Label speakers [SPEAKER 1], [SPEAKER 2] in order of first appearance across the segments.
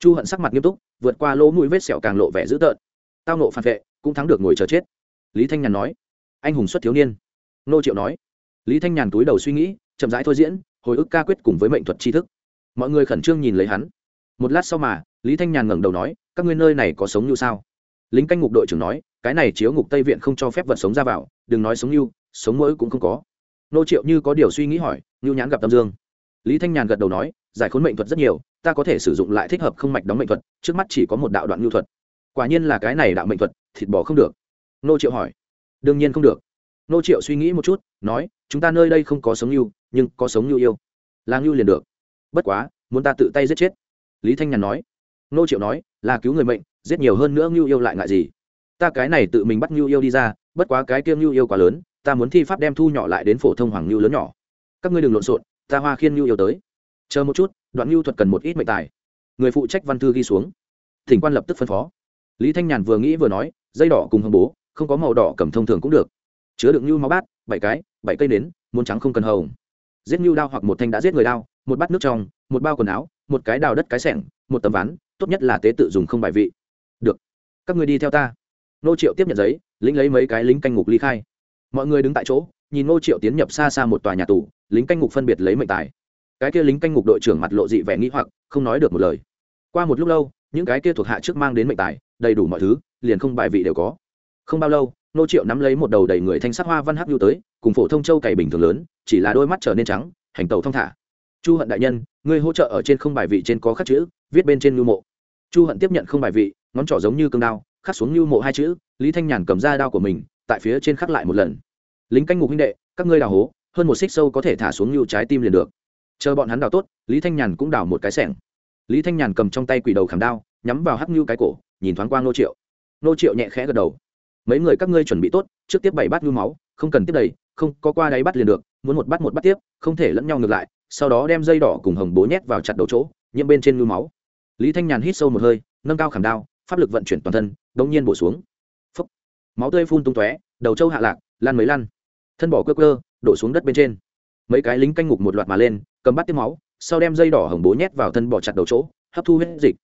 [SPEAKER 1] chu hận sắc mặt nghiêm túc, vượt qua lỗ mũi vết sẹo càng lộ vẻ dữ tợn. Tao nộ phản vệ, cũng thắng được ngồi chờ chết. Lý thanh nhàn nói. Anh hùng xuất thiếu niên. Nô triệu nói. Lý thanh nhàn túi đầu suy nghĩ, chậm rãi thôi diễn, hồi ức ca quyết cùng với mệnh thuật tri thức. Mọi người khẩn trương nhìn lấy hắn. Một lát sau mà, lý thanh nhàn ngẩng đầu nói, các ngươi nơi này có sống như sao? Lính canh ngục đội trưởng nói, cái này chiếu ngục tây viện không cho phép vật sống ra vào, đừng nói sống như, sống mỗi cũng không có. Nô triệu như có điều suy nghĩ hỏi như nhãn gặp tâm dương. Lý thanh nhàn gật đầu nói giải khốn mệnh thuật rất nhiều, ta có thể sử dụng lại thích hợp không mạch đóng mệnh thuật, trước mắt chỉ có một đạo đoạn nhu thuật. Quả nhiên là cái này đạo mệnh thuật, thịt bỏ không được. Nô triệu hỏi. Đương nhiên không được. Nô triệu suy nghĩ một chút, nói, chúng ta nơi đây không có sống nhu, nhưng có sống nhu yêu. Là nhu liền được. Bất quá, muốn ta tự tay giết chết. Lý thanh nhàn nói. Nô triệu nói, là cứu người mệnh, giết nhiều hơn nữa nhu yêu lại ngại gì. Ta cái này tự mình bắt nhu yêu đi ra, bất quá cái kia nhu yêu quá lớn, ta muốn thi pháp đem thu nhỏ lại đến phổ thông hoàng nhu lớn nhỏ. Các ngươi đừng lộn xộn, ta hoa khiên nhu yêu tới chờ một chút, đoạn nhu thuật cần một ít mệnh tài. Người phụ trách văn thư ghi xuống. Thỉnh quan lập tức phân phó. Lý thanh nhàn vừa nghĩ vừa nói, dây đỏ cùng hồng bố, không có màu đỏ cầm thông thường cũng được. Chứa đựng nhu máu bát, bảy cái, bảy cây nến muốn trắng không cần hồng. Giết nhu đao hoặc một thanh đã giết người đao, một bát nước trong, một bao quần áo, một cái đào đất cái sẻng, một tấm ván, tốt nhất là tế tự dùng không bài vị. Được. Các người đi theo ta. Nô triệu tiếp nhận giấy, lính lấy mấy cái lính canh ngục ly khai. Mọi người đứng tại chỗ, nhìn nô triệu tiến nhập xa xa một tòa nhà tù, lính canh ngục phân biệt lấy mệnh tài cái kia lính canh ngục đội trưởng mặt lộ dị vẻ nghĩ hoặc, không nói được một lời. Qua một lúc lâu, những cái kia thuộc hạ trước mang đến mệnh tài, đầy đủ mọi thứ, liền không bài vị đều có. Không bao lâu, nô triệu nắm lấy một đầu đầy người thanh sắc hoa văn hắc nhu tới, cùng phổ thông châu cày bình thường lớn, chỉ là đôi mắt trở nên trắng, hành tàu thong thả. Chu hận đại nhân, ngươi hỗ trợ ở trên không bài vị trên có khắc chữ, viết bên trên nhu mộ. Chu hận tiếp nhận không bài vị, ngón trỏ giống như cương đao, khắc xuống nhu mộ hai chữ, lý thanh nhàn cầm ra đao của mình, tại phía trên khắc lại một lần. Lính canh ngục huynh đệ, các ngươi đào hố, hơn một xích sâu có thể thả xuống nhu trái tim liền được chờ bọn hắn đào tốt, lý thanh nhàn cũng đào một cái sẻng. Lý thanh nhàn cầm trong tay quỷ đầu khảm đao, nhắm vào hắc ngưu cái cổ, nhìn thoáng qua nô triệu. Nô triệu nhẹ khẽ gật đầu. Mấy người các ngươi chuẩn bị tốt, trước tiếp bảy bát ngưu máu, không cần tiếp đầy, không, có qua đáy bắt liền được, muốn một bắt một bắt tiếp, không thể lẫn nhau ngược lại. Sau đó đem dây đỏ cùng hồng bố nhét vào chặt đầu chỗ nhiễm bên trên ngưu máu. Lý thanh nhàn hít sâu một hơi, nâng cao khảm đao, pháp lực vận chuyển toàn thân, đống nhiên bổ xuống. Phốc. máu tươi phun tung tóe, đầu trâu hạ lạc, lan mấy lăn thân bỏ cơ cơ đổ xuống đất bên trên mấy cái lính canh ngục một loạt mà lên, cầm bắt tiếp máu, sau đem dây đỏ hồng bố nhét vào thân bỏ chặt đầu chỗ, hấp thu huyết dịch.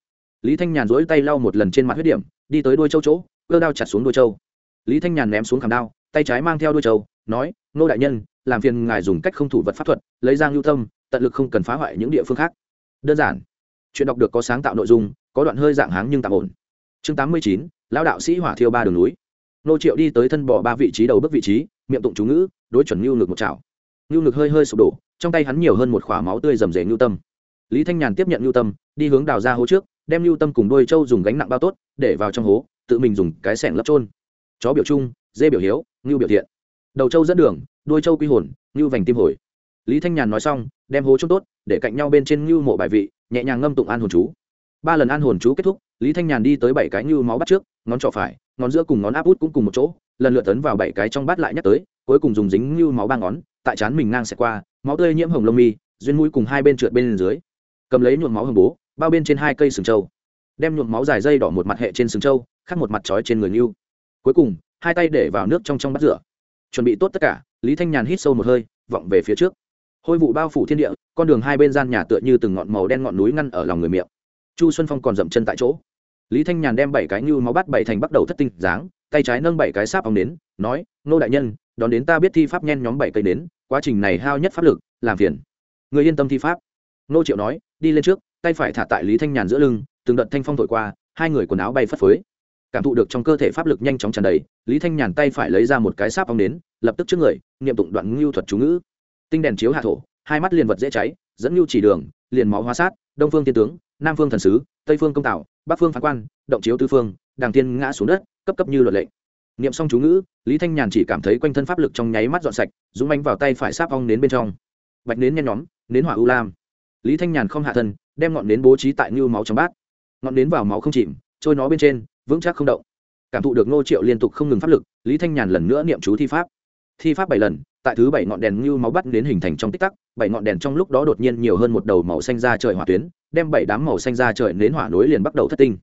[SPEAKER 1] Lý thanh nhàn dỗi tay lau một lần trên mặt huyết điểm, đi tới đuôi châu chỗ cơ đao chặt xuống đuôi châu. Lý thanh nhàn ném xuống khảm đao, tay trái mang theo đuôi châu, nói nô đại nhân, làm phiền ngài dùng cách không thủ vật pháp thuật, lấy giang lưu tâm, tận lực không cần phá hoại những địa phương khác. Đơn giản. Chuyện đọc được có sáng tạo nội dung, có đoạn hơi dạng háng nhưng tạm ổn. Chương tám mươi chín, lão đạo sĩ hỏa thiêu ba đường núi. Nô triệu đi tới thân bỏ ba vị trí đầu bước vị trí, miệng tụng chú ngữ, đối chuẩn ngưu ngược một chảo ngưu ngực hơi hơi sụp đổ, trong tay hắn nhiều hơn một khỏa máu tươi rầm rề ngưu tâm. Lý thanh nhàn tiếp nhận ngưu tâm, đi hướng đào ra hố trước, đem ngưu tâm cùng đôi trâu dùng gánh nặng bao tốt, để vào trong hố, tự mình dùng cái sẻng lấp trôn chó biểu trung, dê biểu hiếu ngưu biểu thiện. Đầu trâu dẫn đường, đôi trâu quy hồn ngưu vành tim hồi. Lý thanh nhàn nói xong, đem hố trôn tốt, để cạnh nhau bên trên ngưu mộ bài vị, nhẹ nhàng ngâm tụng an hồn chú. Ba lần an hồn chú kết thúc, lý thanh nhàn đi tới bảy cái ngưu máu bắt trước, ngón trỏ phải, ngón giữa cùng ngón áp út cũng cùng một chỗ, lần lượt tấn vào bảy cái trong bát lại nhắc tới cuối cùng dùng dính như máu ba ngón, tại chán mình ngang xẹt qua, máu tươi nhiễm hồng lông mi, duyên mũi cùng hai bên trượt bên dưới. Cầm lấy nhuộm máu hồng bố, bao bên trên hai cây sừng trâu. Đem nhuộm máu dài dây đỏ một mặt hệ trên sừng trâu, khắc một mặt trói trên người như cuối cùng, hai tay để vào nước trong trong bát rửa. Chuẩn bị tốt tất cả, lý thanh nhàn hít sâu một hơi, vọng về phía trước. Hôi vụ bao phủ thiên địa, con đường hai bên gian nhà tựa như từng ngọn màu đen ngọn núi ngăn ở lòng người miệng. Chu xuân phong còn dậm chân tại chỗ. Lý thanh nhàn đem bảy cái như máu bắt bảy thành bắt đầu thất tinh dáng, tay trái nâng bảy cái sáp ống đến nói nô đại nhân, đón đến ta biết thi pháp nhen nhóm bảy cây đến quá trình này hao nhất pháp lực, làm phiền. Người yên tâm thi pháp. Nô triệu nói, đi lên trước, tay phải thả tại lý thanh nhàn giữa lưng, từng đợt thanh phong thổi qua, hai người quần áo bay phất phới. Cảm thụ được trong cơ thể pháp lực nhanh chóng tràn đầy, lý thanh nhàn tay phải lấy ra một cái sáp ống đến lập tức trước người, niệm tụng đoạn ngưu thuật chú ngữ. Tinh đèn chiếu hạ thổ, hai mắt liền vật dễ cháy, dẫn ngưu chỉ đường, liền máu hóa sát, đông phương tiên tướng, nam phương thần sứ, tây phương công tạo bắc phương phán quan, động chiếu tư phương, đàng tiên ngã xuống đất, cấp cấp như luật lệnh. Niệm xong chú ngữ lý thanh nhàn chỉ cảm thấy quanh thân pháp lực trong nháy mắt dọn sạch, dũng bánh vào tay phải sáp ong đến bên trong. Bạch nến nhen nhóm, nến hỏa ưu lam. Lý thanh nhàn không hạ thân, đem ngọn nến bố trí tại ngưu máu trong bát. Ngọn nến vào máu không chìm, trôi nó bên trên, vững chắc không động. Cảm thụ được ngô triệu liên tục không ngừng pháp lực, lý thanh nhàn lần nữa niệm chú thi pháp. Thi pháp bảy lần, tại thứ bảy ngọn đèn ngưu máu bắt đến hình thành trong tích tắc, bảy ngọn đèn trong lúc đó đột nhiên nhiều hơn một đầu màu xanh ra trời hỏa tuyến, đem bảy đám màu xanh ra trời nến hỏa nối liền bắt đầu thất tinh.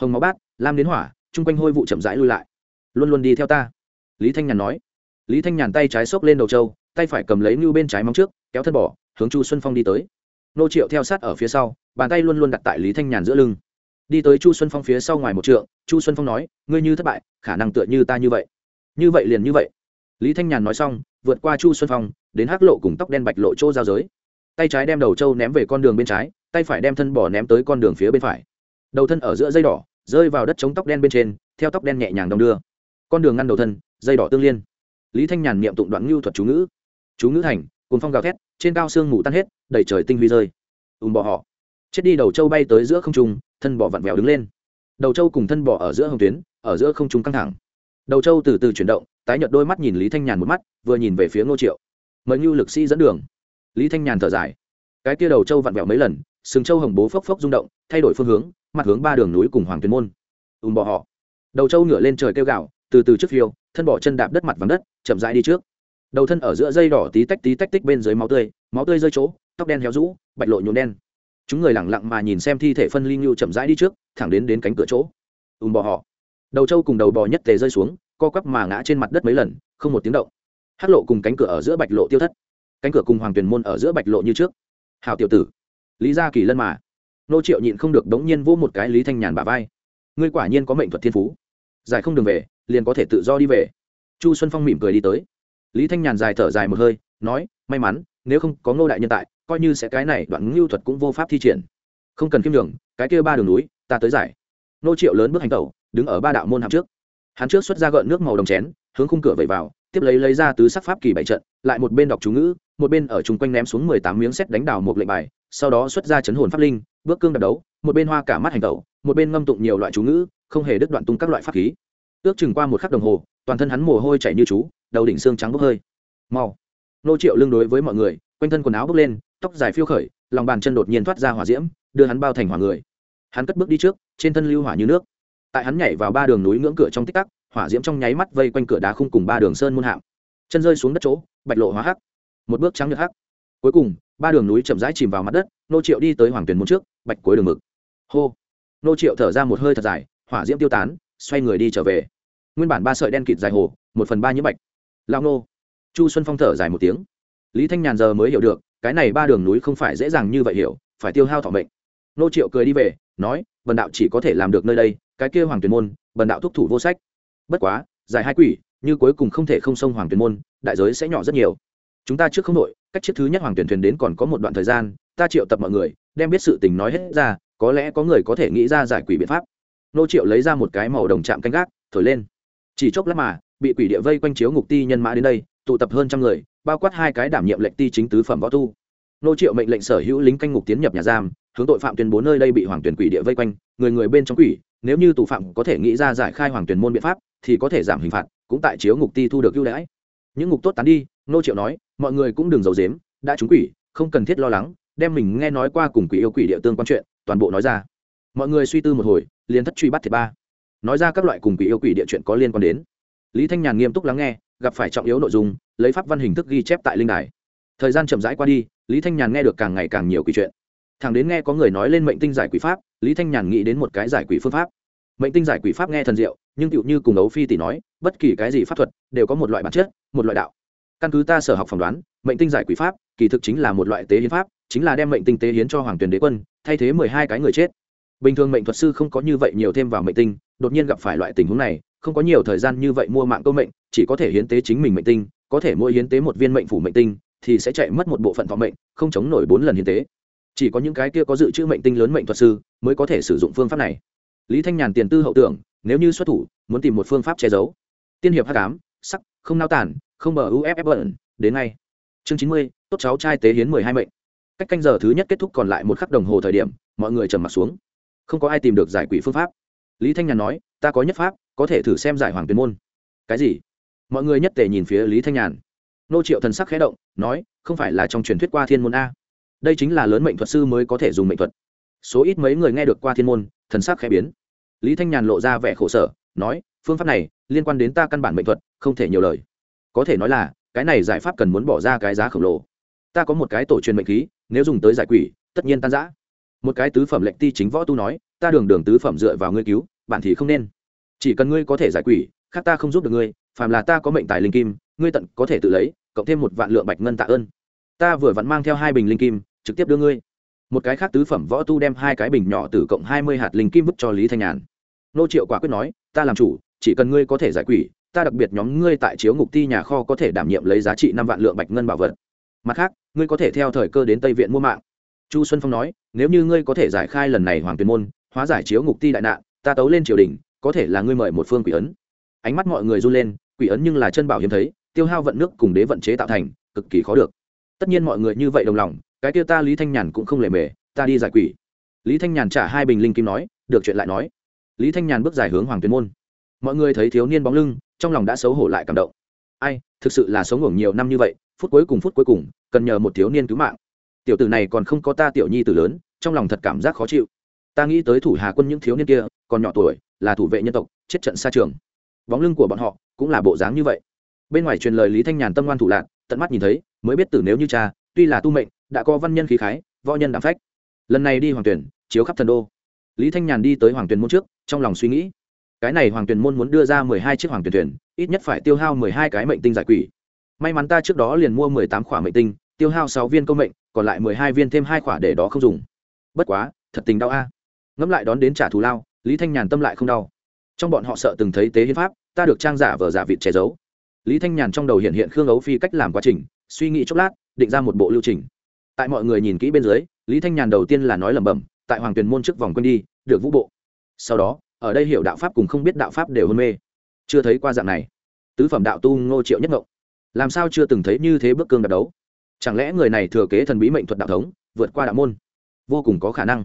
[SPEAKER 1] Hồng máu bát, lam nến hỏa, chung quanh hôi vụ chậm rãi lui lại. Luôn luôn đi theo ta lý thanh nhàn nói. Lý thanh nhàn tay trái xốc lên đầu trâu, tay phải cầm lấy ngưu bên trái móng trước, kéo thân bỏ, hướng chu xuân phong đi tới. Nô triệu theo sát ở phía sau, bàn tay luôn luôn đặt tại lý thanh nhàn giữa lưng. Đi tới chu xuân phong phía sau ngoài một trượng, chu xuân phong nói, ngươi như thất bại, khả năng tựa như ta như vậy. Như vậy liền như vậy. Lý thanh nhàn nói xong, vượt qua chu xuân phong, đến hắc lộ cùng tóc đen bạch lộ chỗ giao giới. Tay trái đem đầu trâu ném về con đường bên trái, tay phải đem thân bò ném tới con đường phía bên phải. Đầu thân ở giữa dây đỏ, rơi vào đất chống tóc đen bên trên, theo tóc đen nhẹ nhàng đong đưa. Con đường ngăn đầu thân dây đỏ tương liên. Lý thanh nhàn niệm tụng đoạn ngưu thuật chú ngữ. Chú ngữ thành cồn phong gào thét, trên cao sương mù tan hết đẩy trời tinh huy rơi. Ùm bọ họ. Chết đi đầu trâu bay tới giữa không trung, thân bọ vặn vẹo đứng lên. Đầu trâu cùng thân bọ ở giữa hồng tuyến, ở giữa không trung căng thẳng. Đầu trâu từ từ chuyển động, tái nhợt đôi mắt nhìn lý thanh nhàn một mắt, vừa nhìn về phía ngô triệu. Mời ngưu lực sĩ dẫn đường. Lý thanh nhàn thở dài. Cái tia đầu trâu vặn vẹo mấy lần, sừng trâu hồng bố phốc phốc rung động, thay đổi phương hướng, mặt hướng ba đường núi cùng hoàng tuyến môn. Ùm bọ họ. Đầu trâu ngửa lên trời kêu gạo từ từ trước phiêu thân bỏ chân đạp đất mặt vắng đất, chậm rãi đi trước. Đầu thân ở giữa dây đỏ tí tách tí tách tích bên dưới máu tươi máu tươi rơi chỗ, tóc đen héo rũ, bạch lộ nhuộm đen. Chúng người lẳng lặng mà nhìn xem thi thể phân ly ngưu chậm rãi đi trước, thẳng đến đến cánh cửa chỗ. Ùm bò họ. Đầu trâu cùng đầu bò nhất tề rơi xuống, co quắp mà ngã trên mặt đất mấy lần, không một tiếng động. Hát lộ cùng cánh cửa ở giữa bạch lộ tiêu thất. Cánh cửa cùng hoàng tuyền môn ở giữa bạch lộ như trước. Hào tiểu tử. Lý gia kỳ lân mà. Nô triệu nhịn không được đống nhiên vô một cái lý thanh nhàn bà vai. Ngươi quả nhiên có mệnh thuật thiên phú. Giải không đường về liền có thể tự do đi về. Chu xuân phong mỉm cười đi tới. Lý thanh nhàn dài thở dài một hơi, nói, may mắn, nếu không có ngô đại nhân tại, coi như sẽ cái này đoạn ngưu thuật cũng vô pháp thi triển. Không cần kiếm đường cái kia ba đường núi, ta tới giải. Nô triệu lớn bước hành tẩu, đứng ở ba đạo môn hạm trước. Hắn trước xuất ra gợn nước màu đồng chén, hướng khung cửa vẩy vào, tiếp lấy lấy ra tứ sắc pháp kỳ bảy trận, lại một bên đọc chú ngữ, một bên ở chung quanh ném xuống mười tám miếng xét đánh đào một lệnh bài, sau đó xuất ra chấn hồn pháp linh, bước cương đập đấu, một bên hoa cả mắt hành tẩu, một bên ngâm tụng nhiều loại chú ngữ, không hề đứt đoạn tung các loại pháp khí ước chừng qua một khắc đồng hồ, toàn thân hắn mồ hôi chảy như chú, đầu đỉnh xương trắng bốc hơi. Mau. Nô triệu lưng đối với mọi người, quanh thân quần áo bốc lên, tóc dài phiêu khởi, lòng bàn chân đột nhiên thoát ra hỏa diễm, đưa hắn bao thành hỏa người. Hắn cất bước đi trước, trên thân lưu hỏa như nước. Tại hắn nhảy vào ba đường núi ngưỡng cửa trong tích tắc, hỏa diễm trong nháy mắt vây quanh cửa đá khung cùng ba đường sơn muôn hạm. Chân rơi xuống đất chỗ, bạch lộ hóa hắc. Một bước trắng nhược hắc. Cuối cùng, ba đường núi chậm rãi chìm vào mặt đất, nô triệu đi tới hoàng tuyền môn trước, bạch cuối đường mực. Hô. Nô triệu thở ra một hơi thật dài, hỏa diễm tiêu tán xoay người đi trở về. Nguyên bản ba sợi đen kịt dài hồ, một phần ba nhiễm bạch. Lao nô. Chu xuân phong thở dài một tiếng. Lý thanh nhàn giờ mới hiểu được, cái này ba đường núi không phải dễ dàng như vậy hiểu, phải tiêu hao thọ mệnh. Nô triệu cười đi về, nói, bần đạo chỉ có thể làm được nơi đây, cái kia hoàng Tuyền môn, bần đạo thúc thủ vô sách. Bất quá, giải hai quỷ, như cuối cùng không thể không xông hoàng Tuyền môn, đại giới sẽ nhỏ rất nhiều. Chúng ta trước không đội cách chiếc thứ nhất hoàng tuyển thuyền đến còn có một đoạn thời gian, ta triệu tập mọi người, đem biết sự tình nói hết ra, có lẽ có người có thể nghĩ ra giải quỷ biện pháp nô triệu lấy ra một cái màu đồng chạm canh gác, thổi lên. Chỉ chốc lát mà, bị quỷ địa vây quanh chiếu ngục ti nhân mã đến đây, tụ tập hơn trăm người, bao quát hai cái đảm nhiệm lệnh ti chính tứ phẩm võ tu. Nô triệu mệnh lệnh sở hữu lính canh ngục tiến nhập nhà giam, hướng tội phạm tuyên bố nơi đây bị hoàng tuyển quỷ địa vây quanh, người người bên trong quỷ, nếu như tù phạm có thể nghĩ ra giải khai hoàng tuyển môn biện pháp, thì có thể giảm hình phạt, cũng tại chiếu ngục ti thu được ưu đãi. Những ngục tốt tán đi, nô triệu nói, mọi người cũng đừng giấu dếm đã trúng quỷ, không cần thiết lo lắng, đem mình nghe nói qua cùng quỷ yêu quỷ địa tương quan chuyện, toàn bộ nói ra. Mọi người suy tư một hồi liền thất truy bắt thiệt ba. Nói ra các loại cùng quỷ yêu quỷ địa chuyện có liên quan đến. Lý thanh nhàn nghiêm túc lắng nghe, gặp phải trọng yếu nội dung, lấy pháp văn hình thức ghi chép tại linh đài. Thời gian chậm rãi qua đi, lý thanh nhàn nghe được càng ngày càng nhiều quỷ chuyện. Thằng đến nghe có người nói lên mệnh tinh giải quỷ pháp, lý thanh nhàn nghĩ đến một cái giải quỷ phương pháp. Mệnh tinh giải quỷ pháp nghe thần diệu, nhưng tựu như cùng ấu phi tỷ nói, bất kỳ cái gì pháp thuật đều có một loại bản chất, một loại đạo. Căn cứ ta sở học phỏng đoán, mệnh tinh giải quỷ pháp kỳ thực chính là một loại tế hiến pháp, chính là đem mệnh tinh tế hiến cho hoàng tuyền đế quân, thay thế mười hai cái người chết bình thường mệnh thuật sư không có như vậy nhiều thêm vào mệnh tinh, đột nhiên gặp phải loại tình huống này, không có nhiều thời gian như vậy mua mạng câu mệnh, chỉ có thể hiến tế chính mình mệnh tinh, có thể mỗi hiến tế một viên mệnh phủ mệnh tinh, thì sẽ chạy mất một bộ phận thọ mệnh, không chống nổi bốn lần hiến tế. Chỉ có những cái kia có dự trữ mệnh tinh lớn mệnh thuật sư mới có thể sử dụng phương pháp này. Lý thanh nhàn tiền tư hậu tưởng, nếu như xuất thủ, muốn tìm một phương pháp che giấu. Tiên hiệp h tám sắc, không nao tản không bờ uff bẩn, đến ngay. Chương chín mươi, tốt cháu trai tế hiến mười hai mệnh. Cách canh giờ thứ nhất kết thúc còn lại một khắc đồng hồ thời điểm, mọi người trầm m ặ t xuống không có ai tìm được giải quỷ phương pháp. Lý thanh nhàn nói, ta có nhất pháp, có thể thử xem giải hoàng tuyên môn. Cái gì? Mọi người nhất tề nhìn phía lý thanh nhàn. Nô triệu thần sắc khé động, nói, không phải là trong truyền thuyết qua thiên môn a. Đây chính là lớn mệnh thuật sư mới có thể dùng mệnh thuật. Số ít mấy người nghe được qua thiên môn, thần sắc khẽ biến. Lý thanh nhàn lộ ra vẻ khổ sở, nói, phương pháp này liên quan đến ta căn bản mệnh thuật, không thể nhiều lời. Có thể nói là, cái này giải pháp cần muốn bỏ ra cái giá khổng lồ. Ta có một cái tổ truyền mệnh khí, nếu dùng tới giải quỷ, tất nhiên tan giã một cái tứ phẩm lệnh ti chính võ tu nói, ta đường đường tứ phẩm dựa vào ngươi cứu bạn thì không nên. Chỉ cần ngươi có thể giải quỷ, khác ta không giúp được ngươi, phàm là ta có mệnh tài linh kim, ngươi tận có thể tự lấy, cộng thêm một vạn lượng bạch ngân tạ ơn. Ta vừa vặn mang theo hai bình linh kim, trực tiếp đưa ngươi. Một cái khác tứ phẩm võ tu đem hai cái bình nhỏ từ cộng hai mươi hạt linh kim vứt cho lý thanh nhàn. Nô triệu quả quyết nói, ta làm chủ, chỉ cần ngươi có thể giải quỷ, ta đặc biệt nhóm ngươi tại chiếu ngục ti nhà kho có thể đảm nhiệm lấy giá trị năm vạn lượng bạch ngân bảo vật. Mặt khác, ngươi có thể theo thời cơ đến tây viện mua mạng chu xuân phong nói, nếu như ngươi có thể giải khai lần này hoàng tuyền môn, hóa giải chiếu ngục ti đại nạn, ta tấu lên triều đình, có thể là ngươi mời một phương quỷ ấn. Ánh mắt mọi người run lên, quỷ ấn nhưng là chân bảo hiếm thấy, tiêu hao vận nước cùng đế vận chế tạo thành, cực kỳ khó được. Tất nhiên mọi người như vậy đồng lòng, cái tiêu ta lý thanh nhàn cũng không lề mề, ta đi giải quỷ. Lý thanh nhàn trả hai bình linh kim nói, được chuyện lại nói. Lý thanh nhàn bước dài hướng hoàng tuyên môn. Mọi người thấy thiếu niên bóng lưng, trong lòng đã xấu hổ lại cảm động. Ai, thực sự là sống ngủ nhiều năm như vậy, phút cuối cùng phút cuối cùng, cần nhờ một thiếu niên cứu mạng tiểu tử này còn không có ta tiểu nhi tử lớn, trong lòng thật cảm giác khó chịu. Ta nghĩ tới thủ hà quân những thiếu niên kia, còn nhỏ tuổi, là thủ vệ nhân tộc, chết trận xa trường. Bóng lưng của bọn họ cũng là bộ dáng như vậy. Bên ngoài truyền lời lý thanh nhàn tâm ngoan thủ lạc, tận mắt nhìn thấy, mới biết tử nếu như cha, tuy là tu mệnh, đã có văn nhân khí khái, võ nhân đảm phách. Lần này đi hoàng tuyển, chiếu khắp thần đô. Lý thanh nhàn đi tới hoàng tuyển môn trước, trong lòng suy nghĩ, cái này hoàng tuyển môn muốn đưa ra mười hai chiếc hoàng tuyển thuyền, ít nhất phải tiêu hao mười hai cái mệnh tinh giải quỷ. May mắn ta trước đó liền mua mười tám khỏa mệnh tinh, tiêu hao sáu viên công mệnh còn lại mười hai viên thêm hai quả để đó không dùng. Bất quá, thật tình đau a. Ngẫm lại đón đến trả thù lao, lý thanh nhàn tâm lại không đau. Trong bọn họ sợ từng thấy tế hiến pháp, ta được trang giả vờ giả vịt che giấu. Lý thanh nhàn trong đầu hiện hiện khương ấu phi cách làm quá trình, suy nghĩ chốc lát, định ra một bộ lưu trình. Tại mọi người nhìn kỹ bên dưới, lý thanh nhàn đầu tiên là nói lẩm bẩm, tại hoàng tuyền môn trước vòng quân đi, được vũ bộ. Sau đó, ở đây hiểu đạo pháp cùng không biết đạo pháp đều hôn mê. Chưa thấy qua dạng này. Tứ phẩm đạo tu ngô triệu nhất ngộng. Làm sao chưa từng thấy như thế bước cương đạp đấu? Chẳng lẽ người này thừa kế thần bí mệnh thuật đạo thống, vượt qua đạo môn? Vô cùng có khả năng.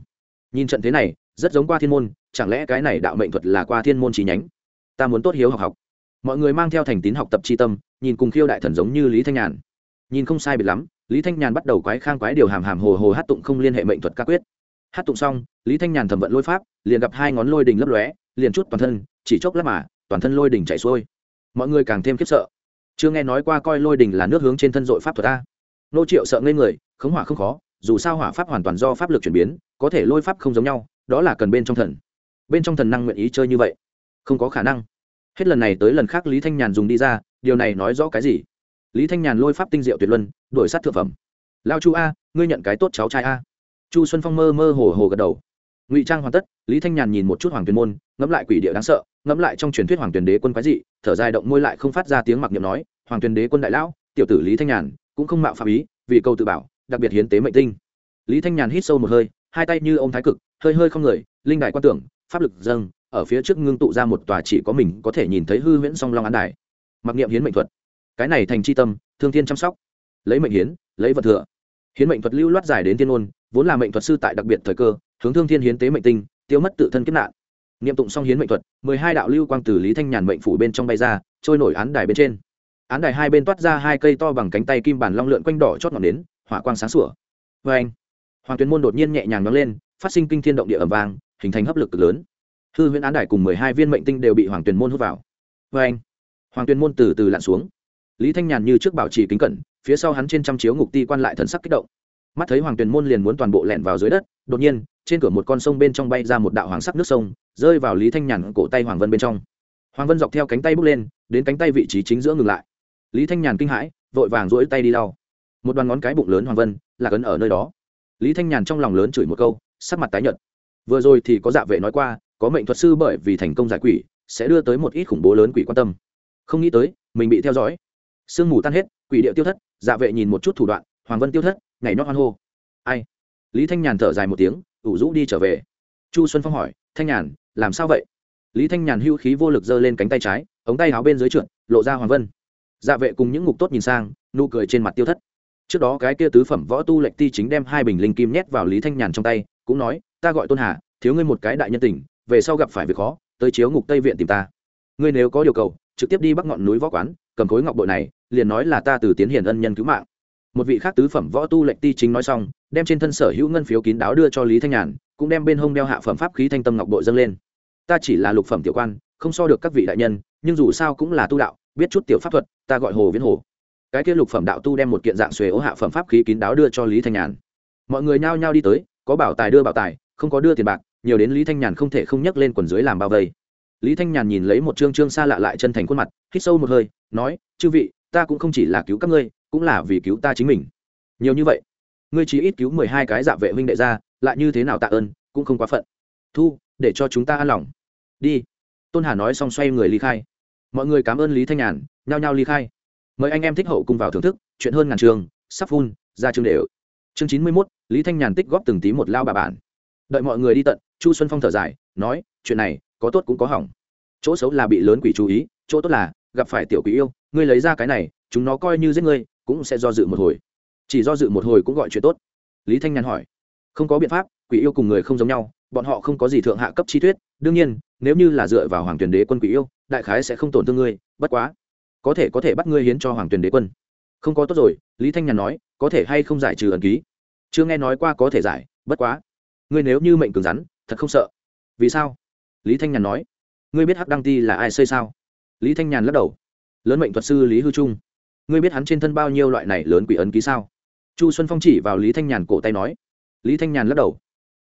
[SPEAKER 1] Nhìn trận thế này, rất giống qua thiên môn, chẳng lẽ cái này đạo mệnh thuật là qua thiên môn trí nhánh? Ta muốn tốt hiếu học học. Mọi người mang theo thành tín học tập tri tâm, nhìn cùng khiêu đại thần giống như lý thanh nhàn. Nhìn không sai biệt lắm, lý thanh nhàn bắt đầu quái khang quái điều hàm hàm hồ hồ hát tụng không liên hệ mệnh thuật ca quyết. Hát tụng xong, lý thanh nhàn thẩm vận lôi pháp, liền gặp hai ngón lôi đình lấp lóe, liền chút toàn thân, chỉ chốc lát mà, toàn thân lôi đình chạy xuôi. Mọi người càng thêm khiếp sợ. Chưa nghe nói qua coi lôi đình là nước hướng trên thân dội pháp thuật ta nô triệu sợ ngây người, khống hỏa không khó, dù sao hỏa pháp hoàn toàn do pháp lực chuyển biến, có thể lôi pháp không giống nhau, đó là cần bên trong thần. Bên trong thần năng nguyện ý chơi như vậy, không có khả năng. Hết lần này tới lần khác lý thanh nhàn dùng đi ra, điều này nói rõ cái gì? Lý thanh nhàn lôi pháp tinh diệu tuyệt luân đổi sát thượng phẩm. Lao chu a, ngươi nhận cái tốt cháu trai a. Chu xuân phong mơ mơ hồ hồ gật đầu. Ngụy trang hoàn tất, lý thanh nhàn nhìn một chút hoàng tuyền môn, ngẫm lại quỷ địa đáng sợ, ngẫm lại trong truyền thuyết hoàng tuyền đế quân quái dị, thở dài động môi lại không phát ra tiếng mặc niệm nói, hoàng tuyền đế quân đại lão, tiểu tử lý thanh nhàn cũng không mạo phạm ý, vì câu tự bảo, đặc biệt hiến tế mệnh tinh. Lý thanh nhàn hít sâu một hơi, hai tay như ông thái cực, hơi hơi không người, linh đại quan tưởng, pháp lực dâng, ở phía trước ngưng tụ ra một tòa chỉ có mình có thể nhìn thấy hư huyễn song long án đài. Mặc niệm hiến mệnh thuật. Cái này thành c h i tâm, thương thiên chăm sóc. Lấy mệnh hiến, lấy vật thừa. Hiến mệnh thuật lưu loát dài đến thiên ôn vốn là mệnh thuật sư tại đặc biệt thời cơ, hướng thương thiên hiến tế mệnh tinh, tiêu mất tự thân kiếp nạn. Niệm tụng xong hiến mệnh thuật, mười hai đạo lưu quang từ lý thanh nhàn mệnh phủ bên trong bay ra, trôi nổi án đài bên trên án đài hai bên toát ra hai cây to bằng cánh tay kim bản long lượn quanh đỏ chót ngọn đến hỏa quang sáng sủa. Vê anh, hoàng tuyến môn đột nhiên nhẹ nhàng nhóng lên, phát sinh kinh thiên động địa ẩm vang, hình thành hấp lực cực lớn. Hư huyễn án đài cùng mười hai viên mệnh tinh đều bị hoàng tuyền môn hút vào. Vê anh, hoàng tuyền môn từ từ lặn xuống. Lý thanh nhàn như trước bảo trì kính cẩn, phía sau hắn trên trăm chiếu ngục ti quan lại thần sắc kích động. Mắt thấy hoàng tuyền môn liền muốn toàn bộ lẹn vào dưới đất, đột nhiên, trên cửa một con sông bên trong bay ra một đạo hoàng sắc nước sông, rơi vào lý thanh nhàn cổ tay hoàng vân bên trong. Hoàng vân dọc theo cánh tay bước lên, đến cánh tay vị trí chính giữa ngừng lại lý thanh nhàn kinh hãi, vội vàng rỗi tay đi lau. Một đoàn ngón cái bụng lớn hoàng vân là cấn ở nơi đó. Lý thanh nhàn trong lòng lớn chửi một câu, sắc mặt tái nhợt. Vừa rồi thì có dạ vệ nói qua, có mệnh thuật sư bởi vì thành công giải quỷ, sẽ đưa tới một ít khủng bố lớn quỷ quan tâm. Không nghĩ tới, mình bị theo dõi. Sương mù tan hết, quỷ điệu tiêu thất dạ vệ nhìn một chút thủ đoạn, hoàng vân tiêu thất ngày nót hoan hô. Ai? Lý thanh nhàn thở dài một tiếng, ủ rũ đi trở về. Chu xuân phong hỏi, thanh nhàn, làm sao vậy? Lý thanh nhàn hưu khí vô lực giơ lên cánh tay trái, ống tay áo bên dưới trượt, lộ ra hoàng vân dạ vệ cùng những ngục tốt nhìn sang, nụ cười trên mặt tiêu thất. Trước đó cái kia tứ phẩm võ tu lệnh ti chính đem hai bình linh kim nhét vào lý thanh nhàn trong tay, cũng nói, ta gọi tôn hà, thiếu ngươi một cái đại nhân tình, về sau gặp phải việc khó, tới chiếu ngục tây viện tìm ta. Ngươi nếu có điều cầu, trực tiếp đi bắc ngọn núi võ quán, cầm khối ngọc bội này, liền nói là ta từ tiến hiền ân nhân cứu mạng. Một vị khác tứ phẩm võ tu lệnh ti chính nói xong, đem trên thân sở hữu ngân phiếu kín đáo đưa cho lý thanh nhàn, cũng đem bên hông đeo hạ phẩm pháp khí thanh tâm ngọc bội dâng lên. Ta chỉ là lục phẩm tiểu quan, không so được các vị đại nhân, nhưng dù sao cũng là tu đạo biết chút tiểu pháp thuật, ta gọi hồ viễn hồ. Cái kia lục phẩm đạo tu đem một kiện dạng xuề ố hạ phẩm pháp khí kín đáo đưa cho lý thanh nhàn. Mọi người nhao nhao đi tới, có bảo tài đưa bảo tài, không có đưa tiền bạc, nhiều đến lý thanh nhàn không thể không nhấc lên quần dưới làm bao vây. Lý thanh nhàn nhìn lấy một chương chương xa lạ lại chân thành khuôn mặt, hít sâu một hơi, nói, chư vị, ta cũng không chỉ là cứu các ngươi, cũng là vì cứu ta chính mình. Nhiều như vậy? Ngươi chỉ ít cứu mười hai cái dạ vệ huynh đệ ra, lại như thế nào tạ ơn, cũng không quá phận. Thu, để cho chúng ta an lòng. Đi. Tôn hà nói xong xoay người ly khai mọi người cảm ơn lý thanh nhàn, nhao nhao ly khai. Mời anh em thích hậu cùng vào thưởng thức, chuyện hơn ngàn trường, sắp phun ra chương đều. Chương chín mươi mốt, lý thanh nhàn tích góp từng tí một lao bà bản đợi mọi người đi tận, chu xuân phong thở dài, nói, chuyện này, có tốt cũng có hỏng. Chỗ xấu là bị lớn quỷ chú ý, chỗ tốt là, gặp phải tiểu quỷ yêu, ngươi lấy ra cái này, chúng nó coi như giết ngươi, cũng sẽ do dự một hồi. Chỉ do dự một hồi cũng gọi chuyện tốt. Lý thanh nhàn hỏi, không có biện pháp, quỷ yêu cùng người không giống nhau bọn họ không có gì thượng hạ cấp chi thuyết, đương nhiên, nếu như là dựa vào hoàng tuyển đế quân quỷ yêu, đại khái sẽ không tổn thương ngươi, bất quá, có thể có thể bắt ngươi hiến cho hoàng tuyển đế quân. Không có tốt rồi, lý thanh nhàn nói, có thể hay không giải trừ ẩn ký? Chưa nghe nói qua có thể giải, bất quá. Ngươi nếu như mệnh cứng rắn, thật không sợ. Vì sao? Lý thanh nhàn nói. Ngươi biết hắc đăng ti là ai xây sao? Lý thanh nhàn lắc đầu. Lớn mệnh thuật sư lý hư trung. Ngươi biết hắn trên thân bao nhiêu loại này lớn quỷ ấn ký sao? Chu xuân phong chỉ vào lý thanh nhàn cổ tay nói. Lý thanh nhàn lắc đầu.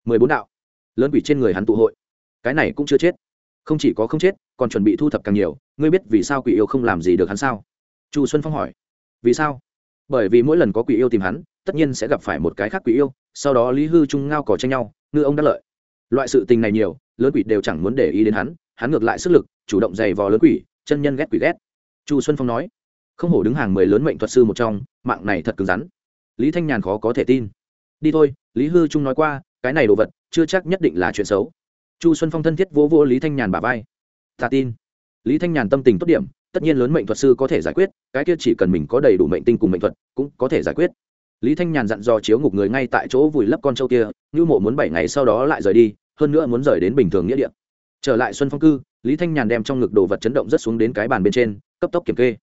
[SPEAKER 1] Mười bốn đạo lớn quỷ trên người hắn tụ hội. Cái này cũng chưa chết. Không chỉ có không chết, còn chuẩn bị thu thập càng nhiều. Ngươi biết vì sao quỷ yêu không làm gì được hắn sao? Chu xuân phong hỏi. Vì sao? Bởi vì mỗi lần có quỷ yêu tìm hắn, tất nhiên sẽ gặp phải một cái khác quỷ yêu, sau đó lý hư trung ngao cỏ tranh nhau, ngư ông đã lợi. Loại sự tình này nhiều, lớn quỷ đều chẳng muốn để ý đến hắn hắn ngược lại sức lực, chủ động giày vò lớn quỷ, chân nhân ghét quỷ ghét. Chu xuân phong nói. Không hổ đứng hàng mười lớn mệnh thuật sư một trong, mạng này thật cứng rắn. Lý thanh nhàn khó có thể tin. Đi thôi, lý hư trung nói qua cái này đồ vật chưa chắc nhất định là chuyện xấu. Chu xuân phong thân thiết vô vô lý thanh nhàn bà vai. Ta tin. Lý thanh nhàn tâm tình tốt điểm, tất nhiên lớn mệnh thuật sư có thể giải quyết, cái kia chỉ cần mình có đầy đủ mệnh tinh cùng mệnh thuật cũng có thể giải quyết. Lý thanh nhàn dặn dò chiếu ngục người ngay tại chỗ vùi lấp con trâu kia, như mộ muốn bảy ngày sau đó lại rời đi, hơn nữa muốn rời đến bình thường nghĩa địa. Trở lại xuân phong cư, lý thanh nhàn đem trong ngực đồ vật chấn động rất xuống đến cái bàn bên trên, cấp tốc kiểm kê.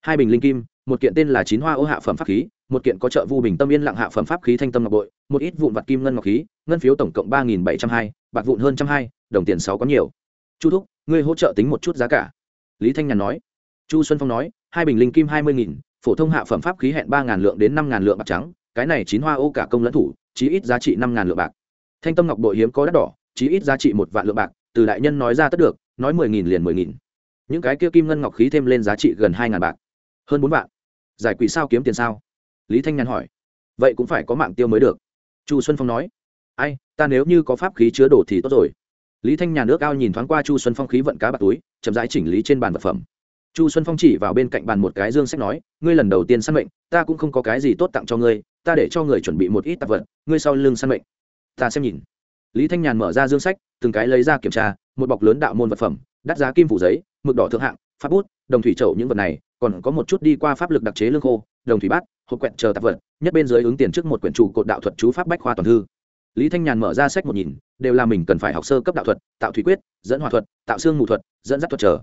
[SPEAKER 1] Hai bình linh kim, một kiện tên là chín hoa ô hạ phẩm pháp khí, một kiện có trợ vu bình tâm yên lặng hạ phẩm pháp khí thanh tâm ngọc bội, một ít vụn vặt kim ngân ngọc khí ngân phiếu tổng cộng ba nghìn bảy trăm hai, bạc vụn hơn trăm hai, đồng tiền sáu có nhiều. Chu thúc, ngươi hỗ trợ tính một chút giá cả. Lý thanh nhàn nói. Chu xuân phong nói, hai bình linh kim hai mươi nghìn, phổ thông hạ phẩm pháp khí hẹn ba ngàn lượng đến năm ngàn lượng bạc trắng, cái này chín hoa ô cả công lẫn thủ, chí ít giá trị năm ngàn lượng bạc. Thanh tâm ngọc bội hiếm có đắt đỏ, chí ít giá trị một vạn lượng bạc, từ đại nhân nói ra tất được, nói mười nghìn liền mười nghìn. Những cái kia kim ngân ngọc khí thêm lên giá trị gần hai ngàn bạc. Hơn bốn vạn. Giải quỷ sao kiếm tiền sao? Lý thanh nhàn hỏi. Vậy cũng phải có mạng tiêu mới được. Chu xuân phong nói ai, ta nếu như có pháp khí chứa đồ thì tốt rồi. Lý thanh nhà nước ao nhìn thoáng qua chu xuân phong khí vận cá bạc túi, chậm rãi chỉnh lý trên bàn vật phẩm. Chu xuân phong chỉ vào bên cạnh bàn một cái dương sách nói, ngươi lần đầu tiên săn mệnh, ta cũng không có cái gì tốt tặng cho ngươi, ta để cho người chuẩn bị một ít tạp vật, ngươi sau lưng săn mệnh. Ta xem nhìn. Lý thanh nhàn mở ra dương sách, từng cái lấy ra kiểm tra, một bọc lớn đạo môn vật phẩm, đắt giá kim phủ giấy, mực đỏ thượng hạng, pháp bút, đồng thủy trậu những vật này, còn có một chút đi qua pháp lực đặc chế lương khô, đồng thủy bát, hộp quẹt chờ tạp vật, nhất bên dưới ứng tiền trước một quyển trụ cột đạo thuật chú pháp bách khoa toàn thư lý thanh nhàn mở ra sách một nhìn, đều là mình cần phải học sơ cấp đạo thuật, tạo thủy quyết, dẫn hòa thuật, tạo xương mù thuật, dẫn dắt thuật trở.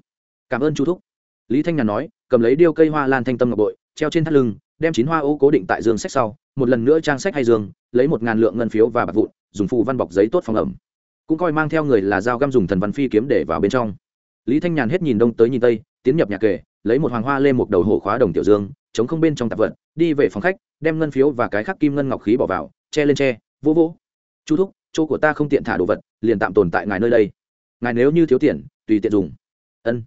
[SPEAKER 1] Cảm ơn chu thúc. Lý thanh nhàn nói, cầm lấy điêu cây hoa lan thanh tâm ngọc bội, treo trên thắt lưng, đem chín hoa ô cố định tại giường sách sau, một lần nữa trang sách hay giường lấy một ngàn lượng ngân phiếu và bạc vụn, dùng phù văn bọc giấy tốt phòng ẩm. Cũng coi mang theo người là dao găm dùng thần văn phi kiếm để vào bên trong. Lý thanh nhàn hết nhìn đông tới nhìn tây, tiến nhập nhà kề, lấy một hoàng hoa lên một đầu hổ khóa đồng tiểu dương, chống không bên trong tạp vật, đi về phòng khách, đem ngân phiếu và cái khắc kim ngân ngọc khí bỏ vào, che lên che vô vô chu thúc, chỗ của ta không tiện thả đồ vật, liền tạm tồn tại ngài nơi đây. Ngài nếu như thiếu tiền, tùy tiện dùng. Ân,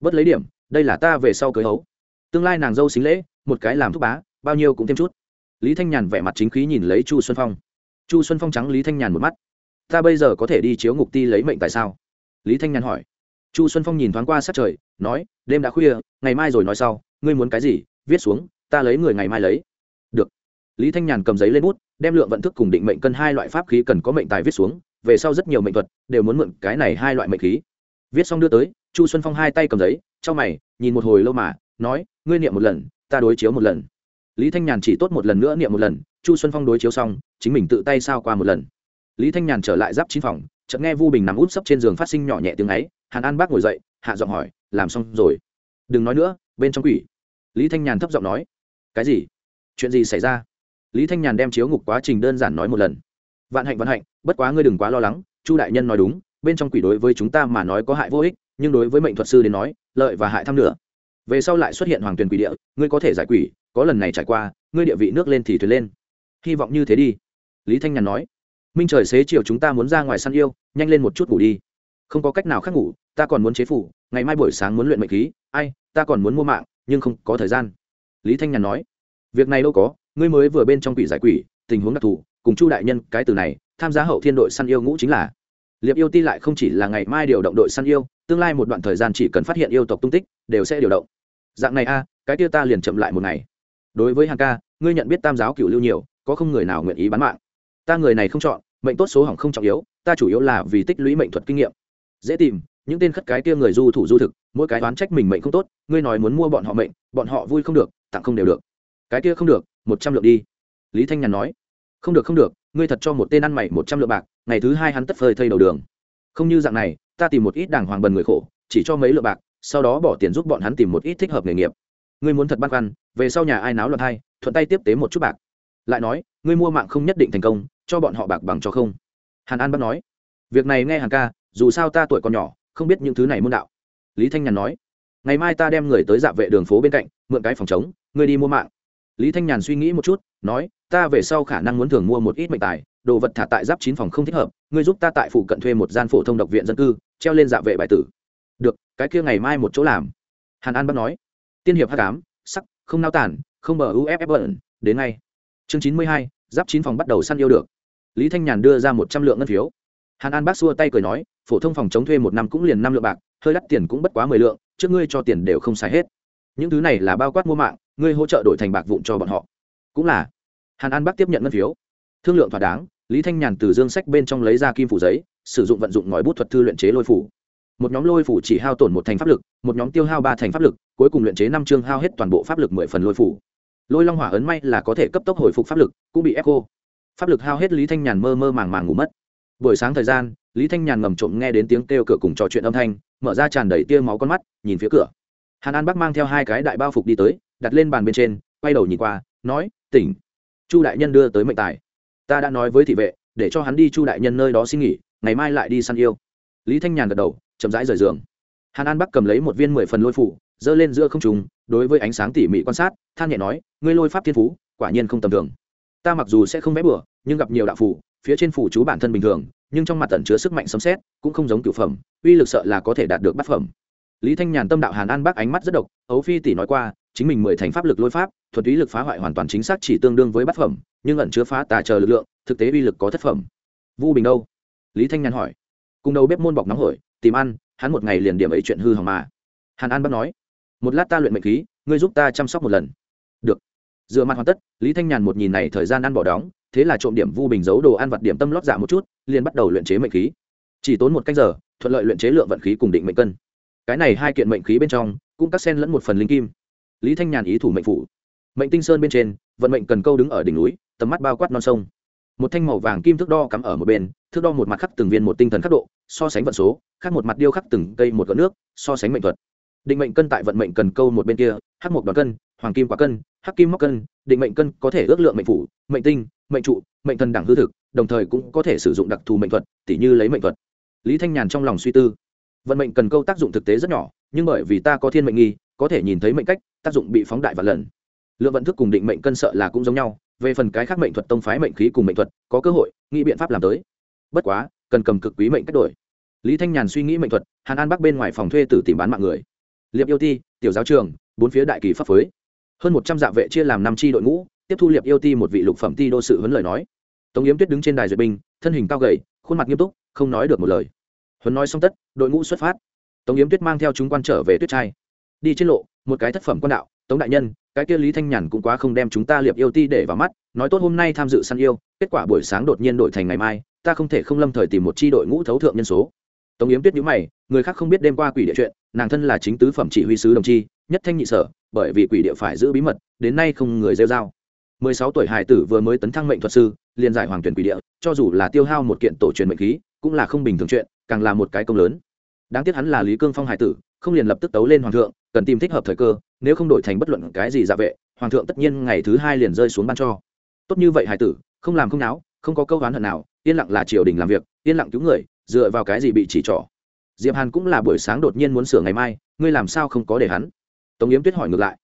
[SPEAKER 1] bớt lấy điểm, đây là ta về sau cưới hấu. Tương lai nàng dâu xính lễ, một cái làm thúc bá, bao nhiêu cũng thêm chút. Lý thanh nhàn vẻ mặt chính khí nhìn lấy chu xuân phong. Chu xuân phong trắng lý thanh nhàn một mắt. Ta bây giờ có thể đi chiếu ngục ti lấy mệnh tại sao? Lý thanh nhàn hỏi. Chu xuân phong nhìn thoáng qua sát trời, nói, đêm đã khuya, ngày mai rồi nói sau, ngươi muốn cái gì, viết xuống, ta lấy người ngày mai lấy. Được. Lý thanh nhàn cầm giấy lên bút đem lượng vận thức cùng định mệnh cân hai loại pháp khí cần có mệnh tài viết xuống, về sau rất nhiều mệnh thuật đều muốn mượn cái này hai loại mệnh khí. Viết xong đưa tới, chu xuân phong hai tay cầm giấy cho mày, nhìn một hồi lâu mà, nói, ngươi niệm một lần, ta đối chiếu một lần. Lý thanh nhàn chỉ tốt một lần nữa niệm một lần, chu xuân phong đối chiếu xong, chính mình tự tay sao qua một lần. Lý thanh nhàn trở lại giáp chín phòng, chợt nghe vu bình nằm út sấp trên giường phát sinh nhỏ nhẹ tiếng ấy, hàn an bác ngồi dậy, hạ giọng hỏi, làm xong rồi? Đừng nói nữa, bên trong quỷ. Lý thanh nhàn thấp giọng nói, cái gì? Chuyện gì xảy ra? Lý thanh nhàn đem chiếu ngục quá trình đơn giản nói một lần. Vạn hạnh vạn hạnh, bất quá ngươi đừng quá lo lắng, chu đại nhân nói đúng, bên trong quỷ đối với chúng ta mà nói có hại vô ích, nhưng đối với mệnh thuật sư đến nói, lợi và hại tham nữa về sau lại xuất hiện hoàng tuyền quỷ địa, ngươi có thể giải quỷ, có lần này trải qua, ngươi địa vị nước lên thì thuyền lên. Hy vọng như thế đi, lý thanh nhàn nói. Minh trời xế chiều chúng ta muốn ra ngoài săn yêu, nhanh lên một chút ngủ đi. Không có cách nào khác ngủ, ta còn muốn chế phủ, ngày mai buổi sáng muốn luyện mệnh khí, ai, ta còn muốn mua mạng, nhưng không có thời gian. Lý thanh nhàn nói. Việc này đâu có ngươi mới vừa bên trong quỷ giải quỷ, tình huống đặc thù, cùng chu đại nhân, cái từ này, tham gia hậu thiên đội săn yêu ngũ chính là. Liệp yêu ti lại không chỉ là ngày mai điều động đội săn yêu, tương lai một đoạn thời gian chỉ cần phát hiện yêu tộc tung tích, đều sẽ điều động. Dạng này a, cái kia ta liền chậm lại một ngày. Đối với hàng ca, ngươi nhận biết tam giáo cựu lưu nhiều, có không người nào nguyện ý bán mạng. Ta người này không chọn, mệnh tốt số hỏng không trọng yếu, ta chủ yếu là vì tích lũy mệnh thuật kinh nghiệm. Dễ tìm, những tên khất cái kia người du thủ du thực, mỗi cái oán trách mình mệnh không tốt, ngươi nói muốn mua bọn họ mệnh, bọn họ vui không được, tặng không đều được cái kia không được, một trăm lượng đi. Lý thanh nhàn nói. Không được không được, ngươi thật cho một tên ăn mày một trăm lượng bạc, ngày thứ hai hắn tất phơi thây đầu đường. Không như dạng này, ta tìm một ít đàng hoàng bần người khổ, chỉ cho mấy lượng bạc, sau đó bỏ tiền giúp bọn hắn tìm một ít thích hợp nghề nghiệp. Ngươi muốn thật băn khoăn, về sau nhà ai náo loạn hay, thuận tay tiếp tế một chút bạc. Lại nói, ngươi mua mạng không nhất định thành công, cho bọn họ bạc bằng cho không. Hàn an bắt nói. Việc này nghe hàn ca, dù sao ta tuổi còn nhỏ, không biết những thứ này môn đạo. Lý thanh nhàn nói. Ngày mai ta đem người tới dạ vệ đường phố bên cạnh, mượn cái phòng chống ngươi đi mua mạng lý thanh nhàn suy nghĩ một chút, nói, ta về sau khả năng muốn thường mua một ít mệnh tài, đồ vật thả tại giáp chín phòng không thích hợp, ngươi giúp ta tại phụ cận thuê một gian phổ thông độc viện dân cư, treo lên dạ vệ bài tử. Được, cái kia ngày mai một chỗ làm. Hàn an bắt nói. Tiên hiệp h tám sắc, không nao tản không bờ uff bẩn, đến ngay. Chương chín mươi hai, giáp chín phòng bắt đầu săn yêu được. Lý thanh nhàn đưa ra một trăm lượng ngân phiếu. Hàn an bác xua tay cười nói, phổ thông phòng chống thuê một năm cũng liền năm lượng bạc, hơi đắt tiền cũng bất quá mười lượng, trước ngươi cho tiền đều không xài hết. Những thứ này là bao quát mua mạng ngươi hỗ trợ đổi thành bạc vụn cho bọn họ. Cũng là. Hàn an Bắc tiếp nhận ngân phiếu. Thương lượng thỏa đáng, lý thanh nhàn từ dương sách bên trong lấy ra kim phủ giấy, sử dụng vận dụng ngòi bút thuật thư luyện chế lôi phủ. Một nhóm lôi phủ chỉ hao tổn một thành pháp lực, một nhóm tiêu hao ba thành pháp lực, cuối cùng luyện chế năm chương hao hết toàn bộ pháp lực mười phần lôi phủ. Lôi long hỏa ấn may là có thể cấp tốc hồi phục pháp lực, cũng bị ép cô pháp lực hao hết lý thanh nhàn mơ mơ màng màng ngủ mất. Buổi sáng thời gian, lý thanh nhàn ngầm trộm nghe đến tiếng kêu cửa cùng trò chuyện âm thanh, mở ra tràn đầy tia máu con mắt, nhìn phía cửa. Hàn an bắc mang theo hai cái đại bao phục đi tới đặt lên bàn bên trên, quay đầu nhìn qua, nói, tỉnh. Chu đại nhân đưa tới mệnh tài. Ta đã nói với thị vệ, để cho hắn đi chu đại nhân nơi đó xin nghỉ, ngày mai lại đi săn yêu. Lý thanh nhàn gật đầu, chậm rãi rời giường. Hàn an bắc cầm lấy một viên mười phần lôi phủ, giơ lên giữa không trùng đối với ánh sáng tỉ mỉ quan sát, than nhẹ nói, ngươi lôi pháp thiên phú, quả nhiên không tầm thường. Ta mặc dù sẽ không vẽ bừa, nhưng gặp nhiều đạo phủ, phía trên phủ chú bản thân bình thường, nhưng trong mặt tẩn chứa sức mạnh sấm xét cũng không giống cửu phẩm, uy lực sợ là có thể đạt được bát phẩm. Lý thanh nhàn tâm đạo hàn an bắc ánh mắt rất độc, ấu phi tỷ nói qua chính mình mười thành pháp lực lôi pháp thuật ý lực phá hoại hoàn toàn chính xác chỉ tương đương với bát phẩm, nhưng ẩn chứa phá tà chờ lực lượng, thực tế uy lực có thất phẩm. Vu bình đâu? Lý thanh nhàn hỏi. Cùng đầu bếp môn bọc nóng hổi, tìm ăn, hắn một ngày liền điểm ấy chuyện hư hỏng mà. Hàn an bắt nói. Một lát ta luyện mệnh khí, ngươi giúp ta chăm sóc một lần. Được. Dựa mặt hoàn tất, lý thanh nhàn một nhìn này thời gian ăn bỏ đóng, thế là trộm điểm vu bình giấu đồ ăn vặt điểm tâm lót dạ một chút, liền bắt đầu luyện chế mệnh khí. Chỉ tốn một cách giờ, thuận lợi luyện chế lượng vận khí cùng định mệnh cân. Cái này hai kiện mệnh khí bên trong, cũng cắt sen lẫn một phần linh kim lý thanh nhàn ý thủ mệnh phủ. Mệnh tinh sơn bên trên, vận mệnh cần câu đứng ở đỉnh núi, tầm mắt bao quát non sông. Một thanh màu vàng kim thước đo cắm ở một bên, thước đo một mặt khắc từng viên một tinh thần khắc độ, so sánh vận số khác một mặt điêu khắc từng cây một gợn nước, so sánh mệnh thuật. Định mệnh cân tại vận mệnh cần câu một bên kia, hắc một đoàn cân, hoàng kim quả cân, hắc kim móc cân, định mệnh cân có thể ước lượng mệnh phủ, mệnh tinh, mệnh trụ, mệnh thần đẳng hư thực, đồng thời cũng có thể sử dụng đặc thù mệnh thuật, tỉ như lấy mệnh thuật. Lý thanh nhàn trong lòng suy tư. Vận mệnh cần câu tác dụng thực tế rất nhỏ, nhưng bởi vì ta có thiên mệnh nghi, có thể nhìn thấy mệnh cách tác dụng bị phóng đại và lần. Lượng vận thức cùng định mệnh cân sợ là cũng giống nhau, về phần cái khác mệnh thuật tông phái mệnh khí cùng mệnh thuật, có cơ hội, nghĩ biện pháp làm tới. Bất quá, cần cầm cực quý mệnh cách đổi. Lý thanh nhàn suy nghĩ mệnh thuật, hàn an bắc bên ngoài phòng thuê tử tìm bán mạng người. Liệp yêu ti, tiểu giáo trường, bốn phía đại kỳ pháp phối. Hơn một trăm dạ vệ chia làm năm tri đội ngũ, tiếp thu liệp yêu ti một vị lục phẩm ti đô sự huấn lời nói. Tống yếm tuyết đứng trên đài duyệt binh, thân hình cao gầy, khuôn mặt nghiêm túc, không nói được một lời. Huấn nói xong tất, đội ngũ xuất phát. Tống yếm tuyết mang theo chúng quan trở về tuyết trai đi trên lộ, một cái thất phẩm quan đạo, tống đại nhân, cái kia lý thanh nhàn cũng quá không đem chúng ta liệp yêu ti để vào mắt, nói tốt hôm nay tham dự săn yêu, kết quả buổi sáng đột nhiên đổi thành ngày mai, ta không thể không lâm thời tìm một tri đội ngũ thấu thượng nhân số. Tống yếm tuyết nhữ mày, người khác không biết đêm qua quỷ địa chuyện, nàng thân là chính tứ phẩm chỉ huy sứ đồng chi, nhất thanh nhị sở, bởi vì quỷ địa phải giữ bí mật, đến nay không người rêu dao mười sáu tuổi hải tử vừa mới tấn thăng mệnh thuật sư, liền giải hoàng tuyển quỷ địa, cho dù là tiêu hao một kiện tổ truyền mệnh khí, cũng là không bình thường chuyện, càng là một cái công lớn. Đáng tiếc hắn là lý cương phong hải tử, không liền lập tức tấu lên hoàng thượng cần tìm thích hợp thời cơ, nếu không đổi thành bất luận cái gì dạ vệ, hoàng thượng tất nhiên ngày thứ hai liền rơi xuống ban cho. Tốt như vậy, hải tử, không làm không náo, không có câu oán hận nào, yên lặng là triều đình làm việc, yên lặng cứu người, dựa vào cái gì bị chỉ trỏ. Diệp hàn cũng là buổi sáng đột nhiên muốn sửa ngày mai, ngươi làm sao không có để hắn? Tống yếm tuyết hỏi ngược lại.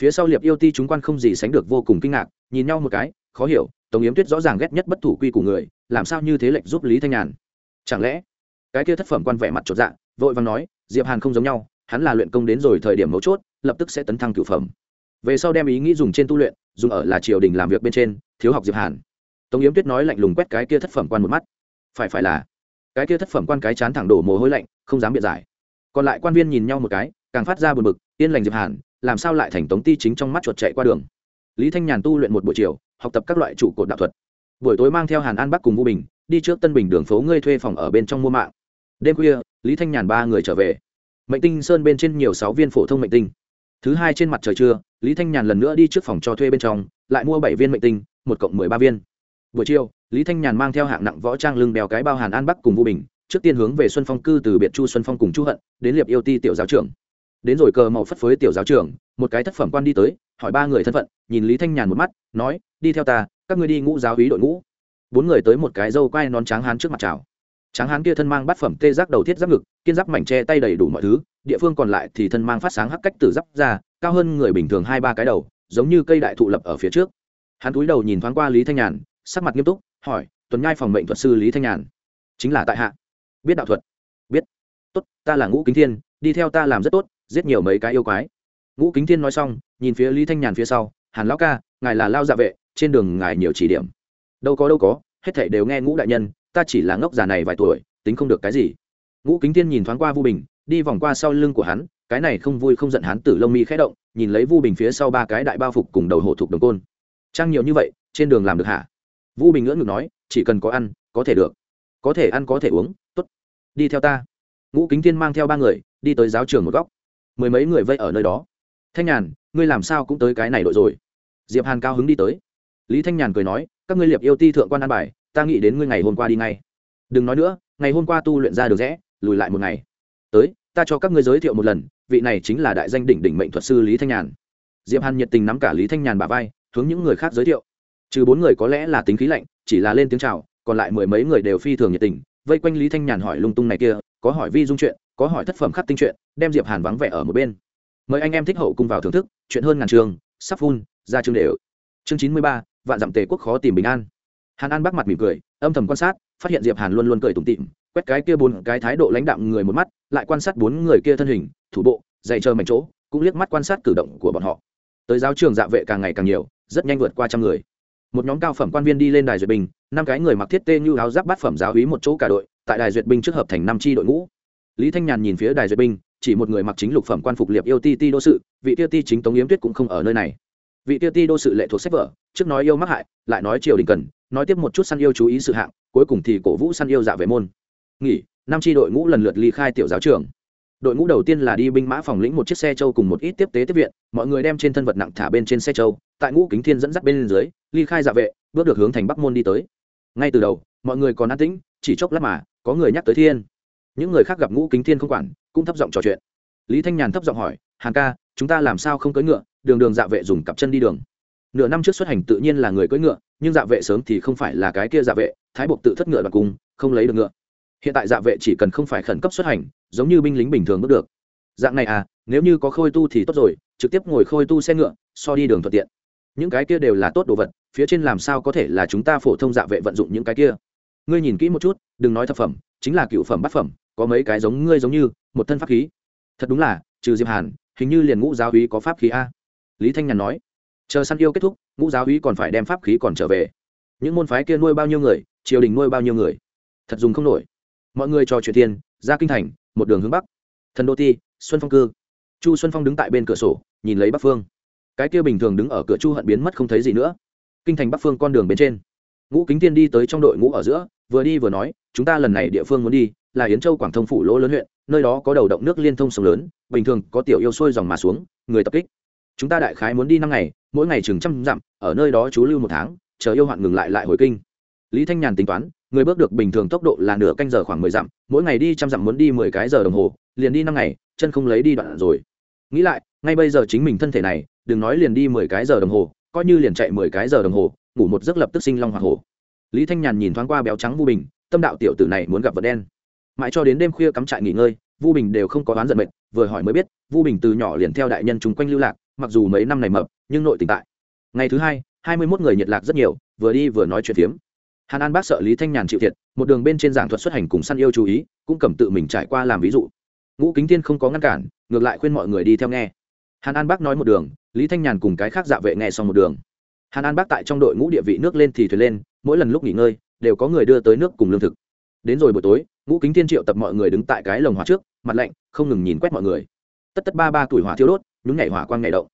[SPEAKER 1] Phía sau liệp yêu ti chúng quan không gì sánh được vô cùng kinh ngạc, nhìn nhau một cái, khó hiểu, tống yếm tuyết rõ ràng ghét nhất bất thủ quy của người, làm sao như thế lệnh giúp lý thanh nhàn? Chẳng lẽ, cái kia thất phẩm quan vẻ mặt chột dạ vội vàng nói, diệp hàn không giống nhau hắn là luyện công đến rồi thời điểm mấu chốt, lập tức sẽ tấn thăng cửu phẩm. Về sau đem ý nghĩ dùng trên tu luyện, dùng ở là triều đình làm việc bên trên, thiếu học diệp hàn. Tống yếm tuyết nói lạnh lùng quét cái kia thất phẩm quan một mắt. Phải phải là, cái kia thất phẩm quan cái chán thẳng đổ mồ hôi lạnh, không dám biện giải. Còn lại quan viên nhìn nhau một cái, càng phát ra buồn bực, yên lành diệp hàn, làm sao lại thành tống ti chính trong mắt chuột chạy qua đường? Lý thanh nhàn tu luyện một buổi chiều, học tập các loại trụ cột đạo thuật. Buổi tối mang theo hàn an bắc cùng vũ bình, đi trước tân bình đường phố ngươi thuê phòng ở bên trong mua mạng. Đêm khuya, lý thanh nhàn ba người trở về mệnh tinh sơn bên trên nhiều sáu viên phổ thông mệnh tinh. Thứ hai trên mặt trời trưa, lý thanh nhàn lần nữa đi trước phòng cho thuê bên trong, lại mua bảy viên mệnh tinh, một cộng mười ba viên. Buổi chiều, lý thanh nhàn mang theo hạng nặng võ trang lưng đèo cái bao hàn an bắc cùng vũ bình, trước tiên hướng về xuân phong cư từ biệt chu xuân phong cùng chu hận, đến liệp yêu ti tiểu giáo trưởng. Đến rồi cờ màu phất phới tiểu giáo trưởng, một cái thất phẩm quan đi tới, hỏi ba người thân phận, nhìn lý thanh nhàn một mắt, nói, đi theo ta, các ngươi đi ngũ giáo hí đội ngũ. Bốn người tới một cái dâu quai nón tráng hán trước mặt chào tráng hán kia thân mang bát phẩm tê giác đầu thiết giáp ngực, kiên giáp mảnh tre tay đầy đủ mọi thứ, địa phương còn lại thì thân mang phát sáng hắc cách từ giáp ra, cao hơn người bình thường hai ba cái đầu, giống như cây đại thụ lập ở phía trước. Hắn túi đầu nhìn thoáng qua lý thanh nhàn, sắc mặt nghiêm túc, hỏi, tuần nhai phòng mệnh thuật sư lý thanh nhàn, chính là tại hạ. Biết đạo thuật. Biết. Tốt, ta là ngũ kính thiên, đi theo ta làm rất tốt, giết nhiều mấy cái yêu quái. Ngũ kính thiên nói xong, nhìn phía lý thanh nhàn phía sau, hàn lão ca, ngài là lao dạ vệ, trên đường ngài nhiều chỉ điểm. Đâu có đâu có, hết thảy đều nghe ngũ đại nhân ta chỉ là ngốc già này vài tuổi, tính không được cái gì. Ngũ kính thiên nhìn thoáng qua vu bình, đi vòng qua sau lưng của hắn, cái này không vui không giận hắn tử lông mi khẽ động, nhìn lấy vu bình phía sau ba cái đại bao phục cùng đầu hộ thuộc đồng côn. Trang nhiều như vậy, trên đường làm được hả? Vu bình ngưỡng ngực nói, chỉ cần có ăn, có thể được. Có thể ăn, có thể uống t ố t đi theo ta. Ngũ kính thiên mang theo ba người, đi tới giáo trường một góc. Mười mấy người vây ở nơi đó. Thanh nhàn, ngươi làm sao cũng tới cái này đội rồi? Diệp hàn cao hứng đi tới. Lý thanh nhàn cười nói, các ngươi liệp yêu ti thượng quan an bài ta nghĩ đến ngươi ngày hôm qua đi ngay. Đừng nói nữa, ngày hôm qua tu luyện ra được rẽ, lùi lại một ngày. Tới, ta cho các ngươi giới thiệu một lần, vị này chính là đại danh đỉnh đỉnh mệnh thuật sư lý thanh nhàn. Diệp hàn nhiệt tình nắm cả lý thanh nhàn bà vai, hướng những người khác giới thiệu. Trừ bốn người có lẽ là tính khí lạnh, chỉ là lên tiếng chào, còn lại mười mấy người đều phi thường nhiệt tình, vây quanh lý thanh nhàn hỏi lung tung này kia, có hỏi vi dung chuyện, có hỏi thất phẩm khắc tinh chuyện, đem diệp hàn vắng vẻ ở một bên. Mời anh em thích hậu cùng vào thưởng thức, chuyện hơn ngàn trường, sắp phun ra chương đều. Chương chín mươi ba, vạn dặm tề quốc khó tìm bình an hàn an bắc mặt mỉm cười, âm thầm quan sát, phát hiện diệp hàn luôn luôn cười tủm tỉm, quét cái kia bốn cái thái độ lãnh đạm người một mắt, lại quan sát bốn người kia thân hình, thủ bộ dày chờ mảnh chỗ, cũng liếc mắt quan sát cử động của bọn họ. Tới giáo trường dạ vệ càng ngày càng nhiều, rất nhanh vượt qua trăm người. Một nhóm cao phẩm quan viên đi lên đài duyệt binh, năm cái người mặc thiết tê như áo giáp bát phẩm giáo hí một chỗ cả đội, tại đài duyệt binh trước hợp thành năm chi đội ngũ. Lý thanh nhàn nhìn phía đài duyệt binh, chỉ một người mặc chính lục phẩm quan phục liệp yêu ti ti đô sự, vị tiêu ti chính tống yếm tuyết cũng không ở nơi này. Vị tiêu ti đô sự lệ thuộc sách vở, trước nói yêu mắc hại, lại nói triều đình cần nói tiếp một chút săn yêu chú ý sự hạng, cuối cùng thì cổ vũ săn yêu dạ về môn. Nghỉ, năm tri đội ngũ lần lượt ly khai tiểu giáo trường. Đội ngũ đầu tiên là đi binh mã phòng lĩnh một chiếc xe châu cùng một ít tiếp tế tiếp viện, mọi người đem trên thân vật nặng thả bên trên xe châu, tại ngũ kính thiên dẫn dắt bên dưới, ly khai dạ vệ, bước được hướng thành bắc môn đi tới. Ngay từ đầu, mọi người còn an tĩnh, chỉ chốc lát mà, có người nhắc tới thiên. Những người khác gặp ngũ kính thiên không quản, cũng thấp giọng trò chuyện. Lý thanh nhàn thấp giọng hỏi, hàn ca, chúng ta làm sao không cưỡi ngựa? Đường đường dạ vệ dùng cặp chân đi đường nửa năm trước xuất hành tự nhiên là người cưỡi ngựa, nhưng dạ vệ sớm thì không phải là cái kia dạ vệ, thái buộc tự thất ngựa đoạt cung không lấy được ngựa. Hiện tại dạ vệ chỉ cần không phải khẩn cấp xuất hành, giống như binh lính bình thường bước được. Dạng này à nếu như có khôi tu thì tốt rồi, trực tiếp ngồi khôi tu xe ngựa, so đi đường thuận tiện. Những cái kia đều là tốt đồ vật, phía trên làm sao có thể là chúng ta phổ thông dạ vệ vận dụng những cái kia? Ngươi nhìn kỹ một chút, đừng nói thập phẩm, chính là cựu phẩm, bát phẩm, có mấy cái giống ngươi giống như, một thân pháp khí. Thật đúng là, trừ diệp hàn, hình như liền ngũ giáo úy có pháp khí a. Lý thanh nhàn nói chờ săn yêu kết thúc, ngũ giáo úy còn phải đem pháp khí còn trở về. Những môn phái kia nuôi bao nhiêu người, triều đình nuôi bao nhiêu người? Thật dùng không nổi. Mọi người trò chuyện tiền ra kinh thành, một đường hướng bắc. Thần đô ti, xuân phong cư. Chu xuân phong đứng tại bên cửa sổ, nhìn lấy bắc phương. Cái kia bình thường đứng ở cửa chu hận biến mất không thấy gì nữa. Kinh thành bắc phương con đường bên trên. Ngũ kính tiên đi tới trong đội ngũ ở giữa, vừa đi vừa nói, chúng ta lần này địa phương muốn đi, là yến châu quảng thông phủ lỗ lớn huyện, nơi đó có đầu động nước liên thông sông lớn, bình thường có tiểu yêu sôi dòng mà xuống, người tập kích chúng ta đại khái muốn đi năm ngày, mỗi ngày chừng trăm dặm, ở nơi đó chú lưu một tháng, chờ yêu hoạn ngừng lại lại hồi kinh. Lý thanh nhàn tính toán, người bước được bình thường tốc độ là nửa canh giờ khoảng mười dặm, mỗi ngày đi trăm dặm muốn đi mười cái giờ đồng hồ, liền đi năm ngày, chân không lấy đi đoạn rồi. Nghĩ lại, ngay bây giờ chính mình thân thể này, đừng nói liền đi mười cái giờ đồng hồ, coi như liền chạy mười cái giờ đồng hồ, ngủ một giấc lập tức sinh long hoa hồ lý thanh nhàn nhìn thoáng qua béo trắng vu bình, tâm đạo tiểu tử này muốn gặp vật đen. Mãi cho đến đêm khuya cắm trại nghỉ ngơi, vu bình đều không có oán giận mệt, vừa hỏi mới biết vu bình từ nhỏ liền theo đại nhân chúng quanh lưu lạc, mặc dù mấy năm này mập, nhưng nội tình tại. Ngày thứ hai hai mươi mốt người nhiệt lạc rất nhiều, vừa đi vừa nói chuyện phiếm. Hàn an bác sợ lý thanh nhàn chịu thiệt, một đường bên trên giảng thuật xuất hành cùng săn yêu chú ý, cũng cầm tự mình trải qua làm ví dụ. Ngũ kính tiên không có ngăn cản, ngược lại khuyên mọi người đi theo nghe. Hàn an bác nói một đường, lý thanh nhàn cùng cái khác dạ vệ nghe xong một đường. Hàn an bác tại trong đội ngũ địa vị nước lên thì thuyền lên, mỗi lần lúc nghỉ ngơi, đều có người đưa tới nước cùng lương thực. Đến rồi buổi tối, ngũ kính thiên triệu tập mọi người đứng tại cái lồng hóa trước, mặt lạnh, không ngừng nhìn quét mọi người tất tất ba ba tuổi hỏa thiêu đốt nhúng nhảy hỏa quang nhảy động.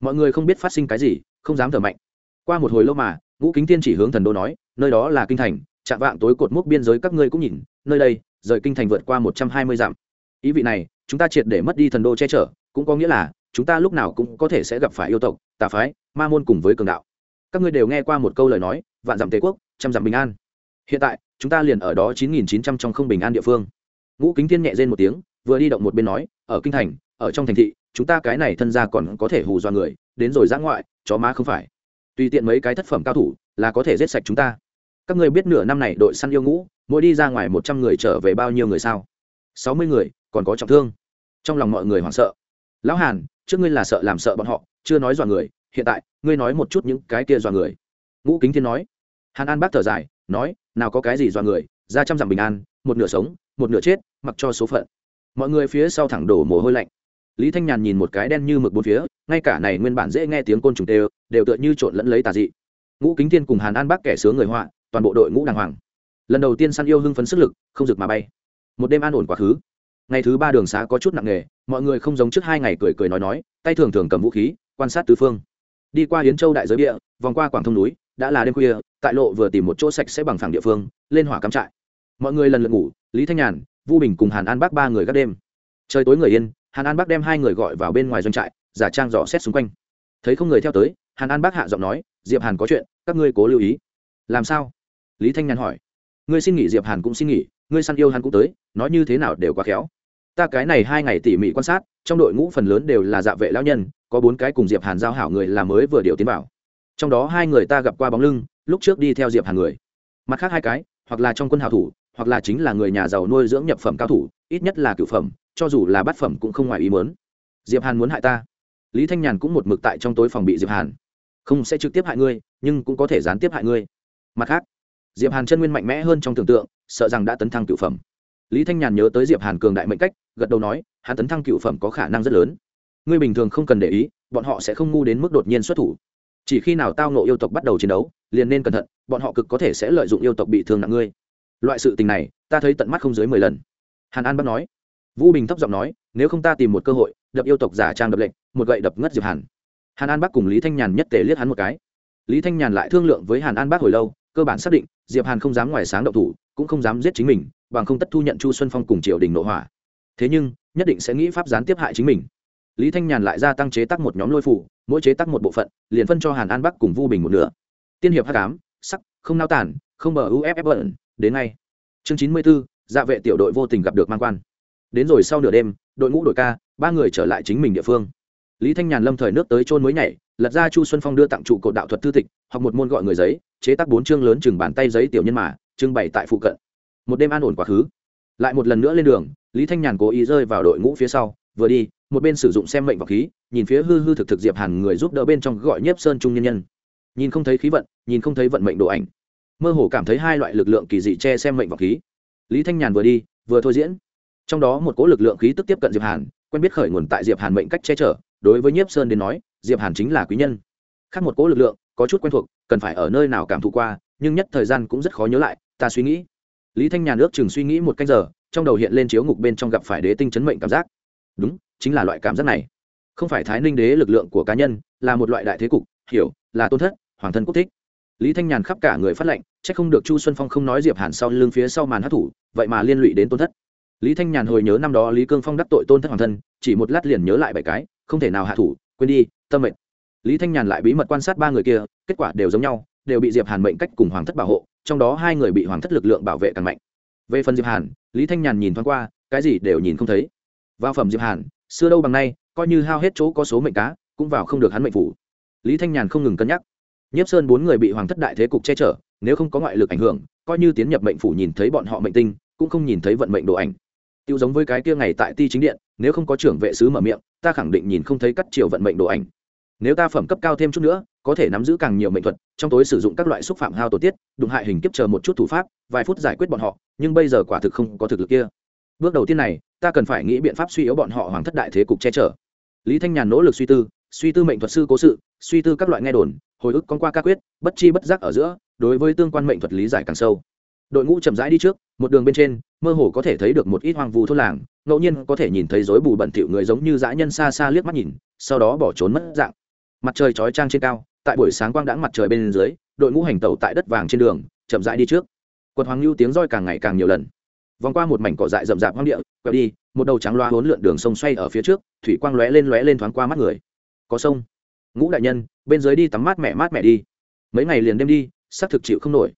[SPEAKER 1] Mọi người không biết phát sinh cái gì, không dám thở mạnh. Qua một hồi lâu mà, ngũ kính thiên chỉ hướng thần đô nói, nơi đó là kinh thành, chạm vạng tối cột mốc biên giới các ngươi cũng nhìn, nơi đây, rời kinh thành vượt qua một trăm hai mươi dặm. Ý vị này, chúng ta triệt để mất đi thần đô che chở, cũng có nghĩa là, chúng ta lúc nào cũng có thể sẽ gặp phải yêu tộc, tà phái, ma môn cùng với cường đạo. Các ngươi đều nghe qua một câu lời nói, vạn dặm tề quốc, trăm dặm bình an. Hiện tại, chúng ta liền ở đó chín nghìn chín trăm trong không bình an địa phương. Ngũ kính thiên nhẹ rên một tiếng, vừa đi động một bên nói, ở kinh thành ở trong thành thị, chúng ta cái này thân ra còn có thể hù do người, đến rồi giã ngoại, chó má không phải. Tùy tiện mấy cái thất phẩm cao thủ là có thể giết sạch chúng ta. Các ngươi biết nửa năm này đội săn yêu ngũ, mỗi đi ra ngoài một trăm người trở về bao nhiêu người sao? Sáu mươi người, còn có trọng thương. Trong lòng mọi người hoảng sợ. Lão hàn, trước ngươi là sợ làm sợ bọn họ, chưa nói dọa người, hiện tại, ngươi nói một chút những cái kia dọa người. Ngũ kính thiên nói. Hàn an bác thở dài, nói, nào có cái gì dọa người, ra trăm dặm bình an, một nửa sống, một nửa chết, mặc cho số phận. Mọi người phía sau thẳng đổ mồ hôi lạnh lý thanh nhàn nhìn một cái đen như mực bốn phía, ngay cả này nguyên bản dễ nghe tiếng côn trùng đều đều tựa như trộn lẫn lấy tà dị. Ngũ kính thiên cùng hàn an bác kẻ sướng người họa, toàn bộ đội ngũ đàng hoàng. Lần đầu tiên săn yêu hưng phấn sức lực, không rực mà bay. Một đêm an ổn quá khứ. Ngày thứ ba đường xá có chút nặng nề, mọi người không giống trước hai ngày cười cười nói nói, tay thường thường cầm vũ khí, quan sát tứ phương. Đi qua hiến châu đại giới địa, vòng qua quảng thông núi, đã là đêm khuya, tại lộ vừa tìm một chỗ sạch sẽ bằng phẳng địa phương, lên hỏa cắm trại. Mọi người lần lượt ngủ, lý thanh nhàn, vu bình cùng hàn an bác ba người các đêm. Trời tối người yên hàn an bác đem hai người gọi vào bên ngoài doanh trại, giả trang dò xét xung quanh. Thấy không người theo tới, hàn an bác hạ giọng nói, diệp hàn có chuyện, các ngươi cố lưu ý. Làm sao? Lý thanh nhàn hỏi. Ngươi xin nghỉ, diệp hàn cũng xin nghỉ, ngươi săn yêu hắn cũng tới, nói như thế nào đều quá khéo. Ta cái này hai ngày tỉ mỉ quan sát, trong đội ngũ phần lớn đều là dạ vệ lão nhân, có bốn cái cùng diệp hàn giao hảo người là mới vừa điều tiến vào. Trong đó hai người ta gặp qua bóng lưng, lúc trước đi theo diệp hàn người. Mặt khác hai cái, hoặc là trong quân hảo thủ hoặc là chính là người nhà giàu nuôi dưỡng nhập phẩm cao thủ, ít nhất là cựu phẩm, cho dù là bát phẩm cũng không ngoài ý muốn. Diệp hàn muốn hại ta. Lý thanh nhàn cũng một mực tại trong tối phòng bị diệp hàn. Không sẽ trực tiếp hại ngươi, nhưng cũng có thể gián tiếp hại ngươi. Mặt khác, diệp hàn chân nguyên mạnh mẽ hơn trong tưởng tượng, sợ rằng đã tấn thăng cựu phẩm. Lý thanh nhàn nhớ tới diệp hàn cường đại mệnh cách, gật đầu nói, hắn tấn thăng cựu phẩm có khả năng rất lớn. Ngươi bình thường không cần để ý, bọn họ sẽ không ngu đến mức đột nhiên xuất thủ. Chỉ khi nào tao nộ yêu tộc bắt đầu chiến đấu, liền nên cẩn thận, bọn họ cực có thể sẽ lợi dụng yêu tộc bị thương nặng ngươi loại sự tình này, ta thấy tận mắt không dưới mười lần. Hàn an bắc nói. Vũ bình thấp giọng nói, nếu không ta tìm một cơ hội, đập yêu tộc giả trang đập lệnh, một gậy đập ngất diệp hàn. Hàn an bắc cùng lý thanh nhàn nhất tề liếc hắn một cái. Lý thanh nhàn lại thương lượng với hàn an bắc hồi lâu, cơ bản xác định, diệp hàn không dám ngoài sáng động thủ, cũng không dám giết chính mình, bằng không tất thu nhận chu xuân phong cùng triều đình nội hỏa. Thế nhưng, nhất định sẽ nghĩ pháp gián tiếp hại chính mình. Lý thanh nhàn lại gia tăng chế tác một nhóm lôi phủ, mỗi chế tác một bộ phận, liền phân cho hàn an bắc cùng vu bình một nửa. Tiên hiệp h tám sắc, không nao tản không bờ uff bẩn đến ngay. Chương chín mươi b ố dạ vệ tiểu đội vô tình gặp được mang quan. Đến rồi sau nửa đêm, đội ngũ đội ca, ba người trở lại chính mình địa phương. Lý thanh nhàn lâm thời nước tới trôn mới nhảy, lật ra chu xuân phong đưa tặng trụ cột đạo thuật thư tịch, hoặc một môn gọi người giấy, chế tác bốn chương lớn chừng bàn tay giấy tiểu nhân mà, trưng bày tại phụ cận. Một đêm an ổn quá khứ. Lại một lần nữa lên đường, lý thanh nhàn cố ý rơi vào đội ngũ phía sau, vừa đi, một bên sử dụng xem mệnh vào khí, nhìn phía hư hư thực thực diệp hàn người giúp đỡ bên trong gọi nhiếp sơn trung nhân nhân. Nhìn không thấy khí vận, nhìn không thấy vận mệnh độ ảnh mơ hồ cảm thấy hai loại lực lượng kỳ dị che xem mệnh vọng khí. Lý thanh nhàn vừa đi, vừa thôi diễn. Trong đó một cỗ lực lượng khí tức tiếp cận diệp hàn, quen biết khởi nguồn tại diệp hàn mệnh cách che chở, đối với nhiếp sơn đến nói, diệp hàn chính là quý nhân. Khác một cỗ lực lượng, có chút quen thuộc, cần phải ở nơi nào cảm thụ qua, nhưng nhất thời gian cũng rất khó nhớ lại, ta suy nghĩ. Lý thanh nhàn ước chừng suy nghĩ một cách giờ, trong đầu hiện lên chiếu ngục bên trong gặp phải đế tinh chấn mệnh cảm giác. Đúng, chính là loại cảm giác này. Không phải thái ninh đế lực lượng của cá nhân, là một loại đại thế cục, hiểu, là tôn thất, hoàng thân quốc thích lý thanh nhàn khắp cả người phát lệnh c h ắ c không được chu xuân phong không nói diệp hàn sau lưng phía sau màn hát thủ, vậy mà liên lụy đến tôn thất. Lý thanh nhàn hồi nhớ năm đó lý cương phong đắc tội tôn thất hoàng thân, chỉ một lát liền nhớ lại bảy cái, không thể nào hạ thủ, quên đi, tâm mệnh. Lý thanh nhàn lại bí mật quan sát ba người kia, kết quả đều giống nhau, đều bị diệp hàn mệnh cách cùng hoàng thất bảo hộ, trong đó hai người bị hoàng thất lực lượng bảo vệ càng mạnh. Về phần diệp hàn, lý thanh nhàn nhìn thoáng qua, cái gì đều nhìn không thấy. Vào phẩm diệp hàn, xưa đâu bằng nay, coi như hao hết chỗ có số mệnh cá, cũng vào không được hắn mệnh phủ. Lý thanh nhàn không ngừng cân nhắc nhiếp sơn bốn người bị hoàng thất đại thế cục che chở, nếu không có ngoại lực ảnh hưởng, coi như tiến nhập mệnh phủ nhìn thấy bọn họ mệnh tinh, cũng không nhìn thấy vận mệnh đồ ảnh. Tiêu giống với cái kia ngày tại ti chính điện, nếu không có trưởng vệ sứ mở miệng, ta khẳng định nhìn không thấy cắt chiều vận mệnh đồ ảnh. Nếu ta phẩm cấp cao thêm chút nữa, có thể nắm giữ càng nhiều mệnh thuật, trong tối sử dụng các loại xúc phạm hao tổ tiết, đụng hại hình kiếp chờ một chút thủ pháp, vài phút giải quyết bọn họ, nhưng bây giờ quả thực không có thực lực kia. Bước đầu tiên này, ta cần phải nghĩ biện pháp suy yếu bọn họ hoàng thất đại thế cục che chở. Lý thanh nhàn nỗ lực suy tư suy tư mệnh thuật sư cố sự, suy tư các loại nghe đồn hồi ức con qua ca quyết, bất chi bất giác ở giữa, đối với tương quan mệnh thuật lý giải càng sâu. Đội ngũ chậm rãi đi trước, một đường bên trên, mơ hồ có thể thấy được một ít hoang vu thôn làng, ngẫu nhiên có thể nhìn thấy rối bù bẩn thỉu người giống như dã nhân xa xa liếc mắt nhìn, sau đó bỏ trốn mất dạng. Mặt trời chói trang trên cao, tại buổi sáng quang đãng mặt trời bên dưới, đội ngũ hành tẩu tại đất vàng trên đường, chậm rãi đi trước. Quần hoàng lưu tiếng roi càng ngày càng nhiều lần. Vòng qua một mảnh cỏ dại rậm rạp hoang địa, quẹo đi, một đầu trắng loa hốn lượn đường sông xoay ở phía trước, thủy quang lóe lên lóe lên thoáng qua mắt người. Có sông ngũ đại nhân, bên dưới đi tắm mát mẹ mát mẹ đi. Mấy ngày liền đêm đi, xác thực chịu không nổi.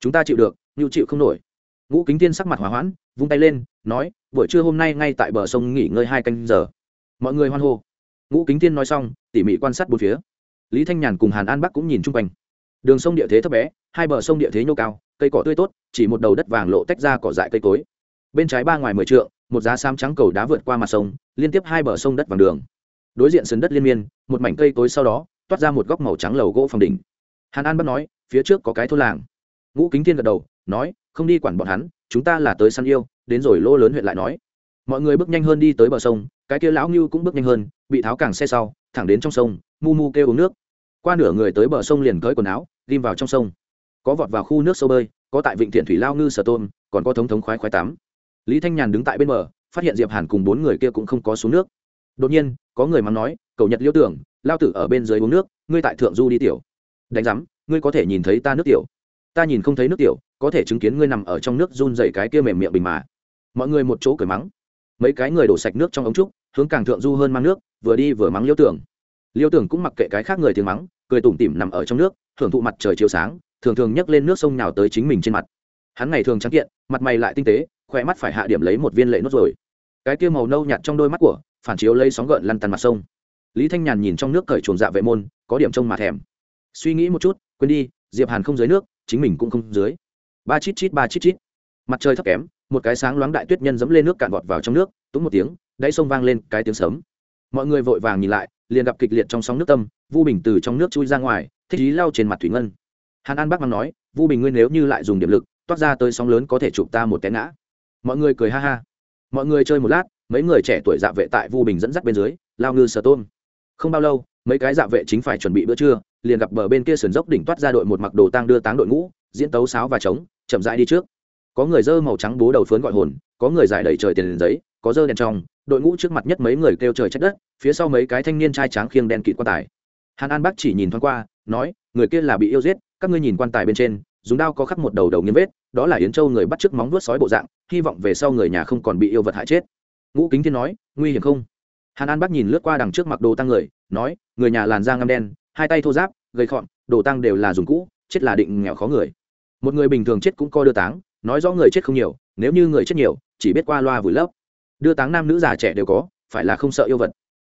[SPEAKER 1] Chúng ta chịu được nhu chịu không nổi. Ngũ kính tiên sắc mặt hỏa hoãn, vung tay lên, nói, buổi trưa hôm nay ngay tại bờ sông nghỉ ngơi hai canh giờ. Mọi người hoan hô. Ngũ kính tiên nói xong, tỉ mỉ quan sát bốn phía. Lý thanh nhàn cùng hàn an bắc cũng nhìn chung quanh. Đường sông địa thế thấp bé, hai bờ sông địa thế nhô cao, cây cỏ tươi tốt, chỉ một đầu đất vàng lộ tách ra cỏ dại cây cối. Bên trái ba ngoài mười trượng, một giá xám trắng cầu đá vượt qua mặt sông, liên tiếp hai bờ sông đất vàng đường đối diện sườn đất liên miên, một mảnh cây tối sau đó, toát ra một góc màu trắng lầu gỗ phòng đỉnh. Hàn an bắt nói, phía trước có cái thôn làng. Ngũ kính thiên gật đầu, nói, không đi quản bọn hắn, chúng ta là tới săn yêu, đến rồi lô lớn huyện lại nói. Mọi người bước nhanh hơn đi tới bờ sông, cái kia lão ngưu cũng bước nhanh hơn, bị tháo càng xe sau, thẳng đến trong sông, mu mu kêu uống nước. Qua nửa người tới bờ sông liền cởi quần áo, ghim vào trong sông. Có vọt vào khu nước sâu bơi, có tại vịnh thiện thủy lao ngư sở tôm còn có thống thống khoái khoái tắm. Lý thanh nhàn đứng tại bên bờ, phát hiện diệp hàn cùng bốn người kia cũng không có xuống nước đột nhiên, có người mắng nói, cầu nhật liêu tưởng, lao tử ở bên dưới uống nước, ngươi tại thượng du đi tiểu. Đánh giám, ngươi có thể nhìn thấy ta nước tiểu. Ta nhìn không thấy nước tiểu, có thể chứng kiến ngươi nằm ở trong nước run dày cái kia mềm miệng bình mà. Mọi người một chỗ cười mắng. Mấy cái người đổ sạch nước trong ống trúc, hướng càng thượng du hơn mang nước, vừa đi vừa mắng liêu tưởng. Liêu tưởng cũng mặc kệ cái khác người tiếng mắng, cười tủm tỉm nằm ở trong nước hưởng thụ mặt trời chiều sáng, thường thường nhấc lên nước sông nào tới chính mình trên mặt. Hắn ngày thường trắng kiện, mặt mày lại tinh tế, khỏe mắt phải hạ điểm lấy một viên lệ nốt rồi. Cái kia màu nâu nhạt trong đôi mắt của phản chiếu lấy sóng gợn lăn tăn mặt sông. Lý thanh nhàn nhìn trong nước cởi chuồng dạ vệ môn, có điểm trông mà thèm. Suy nghĩ một chút, quên đi, diệp hàn không dưới nước, chính mình cũng không dưới. Ba chít chít, ba chít chít. Mặt trời thấp kém, một cái sáng loáng đại tuyết nhân dẫm lên nước cạn vọt vào trong nước, túng một tiếng, đáy sông vang lên cái tiếng sớm mọi người vội vàng nhìn lại, liền gặp kịch liệt trong sóng nước tâm, vu bình từ trong nước chui ra ngoài, thích ý lao trên mặt thủy ngân. Hàn an bắc mang nói, vu bình ngươi nếu như lại dùng điểm lực, toát ra tới sóng lớn có thể chụp ta một té ngã. Mọi người cười ha ha. Mọi người chơi một lát mấy người trẻ tuổi dạ vệ tại vu bình dẫn dắt bên dưới, lao ngư sờ tôm không bao lâu, mấy cái dạ vệ chính phải chuẩn bị bữa trưa, liền gặp bờ bên kia sườn dốc đỉnh toát ra đội một mặc đồ tang đưa táng đội ngũ, diễn tấu sáo và trống, chậm rãi đi trước. Có người dơ màu trắng bố đầu phớn gọi hồn, có người giải đầy trời tiền giấy, có dơ đèn trong, đội ngũ trước mặt nhất mấy người kêu trời trách đất, phía sau mấy cái thanh niên trai tráng khiêng đèn kịt quan tài. Hàn an bác chỉ nhìn thoáng qua, nói, người kia là bị yêu giết, các ngươi nhìn quan tài bên trên, dùng đao có khắc một đầu đầu nghiêm vết, đó là yến châu người bắt chước móng vuốt sói bộ dạng, hy vọng về sau người nhà không còn bị yêu vật hại chết ngũ kính thiên nói, nguy hiểm không? Hàn an bác nhìn lướt qua đằng trước mặc đồ tăng người, nói, người nhà làn da ngâm đen, hai tay thô giáp gầy khọn, đồ tăng đều là dùng cũ, chết là định nghèo khó người. Một người bình thường chết cũng co đưa táng, nói rõ người chết không nhiều, nếu như người chết nhiều, chỉ biết qua loa vùi lấp. Đưa táng nam nữ già trẻ đều có, phải là không sợ yêu vật.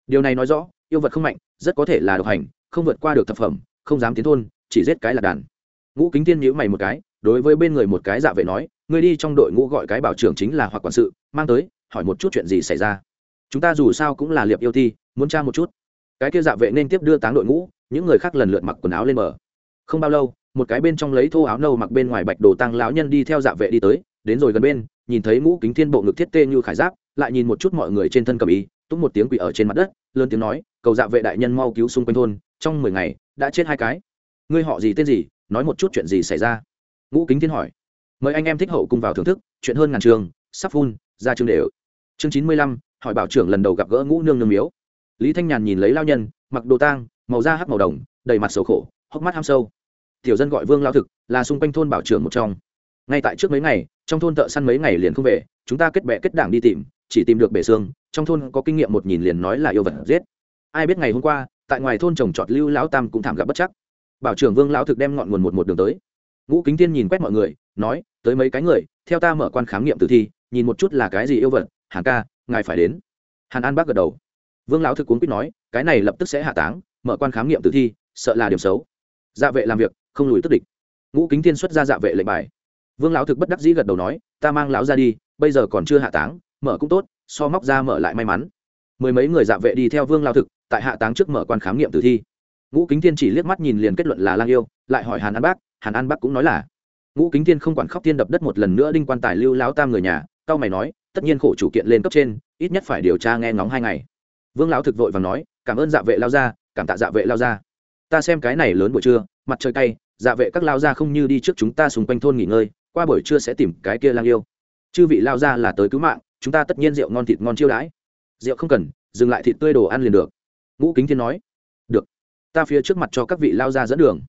[SPEAKER 1] Điều này nói rõ, yêu vật không mạnh, rất có thể là độc hành, không vượt qua được thập phẩm, không dám tiến thôn, chỉ giết cái là đàn. Ngũ kính tiên nhữ mày một cái, đối với bên người một cái dạ vệ nói người đi trong đội ngũ gọi cái bảo trưởng chính là hoặc quản sự, mang tới hỏi một chút chuyện gì xảy ra. Chúng ta dù sao cũng là liệp yêu thi muốn tra một chút. Cái kia dạ vệ nên tiếp đưa táng đội ngũ, những người khác lần lượt mặc quần áo lên mở không bao lâu, một cái bên trong lấy thô áo nâu mặc bên ngoài bạch đồ tăng lão nhân đi theo dạ vệ đi tới, đến rồi gần bên, nhìn thấy ngũ kính thiên bộ ngực thiết tê như khải giáp, lại nhìn một chút mọi người trên thân cầm ý túc một tiếng quỷ ở trên mặt đất, lớn tiếng nói, cầu dạ vệ đại nhân mau cứu xung quanh thôn, trong mười ngày đã chết hai cái. Ngươi họ gì, tên gì, nói một chút chuyện gì xảy ra? Ngũ kính thiên hỏi. Mời anh em thích hậu cùng vào thưởng thức, chuyện hơn ngàn trường, sắp phun, ra chương đều chương chín mươi lăm, hỏi bảo trưởng lần đầu gặp gỡ ngũ nương nương miếu. Lý thanh nhàn nhìn lấy lao nhân, mặc đồ tang, màu da hắc màu đồng, đầy mặt sầu khổ, hốc mắt ham sâu. Tiểu dân gọi vương lao thực, là xung quanh thôn bảo trưởng một trong. Ngay tại trước mấy ngày, trong thôn thợ săn mấy ngày liền không về, chúng ta kết bệ kết đảng đi tìm, chỉ tìm được bể xương, trong thôn có kinh nghiệm một nhìn liền nói là yêu vật giết. Ai biết ngày hôm qua, tại ngoài thôn trồng trọt lưu lão tam cũng thảm gặp bất chắc. Bảo trưởng vương lão thực đem ngọn nguồn một một đường tới. Ngũ kính tiên nhìn quét mọi người, nói, tới mấy cái người, theo ta mở quan khám nghiệm tử thi, nhìn một chút là cái gì yêu vật hàn ca, ngài phải đến. Hàn an bác gật đầu. Vương lão thực cuốn quýt nói, cái này lập tức sẽ hạ táng, mở quan khám nghiệm tử thi, sợ là điểm xấu. Dạ vệ làm việc, không lùi tức địch. Ngũ kính thiên xuất ra dạ vệ lệnh bài. Vương lão thực bất đắc dĩ gật đầu nói, ta mang lão ra đi, bây giờ còn chưa hạ táng, mở cũng tốt, so móc ra mở lại may mắn. Mười mấy người dạ vệ đi theo vương lão thực, tại hạ táng trước mở quan khám nghiệm tử thi. Ngũ kính thiên chỉ liếc mắt nhìn liền kết luận là lang yêu, lại hỏi hàn an bác, hàn an bác cũng nói là. Ngũ kính thiên không quản khóc thiên đập đất một lần nữa đinh quan tài lưu lão tam người nhà cao mày nói tất nhiên khổ chủ kiện lên cấp trên, ít nhất phải điều tra nghe ngóng hai ngày. Vương lão thực vội và nói, cảm ơn dạ vệ lao ra cảm tạ dạ vệ lao ra ta xem cái này lớn buổi trưa, mặt trời cay dạ vệ các lao gia không như đi trước chúng ta xung quanh thôn nghỉ ngơi, qua buổi trưa sẽ tìm cái kia lang yêu. Chư vị lao gia là tới cứu mạng, chúng ta tất nhiên rượu ngon thịt ngon chiêu đãi. Rượu không cần, dừng lại thịt tươi đồ ăn liền được. Ngũ kính thiên nói, được, ta phía trước mặt cho các vị lao gia dẫn đường.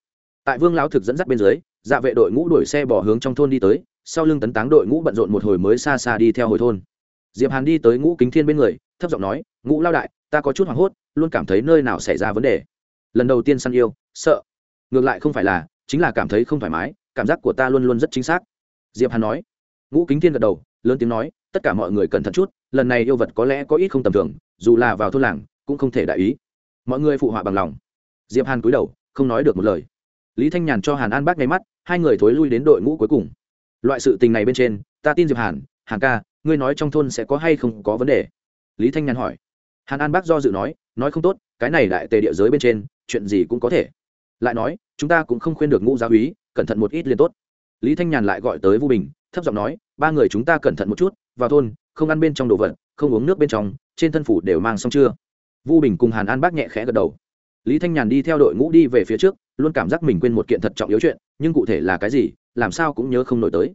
[SPEAKER 1] Tại vương lão thực dẫn dắt bên dưới dạ vệ đội ngũ đuổi xe bỏ hướng trong thôn đi tới, sau lưng tấn táng đội ngũ bận rộn một hồi mới xa xa đi theo hồi thôn. Diệp hàn đi tới ngũ kính thiên bên người, thấp giọng nói, ngũ lao đại, ta có chút hoảng hốt, luôn cảm thấy nơi nào xảy ra vấn đề. Lần đầu tiên săn yêu, sợ. Ngược lại không phải là, chính là cảm thấy không thoải mái, cảm giác của ta luôn luôn rất chính xác. Diệp hàn nói. Ngũ kính thiên gật đầu, lớn tiếng nói, tất cả mọi người cẩn thận chút, lần này yêu vật có lẽ có ít không tầm thường, dù là vào thôn làng, cũng không thể đại ý. Mọi người phụ họa bằng lòng. Diệp hàn cúi đầu, không nói được một lời. Lý thanh nhàn cho hàn an bác ngay mắt hai người thối lui đến đội ngũ cuối cùng. Loại sự tình này bên trên, ta tin diệp hàn hàn ca, ngươi nói trong thôn sẽ có hay không có vấn đề? Lý thanh nhàn hỏi. Hàn an bác do dự nói nói không tốt, cái này đại tề địa giới bên trên, chuyện gì cũng có thể. Lại nói, chúng ta cũng không khuyên được ngũ gia úy, cẩn thận một ít liền tốt. Lý thanh nhàn lại gọi tới vu bình, thấp giọng nói, ba người chúng ta cẩn thận một chút, vào thôn, không ăn bên trong đồ vật, không uống nước bên trong, trên thân phủ đều mang xong chưa? Vu bình cùng hàn an bác nhẹ khẽ gật đầu. Lý thanh nhàn đi theo đội ngũ đi về phía trước, luôn cảm giác mình quên một kiện thật trọng yếu chuyện nhưng cụ thể là cái gì, làm sao cũng nhớ không nổi tới.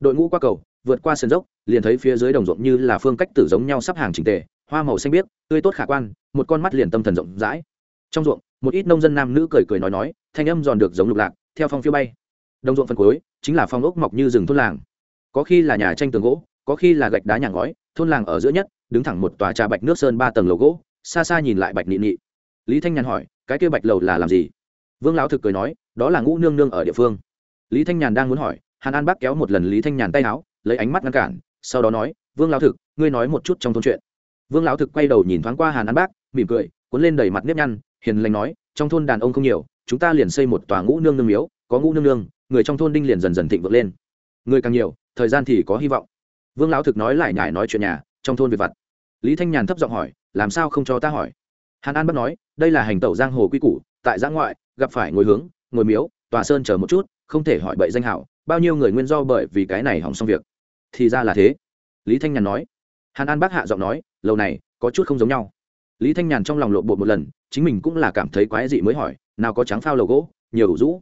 [SPEAKER 1] Đội ngũ qua cầu, vượt qua sườn dốc, liền thấy phía dưới đồng ruộng như là phương cách tử giống nhau sắp hàng trình tề, hoa màu xanh biếc, tươi tốt khả quan, một con mắt liền tâm thần rộng rãi. Trong ruộng, một ít nông dân nam nữ cười cười nói nói, thanh âm giòn được giống lục lạc, theo phong phiêu bay. Đồng ruộng phần cuối, chính là phong ốc mọc như rừng thôn làng. Có khi là nhà tranh tường gỗ, có khi là gạch đá nhà ngói, thôn làng ở giữa nhất, đứng thẳng một tòa trà bạch nước sơn ba tầng lầu gỗ, xa xa nhìn lại bạch nị nị. Lý thanh nhàn hỏi, cái kia bạch lầu là làm gì? Vương lão thực cười nói đó là ngũ nương nương ở địa phương. Lý thanh nhàn đang muốn hỏi, hàn an bác kéo một lần lý thanh nhàn tay áo, lấy ánh mắt ngăn cản, sau đó nói, vương lão thực, ngươi nói một chút trong thôn chuyện. Vương lão thực quay đầu nhìn thoáng qua hàn an bác mỉm cười, cuốn lên đầy mặt nếp nhăn, hiền lành nói, trong thôn đàn ông không nhiều, chúng ta liền xây một tòa ngũ nương nương miếu, có ngũ nương nương, người trong thôn đinh liền dần dần thịnh vượng lên. Người càng nhiều, thời gian thì có hy vọng. Vương lão thực nói lại nhải nói chuyện nhà, trong thôn việc vặt. Lý thanh nhàn thấp giọng hỏi, làm sao không cho ta hỏi? Hàn an bắt nói, đây là hành tẩu giang hồ quy củ, tại giã ngoại, gặp phải ngồi hướng ngồi miếu, tòa sơn chờ một chút, không thể hỏi bậy danh hảo, bao nhiêu người nguyên do bởi vì cái này hỏng xong việc. Thì ra là thế. Lý thanh nhàn nói. Hàn an bác hạ giọng nói, lâu này, có chút không giống nhau. Lý thanh nhàn trong lòng lộ bột một lần, chính mình cũng là cảm thấy quái dị mới hỏi, nào có trắng phao lầu gỗ, nhiều đủ rũ?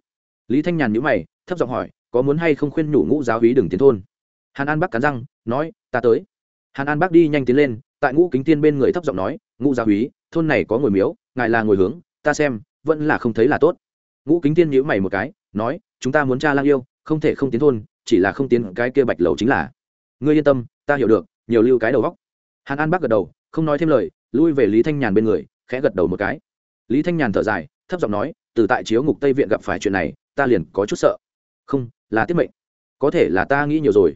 [SPEAKER 1] Lý thanh nhàn nhữ mày, thấp giọng hỏi, có muốn hay không khuyên nhủ ngũ giáo hí đừng tiến thôn? Hàn an Bác cắn răng, nói, ta tới. Hàn an Bác đi nhanh tiến lên, tại ngũ kính tiên bên người thấp giọng nói, ngũ giáo hí, thôn này có ngồi miếu, ngài là ngồi hướng, ta xem, vẫn là không thấy là tốt ngũ kính tiên nhữ mày một cái, nói, chúng ta muốn cha lang yêu, không thể không tiến thôn, chỉ là không tiến cái kia bạch lầu chính là. Ngươi yên tâm, ta hiểu được, nhiều lưu cái đầu góc hàn an bắc gật đầu, không nói thêm lời, lui về lý thanh nhàn bên người, khẽ gật đầu một cái. Lý thanh nhàn thở dài, thấp giọng nói, từ tại chiếu ngục tây viện gặp phải chuyện này, ta liền có chút sợ. Không, là tiết mệnh. Có thể là ta nghĩ nhiều rồi.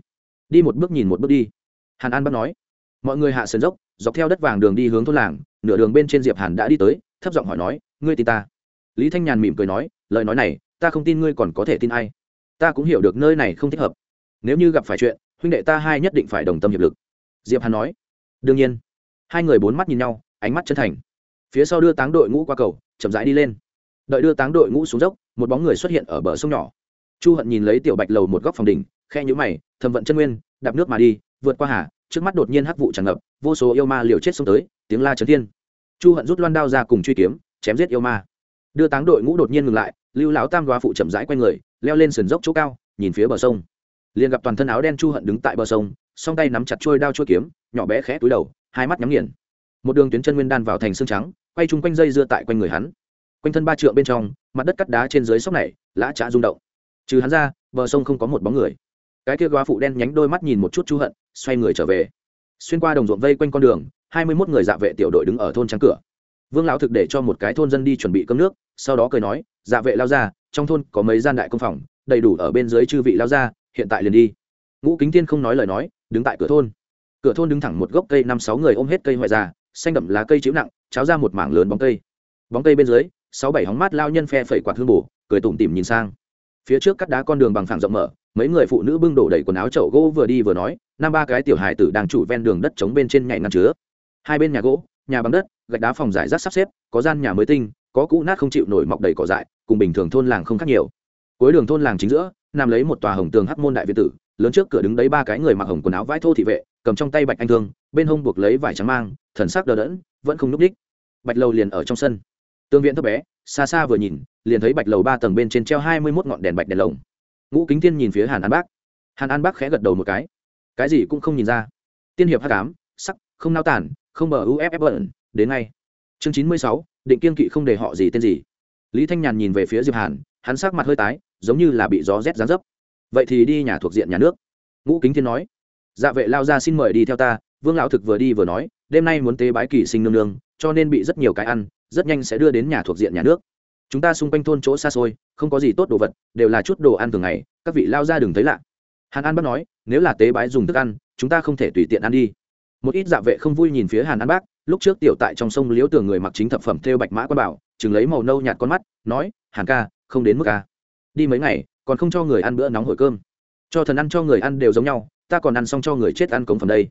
[SPEAKER 1] Đi một bước nhìn một bước đi. Hàn an bắc nói. Mọi người hạ sườn dốc, dọc theo đất vàng đường đi hướng thôn làng, nửa đường bên trên diệp hàn đã đi tới, thấp giọng hỏi nói, ngươi tin ta? Lý thanh nhàn mỉm cười nói, lời nói này, ta không tin ngươi còn có thể tin ai. Ta cũng hiểu được nơi này không thích hợp. Nếu như gặp phải chuyện, huynh đệ ta hai nhất định phải đồng tâm hiệp lực. Diệp hàn nói, đương nhiên. Hai người bốn mắt nhìn nhau, ánh mắt chân thành. Phía sau đưa táng đội ngũ qua cầu, chậm rãi đi lên. Đợi đưa táng đội ngũ xuống dốc, một bóng người xuất hiện ở bờ sông nhỏ. Chu hận nhìn lấy tiểu bạch lầu một góc phòng đỉnh, khe nhũ mày, thầm vận chân nguyên, đạp nước mà đi, vượt qua hà, trước mắt đột nhiên hắc vụ tràn ngập, vô số yêu ma liều chết xông tới, tiếng la trấn thiên. Chu hận rút loan đao ra cùng truy kiếm, chém giết yêu ma đưa táng đội ngũ đột nhiên ngừng lại, lưu lão tam đoá phụ chậm rãi quay người, leo lên sườn dốc chỗ cao, nhìn phía bờ sông. Liền gặp toàn thân áo đen chu hận đứng tại bờ sông, song tay nắm chặt trôi đao chua kiếm, nhỏ bé khẽ túi đầu, hai mắt nhắm nghiền. Một đường tuyến chân nguyên đan vào thành xương trắng, quay chung quanh dây dưa tại quanh người hắn. Quanh thân ba trượng bên trong, mặt đất cắt đá trên dưới sóc này, lã trá rung động. Trừ hắn ra, bờ sông không có một bóng người. Cái kia góa phụ đen nhánh đôi mắt nhìn một chút chu hận, xoay người trở về. Xuyên qua đồng ruộng vây quanh con đường, hai mươi mốt người dạ vệ tiểu đội đứng ở thôn trắng cửa vương lão thực để cho một cái thôn dân đi chuẩn bị cơm nước, sau đó cười nói dạ vệ lao ra trong thôn có mấy gian đại công phòng, đầy đủ ở bên dưới chư vị lao ra hiện tại liền đi. Ngũ kính tiên không nói lời nói, đứng tại cửa thôn. Cửa thôn đứng thẳng một gốc cây năm sáu người ôm hết cây hoại già, xanh đậm lá cây chịu nặng, cháo ra một mảng lớn bóng cây. Bóng cây bên dưới, sáu bảy hóng mát lao nhân phe phẩy quạt hương bù cười tủm tỉm nhìn sang. Phía trước cắt đá con đường bằng phẳng rộng mở, mấy người phụ nữ bưng đổ đầy quần áo chậu gỗ vừa đi vừa nói năm ba cái tiểu hài tử đang trụ ven đường đất trống bên trên nhảy ngăn chứa. Hai bên nhà gỗ, nhà bằng đất gạch đá phòng giải rác sắp xếp, có gian nhà mới tinh, có cũ nát không chịu nổi mọc đầy cỏ dại, cùng bình thường thôn làng không khác nhiều. Cuối đường thôn làng chính giữa, nằm lấy một tòa hồng tường hắc môn đại việt tử, lớn trước cửa đứng đấy ba cái người mặc hồng quần áo vãi thô thị vệ, cầm trong tay bạch anh thương, bên hông buộc lấy vải trắng mang, thần sắc đờ đẫn, vẫn không núp h bạch lâu liền ở trong sân. Tương viện thấp bé, xa xa vừa nhìn, liền thấy bạch lầu ba tầng bên trên treo hai mươi mốt ngọn đèn bạch đèn lồng. Ngũ kính tiên nhìn phía hàn an bác. Hàn an bác khẽ gật đầu một cái. Cái gì cũng không nhìn ra. Tiên hiệp h tám sắc, không nao tản không bờ uff bẩn đến ngay. Chương chín mươi sáu, định kiên kỵ không để họ gì tên gì. Lý thanh nhàn nhìn về phía diệp hàn, hắn sắc mặt hơi tái, giống như là bị gió rét gián dấp. Vậy thì đi nhà thuộc diện nhà nước. Ngũ kính thiên nói. Dạ vệ lao ra xin mời đi theo ta, vương lão thực vừa đi vừa nói, đêm nay muốn tế bái kỳ sinh nương nương, cho nên bị rất nhiều cái ăn, rất nhanh sẽ đưa đến nhà thuộc diện nhà nước. Chúng ta xung quanh thôn chỗ xa xôi, không có gì tốt đồ vật, đều là chút đồ ăn thường ngày, các vị lao ra đừng thấy lạ. Hàn an bác nói, nếu là tế bái dùng thức ăn, chúng ta không thể tùy tiện ăn đi. Một ít dạ vệ không vui nhìn phía hàn an bác lúc trước tiểu tại trong sông liễu tường người mặc chính thập phẩm theo bạch mã quan bảo, chừng lấy màu nâu nhạt con mắt, nói, hàn ca, không đến mức ca đi mấy ngày, còn không cho người ăn bữa nóng hổi cơm. Cho thần ăn cho người ăn đều giống nhau, ta còn ăn xong cho người chết ăn cống phẩm đây.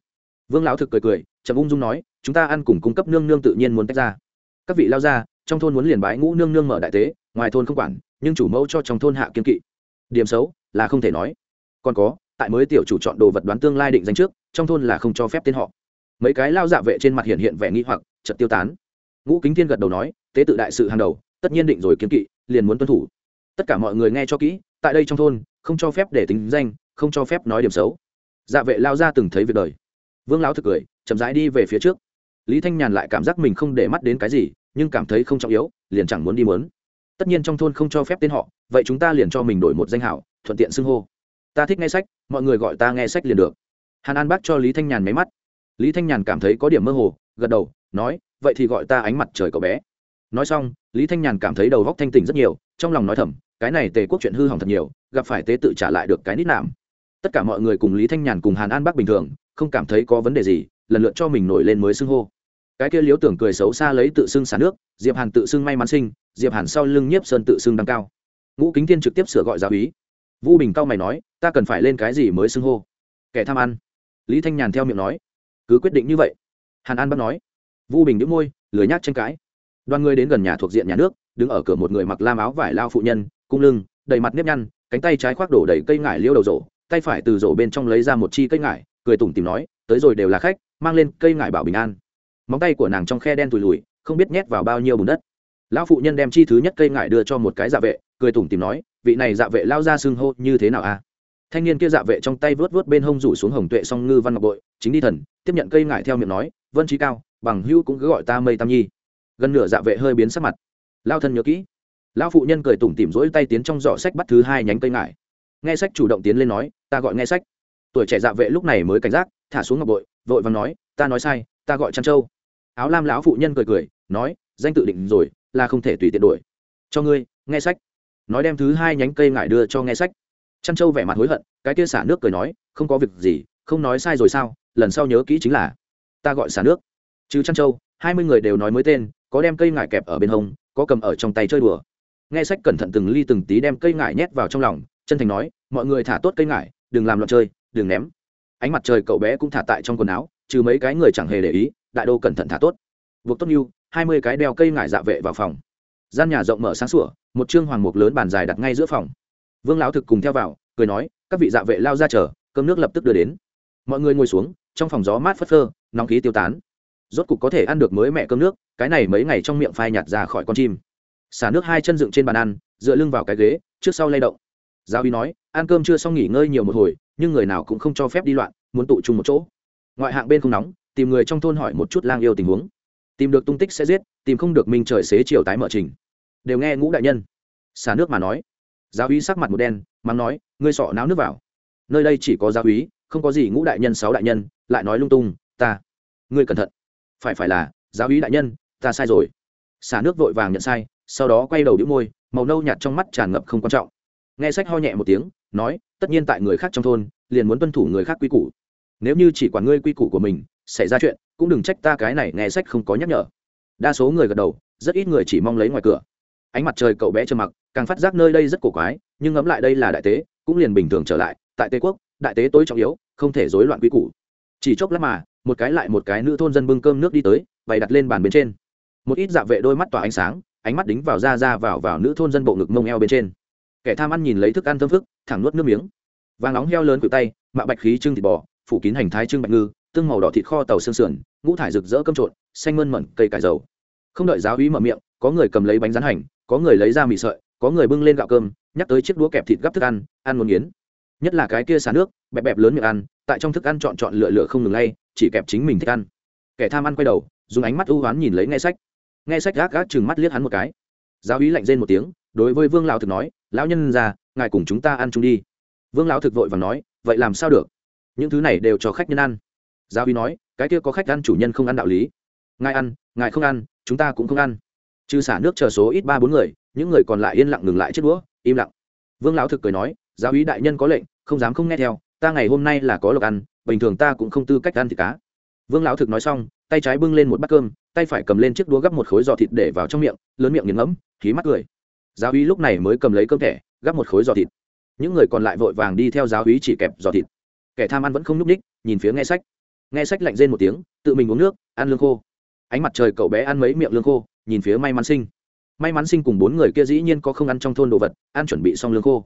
[SPEAKER 1] Vương lão thực cười cười, chậm ung dung nói, chúng ta ăn cùng cung cấp nương nương tự nhiên muốn tách ra. Các vị lao ra, trong thôn muốn liền bái ngũ nương nương mở đại tế, ngoài thôn không quản, nhưng chủ mẫu cho trong thôn hạ kiên kỵ. Điểm xấu là không thể nói. Còn có, tại mới tiểu chủ chọn đồ vật đoán tương lai định danh trước, trong thôn là không cho phép tên họ mấy cái lao dạ vệ trên mặt hiện hiện vẻ nghi hoặc chật tiêu tán. Ngũ kính thiên gật đầu nói, tế tự đại sự hàng đầu, tất nhiên định rồi kiến kỵ, liền muốn tuân thủ. Tất cả mọi người nghe cho kỹ, tại đây trong thôn, không cho phép để tính danh, không cho phép nói điểm xấu. Dạ vệ lao ra từng thấy việc đời. Vương lão thực cười, chậm rãi đi về phía trước. Lý thanh nhàn lại cảm giác mình không để mắt đến cái gì, nhưng cảm thấy không trọng yếu, liền chẳng muốn đi mớn tất nhiên trong thôn không cho phép tên họ, vậy chúng ta liền cho mình đổi một danh hảo, thuận tiện xưng hô. Ta thích nghe sách, mọi người gọi ta nghe sách liền được. Hàn an bác cho lý thanh nhàn máy mắt lý thanh nhàn cảm thấy có điểm mơ hồ, gật đầu, nói, vậy thì gọi ta ánh mặt trời cậu bé. Nói xong, lý thanh nhàn cảm thấy đầu góc thanh tỉnh rất nhiều, trong lòng nói thầm, cái này tề quốc chuyện hư hỏng thật nhiều, gặp phải tế tự trả lại được cái nít nạm. Tất cả mọi người cùng lý thanh nhàn cùng hàn an bắc bình thường, không cảm thấy có vấn đề gì, lần lượt cho mình nổi lên mới xưng hô. Cái kia liếu tưởng cười xấu xa lấy tự xưng xả nước, diệp hàn tự xưng may mắn sinh, diệp hàn sau lưng nhiếp sơn tự xưng đăng cao. Ngũ kính thiên trực tiếp sửa gọi giáo úy. Vũ bình cao mày nói, ta cần phải lên cái gì mới xưng hô? Kẻ tham ăn. Lý thanh nhàn theo miệng nói cứ quyết định như vậy. Hàn an bắt nói. Vu bình đĩu môi, lười nhác tranh cãi. Đoàn người đến gần nhà thuộc diện nhà nước, đứng ở cửa một người mặc lam áo vải lao phụ nhân, cung lưng, đầy mặt nếp nhăn, cánh tay trái khoác đổ đầy cây ngải liêu đầu rổ, tay phải từ rổ bên trong lấy ra một chi cây ngải, cười tủm tìm nói, tới rồi đều là khách, mang lên cây ngải bảo bình an. Móng tay của nàng trong khe đen tùi lùi, không biết nhét vào bao nhiêu bùn đất. Lão phụ nhân đem chi thứ nhất cây ngải đưa cho một cái dạ vệ, cười tủm tìm nói, vị này dạ vệ lao ra xưng hô như thế nào à? Thanh niên kia dạ vệ trong tay vớt vớt bên hông rủ xuống hồng tuệ song ngư văn ngọc bội, chính đi thần, tiếp nhận cây ngải theo miệng nói, vân trí cao, bằng hữu cũng cứ gọi ta mây tam nhi. Gần nửa dạ vệ hơi biến sắc mặt. Lao thân nhớ kỹ. Lão phụ nhân cười tủm tỉm rỗi tay tiến trong giỏ sách bắt thứ hai nhánh cây ngải. Nghe sách chủ động tiến lên nói, ta gọi nghe sách. Tuổi trẻ dạ vệ lúc này mới cảnh giác, thả xuống ngọc bội, vội và nói, ta nói sai, ta gọi trăn châu. Áo lam lão phụ nhân cười cười, nói, danh tự định rồi, là không thể tùy tiện đổi cho ngươi, nghe sách. Nói đem thứ hai nhánh cây ngải đưa cho nghe sách trăn châu vẻ mặt hối hận, cái kia xả nước cười nói, không có việc gì, không nói sai rồi sao, lần sau nhớ kỹ chính là ta gọi xả nước. Chứ trăn châu, hai mươi người đều nói mới tên, có đem cây ngải kẹp ở bên hông, có cầm ở trong tay chơi đùa. Nghe sách cẩn thận từng ly từng tí đem cây ngải nhét vào trong lòng, chân thành nói, mọi người thả tốt cây ngải, đừng làm loạn chơi, đừng ném. Ánh mặt trời cậu bé cũng thả tại trong quần áo, trừ mấy cái người chẳng hề để ý, đại đô cẩn thận thả tốt. Buộc tốt như hai mươi cái đeo cây ngải dạ vệ vào phòng. Gian nhà rộng mở sáng sủa, một chương hoàng mục lớn bàn dài đặt ngay giữa phòng vương lão thực cùng theo vào, cười nói, các vị dạ vệ lao ra chờ, cơm nước lập tức đưa đến. Mọi người ngồi xuống, trong phòng gió mát phất phơ, nóng khí tiêu tán. Rốt cục có thể ăn được mới mẹ cơm nước, cái này mấy ngày trong miệng phai nhạt ra khỏi con chim. Xả nước hai chân dựng trên bàn ăn, dựa lưng vào cái ghế, trước sau lay động. Giáo uy nói, ăn cơm chưa xong nghỉ ngơi nhiều một hồi, nhưng người nào cũng không cho phép đi loạn, muốn tụ chung một chỗ. Ngoại hạng bên không nóng, tìm người trong thôn hỏi một chút lang yêu tình huống. Tìm được tung tích sẽ giết, tìm không được minh trời xế chiều tái mở trình. Đều nghe ngũ đại nhân. Xả nước mà nói giáo úy sắc mặt một đen, mắng nói, ngươi sọ náo nước vào. Nơi đây chỉ có giáo úy, không có gì ngũ đại nhân, sáu đại nhân, lại nói lung tung, ta, ngươi cẩn thận. Phải phải là, giáo úy đại nhân, ta sai rồi. Xả nước vội vàng nhận sai, sau đó quay đầu đĩu môi, màu nâu nhạt trong mắt tràn ngập không quan trọng. Nghe sách ho nhẹ một tiếng, nói, tất nhiên tại người khác trong thôn, liền muốn tuân thủ người khác quy củ. Nếu như chỉ quản ngươi quy củ của mình, xảy ra chuyện, cũng đừng trách ta cái này nghe sách không có nhắc nhở. Đa số người gật đầu, rất ít người chỉ mong lấy ngoài cửa ánh mặt trời cậu bé trơ mặc, càng phát giác nơi đây rất cổ quái, nhưng ngẫm lại đây là đại tế, cũng liền bình thường trở lại, tại tây quốc, đại tế tối trọng yếu, không thể rối loạn quy củ. Chỉ chốc lát mà, một cái lại một cái nữ thôn dân bưng cơm nước đi tới, bày đặt lên bàn bên trên. Một ít dạ vệ đôi mắt tỏa ánh sáng, ánh mắt đính vào ra ra vào vào nữ thôn dân bộ ngực mông eo bên trên. Kẻ tham ăn nhìn lấy thức ăn thơm phức, thẳng nuốt nước miếng. Vàng nóng heo lớn cự tay, mạ bạch khí trưng thịt bò, phủ kín hành thái trưng bạch ngư, tương màu đỏ thịt kho tàu xương sườn, ngũ thải rực rỡ cơm trộn, xanh mơn mẩn cây cải dầu. Không đợi giáo úy mở miệng, có người cầm lấy bánh rán hành có người lấy ra mì sợi, có người bưng lên gạo cơm, nhắc tới chiếc đũa kẹp thịt gắp thức ăn ăn một nghiến. Nhất là cái kia xả nước, bẹp bẹp lớn miệng ăn, tại trong thức ăn chọn chọn lựa lựa không ngừng lay, chỉ kẹp chính mình thích ăn. Kẻ tham ăn quay đầu, dùng ánh mắt ưu hoán nhìn lấy nghe sách. Nghe sách gác gác chừng mắt liếc hắn một cái. Giáo úy lạnh rên một tiếng, đối với vương lão thực nói, lão nhân già ngài cùng chúng ta ăn chung đi. Vương lão thực vội và nói, vậy làm sao được? Những thứ này đều cho khách nhân ăn. Giáo úy nói, cái kia có khách ăn chủ nhân không ăn đạo lý. Ngài ăn, ngài không ăn, chúng ta cũng không ăn trừ xả nước chờ số ít ba bốn người, những người còn lại yên lặng ngừng lại chết đũa, im lặng. Vương lão thực cười nói, giáo úy đại nhân có lệnh, không dám không nghe theo, ta ngày hôm nay là có lộc ăn, bình thường ta cũng không tư cách ăn thịt cá. Vương lão thực nói xong, tay trái bưng lên một bát cơm, tay phải cầm lên chiếc đũa gắp một khối giò thịt để vào trong miệng, lớn miệng nghiền ngẫm khí mắt cười. Giáo úy lúc này mới cầm lấy cơm thẻ, gắp một khối giò thịt. Những người còn lại vội vàng đi theo giáo úy chỉ kẹp giò thịt. Kẻ tham ăn vẫn không n ú c ních nhìn phía nghe sách. Nghe sách lạnh rên một tiếng, tự mình uống nước, ăn lương khô. Ánh mặt trời cậu bé ăn mấy miệng lương khô nhìn phía may mắn sinh. May mắn sinh cùng bốn người kia dĩ nhiên có không ăn trong thôn đồ vật, ăn chuẩn bị xong lương khô.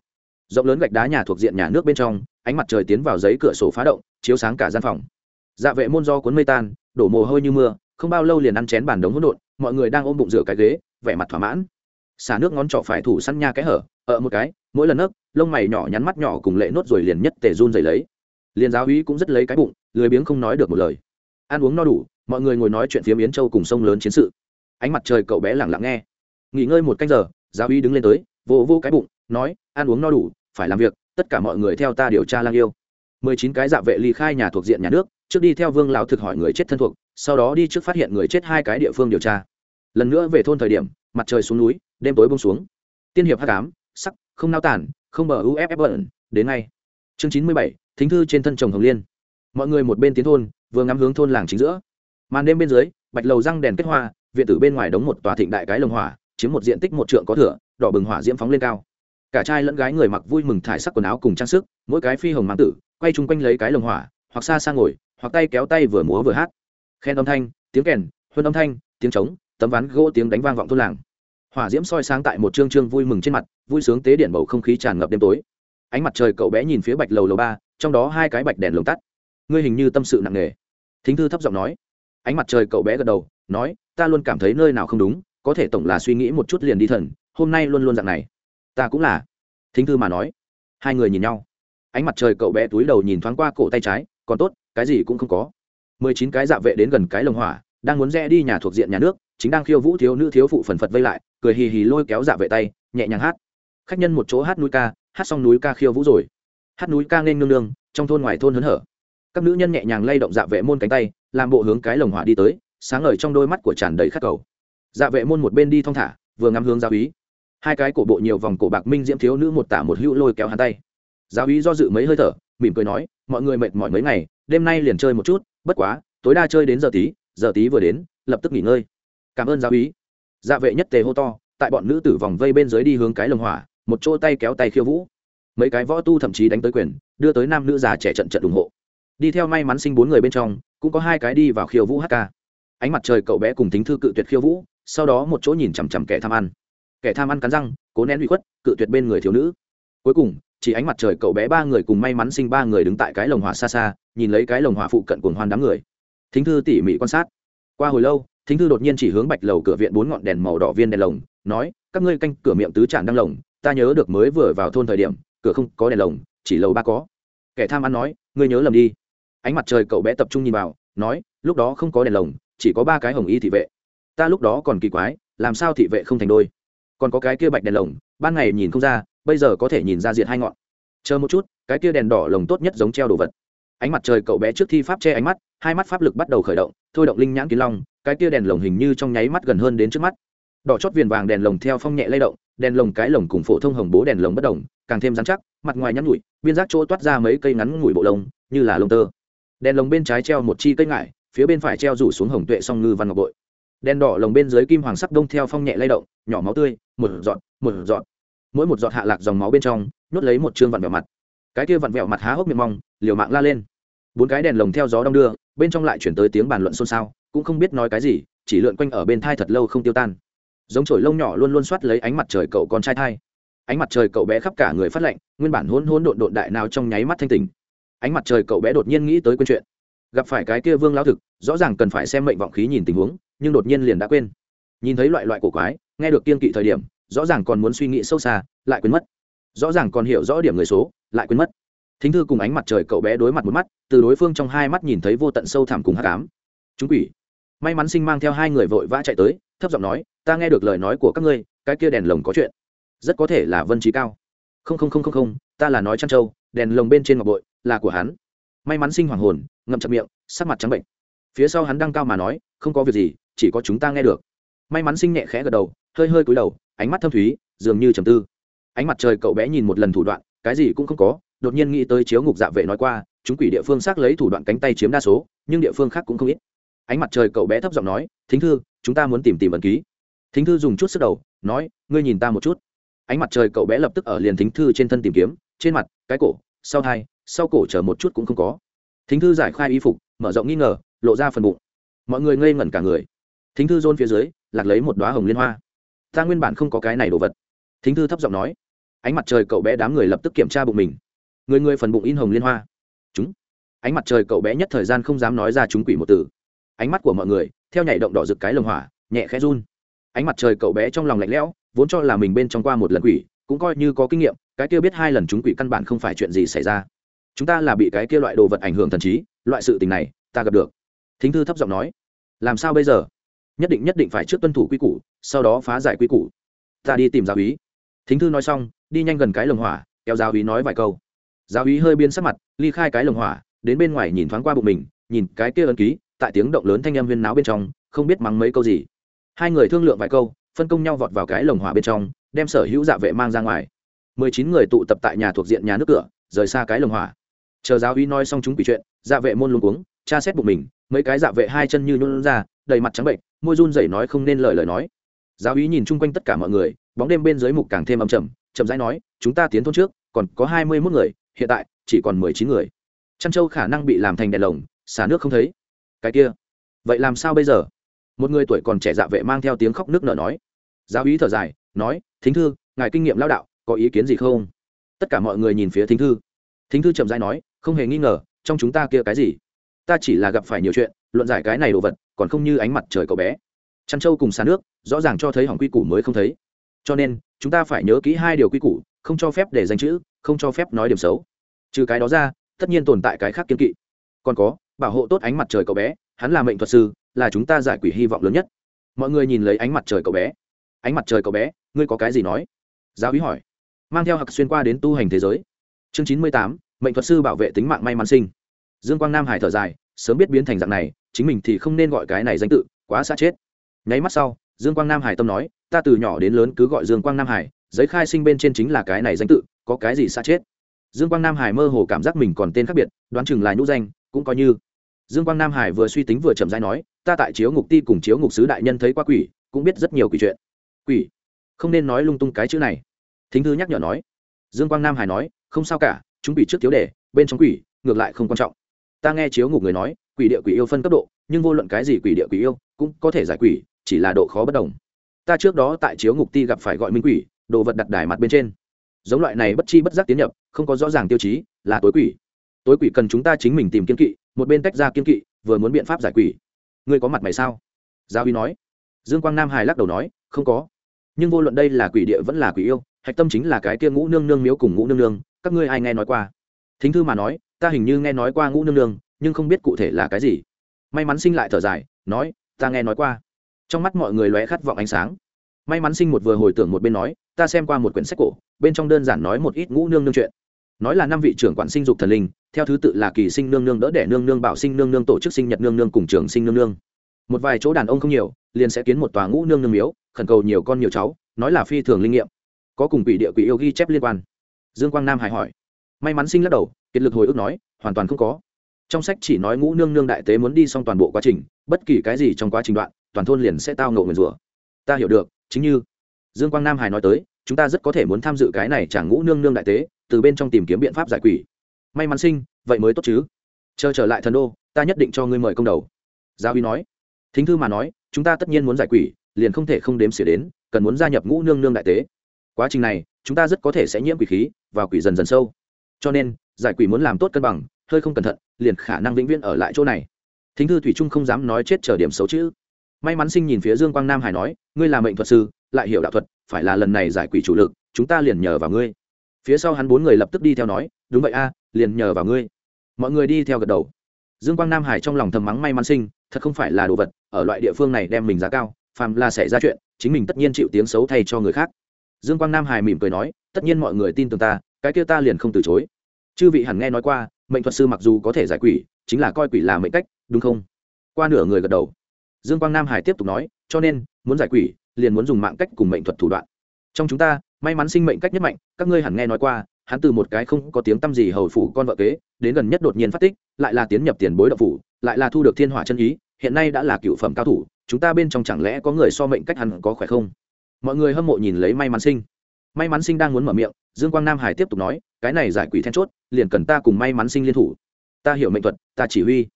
[SPEAKER 1] Rộng lớn gạch đá nhà thuộc diện nhà nước bên trong, ánh mặt trời tiến vào giấy cửa sổ phá động, chiếu sáng cả gian phòng. Dạ vệ môn do cuốn mây tan, đổ mồ hôi như mưa, không bao lâu liền ăn chén bàn đống hỗn độn, mọi người đang ôm bụng rửa cái ghế, vẻ mặt thỏa mãn. Xả nước ngón trỏ phải thủ săn nha cái hở ở một cái, mỗi lần nấc, lông mày nhỏ nhắn mắt nhỏ cùng lệ nốt rồi liền nhất tề run dày lấy. Liền giáo úy cũng rất lấy cái bụng, lười biếng không nói được một lời. Ăn uống no đủ, mọi người ngồi nói chuyện phía miến châu cùng sông lớn chiến sự ánh mặt trời cậu bé lẳng lặng nghe. Nghỉ ngơi một canh giờ, giáo uy đứng lên tới vô vô cái bụng, nói, ăn uống no đủ, phải làm việc, tất cả mọi người theo ta điều tra lang yêu. Mười chín cái dạ vệ ly khai nhà thuộc diện nhà nước, trước đi theo vương lão thực hỏi người chết thân thuộc, sau đó đi trước phát hiện người chết hai cái địa phương điều tra. Lần nữa về thôn thời điểm, mặt trời xuống núi, đêm tối bông xuống. Tiên hiệp h tám sắc, không nao tản không bờ uff bẩn, đến ngay. Chương chín mươi bảy, thính thư trên thân chồng hồng liên. Mọi người một bên tiến thôn, vừa ngắm hướng thôn làng chính giữa. Màn đêm bên dưới, bạch lầu răng đèn kết hoa viện tử bên ngoài đóng một tòa thịnh đại cái lồng hỏa, chiếm một diện tích một trượng có thửa, đỏ bừng hỏa diễm phóng lên cao. Cả trai lẫn gái người mặc vui mừng thải sắc quần áo cùng trang sức, mỗi cái phi hồng mang tử, quay chung quanh lấy cái lồng hỏa, hoặc xa xa ngồi, hoặc tay kéo tay vừa múa vừa hát. Khen âm thanh, tiếng kèn, huân âm thanh, tiếng trống, tấm ván gỗ tiếng đánh vang vọng thôn làng. Hỏa diễm soi sáng tại một trương trương vui mừng trên mặt, vui sướng tế điện bầu không khí tràn ngập đêm tối. Ánh mặt trời cậu bé nhìn phía bạch lầu lầu ba, trong đó hai cái bạch đèn lồng tắt. Ngươi hình như tâm sự nặng nề. Thính thư thấp giọng nói. Ánh mặt trời cậu bé gật đầu nói, ta luôn cảm thấy nơi nào không đúng, có thể tổng là suy nghĩ một chút liền đi thần, hôm nay luôn luôn dạng này. Ta cũng là. Thính thư mà nói. Hai người nhìn nhau. Ánh mặt trời cậu bé túi đầu nhìn thoáng qua cổ tay trái, còn tốt, cái gì cũng không có. Mười chín cái dạ vệ đến gần cái lồng hỏa, đang muốn rẽ đi nhà thuộc diện nhà nước, chính đang khiêu vũ thiếu nữ thiếu phụ phần phật vây lại, cười hì hì lôi kéo dạ vệ tay, nhẹ nhàng hát. Khách nhân một chỗ hát núi ca, hát xong núi ca khiêu vũ rồi. Hát núi ca nên nương nương, trong thôn ngoài thôn hớn hở. Các nữ nhân nhẹ nhàng lay động dạ vệ môn cánh tay, làm bộ hướng cái lồng hỏa đi tới sáng ngời trong đôi mắt của tràn đầy khắc cầu. Dạ vệ môn một bên đi thong thả, vừa ngắm hướng giáo úy. Hai cái cổ bộ nhiều vòng cổ bạc minh diễm thiếu nữ một tả một hữu lôi kéo hắn tay. Giáo úy do dự mấy hơi thở, mỉm cười nói, mọi người mệt mỏi mấy ngày, đêm nay liền chơi một chút, bất quá, tối đa chơi đến giờ tí giờ tí vừa đến, lập tức nghỉ ngơi. Cảm ơn giáo úy. Dạ vệ nhất tề hô to, tại bọn nữ tử vòng vây bên dưới đi hướng cái lồng hỏa, một chỗ tay kéo tay khiêu vũ. Mấy cái võ tu thậm chí đánh tới quyền, đưa tới nam nữ già trẻ trận trận ủng hộ. Đi theo may mắn sinh bốn người bên trong, cũng có hai cái đi vào khiêu vũ hát ca ánh mặt trời cậu bé cùng tính thư cự tuyệt khiêu vũ, sau đó một chỗ nhìn chằm chằm kẻ tham ăn. Kẻ tham ăn cắn răng, cố nén uy khuất, cự tuyệt bên người thiếu nữ. Cuối cùng, chỉ ánh mặt trời cậu bé ba người cùng may mắn sinh ba người đứng tại cái lồng hỏa xa xa, nhìn lấy cái lồng hỏa phụ cận cuồng hoan đám người. Thính thư tỉ mỉ quan sát. Qua hồi lâu, thính thư đột nhiên chỉ hướng bạch lầu cửa viện bốn ngọn đèn màu đỏ viên đèn lồng, nói, các ngươi canh cửa miệng tứ tràn đang lồng, ta nhớ được mới vừa vào thôn thời điểm, cửa không có đèn lồng, chỉ lầu ba có. Kẻ tham ăn nói, ngươi nhớ lầm đi. Ánh mặt trời cậu bé tập trung nhìn vào, nói, lúc đó không có đèn lồng chỉ có ba cái hồng y thị vệ. Ta lúc đó còn kỳ quái, làm sao thị vệ không thành đôi? Còn có cái kia bạch đèn lồng, ban ngày nhìn không ra, bây giờ có thể nhìn ra diện hai ngọn. Chờ một chút, cái kia đèn đỏ lồng tốt nhất giống treo đồ vật. Ánh mặt trời cậu bé trước thi pháp che ánh mắt, hai mắt pháp lực bắt đầu khởi động, thôi động linh nhãn kiến long, cái kia đèn lồng hình như trong nháy mắt gần hơn đến trước mắt. Đỏ chót viền vàng đèn lồng theo phong nhẹ lay động, đèn lồng cái lồng cùng phổ thông hồng bố đèn lồng bất đồng, càng thêm dán chắc, mặt ngoài nhắn nhụi biên giác chỗ toát ra mấy cây ngắn ngủi bộ lông, như là lông tơ. Đèn lồng bên trái treo một chi cây ngải phía bên phải treo rủ xuống hồng tuệ song ngư văn ngọc bội. Đen đỏ lồng bên dưới kim hoàng sắc đông theo phong nhẹ lay động, nhỏ máu tươi, một giọt một giọt. Mỗi một giọt hạ lạc dòng máu bên trong, nhốt lấy một chương vặn vẹo mặt. Cái kia vặn vẹo mặt há hốc miệng mong, liều mạng la lên. Bốn cái đèn lồng theo gió đong đưa, bên trong lại chuyển tới tiếng bàn luận xôn xao, cũng không biết nói cái gì, chỉ lượn quanh ở bên thai thật lâu không tiêu tan. Giống chổi lông nhỏ luôn luôn soát lấy ánh mặt trời cậu con trai thai. Ánh mặt trời cậu bé khắp cả người phát lạnh, nguyên bản hôn hôn độn độn đại nào trong nháy mắt thanh tình ánh mặt trời cậu bé đột nhiên nghĩ tới quên chuyện gặp phải cái kia vương lao thực, rõ ràng cần phải xem mệnh vọng khí nhìn tình huống, nhưng đột nhiên liền đã quên. Nhìn thấy loại loại cổ quái, nghe được kiên kỵ thời điểm, rõ ràng còn muốn suy nghĩ sâu xa, lại quên mất. Rõ ràng còn hiểu rõ điểm người số, lại quên mất. Thính thư cùng ánh mặt trời cậu bé đối mặt một mắt, từ đối phương trong hai mắt nhìn thấy vô tận sâu thẳm cùng hát cám chúng quỷ. May mắn sinh mang theo hai người vội vã chạy tới, thấp giọng nói, ta nghe được lời nói của các ngươi, cái kia đèn lồng có chuyện. Rất có thể là vân trí cao. Không không không không không, ta là nói chăn trâu đèn lồng bên trên ngọc bội, là của hắn may mắn sinh hoàng hồn, ngậm chặt miệng, sắc mặt trắng bệnh. Phía sau hắn đang cao mà nói, không có việc gì, chỉ có chúng ta nghe được. May mắn sinh nhẹ khẽ gật đầu, hơi hơi cúi đầu, ánh mắt thâm thúy, dường như trầm tư. Ánh mặt trời cậu bé nhìn một lần thủ đoạn, cái gì cũng không có, đột nhiên nghĩ tới chiếu ngục dạ vệ nói qua, chúng quỷ địa phương xác lấy thủ đoạn cánh tay chiếm đa số, nhưng địa phương khác cũng không ít. Ánh mặt trời cậu bé thấp giọng nói, thính thư, chúng ta muốn tìm tìm ẩn ký. Thính thư dùng chút sức đầu, nói, ngươi nhìn ta một chút. Ánh mặt trời cậu bé lập tức ở liền thính thư trên thân tìm kiếm, trên mặt, cái cổ, sau hai sau cổ chờ một chút cũng không có. Thính thư giải khai y phục, mở rộng nghi ngờ, lộ ra phần bụng. Mọi người ngây ngẩn cả người. Thính thư rôn phía dưới, lạc lấy một đoá hồng liên hoa. Ta nguyên bản không có cái này đồ vật. Thính thư thấp giọng nói. Ánh mặt trời cậu bé đám người lập tức kiểm tra bụng mình. Người người phần bụng in hồng liên hoa. Chúng. Ánh mặt trời cậu bé nhất thời gian không dám nói ra chúng quỷ một từ. Ánh mắt của mọi người, theo nhảy động đỏ rực cái lồng hỏa, nhẹ khẽ run. Ánh mặt trời cậu bé trong lòng lạnh lẽo, vốn cho là mình bên trong qua một lần quỷ, cũng coi như có kinh nghiệm, cái kia biết hai lần chúng quỷ căn bản không phải chuyện gì xảy ra chúng ta là bị cái kia loại đồ vật ảnh hưởng thần trí, loại sự tình này, ta gặp được. Thính thư thấp giọng nói. Làm sao bây giờ? Nhất định nhất định phải trước tuân thủ quy củ, sau đó phá giải quy củ. Ta đi tìm giáo úy. Thính thư nói xong, đi nhanh gần cái lồng hỏa, kéo giáo úy nói vài câu. Giáo úy hơi biến sắc mặt, ly khai cái lồng hỏa, đến bên ngoài nhìn thoáng qua bụng mình, nhìn cái kia ấn ký, tại tiếng động lớn thanh em huyên náo bên trong, không biết mắng mấy câu gì. Hai người thương lượng vài câu, phân công nhau vọt vào cái lồng hỏa bên trong, đem sở hữu dạ vệ mang ra ngoài. Mười chín người tụ tập tại nhà thuộc diện nhà nước cửa, rời xa cái lồng hỏa chờ giáo uy nói xong chúng bị chuyện dạ vệ môn luôn cuống, tra xét bụng mình, mấy cái dạ vệ hai chân như luôn ra, đầy mặt trắng bệnh, môi run rẩy nói không nên lời lời nói. Giáo uy nhìn chung quanh tất cả mọi người, bóng đêm bên dưới mục càng thêm âm trầm, chậm rãi nói, chúng ta tiến thôn trước, còn có hai mươi mốt người, hiện tại chỉ còn mười chín người. Chăn châu khả năng bị làm thành đèn lồng, xả nước không thấy. Cái kia, vậy làm sao bây giờ? Một người tuổi còn trẻ dạ vệ mang theo tiếng khóc nước nở nói. Giáo úy thở dài, nói, thính thư, ngài kinh nghiệm lao đạo, có ý kiến gì không? Tất cả mọi người nhìn phía thính thư. Thính thư chậm dãi nói không hề nghi ngờ, trong chúng ta kia cái gì? Ta chỉ là gặp phải nhiều chuyện, luận giải cái này đồ vật, còn không như ánh mặt trời cậu bé. Chăn trâu cùng xà nước, rõ ràng cho thấy hỏng quy củ mới không thấy. Cho nên, chúng ta phải nhớ kỹ hai điều quy củ, không cho phép để danh chữ, không cho phép nói điểm xấu. Trừ cái đó ra, tất nhiên tồn tại cái khác kiên kỵ. Còn có, bảo hộ tốt ánh mặt trời cậu bé, hắn là mệnh thuật sư, là chúng ta giải quỷ hy vọng lớn nhất. Mọi người nhìn lấy ánh mặt trời cậu bé. Ánh mặt trời cậu bé, ngươi có cái gì nói? Giáo úy hỏi. Mang theo hặc xuyên qua đến tu hành thế giới. Chương chín mươi tám mệnh thuật sư bảo vệ tính mạng may mắn sinh. Dương quang nam hải thở dài, sớm biết biến thành dạng này, chính mình thì không nên gọi cái này danh tự, quá xa chết. Nháy mắt sau, dương quang nam hải tâm nói, ta từ nhỏ đến lớn cứ gọi dương quang nam hải, giấy khai sinh bên trên chính là cái này danh tự, có cái gì xa chết? Dương quang nam hải mơ hồ cảm giác mình còn tên khác biệt, đoán chừng là nhũ danh, cũng coi như. Dương quang nam hải vừa suy tính vừa chậm rãi nói, ta tại chiếu ngục ti cùng chiếu ngục sứ đại nhân thấy qua quỷ, cũng biết rất nhiều quỷ chuyện. Quỷ? Không nên nói lung tung cái chữ này. Thính thư nhắc nhở nói. Dương quang nam hải nói, không sao cả chúng quỷ trước thiếu đề, bên trong quỷ, ngược lại không quan trọng. Ta nghe chiếu ngục người nói, quỷ địa quỷ yêu phân cấp độ, nhưng vô luận cái gì quỷ địa quỷ yêu, cũng có thể giải quỷ, chỉ là độ khó bất đồng. Ta trước đó tại chiếu ngục ti gặp phải gọi minh quỷ, đồ vật đặt đài mặt bên trên. Giống loại này bất chi bất giác tiến nhập, không có rõ ràng tiêu chí, là tối quỷ. Tối quỷ cần chúng ta chính mình tìm kiên kỵ, một bên tách ra kiên kỵ, vừa muốn biện pháp giải quỷ. Ngươi có mặt mày sao? Gia huy nói. Dương quang nam hài lắc đầu nói, không có. Nhưng vô luận đây là quỷ địa vẫn là quỷ yêu, hạch tâm chính là cái kia ngũ nương nương miếu cùng ngũ nương nương các ngươi ai nghe nói qua? Thính thư mà nói, ta hình như nghe nói qua ngũ nương nương, nhưng không biết cụ thể là cái gì. May mắn sinh lại thở dài, nói, ta nghe nói qua. Trong mắt mọi người lóe khát vọng ánh sáng. May mắn sinh một vừa hồi tưởng một bên nói, ta xem qua một quyển sách cổ, bên trong đơn giản nói một ít ngũ nương nương chuyện. Nói là năm vị trưởng quản sinh dục thần linh, theo thứ tự là kỳ sinh nương nương, đỡ đẻ nương nương, bảo sinh nương nương, tổ chức sinh nhật nương nương cùng trường sinh nương nương. Một vài chỗ đàn ông không nhiều, liền sẽ kiến một tòa ngũ nương nương miếu, khẩn cầu nhiều con nhiều cháu, nói là phi thường linh nghiệm. Có cùng quỷ địa quỷ yêu ghi chép liên quan dương quang nam hài hỏi. May mắn sinh lắc đầu, kiệt lực hồi ức nói, hoàn toàn không có. Trong sách chỉ nói ngũ nương nương đại tế muốn đi xong toàn bộ quá trình, bất kỳ cái gì trong quá trình đoạn, toàn thôn liền sẽ tao ngộ nguyền rủa. Ta hiểu được, chính như dương quang nam hài nói tới, chúng ta rất có thể muốn tham dự cái này chẳng ngũ nương nương đại tế, từ bên trong tìm kiếm biện pháp giải quỷ. May mắn sinh, vậy mới tốt chứ. Chờ trở lại thần đô, ta nhất định cho ngươi mời công đầu. Giáo uy nói. Thính thư mà nói, chúng ta tất nhiên muốn giải quỷ, liền không thể không đếm xỉa đến, cần muốn gia nhập ngũ nương nương đại tế quá trình này, chúng ta rất có thể sẽ nhiễm quỷ khí và quỷ dần dần sâu. Cho nên, giải quỷ muốn làm tốt cân bằng, hơi không cẩn thận, liền khả năng vĩnh viễn ở lại chỗ này. Thính thư thủy trung không dám nói chết chờ điểm xấu chữ. May mắn sinh nhìn phía dương quang nam hải nói, ngươi là mệnh thuật sư, lại hiểu đạo thuật, phải là lần này giải quỷ chủ lực, chúng ta liền nhờ vào ngươi. Phía sau hắn bốn người lập tức đi theo nói, đúng vậy a, liền nhờ vào ngươi. Mọi người đi theo gật đầu. Dương quang nam hải trong lòng thầm mắng may mắn sinh, thật không phải là đồ vật, ở loại địa phương này đem mình giá cao, phàm là xảy ra chuyện, chính mình tất nhiên chịu tiếng xấu thay cho người khác dương quang nam hải mỉm cười nói, tất nhiên mọi người tin tưởng ta, cái kia ta liền không từ chối. Chư vị hẳn nghe nói qua, mệnh thuật sư mặc dù có thể giải quỷ, chính là coi quỷ là mệnh cách, đúng không? Qua nửa người gật đầu. Dương quang nam hải tiếp tục nói, cho nên, muốn giải quỷ, liền muốn dùng mạng cách cùng mệnh thuật thủ đoạn. Trong chúng ta, may mắn sinh mệnh cách nhất mạnh, các ngươi hẳn nghe nói qua, hắn từ một cái không có tiếng tăm gì hầu phủ con vợ kế, đến gần nhất đột nhiên phát tích, lại là tiến nhập tiền bối đậu phủ, lại là thu được thiên hỏa chân ý, hiện nay đã là cựu phẩm cao thủ, chúng ta bên trong chẳng lẽ có người so mệnh cách hắn có khỏe không? Mọi người hâm mộ nhìn lấy may mắn sinh. May mắn sinh đang muốn mở miệng, dương quang nam hải tiếp tục nói, cái này giải quỷ then chốt, liền cần ta cùng may mắn sinh liên thủ. Ta hiểu mệnh thuật, ta chỉ huy.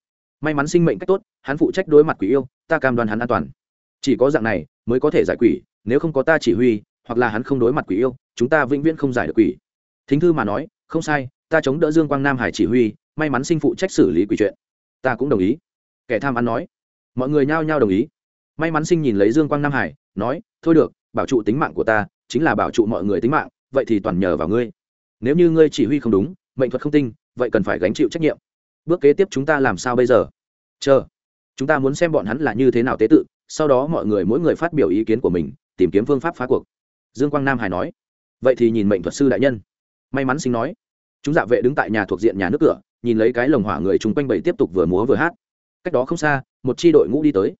[SPEAKER 1] May mắn sinh mệnh cách tốt, hắn phụ trách đối mặt quỷ yêu, ta cam đoan hắn an toàn. Chỉ có dạng này mới có thể giải quỷ, nếu không có ta chỉ huy, hoặc là hắn không đối mặt quỷ yêu, chúng ta vĩnh viễn không giải được quỷ. Thính thư mà nói, không sai, ta chống đỡ dương quang nam hải chỉ huy, may mắn sinh phụ trách xử lý quỷ chuyện. Ta cũng đồng ý. Kẻ tham ăn nói, mọi người nhao nhao đồng ý. May mắn sinh nhìn lấy dương quang nam hải, nói, thôi được bảo trụ tính mạng của ta, chính là bảo trụ mọi người tính mạng, vậy thì toàn nhờ vào ngươi. Nếu như ngươi chỉ huy không đúng, mệnh thuật không tinh, vậy cần phải gánh chịu trách nhiệm. Bước kế tiếp chúng ta làm sao bây giờ? Chờ. Chúng ta muốn xem bọn hắn là như thế nào tế tự, sau đó mọi người mỗi người phát biểu ý kiến của mình, tìm kiếm phương pháp phá cuộc. Dương quang nam hải nói. Vậy thì nhìn mệnh thuật sư đại nhân. May mắn sinh nói. Chúng dạ vệ đứng tại nhà thuộc diện nhà nước cửa, nhìn lấy cái lồng hỏa người chung quanh bầy tiếp tục vừa múa vừa hát. Cách đó không xa, một c h i đội ngũ đi tới.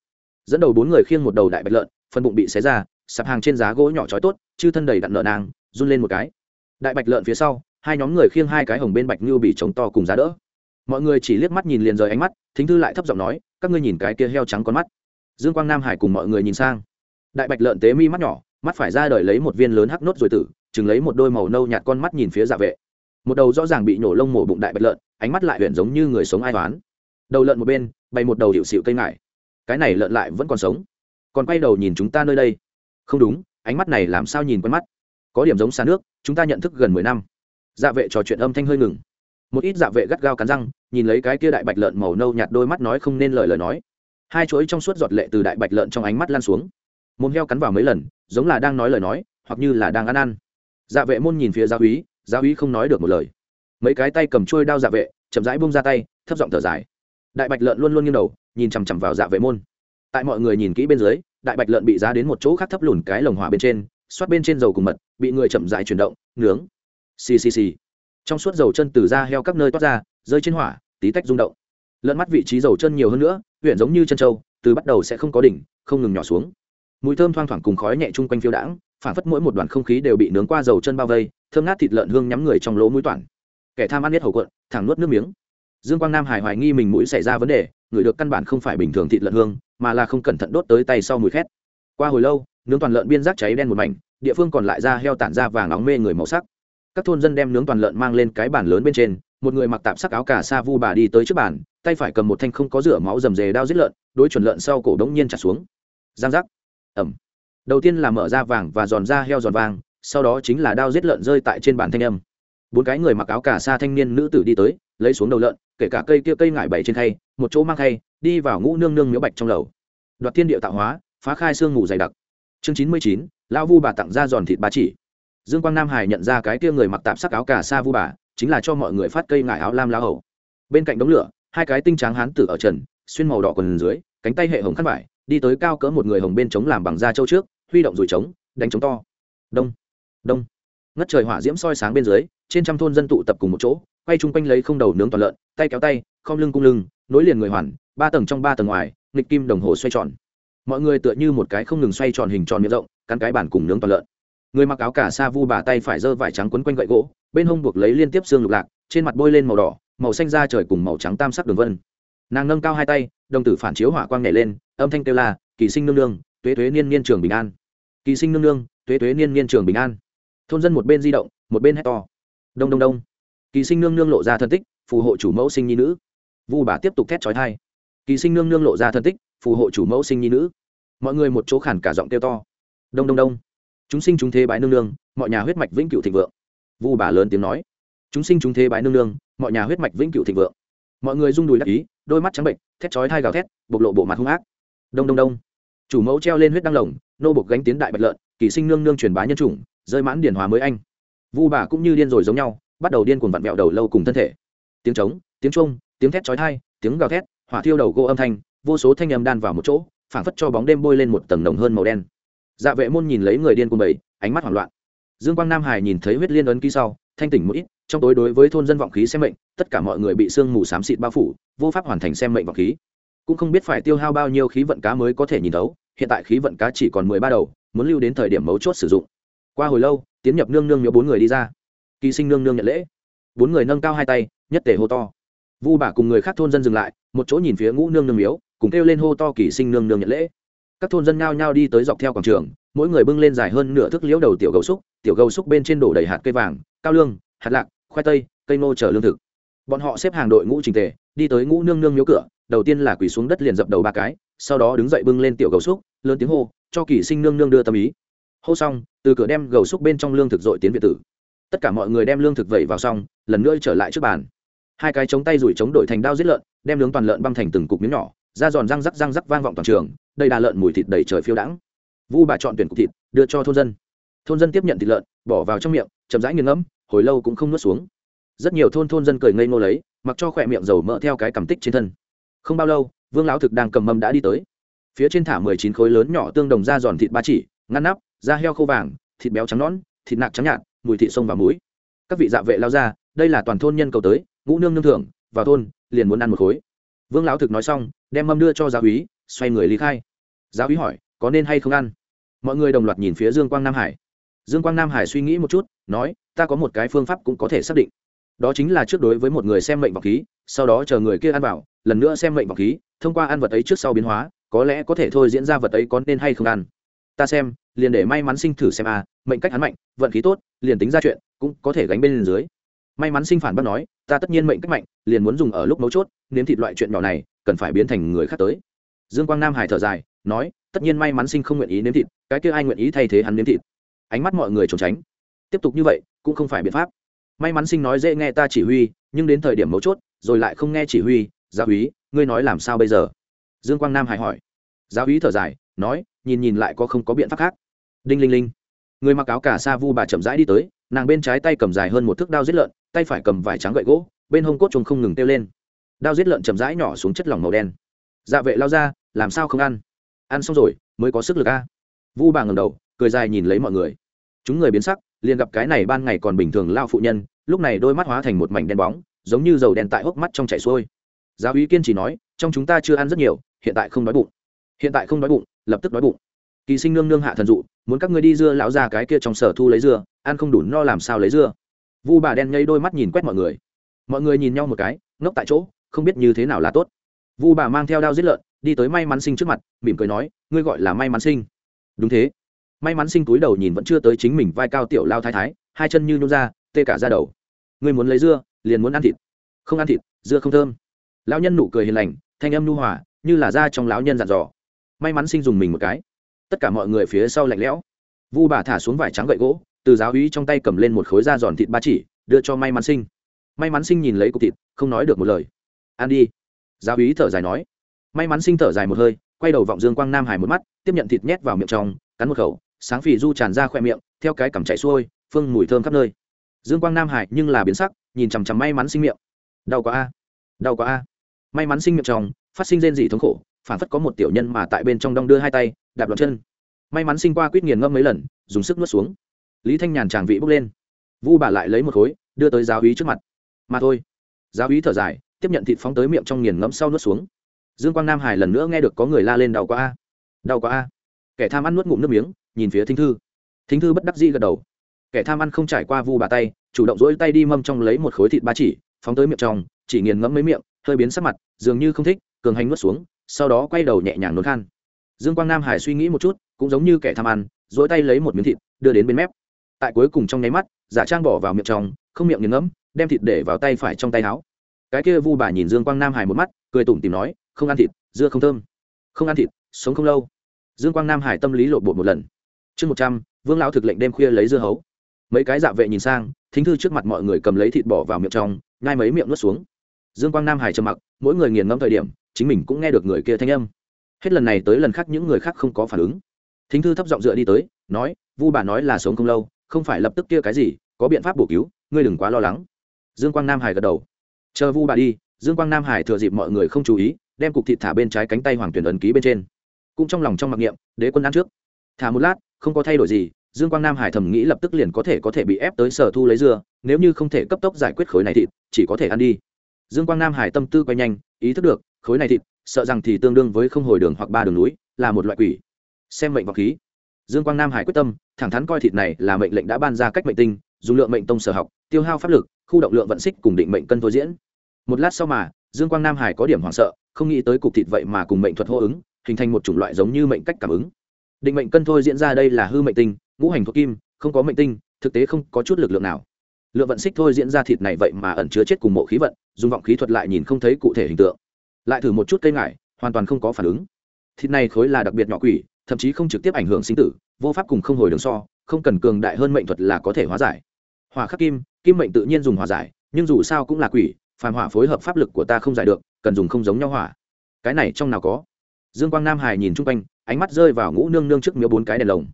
[SPEAKER 1] Dẫn đầu bốn người khiêng một đầu đại bạch lợn, phần bụng bị xé ra sạp hàng trên giá gỗ nhỏ trói tốt, chư thân đầy đặn nợ nàng, run lên một cái. Đại bạch lợn phía sau, hai nhóm người khiêng hai cái hồng bên bạch như bị chống to cùng giá đỡ. Mọi người chỉ liếc mắt nhìn liền rời ánh mắt, thính thư lại thấp giọng nói, các ngươi nhìn cái kia heo trắng con mắt. Dương quang nam hải cùng mọi người nhìn sang. Đại bạch lợn tế mi mắt nhỏ, mắt phải ra đời lấy một viên lớn hắc nốt rồi tử, chừng lấy một đôi màu nâu nhạt con mắt nhìn phía dạ vệ. Một đầu rõ ràng bị nổ lông mổ bụng đại bạch lợn, ánh mắt lại huyện giống như người sống ai toán đầu lợn một bên bay một đầu hiệu xịu cây ngải. Cái này lợn lại vẫn còn sống. Còn quay đầu nhìn chúng ta nơi đây không đúng, ánh mắt này làm sao nhìn quen mắt? Có điểm giống xa nước, chúng ta nhận thức gần mười năm. Dạ vệ trò chuyện âm thanh hơi ngừng. Một ít dạ vệ gắt gao cắn răng, nhìn lấy cái kia đại bạch lợn màu nâu nhạt đôi mắt nói không nên lời lời nói. Hai chuỗi trong suốt giọt lệ từ đại bạch lợn trong ánh mắt lan xuống. Mồm heo cắn vào mấy lần, giống là đang nói lời nói, hoặc như là đang ăn ăn. Dạ vệ môn nhìn phía giáo úy giáo úy không nói được một lời. Mấy cái tay cầm trôi đao dạ vệ, chậm rãi bung ra tay, thấp giọng thở dài. Đại bạch lợn luôn luôn nghiêng đầu, nhìn chằm chằm vào dạ vệ môn. Tại mọi người nhìn kỹ bên dưới đại bạch lợn bị giá đến một chỗ khác thấp lùn cái lồng hỏa bên trên, xoát bên trên dầu cùng mật, bị người chậm rãi chuyển động, nướng. Xì xì xì. Trong suốt dầu chân từ da heo các nơi toát ra, rơi trên hỏa, tí tách rung động. Lợn mắt vị trí dầu chân nhiều hơn nữa, huyện giống như chân trâu từ bắt đầu sẽ không có đỉnh, không ngừng nhỏ xuống. Mùi thơm thoang thoảng cùng khói nhẹ chung quanh phiêu đãng, phản phất mỗi một đoàn không khí đều bị nướng qua dầu chân bao vây, thơm ngát thịt lợn hương nhắm người trong lỗ mũi toản kẻ tham ăn biết hầu quận, thẳng nuốt nước miếng dương quang nam hải hoài nghi mình mũi xảy ra vấn đề, người được căn bản không phải bình thường thịt lợn hương, mà là không cẩn thận đốt tới tay sau mùi khét. Qua hồi lâu, nướng toàn lợn biên giác cháy đen một mảnh, địa phương còn lại ra heo tản ra vàng óng mê người màu sắc. Các thôn dân đem nướng toàn lợn mang lên cái bàn lớn bên trên, một người mặc tạp sắc áo cà sa vu bà đi tới trước bàn, tay phải cầm một thanh không có rửa máu rầm rề đao giết lợn, đối chuẩn lợn sau cổ đống nhiên trả xuống. Giang giác. Ẩm. Đầu tiên là mở ra vàng và giòn ra heo giòn vàng, sau đó chính là đao giết lợn rơi tại trên bàn thanh âm. Bốn cái người mặc áo cà sa thanh niên nữ tử đi tới lấy xuống đầu lợn, kể cả cây kia cây ngải bảy trên thay một chỗ mang thay đi vào ngũ nương nương miếu bạch trong lầu. Đoạt thiên địa tạo hóa, phá khai xương ngủ dày đặc. Chương chín mươi chín, lão vu bà tặng ra giòn thịt ba chỉ. Dương quang nam hải nhận ra cái kia người mặc tạp sắc áo cà sa vu bà, chính là cho mọi người phát cây ngải áo lam lá hầu. Bên cạnh đống lửa, hai cái tinh tráng hán tử ở trần, xuyên màu đỏ quần dưới, cánh tay hệ hồng khăn vải, đi tới cao cỡ một người hồng bên trống làm bằng da châu trước, huy động rủi trống, đánh trống to. Đông đông. Ngất trời hỏa diễm soi sáng bên dưới, trên trăm thôn dân tụ tập cùng một chỗ quay chung quanh lấy không đầu nướng toàn lợn, tay kéo tay không lưng cung lưng, nối liền người hoàn, ba tầng trong ba tầng ngoài, nghịch kim đồng hồ xoay tròn. Mọi người tựa như một cái không ngừng xoay tròn hình tròn miệng rộng, cắn cái bản cùng nướng toàn lợn. Người mặc áo cả sa vu bà tay phải giơ vải trắng quấn quanh gậy gỗ, bên hông buộc lấy liên tiếp xương lục lạc, trên mặt bôi lên màu đỏ, màu xanh da trời cùng màu trắng tam sắc đường vân. Nàng nâng cao hai tay, đồng tử phản chiếu hỏa quang nhảy lên, âm thanh kêu là kỳ sinh nương nương, tuế tuế niên niên trường bình an. Kỳ sinh nương nương, tuế tuế niên niên trường bình an. Thôn dân một bên di động, một bên hét to. Đông đông đông kỳ sinh nương nương lộ ra thân tích, phù hộ chủ mẫu sinh nhi nữ. Vu bà tiếp tục thét trói thai kỳ sinh nương nương lộ ra thân tích, phù hộ chủ mẫu sinh nhi nữ. Mọi người một chỗ khản cả giọng kêu to. Đông đông đông. Chúng sinh chúng thế bái nương nương, mọi nhà huyết mạch vĩnh cửu thịnh vượng. Vu bà lớn tiếng nói. Chúng sinh chúng thế bái nương nương, mọi nhà huyết mạch vĩnh cửu thịnh vượng. Mọi người rung đùi đắc ý, đôi mắt trắng bệnh thét chói thai gào thét, bộc lộ bộ mặt hung ác. Đông đông đông. Chủ mẫu treo lên huyết đăng lồng, nô bộc gánh tiến đại bạch lợn, kỳ sinh nương nương truyền bá nhân chủng, rơi mãn điển hòa mới anh. Vu bà cũng như điên rồi giống nhau bắt đầu điên cuồng vặn vẹo đầu lâu cùng thân thể. Tiếng trống, tiếng trung tiếng thét chói tai, tiếng gào thét, hỏa thiêu đầu gỗ âm thanh, vô số thanh âm đan vào một chỗ, phảng phất cho bóng đêm bôi lên một tầng nồng hơn màu đen. Dạ vệ môn nhìn lấy người điên cuồng bầy, ánh mắt hoảng loạn. Dương quang nam hải nhìn thấy huyết liên ấn ký sau, thanh tỉnh một ít, trong tối đối với thôn dân vọng khí xem mệnh, tất cả mọi người bị sương mù xám xịt bao phủ, vô pháp hoàn thành xem mệnh vọng khí. Cũng không biết phải tiêu hao bao nhiêu khí vận cá mới có thể nhìn thấu, hiện tại khí vận cá chỉ còn mười ba đầu, muốn lưu đến thời điểm mấu chốt sử dụng. Qua hồi lâu, tiến nhập nương nương nhớ bốn người đi ra kỳ sinh nương nương nhận lễ. Bốn người nâng cao hai tay, nhất tề hô to. Vu bà cùng người khác thôn dân dừng lại, một chỗ nhìn phía ngũ nương nương miếu, cùng kêu lên hô to kỳ sinh nương nương nhận lễ. Các thôn dân nhao nhao đi tới dọc theo quảng trường, mỗi người bưng lên dài hơn nửa thước liễu đầu tiểu gấu xúc, tiểu gấu xúc bên trên đổ đầy hạt cây vàng, cao lương, hạt lạc, khoai tây, cây nô chở lương thực. Bọn họ xếp hàng đội ngũ trình tề, đi tới ngũ nương nương miếu cửa, đầu tiên là quỳ xuống đất liền dập đầu ba cái, sau đó đứng dậy bưng lên tiểu gấu xúc, lớn tiếng hô, cho kỳ sinh nương nương đưa tâm ý. Hô xong, từ cửa đem gầu xúc bên trong lương thực dội tiến việt tử tất cả mọi người đem lương thực vẩy vào xong, lần nữa trở lại trước bàn. Hai cái chống tay rủi chống đổi thành đao giết lợn, đem nướng toàn lợn băng thành từng cục miếng nhỏ, da giòn răng rắc răng rắc vang vọng toàn trường đây đà lợn mùi thịt đầy trời phiêu đãng. Vu bà chọn tuyển cục thịt, đưa cho thôn dân. Thôn dân tiếp nhận thịt lợn, bỏ vào trong miệng, chậm rãi nghiền ngẫm, hồi lâu cũng không nuốt xuống. Rất nhiều thôn thôn dân cười ngây ngô lấy, mặc cho khỏe miệng dầu mỡ theo cái cầm tích trên thân. Không bao lâu, vương lão thực đang cầm mâm đã đi tới. Phía trên thả mười chín khối lớn nhỏ tương đồng da giòn thịt ba chỉ, ngăn nắp, da heo khô vàng, thịt béo trắng nón thịt nạc trắng nhạt mùi thị sông và muối. Các vị dạ vệ lao ra, đây là toàn thôn nhân cầu tới, ngũ nương nương thưởng, vào thôn, liền muốn ăn một khối. Vương lão thực nói xong, đem mâm đưa cho giáo úy, xoay người lý khai. Giáo úy hỏi, có nên hay không ăn? Mọi người đồng loạt nhìn phía dương quang nam hải. Dương quang nam hải suy nghĩ một chút, nói, ta có một cái phương pháp cũng có thể xác định. Đó chính là trước đối với một người xem mệnh vọng khí, sau đó chờ người kia ăn vào, lần nữa xem mệnh vọng khí, thông qua ăn vật ấy trước sau biến hóa, có lẽ có thể thôi diễn ra vật ấy có nên hay không ăn ta xem liền để may mắn sinh thử xem a à, mệnh cách hắn mạnh vận khí tốt liền tính ra chuyện cũng có thể gánh bên dưới. May mắn sinh phản bác nói ta tất nhiên mệnh cách mạnh liền muốn dùng ở lúc mấu chốt nếm thịt loại chuyện nhỏ này cần phải biến thành người khác tới. Dương quang nam hải thở dài nói tất nhiên may mắn sinh không nguyện ý nếm thịt cái kia ai nguyện ý thay thế hắn nếm thịt? Ánh mắt mọi người trốn tránh. Tiếp tục như vậy cũng không phải biện pháp. May mắn sinh nói dễ nghe ta chỉ huy nhưng đến thời điểm mấu chốt rồi lại không nghe chỉ huy giáo úy ngươi nói làm sao bây giờ? Dương quang nam hải hỏi. Giáo úy thở dài nói, nhìn nhìn lại có không có biện pháp khác. Đinh linh linh. Người mặc áo cả sa vu bà chậm rãi đi tới, nàng bên trái tay cầm dài hơn một thước đao giết lợn, tay phải cầm vải trắng gậy gỗ, bên hông cốt trùng không ngừng kêu lên. Đao giết lợn chậm rãi nhỏ xuống chất lỏng màu đen. Dạ vệ lao ra, làm sao không ăn? Ăn xong rồi, mới có sức lực a. Vu bà ngầm đầu, cười dài nhìn lấy mọi người. Chúng người biến sắc, liền gặp cái này ban ngày còn bình thường lao phụ nhân, lúc này đôi mắt hóa thành một mảnh đen bóng, giống như dầu đen tại hốc mắt trong chảy xuôi. Giáo ý kiên chỉ nói, trong chúng ta chưa ăn rất nhiều, hiện tại không đói bụng. Hiện tại không đói bụng lập tức đói bụng. Kỳ sinh nương nương hạ thần dụ, muốn các ngươi đi dưa lão ra cái kia trong sở thu lấy dưa, ăn không đủ no làm sao lấy dưa. Vu bà đen nhây đôi mắt nhìn quét mọi người. Mọi người nhìn nhau một cái, ngốc tại chỗ, không biết như thế nào là tốt. Vu bà mang theo đao giết lợn, đi tới may mắn sinh trước mặt, mỉm cười nói, ngươi gọi là may mắn sinh. Đúng thế. May mắn sinh túi đầu nhìn vẫn chưa tới chính mình vai cao tiểu lao thái thái, hai chân như nhún ra, tê cả ra đầu. Ngươi muốn lấy dưa, liền muốn ăn thịt. Không ăn thịt, dưa không thơm. Lão nhân nụ cười hiền lành, thanh âm nhu hòa, như là da trong lão nhân dặn dò may mắn sinh dùng mình một cái. Tất cả mọi người phía sau lạnh lẽo. Vu bà thả xuống vải trắng gậy gỗ, từ giáo úy trong tay cầm lên một khối da giòn thịt ba chỉ, đưa cho may mắn sinh. May mắn sinh nhìn lấy cục thịt, không nói được một lời. Ăn đi. Giáo úy thở dài nói. May mắn sinh thở dài một hơi, quay đầu vọng dương quang nam hải một mắt, tiếp nhận thịt nhét vào miệng trong, cắn một khẩu, sáng phì du tràn ra khoe miệng, theo cái cằm chạy xuôi phương mùi thơm khắp nơi. Dương quang nam hải nhưng là biến sắc, nhìn chằm chằm may mắn sinh miệng. Đau quá a, đau quá a. May mắn sinh miệng trong, phát sinh rên dị thống khổ phản phất có một tiểu nhân mà tại bên trong đong đưa hai tay, đạp loạn chân. May mắn sinh qua quýt nghiền ngâm mấy lần, dùng sức nuốt xuống. Lý thanh nhàn tràng vị bốc lên. Vu bà lại lấy một khối, đưa tới giáo úy trước mặt. Mà thôi. Giáo úy thở dài, tiếp nhận thịt phóng tới miệng trong nghiền ngẫm sau nuốt xuống. Dương quang nam hải lần nữa nghe được có người la lên đau quá a. Đau quá a. Kẻ tham ăn nuốt ngụm nước miếng, nhìn phía thính thư. Thính thư bất đắc dĩ gật đầu. Kẻ tham ăn không trải qua vu bà tay, chủ động dỗi tay đi mâm trong lấy một khối thịt ba chỉ, phóng tới miệng trong, chỉ nghiền ngẫm mấy miệng, hơi biến sắc mặt, dường như không thích, cường hành nuốt xuống sau đó quay đầu nhẹ nhàng nôn khan. Dương quang nam hải suy nghĩ một chút, cũng giống như kẻ tham ăn dỗi tay lấy một miếng thịt, đưa đến bên mép. Tại cuối cùng trong nháy mắt, giả trang bỏ vào miệng trong, không miệng nghiền ngẫm, đem thịt để vào tay phải trong tay áo. Cái kia vu bà nhìn dương quang nam hải một mắt, cười tủm tìm nói, không ăn thịt, dưa không thơm. Không ăn thịt, sống không lâu. Dương quang nam hải tâm lý lộn bột một lần. Chương một trăm, vương lão thực lệnh đêm khuya lấy dưa hấu. Mấy cái dạ vệ nhìn sang, thính thư trước mặt mọi người cầm lấy thịt bỏ vào miệng trong, nhai mấy miệng nuốt xuống. Dương quang nam hải trầm mặc, mỗi người nghiền ngẫm thời điểm chính mình cũng nghe được người kia thanh âm. Hết lần này tới lần khác những người khác không có phản ứng. Thính thư thấp giọng dựa đi tới, nói, vu bà nói là sống không lâu, không phải lập tức kia cái gì, có biện pháp bổ cứu, ngươi đừng quá lo lắng. Dương quang nam hải gật đầu. Chờ vu bà đi. Dương quang nam hải thừa dịp mọi người không chú ý, đem cục thịt thả bên trái cánh tay hoàng tuyển ấn ký bên trên. Cũng trong lòng trong mặc niệm, đế quân ăn trước. Thả một lát, không có thay đổi gì. Dương quang nam hải thầm nghĩ lập tức liền có thể có thể bị ép tới sở thu lấy dưa, nếu như không thể cấp tốc giải quyết khối này thịt, chỉ có thể ăn đi. Dương quang nam hải tâm tư quay nhanh, ý thức được khối này thịt, sợ rằng thì tương đương với không hồi đường hoặc ba đường núi, là một loại quỷ. Xem mệnh vọng khí. Dương quang nam hải quyết tâm, thẳng thắn coi thịt này là mệnh lệnh đã ban ra cách mệnh tinh, dùng lượng mệnh tông sở học, tiêu hao pháp lực, khu động lượng vận xích cùng định mệnh cân thôi diễn. Một lát sau mà, dương quang nam hải có điểm hoảng sợ, không nghĩ tới cục thịt vậy mà cùng mệnh thuật hô ứng, hình thành một chủng loại giống như mệnh cách cảm ứng. Định mệnh cân thôi diễn ra đây là hư mệnh tinh, ngũ hành thuộc kim, không có mệnh tinh, thực tế không có chút lực lượng nào. Lượng vận xích thôi diễn ra thịt này vậy mà ẩn chứa chết cùng mộ khí vận, dùng vọng khí thuật lại nhìn không thấy cụ thể hình tượng lại thử một chút cây ngải, hoàn toàn không có phản ứng. Thịt này khối là đặc biệt nhỏ quỷ, thậm chí không trực tiếp ảnh hưởng sinh tử, vô pháp cùng không hồi đường so, không cần cường đại hơn mệnh thuật là có thể hóa giải. Hỏa khắc kim kim mệnh tự nhiên dùng hòa giải, nhưng dù sao cũng là quỷ, phàm hỏa phối hợp pháp lực của ta không giải được, cần dùng không giống nhau hỏa. Cái này trong nào có? Dương quang nam hải nhìn chung quanh, ánh mắt rơi vào ngũ nương nương trước miếu bốn cái đèn lồng.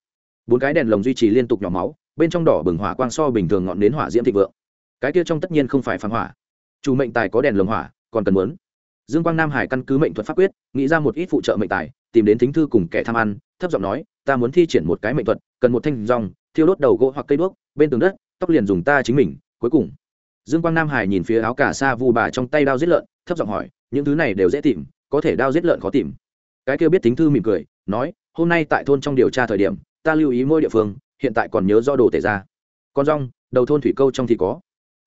[SPEAKER 1] Bốn cái đèn lồng duy trì liên tục nhỏ máu, bên trong đỏ bừng hỏa quang so bình thường ngọn đến hỏa diễm thịnh vượng. Cái kia trong tất nhiên không phải phàm hỏa. Chủ mệnh tài có đèn lồng hỏa, còn cần muốn dương quang nam hải căn cứ mệnh thuật pháp quyết, nghĩ ra một ít phụ trợ mệnh tài, tìm đến thính thư cùng kẻ tham ăn, thấp giọng nói, ta muốn thi triển một cái mệnh thuật, cần một thanh rong, thiêu đốt đầu gỗ hoặc cây đuốc, bên tường đất, tóc liền dùng ta chính mình. Cuối cùng, dương quang nam hải nhìn phía áo cà sa vu bà trong tay đao giết lợn, thấp giọng hỏi, những thứ này đều dễ tìm, có thể đao giết lợn khó tìm. Cái kêu biết thính thư mỉm cười, nói, hôm nay tại thôn trong điều tra thời điểm, ta lưu ý mỗi địa phương, hiện tại còn nhớ do đồ tể ra. Con rong, đầu thôn thủy câu trong thì có.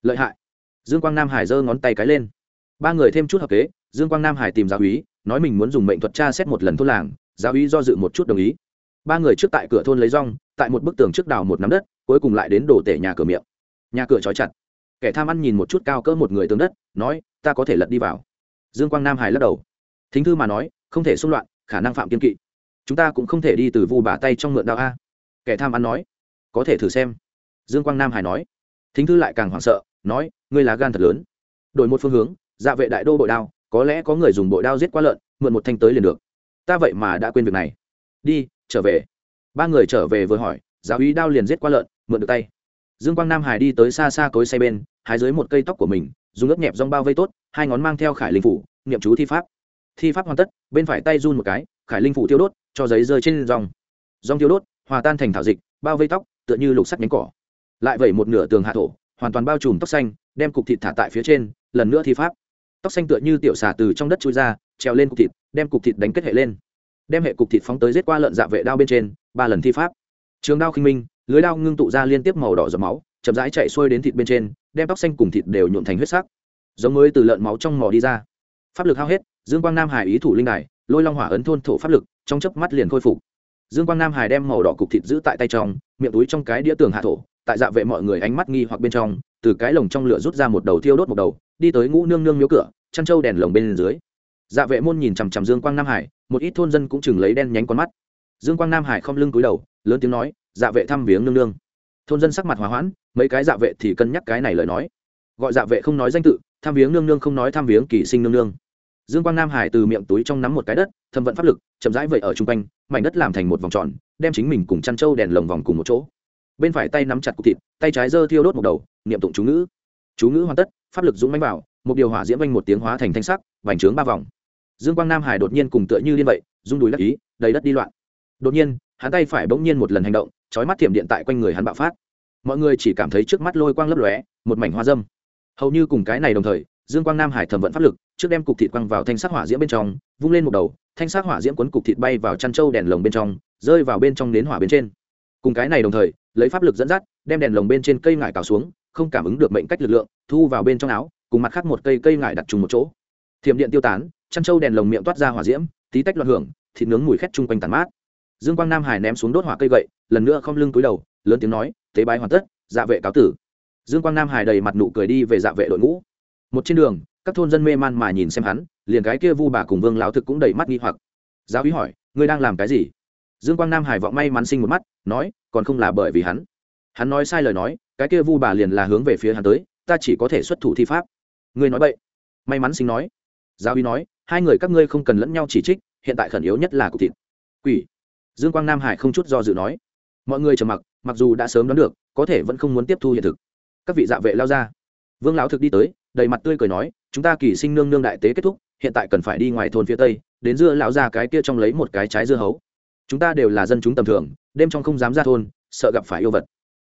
[SPEAKER 1] Lợi hại. Dương quang nam hải giơ ngón tay cái lên ba người thêm chút hợp kế, dương quang nam hải tìm giáo úy, nói mình muốn dùng mệnh thuật tra xét một lần thôn làng, giáo úy do dự một chút đồng ý. Ba người trước tại cửa thôn lấy rong, tại một bức tường trước đào một nắm đất, cuối cùng lại đến đổ tể nhà cửa miệng. Nhà cửa trói chặt. Kẻ tham ăn nhìn một chút cao cỡ một người tường đất, nói, ta có thể lật đi vào. Dương quang nam hải lắc đầu. Thính thư mà nói, không thể xung loạn, khả năng phạm kiên kỵ. Chúng ta cũng không thể đi từ vu bà tay trong mượn đạo a. Kẻ tham ăn nói, có thể thử xem. Dương quang nam hải nói. Thính thư lại càng hoảng sợ, nói, ngươi là gan thật lớn. Đổi một phương hướng dạ vệ đại đô bội đao, có lẽ có người dùng bội đao giết qua lợn, mượn một thanh tới liền được. Ta vậy mà đã quên việc này. Đi, trở về. Ba người trở về vừa hỏi, giáo úy đao liền giết qua lợn, mượn được tay. Dương quang nam hải đi tới xa xa cối say bên, hái dưới một cây tóc của mình, dùng ướp nhẹp rong bao vây tốt, hai ngón mang theo khải linh phủ, niệm chú thi pháp. Thi pháp hoàn tất, bên phải tay run một cái, khải linh phủ tiêu đốt, cho giấy rơi trên rong. Rong tiêu đốt, hòa tan thành thảo dịch, bao vây tóc, tựa như lục sắt nhánh cỏ. Lại vẩy một nửa tường hạ thổ, hoàn toàn bao trùm tóc xanh, đem cục thịt thả tại phía trên, lần nữa thi pháp tóc xanh tựa như tiểu xà từ trong đất chui ra treo lên cục thịt, đem cục thịt đánh kết hệ lên. Đem hệ cục thịt phóng tới giết qua lợn dạ vệ đao bên trên, ba lần thi pháp. Trường đao khinh minh, lưới đao ngưng tụ ra liên tiếp màu đỏ dầm máu, chậm rãi chạy xuôi đến thịt bên trên, đem tóc xanh cùng thịt đều nhuộm thành huyết sắc. Giống mới từ lợn máu trong mỏ đi ra. Pháp lực hao hết, dương quang nam hải ý thủ linh đài, lôi long hỏa ấn thôn thổ pháp lực, trong chớp mắt liền khôi phục. Dương quang nam hải đem màu đỏ cục thịt giữ tại tay trong, miệng túi trong cái đĩa tường hạ thổ, tại dạ vệ mọi người ánh mắt nghi hoặc bên trong, từ cái lồng trong lửa rút ra một đầu thiêu đốt một đầu đi tới ngũ nương nương miếu cửa, chăn trâu đèn lồng bên dưới. Dạ vệ môn nhìn chằm chằm dương quang nam hải, một ít thôn dân cũng chừng lấy đen nhánh con mắt. Dương quang nam hải không lưng cúi đầu, lớn tiếng nói dạ vệ thăm viếng nương nương. Thôn dân sắc mặt hòa hoãn, mấy cái dạ vệ thì cân nhắc cái này lời nói. Gọi dạ vệ không nói danh tự, thăm viếng nương nương không nói thăm viếng kỳ sinh nương nương. Dương quang nam hải từ miệng túi trong nắm một cái đất, thâm vận pháp lực, chậm rãi vậy ở chung quanh, mảnh đất làm thành một vòng tròn, đem chính mình cùng chăn trâu đèn lồng vòng cùng một chỗ. Bên phải tay nắm chặt cục thịt, tay trái giơ thiêu đốt một đầu, niệm tụng chú ngữ. Chú ngữ hoàn tất pháp lực dũng mánh vào, một điều hỏa diễm vanh một tiếng hóa thành thanh sắc, vành trướng ba vòng. Dương quang nam hải đột nhiên cùng tựa như liên vậy, rung đùi lắc ý, đầy đất đi loạn. Đột nhiên, hắn tay phải bỗng nhiên một lần hành động trói mắt thiểm điện tại quanh người hắn bạo phát. Mọi người chỉ cảm thấy trước mắt lôi quang lấp lóe, một mảnh hoa dâm. Hầu như cùng cái này đồng thời, dương quang nam hải thẩm vận pháp lực, trước đem cục thịt quăng vào thanh sắc hỏa diễm bên trong, vung lên một đầu, thanh sắc hỏa diễm cuốn cục thịt bay vào chăn trâu đèn lồng bên trong, rơi vào bên trong nến hỏa bên trên. Cùng cái này đồng thời, lấy pháp lực dẫn dắt, đem đèn lồng bên trên cây ngải cào xuống không cảm ứng được mệnh cách lực lượng, thu vào bên trong áo, cùng mặt khác một cây cây ngải đặt trùng một chỗ. Thiểm điện tiêu tán, chăn trâu đèn lồng miệng toát ra hỏa diễm, tí tách loạn hưởng, thịt nướng mùi khét chung quanh tàn mát. Dương quang nam hải ném xuống đốt hỏa cây gậy, lần nữa không lưng túi đầu, lớn tiếng nói, tế bái hoàn tất dạ vệ cáo tử. Dương quang nam hải đầy mặt nụ cười đi về dạ vệ đội ngũ. Một trên đường, các thôn dân mê man mà nhìn xem hắn, liền cái kia vu bà cùng vương lão thực cũng đầy mắt nghi hoặc. Giáo úy hỏi, ngươi đang làm cái gì? Dương quang nam hải vọng may mắn sinh một mắt, nói, còn không là bởi vì hắn. Hắn nói sai lời nói cái kia vu bà liền là hướng về phía hắn tới, ta chỉ có thể xuất thủ thi pháp. Ngươi nói vậy may mắn sinh nói. Giáo uy nói, hai người các ngươi không cần lẫn nhau chỉ trích, hiện tại khẩn yếu nhất là cục thịt. Quỷ. Dương quang nam hải không chút do dự nói. Mọi người trầm mặc mặc dù đã sớm đoán được, có thể vẫn không muốn tiếp thu hiện thực. Các vị dạ vệ lao ra. Vương lão thực đi tới, đầy mặt tươi cười nói, chúng ta kỳ sinh nương nương đại tế kết thúc, hiện tại cần phải đi ngoài thôn phía tây, đến dưa lão ra cái kia trong lấy một cái trái dưa hấu. Chúng ta đều là dân chúng tầm thường, đêm trong không dám ra thôn, sợ gặp phải yêu vật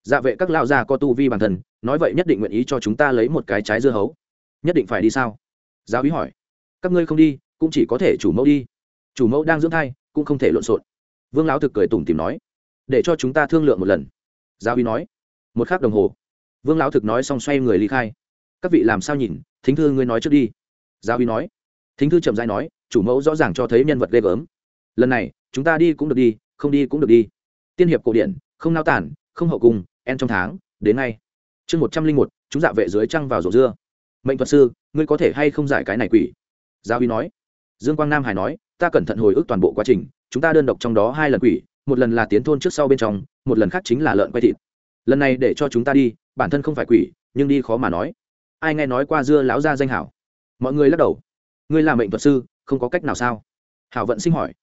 [SPEAKER 1] dạ vệ các lao gia có tu vi bản thân, nói vậy nhất định nguyện ý cho chúng ta lấy một cái trái dưa hấu. Nhất định phải đi sao? Giáo ý hỏi. Các ngươi không đi, cũng chỉ có thể chủ mẫu đi. Chủ mẫu đang dưỡng thai, cũng không thể lộn xộn. Vương lão thực cười tủm tìm nói. Để cho chúng ta thương lượng một lần. Giáo ý nói. Một k h ắ c đồng hồ. Vương lão thực nói xong xoay người ly khai. Các vị làm sao nhìn? Thính thư ngươi nói trước đi. Giáo ý nói. Thính thư chậm dãi nói, chủ mẫu rõ ràng cho thấy nhân vật ghê gớm. Lần này, chúng ta đi cũng được đi, không đi cũng được đi. Tiên hiệp cổ điển, không nao tản, không hậu cung en trong tháng, đến ngay. Chương một trăm linh một, chúng dạ vệ dưới trăng vào rổ dưa. Mệnh thuật sư, ngươi có thể hay không giải cái này quỷ? Gia huy nói. Dương quang nam hải nói, ta cẩn thận hồi ức toàn bộ quá trình, chúng ta đơn độc trong đó hai lần quỷ, một lần là tiến thôn trước sau bên trong, một lần khác chính là lợn quay thịt. Lần này để cho chúng ta đi, bản thân không phải quỷ, nhưng đi khó mà nói. Ai nghe nói qua dưa lão gia danh hảo? Mọi người lắc đầu. Ngươi là mệnh thuật sư, không có cách nào sao? Hảo vận sinh hỏi.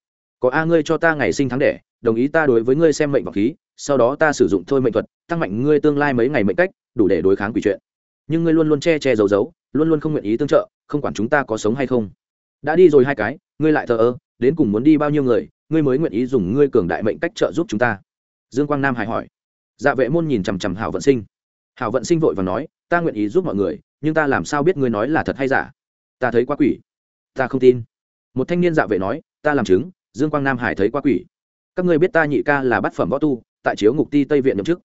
[SPEAKER 1] Có a ngươi cho ta ngày sinh tháng đẻ, đồng ý ta đối với ngươi xem mệnh vọng khí sau đó ta sử dụng thôi mệnh thuật, tăng mạnh ngươi tương lai mấy ngày mệnh cách, đủ để đối kháng quỷ chuyện. Nhưng ngươi luôn luôn che che giấu giấu, luôn luôn không nguyện ý tương trợ, không quản chúng ta có sống hay không. Đã đi rồi hai cái, ngươi lại thờ ơ, đến cùng muốn đi bao nhiêu người, ngươi mới nguyện ý dùng ngươi cường đại mệnh cách trợ giúp chúng ta? Dương quang nam hài hỏi. Dạ vệ môn nhìn chằm chằm hảo vận sinh. Hảo vận sinh vội và nói, ta nguyện ý giúp mọi người, nhưng ta làm sao biết ngươi nói là thật hay giả? Ta thấy quá quỷ. Ta không tin. Một thanh niên dạ vệ nói, ta làm chứng, dương quang nam hải thấy quá quỷ. Các ngươi biết ta nhị ca là bát phẩm võ tu tại chiếu ngục ti tây viện nhậm chức.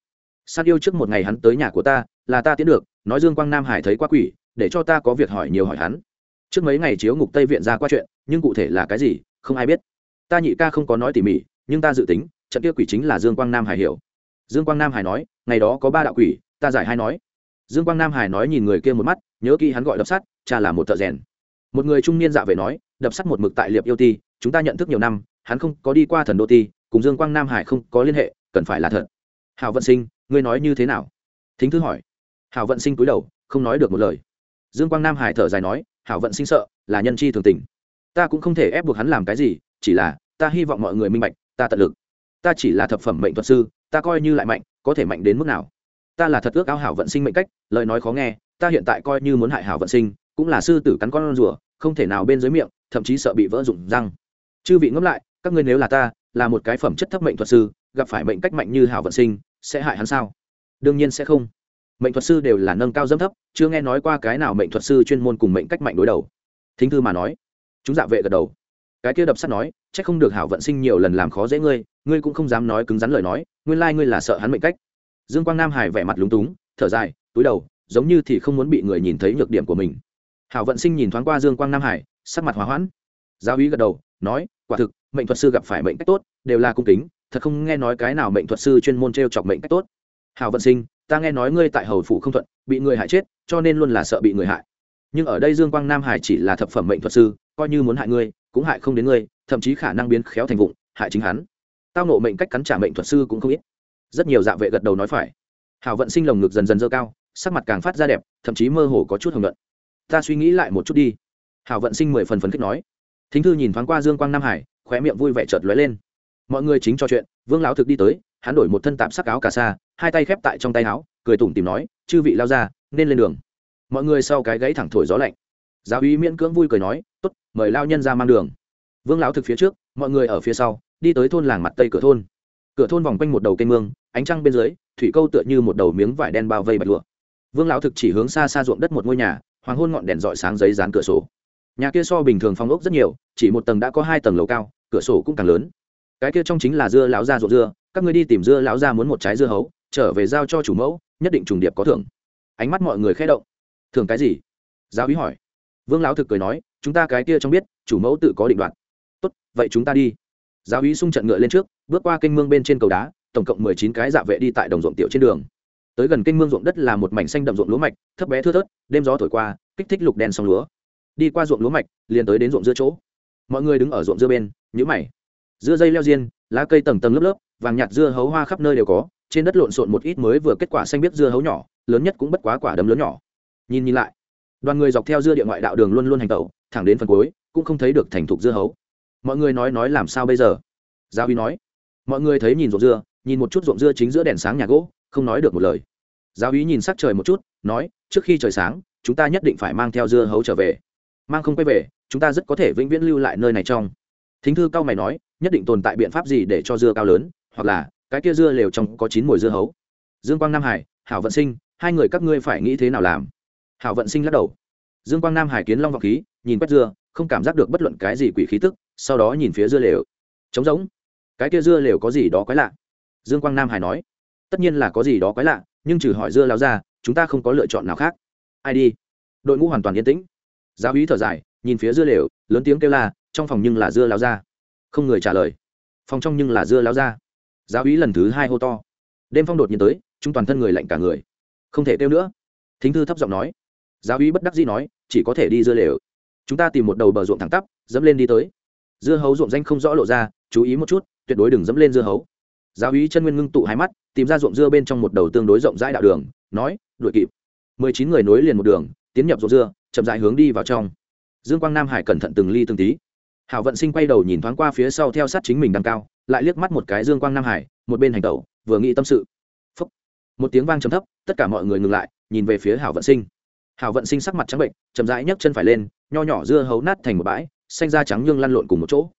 [SPEAKER 1] Sát yêu trước một ngày hắn tới nhà của ta, là ta tiến được, nói dương quang nam hải thấy quá quỷ, để cho ta có việc hỏi nhiều hỏi hắn. Trước mấy ngày chiếu ngục tây viện ra qua chuyện, nhưng cụ thể là cái gì, không ai biết. Ta nhị ca không có nói tỉ mỉ, nhưng ta dự tính, trận kia quỷ chính là dương quang nam hải hiểu. Dương quang nam hải nói, ngày đó có ba đạo quỷ, ta giải hai nói. Dương quang nam hải nói nhìn người kia một mắt, nhớ kỹ hắn gọi đập sắt, cha là một thợ rèn. Một người trung niên dạ về nói, đập sắt một mực tại liệp yêu ti, chúng ta nhận thức nhiều năm, hắn không có đi qua thần đô ti, cùng dương quang nam hải không có liên hệ cần phải là thật. Hảo vận sinh, ngươi nói như thế nào? Thính thư hỏi. Hảo vận sinh cúi đầu, không nói được một lời. Dương quang nam hải thở dài nói, hảo vận sinh sợ là nhân chi thường tình. Ta cũng không thể ép buộc hắn làm cái gì, chỉ là, ta hy vọng mọi người minh bạch, ta tận lực. Ta chỉ là thập phẩm mệnh thuật sư, ta coi như lại mạnh, có thể mạnh đến mức nào? Ta là thật ước ao hảo vận sinh mệnh cách, lời nói khó nghe, ta hiện tại coi như muốn hại hảo vận sinh, cũng là sư tử cắn con rùa, không thể nào bên dưới miệng, thậm chí sợ bị vỡ rụng răng. Chư vị ngẫm lại, các ngươi nếu là ta, là một cái phẩm chất thấp mệnh thuật sư gặp phải mệnh cách mạnh như hảo vận sinh, sẽ hại hắn sao? Đương nhiên sẽ không. Mệnh thuật sư đều là nâng cao dâm thấp, chưa nghe nói qua cái nào mệnh thuật sư chuyên môn cùng mệnh cách mạnh đối đầu. Thính thư mà nói, chúng dạ vệ gật đầu. Cái kia đập sắt nói c h ắ c không được hảo vận sinh nhiều lần làm khó dễ ngươi ngươi cũng không dám nói cứng rắn lời nói, nguyên lai、like、ngươi là sợ hắn mệnh cách. Dương quang nam hải vẻ mặt lúng túng, thở dài, túi đầu, giống như thì không muốn bị người nhìn thấy nhược điểm của mình. Hảo vận sinh nhìn thoáng qua dương quang nam hải sắc mặt hòa hoãn. Giáo ý gật đầu, nói, quả thực, mệnh thuật sư gặp phải mệnh cách tốt, đều là cung kính thật không nghe nói cái nào mệnh thuật sư chuyên môn t r e o chọc mệnh cách tốt. Hào vận sinh, ta nghe nói ngươi tại hầu phủ không thuận, bị người hại chết, cho nên luôn là sợ bị người hại. Nhưng ở đây dương quang nam hải chỉ là thập phẩm mệnh thuật sư, coi như muốn hại ngươi, cũng hại không đến ngươi, thậm chí khả năng biến khéo thành vụng, hại chính hắn. Tao nộ mệnh cách cắn trả mệnh thuật sư cũng không ít. Rất nhiều dạ vệ gật đầu nói phải. Hào vận sinh lồng ngực dần dần dơ cao, sắc mặt càng phát ra đẹp, thậm chí mơ hồ có chút hồng luận ta suy nghĩ lại một chút đi. Hào vận sinh mười phần phấn khích nói. Thính thư nhìn thoáng qua dương quang nam hải, khóe miệng vui vẻ chợt lóe lên mọi người chính trò chuyện, vương lão thực đi tới, hắn đổi một thân tạm sắc áo cà sa, hai tay khép tại trong tay áo, cười tủm tìm nói, chư vị lao ra nên lên đường. Mọi người sau cái gãy thẳng thổi gió lạnh. Giáo úy miễn cưỡng vui cười nói, tốt, mời lao nhân ra mang đường. Vương lão thực phía trước, mọi người ở phía sau, đi tới thôn làng mặt tây cửa thôn. Cửa thôn vòng quanh một đầu canh mương, ánh trăng bên dưới, thủy câu tựa như một đầu miếng vải đen bao vây bạch lụa. Vương lão thực chỉ hướng xa xa ruộng đất một ngôi nhà, hoàng hôn ngọn đèn dọi sáng giấy dán cửa sổ. Nhà kia so bình thường phong ốc rất nhiều, chỉ một tầng đã có hai tầng lầu cao, cửa sổ cũng càng lớn cái kia trong chính là dưa lão gia ruột dưa, các ngươi đi tìm dưa lão gia muốn một trái dưa hấu, trở về giao cho chủ mẫu, nhất định trùng điệp có thưởng. Ánh mắt mọi người khẽ động. Thưởng cái gì? Giáo úy hỏi. Vương lão thực cười nói, chúng ta cái kia trong biết, chủ mẫu tự có định đoạt. Tốt, vậy chúng ta đi. Giáo úy xung trận ngựa lên trước, bước qua kênh mương bên trên cầu đá, tổng cộng mười chín cái dạ vệ đi tại đồng ruộng tiểu trên đường. Tới gần kênh mương ruộng đất là một mảnh xanh đậm ruộng lúa mạch, thấp bé thưa thớt, đêm gió thổi qua, kích thích lục đen sông lúa. Đi qua ruộng lúa mạch, liền tới đến ruộng dưa chỗ. Mọi người đứng ở ruộng dưa bên nhữ mày dưa dây leo diên, lá cây tầng tầng lớp lớp, vàng nhạt dưa hấu hoa khắp nơi đều có, trên đất lộn xộn một ít mới vừa kết quả xanh biết dưa hấu nhỏ, lớn nhất cũng bất quá quả đấm lớn nhỏ. Nhìn nhìn lại, đoàn người dọc theo dưa địa ngoại đạo đường luôn luôn hành tẩu, thẳng đến phần cuối, cũng không thấy được thành thục dưa hấu. Mọi người nói nói làm sao bây giờ? Gia huy nói. Mọi người thấy nhìn ruộng dưa, nhìn một chút ruộng dưa chính giữa đèn sáng nhà gỗ, không nói được một lời. Gia huy nhìn sắc trời một chút, nói, trước khi trời sáng, chúng ta nhất định phải mang theo dưa hấu trở về. Mang không quay về, chúng ta rất có thể vĩnh viễn lưu lại nơi này trong. Thính thư cao mày nói nhất định tồn tại biện pháp gì để cho dưa cao lớn, hoặc là, cái kia dưa lều trong có chín mùi dưa hấu. Dương quang nam hải, hảo vận sinh, hai người các ngươi phải nghĩ thế nào làm? Hảo vận sinh lắc đầu. Dương quang nam hải kiến long vọng khí, nhìn quét dưa, không cảm giác được bất luận cái gì quỷ khí tức, sau đó nhìn phía dưa lều. Trống rỗng. Cái kia dưa lều có gì đó quái lạ? Dương quang nam hải nói. Tất nhiên là có gì đó quái lạ, nhưng trừ hỏi dưa lao ra, chúng ta không có lựa chọn nào khác. Ai đi? Đội ngũ hoàn toàn yên tĩnh. Giáo úy thở dài, nhìn phía dưa lều, lớn tiếng kêu la, trong phòng nhưng là dưa lao ra không người trả lời. Phòng trong nhưng là dưa lao ra. Giáo úy lần thứ hai hô to. Đêm phong đột nhiên tới, chúng toàn thân người lạnh cả người. Không thể kêu nữa. Thính thư thấp giọng nói. Giáo úy bất đắc dĩ nói, chỉ có thể đi dưa lều. Chúng ta tìm một đầu bờ ruộng thẳng tắp, dẫm lên đi tới. Dưa hấu ruộng danh không rõ lộ ra, chú ý một chút, tuyệt đối đừng dẫm lên dưa hấu. Giáo úy chân nguyên ngưng tụ hai mắt, tìm ra ruộng dưa bên trong một đầu tương đối rộng rãi đạo đường, nói, đuổi kịp. Mười chín người nối liền một đường, tiến nhập ruộng dưa, chậm rãi hướng đi vào trong. Dương quang nam hải cẩn thận từng ly từng tí hảo vận sinh quay đầu nhìn thoáng qua phía sau theo sát chính mình đằng cao, lại liếc mắt một cái dương quang nam hải, một bên hành tẩu, vừa nghĩ tâm sự. Phúc. một tiếng vang trầm thấp, tất cả mọi người ngừng lại, nhìn về phía hảo vận sinh. Hảo vận sinh sắc mặt trắng bệnh, chậm rãi nhấc chân phải lên, nho nhỏ dưa hấu nát thành một bãi, xanh da trắng nhương lăn lộn cùng một chỗ.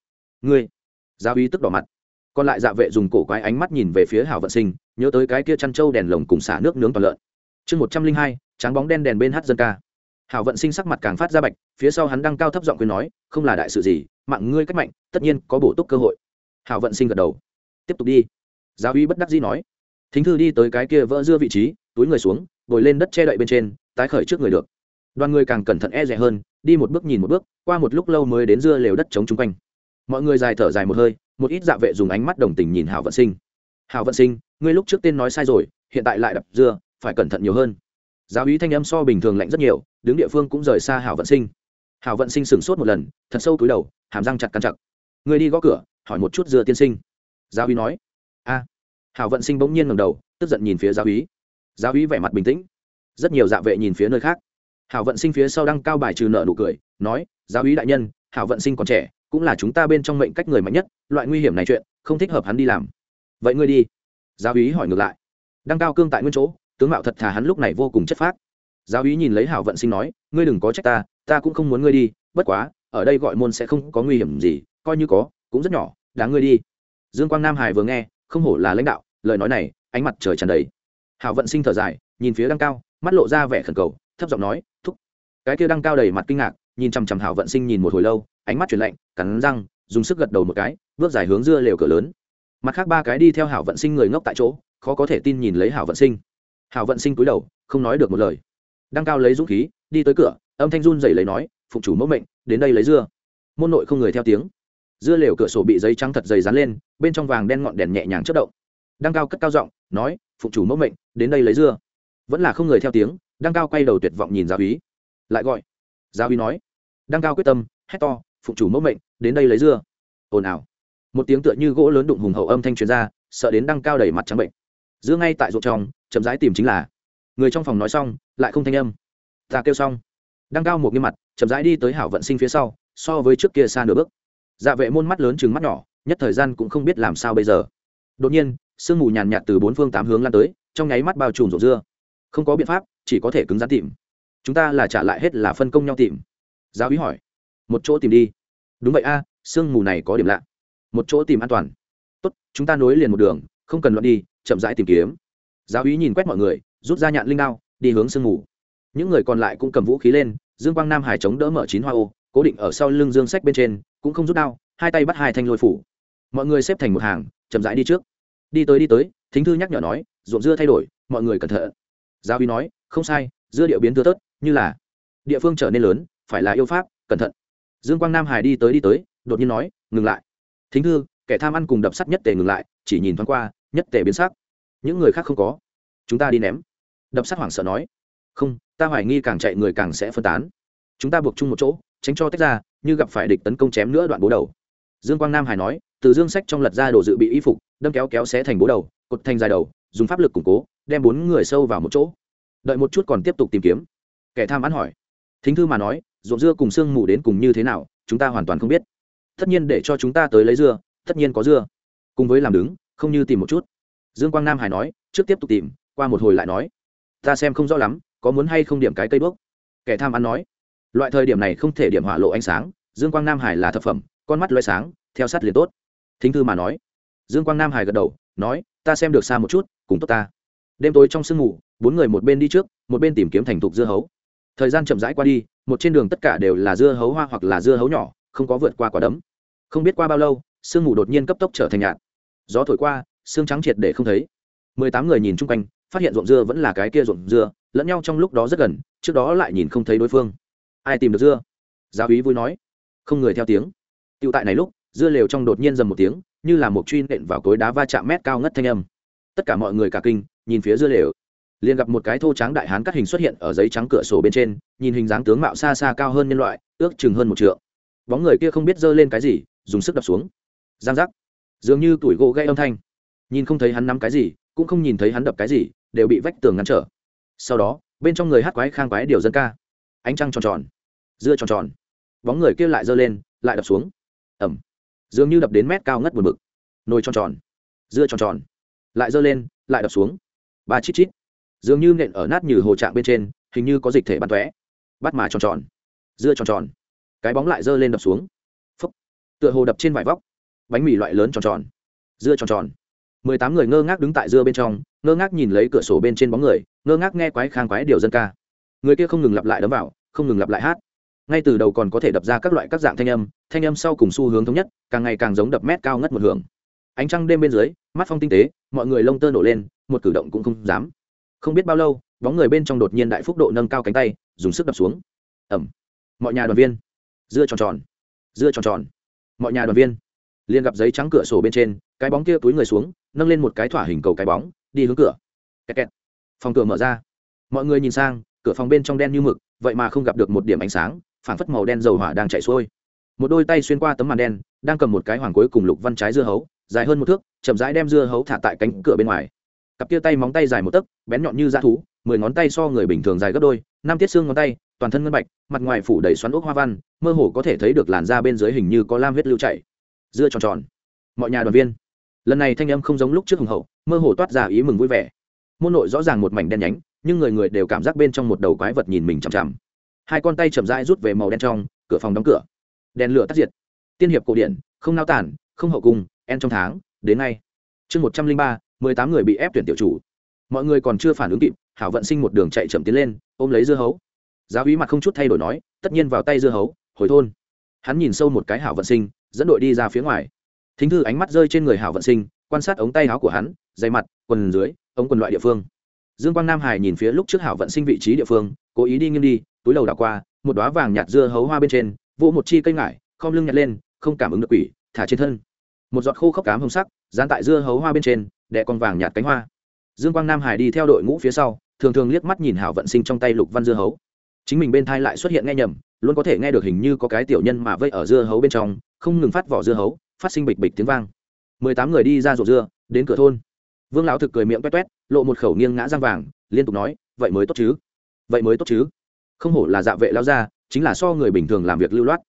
[SPEAKER 1] Ngươi! Giáo Uy tức đỏ mặt. Còn lại dạ vệ dùng cổ quái ánh mắt nhìn về phía hảo vận sinh, nhớ tới cái kia chăn trâu đèn lồng cùng xả nước nướng toàn lợn. Chương một trăm linh hai trắng bóng đen đèn bên hát dân ca hảo vận sinh sắc mặt càng phát ra bạch, phía sau hắn đang cao thấp giọng khuyên nói, không là đại sự gì, mạng ngươi cách mạnh, tất nhiên có bổ túc cơ hội. Hảo vận sinh gật đầu. Tiếp tục đi. Giáo uy bất đắc dĩ nói. Thính thư đi tới cái kia vỡ dưa vị trí, túi người xuống ngồi lên đất che đậy bên trên, tái khởi trước người được. Đoàn người càng cẩn thận e rẻ hơn, đi một bước nhìn một bước, qua một lúc lâu mới đến dưa lều đất chống chung quanh. Mọi người dài thở dài một hơi, một ít dạ vệ dùng ánh mắt đồng tình nhìn hảo vận sinh. Hảo vận sinh, ngươi lúc trước tên nói sai rồi, hiện tại lại đập dưa, phải cẩn thận nhiều hơn. Giáo ý thanh âm so bình thường lạnh rất nhiều đứng địa phương cũng rời xa hảo vận sinh. Hảo vận sinh sửng sốt một lần, thật sâu túi đầu, hàm răng chặt căn chặt. Người đi gõ cửa, hỏi một chút dưa tiên sinh. Giáo ý nói. A. Hảo vận sinh bỗng nhiên ngầm đầu, tức giận nhìn phía giáo ý giáo ý vẻ mặt bình tĩnh. Rất nhiều dạ vệ nhìn phía nơi khác. Hảo vận sinh phía sau đăng cao bài trừ nợ nụ cười, nói, giáo ý đại nhân, hảo vận sinh còn trẻ, cũng là chúng ta bên trong mệnh cách người mạnh nhất, loại nguy hiểm này chuyện, không thích hợp hắn đi làm. Vậy ngươi đi. Giáo ý hỏi ngược lại. Đăng cao cương tại nguyên chỗ, tướng mạo thật thà hắn lúc này vô cùng chất phác giáo ý nhìn lấy hảo vận sinh nói, ngươi đừng có trách ta ta cũng không muốn ngươi đi, bất quá, ở đây gọi môn sẽ không có nguy hiểm gì, coi như có, cũng rất nhỏ, đáng ngươi đi. Dương quang nam hải vừa nghe, không hổ là lãnh đạo, lời nói này, ánh mặt trời tràn đầy. Hảo vận sinh thở dài, nhìn phía đăng cao, mắt lộ ra vẻ khẩn cầu, thấp giọng nói, thúc. Cái kia đăng cao đầy mặt kinh ngạc, nhìn chằm chằm hảo vận sinh nhìn một hồi lâu, ánh mắt chuyển lạnh, cắn răng, dùng sức gật đầu một cái, bước dài hướng dưa lều cửa lớn. Mặt khác ba cái đi theo hảo vận sinh người ngốc tại chỗ, khó có thể tin nhìn lấy hảo vận sinh. Hảo vận sinh cúi đầu, không nói được một lời đăng cao lấy dũng khí, đi tới cửa, âm thanh run dày lấy nói phụ chủ mẫu mệnh, đến đây lấy dưa. Môn nội không người theo tiếng. Dưa lều cửa sổ bị giấy trắng thật dày dán lên, bên trong vàng đen ngọn đèn nhẹ nhàng chất động. Đăng cao cất cao giọng, nói phụ chủ mẫu mệnh, đến đây lấy dưa. Vẫn là không người theo tiếng, đăng cao quay đầu tuyệt vọng nhìn giáo úy. Lại gọi. Giáo úy nói. Đăng cao quyết tâm, hét to phụ chủ mẫu mệnh, đến đây lấy dưa. Ồn ào. Một tiếng tựa như gỗ lớn đụng hùng hậu âm thanh truyền ra, sợ đến đăng cao đầy mặt trắng bệnh. Dưa ngay tại ruộng trong, chậm rãi tìm chính là người trong phòng nói xong, lại không thanh âm. Ta kêu xong. Đăng cao một nghiêm mặt, chậm rãi đi tới hảo vận sinh phía sau, so với trước kia xa nửa bước. Dạ vệ môn mắt lớn chừng mắt nhỏ, nhất thời gian cũng không biết làm sao bây giờ. Đột nhiên, sương mù nhàn nhạt từ bốn phương tám hướng lan tới, trong nháy mắt bao trùm rộn dưa không có biện pháp, chỉ có thể cứng rắn tìm. Chúng ta là trả lại hết là phân công nhau tìm. Giáo ý hỏi. Một chỗ tìm đi. Đúng vậy a, sương mù này có điểm lạ. Một chỗ tìm an toàn. Tốt, chúng ta nối liền một đường, không cần loạn đi, chậm rãi tìm kiếm. Giáo ý nhìn quét mọi người rút ra nhạn linh đao, đi hướng sương mù. Những người còn lại cũng cầm vũ khí lên, dương quang nam hải chống đỡ mở chín hoa ô, cố định ở sau lưng dương sách bên trên, cũng không rút đao, hai tay bắt hai thanh lôi phủ. Mọi người xếp thành một hàng, chậm rãi đi trước. Đi tới đi tới, thính thư nhắc nhở nói, ruộng dưa thay đổi, mọi người cẩn thận. Giáo uy nói, không sai, dưa điệu biến thưa tớt như là địa phương trở nên lớn, phải là yêu pháp, cẩn thận. Dương quang nam hải đi tới đi tới, đột nhiên nói, ngừng lại. Thính thư, kẻ tham ăn cùng đập sắt nhất tề ngừng lại, chỉ nhìn thoáng qua, nhất tề biến sắc. Những người khác không có. Chúng ta đi ném đập sát hoảng sợ nói, không, ta hoài nghi càng chạy người càng sẽ phân tán. Chúng ta buộc chung một chỗ, tránh cho tách ra, như gặp phải địch tấn công chém nữa đoạn bố đầu. Dương quang nam hải nói, từ dương sách trong lật ra đồ dự bị y phục, đâm kéo kéo xé thành bố đầu, cột thành dài đầu, dùng pháp lực củng cố, đem bốn người sâu vào một chỗ. Đợi một chút còn tiếp tục tìm kiếm. Kẻ tham ăn hỏi, thính thư mà nói, ruộng dưa cùng sương mù đến cùng như thế nào, chúng ta hoàn toàn không biết. Tất nhiên để cho chúng ta tới lấy dưa, tất nhiên có dưa. Cùng với làm đứng, không như tìm một chút. Dương quang nam hải nói, trước tiếp tục tìm, qua một hồi lại nói ta xem không rõ lắm, có muốn hay không điểm cái cây đuốc? Kẻ tham ăn nói. Loại thời điểm này không thể điểm hỏa lộ ánh sáng, dương quang nam hải là thập phẩm, con mắt loay sáng, theo sát liền tốt. Thính thư mà nói. Dương quang nam hải gật đầu, nói, ta xem được xa một chút, cùng tốt ta. Đêm tối trong sương mù bốn người một bên đi trước, một bên tìm kiếm thành thục dưa hấu. Thời gian chậm rãi qua đi, một trên đường tất cả đều là dưa hấu hoa hoặc là dưa hấu nhỏ, không có vượt qua quả đấm. Không biết qua bao lâu, sương mù đột nhiên cấp tốc trở thành nhạt. Gió thổi qua, sương trắng triệt để không thấy. Mười tám người nhìn chung quanh phát hiện ruộng dưa vẫn là cái kia ruộng dưa, lẫn nhau trong lúc đó rất gần, trước đó lại nhìn không thấy đối phương. Ai tìm được dưa? Giáo úy vui nói. Không người theo tiếng. Tựu tại này lúc, dưa lều trong đột nhiên dầm một tiếng, như là một truy nện vào cối đá va chạm mét cao ngất thanh âm. Tất cả mọi người cả kinh, nhìn phía dưa lều. Liền gặp một cái thô tráng đại hán cắt hình xuất hiện ở giấy trắng cửa sổ bên trên, nhìn hình dáng tướng mạo xa xa cao hơn nhân loại, ước chừng hơn một t bóng người kia không biết giơ lên cái gì, dùng sức đập xuống. Giang giác. Dường như tuổi gỗ gây âm thanh. Nhìn không thấy hắn nắm cái gì cũng không nhìn thấy hắn đập cái gì, đều bị vách tường ngăn trở. Sau đó, bên trong người hát quái khang quái điều dân ca. Ánh trăng tròn tròn, dưa tròn tròn. Bóng người kia lại giơ lên, lại đập xuống. Ẩm dường như đập đến mét cao ngất một mực nồi tròn tròn, dưa tròn tròn. Lại giơ lên, lại đập xuống. Ba chít chít. Dường như nện ở nát như hồ trạng bên trên, hình như có dịch thể bắn tóe. Bắt mà tròn tròn, dưa tròn tròn. Cái bóng lại giơ lên đập xuống. Phấp tựa hồ đập trên vải vóc. Bánh mì loại lớn tròn tròn, dưa tròn tròn mười tám người ngơ ngác đứng tại dưa bên trong, ngơ ngác nhìn lấy cửa sổ bên trên bóng người, ngơ ngác nghe quái khang quái điều dân ca. Người kia không ngừng lặp lại đấm vào, không ngừng lặp lại hát. Ngay từ đầu còn có thể đập ra các loại các dạng thanh âm thanh âm sau cùng xu hướng thống nhất, càng ngày càng giống đập mét cao ngất một hưởng. Ánh trăng đêm bên dưới, mắt phong tinh tế, mọi người lông tơ nổ lên, một cử động cũng không dám. Không biết bao lâu, bóng người bên trong đột nhiên đại phúc độ nâng cao cánh tay, dùng sức đập xuống. Ẩm mọi nhà đoàn viên. Dưa tròn tròn. Dưa tròn tròn. Mọi nhà đoàn viên liền gặp giấy trắng cửa sổ bên trên, cái bóng kia túi người xuống, nâng lên một cái thỏa hình cầu cái bóng, đi hướng cửa. Kẹt kẹt. phòng cửa mở ra. Mọi người nhìn sang, cửa phòng bên trong đen như mực, vậy mà không gặp được một điểm ánh sáng, phảng phất màu đen dầu hỏa đang chạy xuôi. Một đôi tay xuyên qua tấm màn đen, đang cầm một cái hoàng cuối cùng lục văn trái dưa hấu, dài hơn một thước, chậm rãi đem dưa hấu thả tại cánh cửa bên ngoài. Cặp kia tay móng tay dài một tấc, bén nhọn như dã thú, mười ngón tay so người bình thường dài gấp đôi, năm tiết xương ngón tay, toàn thân ngân bạch, mặt ngoài phủ đầy xoắn ốc hoa văn, mơ hồ có thể thấy được làn da bên dưới hình như có lam huyết lưu chảy dưa tròn tròn. Mọi nhà đoàn viên. Lần này thanh âm không giống lúc trước hùng hậu, mơ hồ toát ra ý mừng vui vẻ. Môn nội rõ ràng một mảnh đen nhánh, nhưng người người đều cảm giác bên trong một đầu quái vật nhìn mình chằm chằm. Hai con tay chậm rãi rút về màu đen trong, cửa phòng đóng cửa. Đèn lửa tắt diệt. Tiên hiệp cổ điển, không nao tản, không hậu cung, en trong tháng, đến nay chương một trăm linh ba, mười tám người bị ép tuyển tiểu chủ. Mọi người còn chưa phản ứng kịp, hảo vận sinh một đường chạy chậm tiến lên, ôm lấy dưa hấu. Giáo úy mặt không chút thay đổi nói, tất nhiên vào tay dưa hấu, hồi thôn. Hắn nhìn sâu một cái hảo vận sinh dẫn đội đi ra phía ngoài. Thính thư ánh mắt rơi trên người hảo vận sinh, quan sát ống tay áo của hắn, dày mặt, quần dưới, ống quần loại địa phương. Dương quang nam hải nhìn phía lúc trước hảo vận sinh vị trí địa phương, cố ý đi nghiêng đi, túi đầu đảo qua, một đoá vàng nhạt dưa hấu hoa bên trên, vỗ một chi cây ngải, khom lưng nhặt lên, không cảm ứng được quỷ, thả trên thân. Một giọt khô khốc cám hồng sắc, dán tại dưa hấu hoa bên trên đẻ con vàng nhạt cánh hoa. Dương quang nam hải đi theo đội ngũ phía sau, thường thường liếc mắt nhìn hảo vận sinh trong tay lục văn dưa hấu. Chính mình bên thai lại xuất hiện nghe nhầm, luôn có thể nghe được hình như có cái tiểu nhân mà vây ở dưa hấu bên trong không ngừng phát vỏ dưa hấu, phát sinh bịch bịch tiếng vang. Mười tám người đi ra ruộng dưa, đến cửa thôn. Vương lão thực cười miệng toét toét lộ một khẩu nghiêng ngã răng vàng, liên tục nói, vậy mới tốt chứ? Vậy mới tốt chứ? Không hổ là dạ vệ lao ra chính là so người bình thường làm việc lưu loát.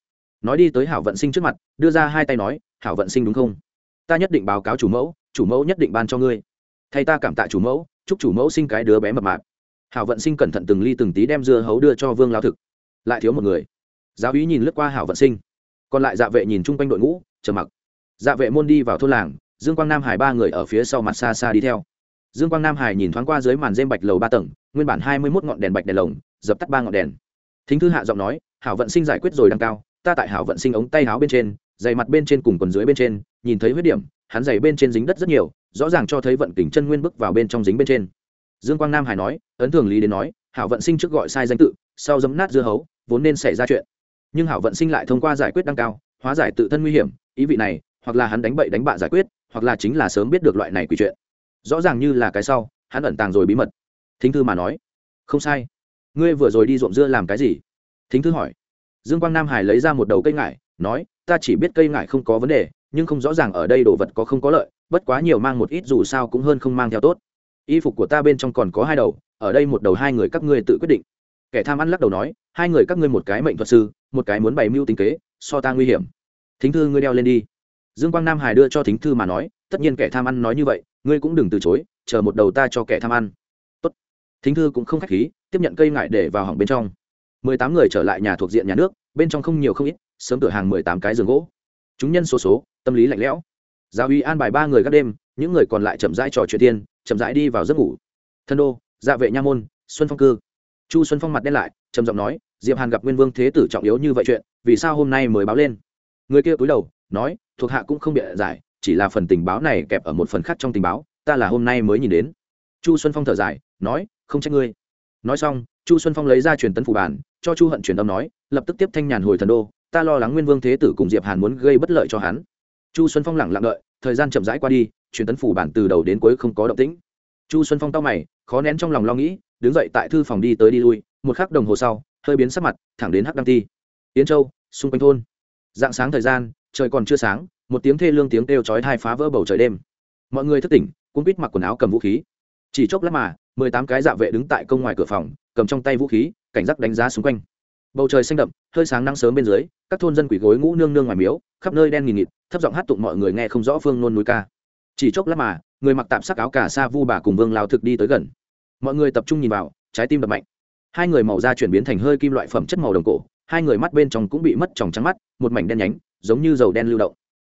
[SPEAKER 1] Nói đi tới hảo vận sinh trước mặt, đưa ra hai tay nói, hảo vận sinh đúng không? Ta nhất định báo cáo chủ mẫu chủ mẫu nhất định ban cho ngươi. Thay ta cảm tạ chủ mẫu, chúc chủ mẫu sinh cái đứa bé mập mạp. Hảo vận sinh cẩn thận từng ly từng tí đem dưa hấu đưa cho vương lao thực. Lại thiếu một người. Giáo ý nhìn lướt qua hảo vận sinh còn lại dạ vệ nhìn chung quanh đội ngũ chờ mặc. Dạ vệ môn đi vào thôn làng, dương quang nam hải ba người ở phía sau mặt xa xa đi theo. Dương quang nam hải nhìn thoáng qua dưới màn dêm bạch lầu ba tầng, nguyên bản hai mươi mốt ngọn đèn bạch đèn lồng, dập tắt ba ngọn đèn. Thính thư hạ giọng nói, hảo vận sinh giải quyết rồi đăng cao, ta tại hảo vận sinh ống tay háo bên trên dày mặt bên trên cùng quần dưới bên trên, nhìn thấy huyết điểm, hắn dày bên trên dính đất rất nhiều, rõ ràng cho thấy vận kình chân nguyên bước vào bên trong dính bên trên. Dương quang nam hải nói, ấn thường lý đến nói, hảo vận sinh trước gọi sai danh tự, sau giấm nát dưa hấu, vốn nên xảy ra chuyện nhưng hảo vận sinh lại thông qua giải quyết đăng cao, hóa giải tự thân nguy hiểm, ý vị này, hoặc là hắn đánh bậy đánh bạ giải quyết, hoặc là chính là sớm biết được loại này quỷ chuyện. Rõ ràng như là cái sau, hắn ẩn tàng rồi bí mật. Thính thư mà nói, không sai. Ngươi vừa rồi đi ruộng dưa làm cái gì? Thính thư hỏi. Dương quang nam hải lấy ra một đầu cây ngải, nói, ta chỉ biết cây ngải không có vấn đề, nhưng không rõ ràng ở đây đồ vật có không có lợi, bất quá nhiều mang một ít dù sao cũng hơn không mang theo tốt. Y phục của ta bên trong còn có hai đầu, ở đây một đầu hai người các ngươi tự quyết định. Kẻ tham ăn lắc đầu nói, hai người các ngươi một cái mệnh thuật sư một cái muốn bày mưu tính kế, so ta nguy hiểm. Thính thư ngươi đeo lên đi. Dương quang nam hải đưa cho thính thư mà nói, tất nhiên kẻ tham ăn nói như vậy, ngươi cũng đừng từ chối, chờ một đầu ta cho kẻ tham ăn. Tốt. thính thư cũng không k h á c h khí, tiếp nhận cây ngại để vào hỏng bên trong. Mười tám người trở lại nhà thuộc diện nhà nước, bên trong không nhiều không ít, sớm cửa hàng mười tám cái giường gỗ. Chúng nhân số số, tâm lý lạnh lẽo. Giáo uy an bài ba người các đêm, những người còn lại chậm rãi trò chuyện tiên, chậm rãi đi vào giấc ngủ. Thân đô dạ vệ nha môn, xuân phong cư. Chu xuân phong mặt đen lại, trầm giọng nói diệp hàn gặp nguyên vương thế tử trọng yếu như vậy chuyện, vì sao hôm nay mới báo lên? Người kia cúi đầu, nói, thuộc hạ cũng không bịa giải, chỉ là phần tình báo này kẹp ở một phần khác trong tình báo, ta là hôm nay mới nhìn đến. Chu xuân phong thở dài, nói, không trách ngươi. Nói xong, chu xuân phong lấy ra truyền tấn phủ bản, cho chu hận truyền âm nói, lập tức tiếp thanh nhàn hồi thần đô, ta lo lắng nguyên vương thế tử cùng diệp hàn muốn gây bất lợi cho hắn. Chu xuân phong lẳng lặng đợi, thời gian chậm rãi qua đi, truyền tấn phủ bản từ đầu đến cuối không có động tĩnh. Chu xuân phong tao mày, khó nén trong lòng lo nghĩ, đứng dậy tại thư phòng đi tới đi lui, một khắc đồng hồ sau hơi biến sắc mặt, thẳng đến hắc đăng ti. Yến châu, xung quanh thôn. Dạng sáng thời gian, trời còn chưa sáng, một tiếng thê lương tiếng kêu chói thai phá vỡ bầu trời đêm. Mọi người thức tỉnh, cũng quýt mặc quần áo cầm vũ khí. Chỉ chốc lát mà, mười tám cái dạ vệ đứng tại công ngoài cửa phòng, cầm trong tay vũ khí, cảnh giác đánh giá xung quanh. Bầu trời xanh đậm, hơi sáng nắng sớm bên dưới, các thôn dân quỷ gối ngũ nương nương ngoài miếu, khắp nơi đen nghìn nghịt, thấp giọng hát tụng mọi người nghe không rõ phương nôn núi ca. Chỉ chốc lát mà, người mặc tạm sắc áo cả sa vu bà cùng vương lao thực đi tới gần. Mọi người tập trung nhìn vào, trái tim đập mạnh hai người màu da chuyển biến thành hơi kim loại phẩm chất màu đồng cổ, hai người mắt bên trong cũng bị mất tròng trắng mắt, một mảnh đen nhánh, giống như dầu đen lưu động.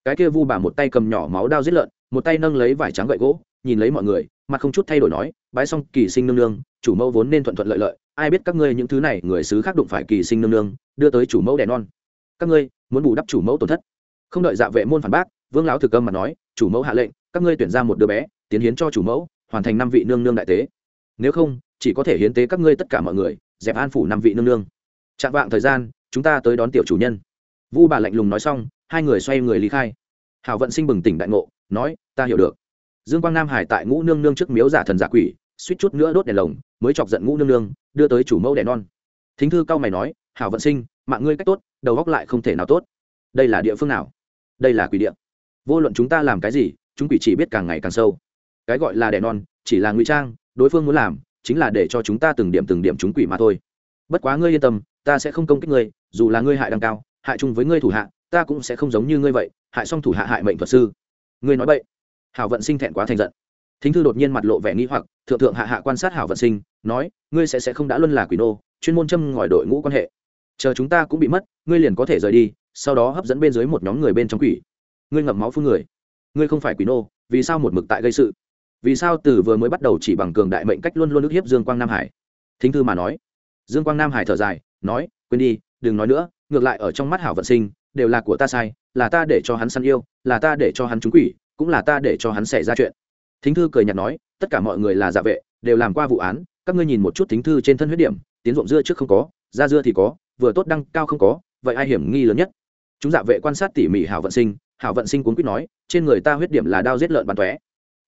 [SPEAKER 1] Cái kia vu bà một tay cầm nhỏ máu đao giết lợn, một tay nâng lấy vải trắng gậy gỗ, nhìn lấy mọi người, mặt không chút thay đổi nói bãi xong kỳ sinh nương nương, chủ mẫu vốn nên thuận thuận lợi lợi, ai biết các ngươi những thứ này, người xứ khác đụng phải kỳ sinh nương nương, đưa tới chủ mẫu đẻ non. Các ngươi, muốn bù đắp chủ mẫu tổn thất. Không đợi dạ vệ môn phản bác, vương lão thực âm mà nói, chủ mẫu hạ lệnh, các ngươi tuyển ra một đứa bé, tiến hiến cho chủ mẫu, hoàn thành năm vị nương nương đại tế. Nếu không chỉ có thể hiến tế các ngươi tất cả mọi người, dẹp an phủ năm vị nương nương. Chạm vạng thời gian, chúng ta tới đón tiểu chủ nhân. Vu bà lạnh lùng nói xong, hai người xoay người lý khai. Hảo vận sinh bừng tỉnh đại ngộ, nói, ta hiểu được. Dương quang nam hải tại ngũ nương nương trước miếu giả thần giả quỷ, suýt chút nữa đốt đèn lồng, mới chọc giận ngũ nương nương, đưa tới chủ mẫu đèn non. Thính thư cao mày nói, hảo vận sinh, mạng ngươi cách tốt, đầu góc lại không thể nào tốt. Đây là địa phương nào? Đây là quỷ địa. Vô luận chúng ta làm cái gì, chúng quỷ chỉ biết càng ngày càng sâu. Cái gọi là đèn non, chỉ là ngụy trang, đối phương muốn làm chính là để cho chúng ta từng điểm từng điểm chúng quỷ mà thôi. Bất quá ngươi yên tâm, ta sẽ không công kích ngươi, dù là ngươi hại đăng cao, hại chung với ngươi thủ hạ, ta cũng sẽ không giống như ngươi vậy, hại xong thủ hạ hại mệnh thuật sư. Ngươi nói vậy hảo vận sinh thẹn quá thành giận. Thính thư đột nhiên mặt lộ vẻ nghi hoặc, thượng thượng hạ hạ quan sát hảo vận sinh, nói, ngươi sẽ sẽ không đã luân là quỷ nô, chuyên môn châm ngòi đội ngũ quan hệ. Chờ chúng ta cũng bị mất, ngươi liền có thể rời đi, sau đó hấp dẫn bên dưới một nhóm người bên trong quỷ. Ngươi ngậm máu phun người. Ngươi không phải quỷ nô, vì sao một mực tại gây sự? Vì sao từ vừa mới bắt đầu chỉ bằng cường đại mệnh cách luôn luôn ức hiếp dương quang nam hải? Thính thư mà nói. Dương quang nam hải thở dài, nói, quên đi, đừng nói nữa, ngược lại ở trong mắt hảo vận sinh, đều là của ta sai, là ta để cho hắn săn yêu, là ta để cho hắn trúng quỷ, cũng là ta để cho hắn xảy ra chuyện. Thính thư cười nhạt nói, tất cả mọi người là dạ vệ, đều làm qua vụ án, các ngươi nhìn một chút thính thư trên thân huyết điểm, tiến ruộng dưa trước không có, da dưa thì có, vừa tốt đăng cao không có, vậy ai hiểm nghi lớn nhất? Chúng dạ vệ quan sát tỉ mỉ hảo vận sinh, hảo vận sinh cuốn quýt nói, trên người ta huyết điểm là đao giết lợn bắn tóe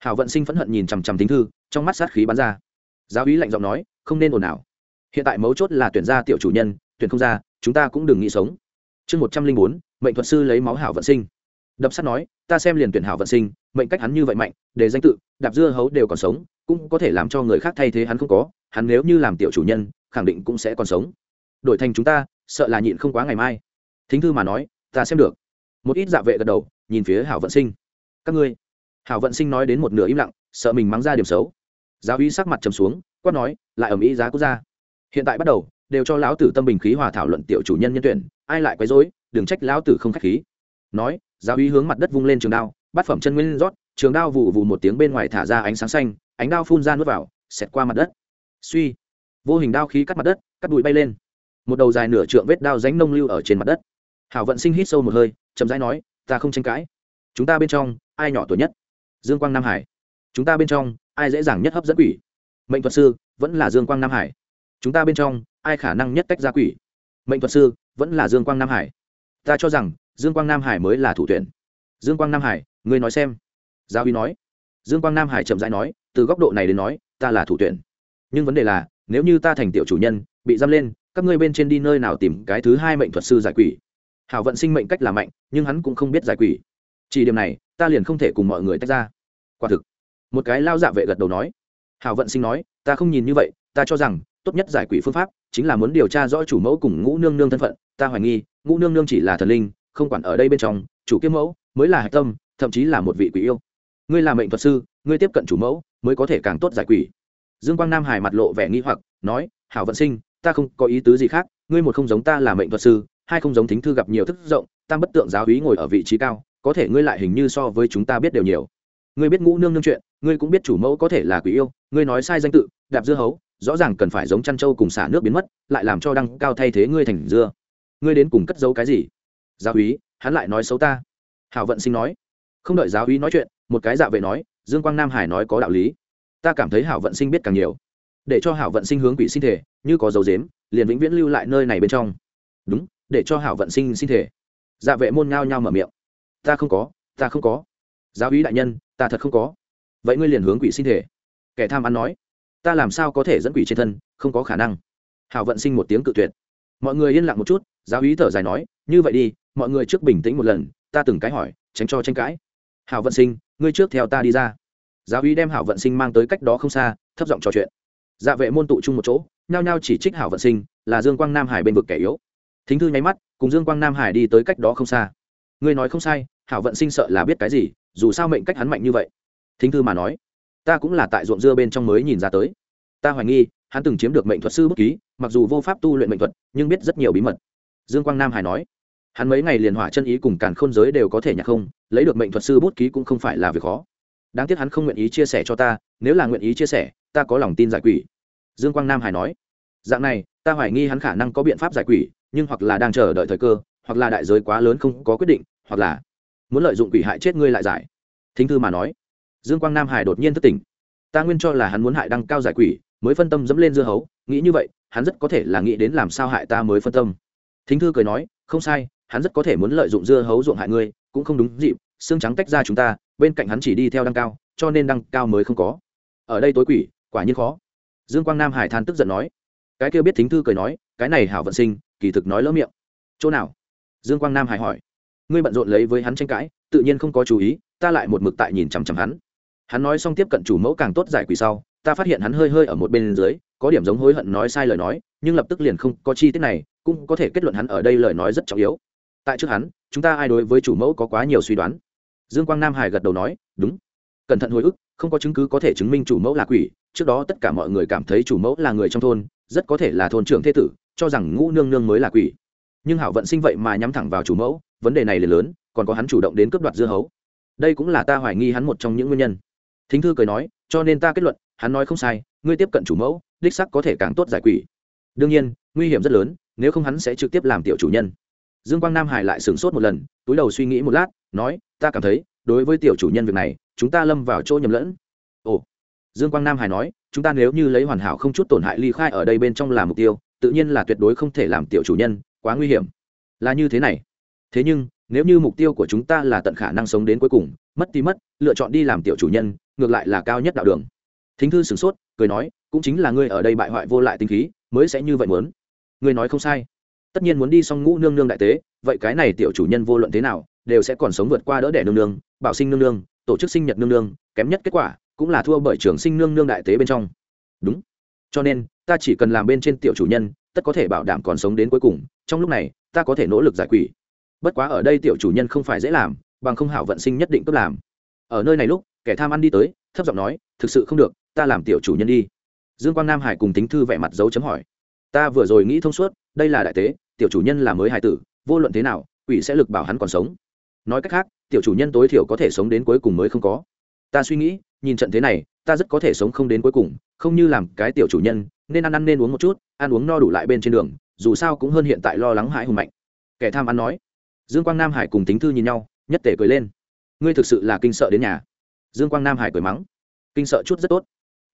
[SPEAKER 1] hảo vận sinh phẫn hận nhìn chằm chằm thính thư, trong mắt sát khí bắn ra. Giáo úy lạnh giọng nói, không nên ồn ào. Hiện tại mấu chốt là tuyển ra tiểu chủ nhân, tuyển không ra, chúng ta cũng đừng nghĩ sống. Chương một trăm linh bốn, mệnh thuật sư lấy máu hảo vận sinh. Đập sắt nói, ta xem liền tuyển hảo vận sinh, mệnh cách hắn như vậy mạnh, để danh tự, đạp dưa hấu đều còn sống, cũng có thể làm cho người khác thay thế hắn không có, hắn nếu như làm tiểu chủ nhân, khẳng định cũng sẽ còn sống. Đổi thành chúng ta, sợ là nhịn không quá ngày mai. Thính thư mà nói, ta xem được. Một ít dạ vệ gật đầu, nhìn phía hảo vận sinh. Các ngươi hảo vận sinh nói đến một nửa im lặng, sợ mình mắng ra điểm xấu. Giáo uy sắc mặt trầm xuống, quát nói, lại ở mỹ giá quốc gia. Hiện tại bắt đầu, đều cho lão tử tâm bình khí hòa thảo luận tiểu chủ nhân nhân tuyển, ai lại quấy rối, đừng trách lão tử không khách khí. Nói, giáo uy hướng mặt đất vung lên trường đao bát phẩm chân nguyên rót, trường đao vụ vụ một tiếng bên ngoài thả ra ánh sáng xanh, ánh đao phun ra nuốt vào, xẹt qua mặt đất. Suy, vô hình đao khí cắt mặt đất, cắt bụi bay lên. Một đầu dài nửa trượng vết đao ránh nông lưu ở trên mặt đất. Hảo vận sinh hít sâu một hơi, chậm rãi nói, ta không tranh cãi. Chúng ta bên trong, ai nhỏ tuổi nhất? Dương quang nam hải. Chúng ta bên trong, ai dễ dàng nhất hấp dẫn quỷ? Mệnh thuật sư, vẫn là dương quang nam hải. Chúng ta bên trong, ai khả năng nhất tách ra quỷ? Mệnh thuật sư, vẫn là dương quang nam hải. Ta cho rằng, dương quang nam hải mới là thủ tuyển. Dương quang nam hải, ngươi nói xem. Gia huy nói. Dương quang nam hải chậm rãi nói, từ góc độ này đến nói, ta là thủ tuyển. Nhưng vấn đề là, nếu như ta thành tiểu chủ nhân, bị giam lên, các ngươi bên trên đi nơi nào tìm cái thứ hai mệnh thuật sư giải quỷ? Hảo vận sinh mệnh cách là mạnh, nhưng hắn cũng không biết giải quỷ. Chỉ điểm này, ta liền không thể cùng mọi người tách ra quả thực. Một cái lao dạ vệ gật đầu nói. Hào vận sinh nói, ta không nhìn như vậy, ta cho rằng, tốt nhất giải quỷ phương pháp chính là muốn điều tra rõ chủ mẫu cùng ngũ nương nương thân phận. Ta hoài nghi, ngũ nương nương chỉ là thần linh, không quản ở đây bên trong, chủ kiếm mẫu mới là hạch tâm, thậm chí là một vị quỷ yêu. Ngươi là mệnh thuật sư, ngươi tiếp cận chủ mẫu mới có thể càng tốt giải quỷ. Dương quang nam hải mặt lộ vẻ nghi hoặc, nói, hảo vận sinh, ta không có ý tứ gì khác, ngươi một không giống ta là mệnh thuật sư, hai không giống thính thư gặp nhiều thức rộng, tam bất tượng giáo hí ngồi ở vị trí cao, có thể ngươi lại hình như so với chúng ta biết đều nhiều ngươi biết ngũ nương nương chuyện, ngươi cũng biết chủ mẫu có thể là quỷ yêu, ngươi nói sai danh tự, đạp dưa hấu, rõ ràng cần phải giống chăn trâu cùng xả nước biến mất, lại làm cho đăng cao thay thế ngươi thành dưa. Ngươi đến cùng cất giấu cái gì? Giáo úy, hắn lại nói xấu ta. Hảo vận sinh nói. Không đợi giáo úy nói chuyện, một cái dạ vệ nói, dương quang nam hải nói có đạo lý. Ta cảm thấy hảo vận sinh biết càng nhiều. Để cho hảo vận sinh hướng quỷ sinh thể, như có dấu dếm, liền vĩnh viễn lưu lại nơi này bên trong. Đúng, để cho hảo vận sinh sinh thể. Dạ vệ môn ngao nhao mở miệng. Ta không có, ta không có giáo úy đại nhân, ta thật không có. Vậy ngươi liền hướng quỷ sinh thể. Kẻ tham ăn nói, ta làm sao có thể dẫn quỷ trên thân? Không có khả năng. Hảo vận sinh một tiếng cự tuyệt. Mọi người yên lặng một chút, giáo úy thở dài nói, như vậy đi, mọi người trước bình tĩnh một lần, ta từng cái hỏi, tránh cho tranh cãi. Hảo vận sinh, ngươi trước theo ta đi ra. Giáo úy đem hảo vận sinh mang tới cách đó không xa, thấp giọng trò chuyện. Dạ vệ môn tụ chung một chỗ, nhao nhao chỉ trích hảo vận sinh, là dương quang nam hải bên vực kẻ yếu. Thính thư nháy mắt, cùng dương quang nam hải đi tới cách đó không xa. Ngươi nói không sai, hảo vận sinh sợ là biết cái gì dù sao mệnh cách hắn mạnh như vậy. Thính thư mà nói, ta cũng là tại ruộng dưa bên trong mới nhìn ra tới. Ta hoài nghi, hắn từng chiếm được mệnh thuật sư bút ký, mặc dù vô pháp tu luyện mệnh thuật, nhưng biết rất nhiều bí mật. Dương quang nam hải nói, hắn mấy ngày liền hỏa chân ý cùng càn khôn giới đều có thể nhạc không, lấy được mệnh thuật sư bút ký cũng không phải là việc khó. Đáng tiếc hắn không nguyện ý chia sẻ cho ta, nếu là nguyện ý chia sẻ, ta có lòng tin giải quỷ. Dương quang nam hải nói, dạng này, ta hoài nghi hắn khả năng có biện pháp giải quỷ, nhưng hoặc là đang chờ đợi thời cơ, hoặc là đại giới quá lớn không có quyết định, hoặc là muốn lợi dụng quỷ hại chết ngươi lại giải. Thính thư mà nói, dương quang nam hải đột nhiên thất tỉnh. Ta nguyên cho là hắn muốn hại đăng cao giải quỷ, mới phân tâm dẫm lên dưa hấu. Nghĩ như vậy, hắn rất có thể là nghĩ đến làm sao hại ta mới phân tâm. Thính thư cười nói, không sai, hắn rất có thể muốn lợi dụng dưa hấu ruộng hại ngươi, cũng không đúng dịp, xương trắng tách ra chúng ta, bên cạnh hắn chỉ đi theo đăng cao, cho nên đăng cao mới không có. Ở đây tối quỷ, quả nhiên khó. Dương quang nam hải than tức giận nói. Cái kia biết thính thư cười nói, cái này hảo vận sinh, kỳ thực nói lỡ miệng. Chỗ nào? Dương quang nam hải hỏi ngươi bận rộn lấy với hắn tranh cãi, tự nhiên không có chú ý, ta lại một mực tại nhìn chằm chằm hắn. Hắn nói xong tiếp cận chủ mẫu càng tốt giải quỷ sau, ta phát hiện hắn hơi hơi ở một bên dưới, có điểm giống hối hận nói sai lời nói, nhưng lập tức liền không có chi tiết này, cũng có thể kết luận hắn ở đây lời nói rất trọng yếu. Tại trước hắn, chúng ta ai đối với chủ mẫu có quá nhiều suy đoán. Dương quang nam hải gật đầu nói, đúng. Cẩn thận hồi ức, không có chứng cứ có thể chứng minh chủ mẫu là quỷ, trước đó tất cả mọi người cảm thấy chủ mẫu là người trong thôn, rất có thể là thôn trưởng thế tử, cho rằng ngũ nương nương mới là quỷ. Nhưng hảo vận sinh vậy mà nhắm thẳng vào chủ mẫu vấn đề này là lớn, còn có hắn chủ động đến cướp đoạt dưa hấu. Đây cũng là ta hoài nghi hắn một trong những nguyên nhân. Thính thư cười nói, cho nên ta kết luận, hắn nói không sai, ngươi tiếp cận chủ mẫu, đích sắc có thể càng tốt giải quỷ. Đương nhiên, nguy hiểm rất lớn, nếu không hắn sẽ trực tiếp làm tiểu chủ nhân. Dương quang nam hải lại sửng sốt một lần, túi đầu suy nghĩ một lát, nói, ta cảm thấy, đối với tiểu chủ nhân việc này, chúng ta lâm vào chỗ nhầm lẫn. Ồ. Dương quang nam hải nói, chúng ta nếu như lấy hoàn hảo không chút tổn hại ly khai ở đây bên trong làm mục tiêu, tự nhiên là tuyệt đối không thể làm tiểu chủ nhân, quá nguy hiểm. Là như thế này thế nhưng, nếu như mục tiêu của chúng ta là tận khả năng sống đến cuối cùng, mất thì mất, lựa chọn đi làm tiểu chủ nhân, ngược lại là cao nhất đạo đường. Thính thư sửng sốt, cười nói, cũng chính là ngươi ở đây bại hoại vô lại tinh khí, mới sẽ như vậy muốn. Ngươi nói không sai. Tất nhiên muốn đi xong ngũ nương nương đại tế, vậy cái này tiểu chủ nhân vô luận thế nào, đều sẽ còn sống vượt qua đỡ đẻ nương nương, bảo sinh nương nương, tổ chức sinh nhật nương nương, kém nhất kết quả, cũng là thua bởi trường sinh nương nương đại tế bên trong. Đúng. Cho nên, ta chỉ cần làm bên trên tiểu chủ nhân, tất có thể bảo đảm còn sống đến cuối cùng, trong lúc này, ta có thể nỗ lực giải quỷ bất quá ở đây tiểu chủ nhân không phải dễ làm, bằng không hảo vận sinh nhất định tốt làm. Ở nơi này lúc, kẻ tham ăn đi tới, thấp giọng nói, thực sự không được, ta làm tiểu chủ nhân đi. Dương quang nam hải cùng tính thư vẻ mặt dấu chấm hỏi, ta vừa rồi nghĩ thông suốt, đây là đại tế, tiểu chủ nhân là mới hải tử, vô luận thế nào, quỷ sẽ lực bảo hắn còn sống. Nói cách khác, tiểu chủ nhân tối thiểu có thể sống đến cuối cùng mới không có. Ta suy nghĩ, nhìn trận thế này, ta rất có thể sống không đến cuối cùng, không như làm cái tiểu chủ nhân, nên ăn ăn nên uống một chút, ăn uống no đủ lại bên trên đường, dù sao cũng hơn hiện tại lo lắng hãi hùng mạnh. Kẻ tham ăn nói dương quang nam hải cùng tính thư nhìn nhau, nhất tể cười lên. Ngươi thực sự là kinh sợ đến nhà. Dương quang nam hải cười mắng. Kinh sợ chút rất tốt.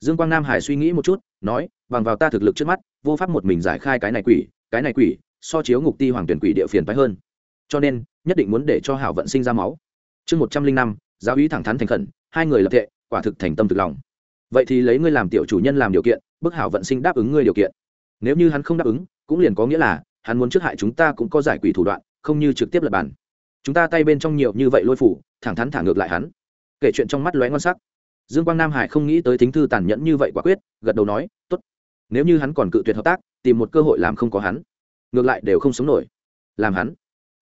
[SPEAKER 1] Dương quang nam hải suy nghĩ một chút, nói, bằng vào ta thực lực trước mắt, vô pháp một mình giải khai cái này quỷ, cái này quỷ, so chiếu ngục ti hoàng tuyển quỷ địa phiền phái hơn. Cho nên, nhất định muốn để cho hảo vận sinh ra máu. Chương một trăm linh năm, giáo ý thẳng thắn thành khẩn, hai người lập thệ, quả thực thành tâm thực lòng. Vậy thì lấy ngươi làm tiểu chủ nhân làm điều kiện, bức hảo vận sinh đáp ứng ngươi điều kiện. Nếu như hắn không đáp ứng, cũng liền có nghĩa là, hắn muốn trước hại chúng ta cũng có giải quỷ thủ đoạn không như trực tiếp lập bàn. Chúng ta tay bên trong nhiều như vậy lôi phủ, thẳng thắn thả ngược lại hắn. Kể chuyện trong mắt lóe ngon sắc. Dương quang nam hải không nghĩ tới thính thư tàn nhẫn như vậy quả quyết, gật đầu nói t ố t nếu như hắn còn cự tuyệt hợp tác, tìm một cơ hội làm không có hắn. Ngược lại đều không sống nổi. Làm hắn.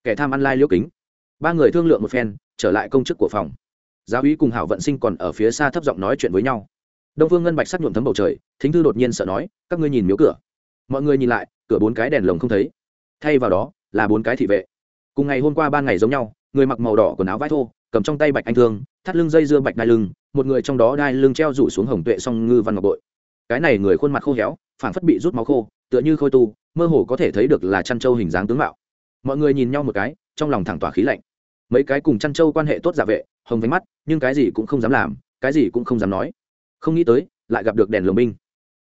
[SPEAKER 1] Kẻ tham ăn lai liễu kính. Ba người thương lượng một phen, trở lại công chức của phòng. Giáo úy cùng hảo vận sinh còn ở phía xa thấp giọng nói chuyện với nhau. Đông phương ngân bạch sắc nhuộm thấm bầu trời, thính thư đột nhiên sợ nói, các ngươi nhìn miếu cửa. Mọi người nhìn lại, cửa bốn cái đèn lồng không thấy. Thay vào đó là bốn cái thị vệ. Cùng ngày hôm qua ban ngày giống nhau, người mặc màu đỏ quần áo vai thô, cầm trong tay bạch anh thương, thắt lưng dây dưa bạch đai lưng, một người trong đó đai lưng treo rủ xuống hồng tuệ song ngư văn ngọc bội. Cái này người khuôn mặt khô héo, phảng phất bị rút máu khô, tựa như khôi tu, mơ hồ có thể thấy được là chăn trâu hình dáng tướng mạo. Mọi người nhìn nhau một cái, trong lòng thẳng tỏa khí lạnh. Mấy cái cùng chăn trâu quan hệ tốt giả vệ, hồng vánh mắt, nhưng cái gì cũng không dám làm, cái gì cũng không dám nói. Không nghĩ tới, lại gặp được đèn lồng binh.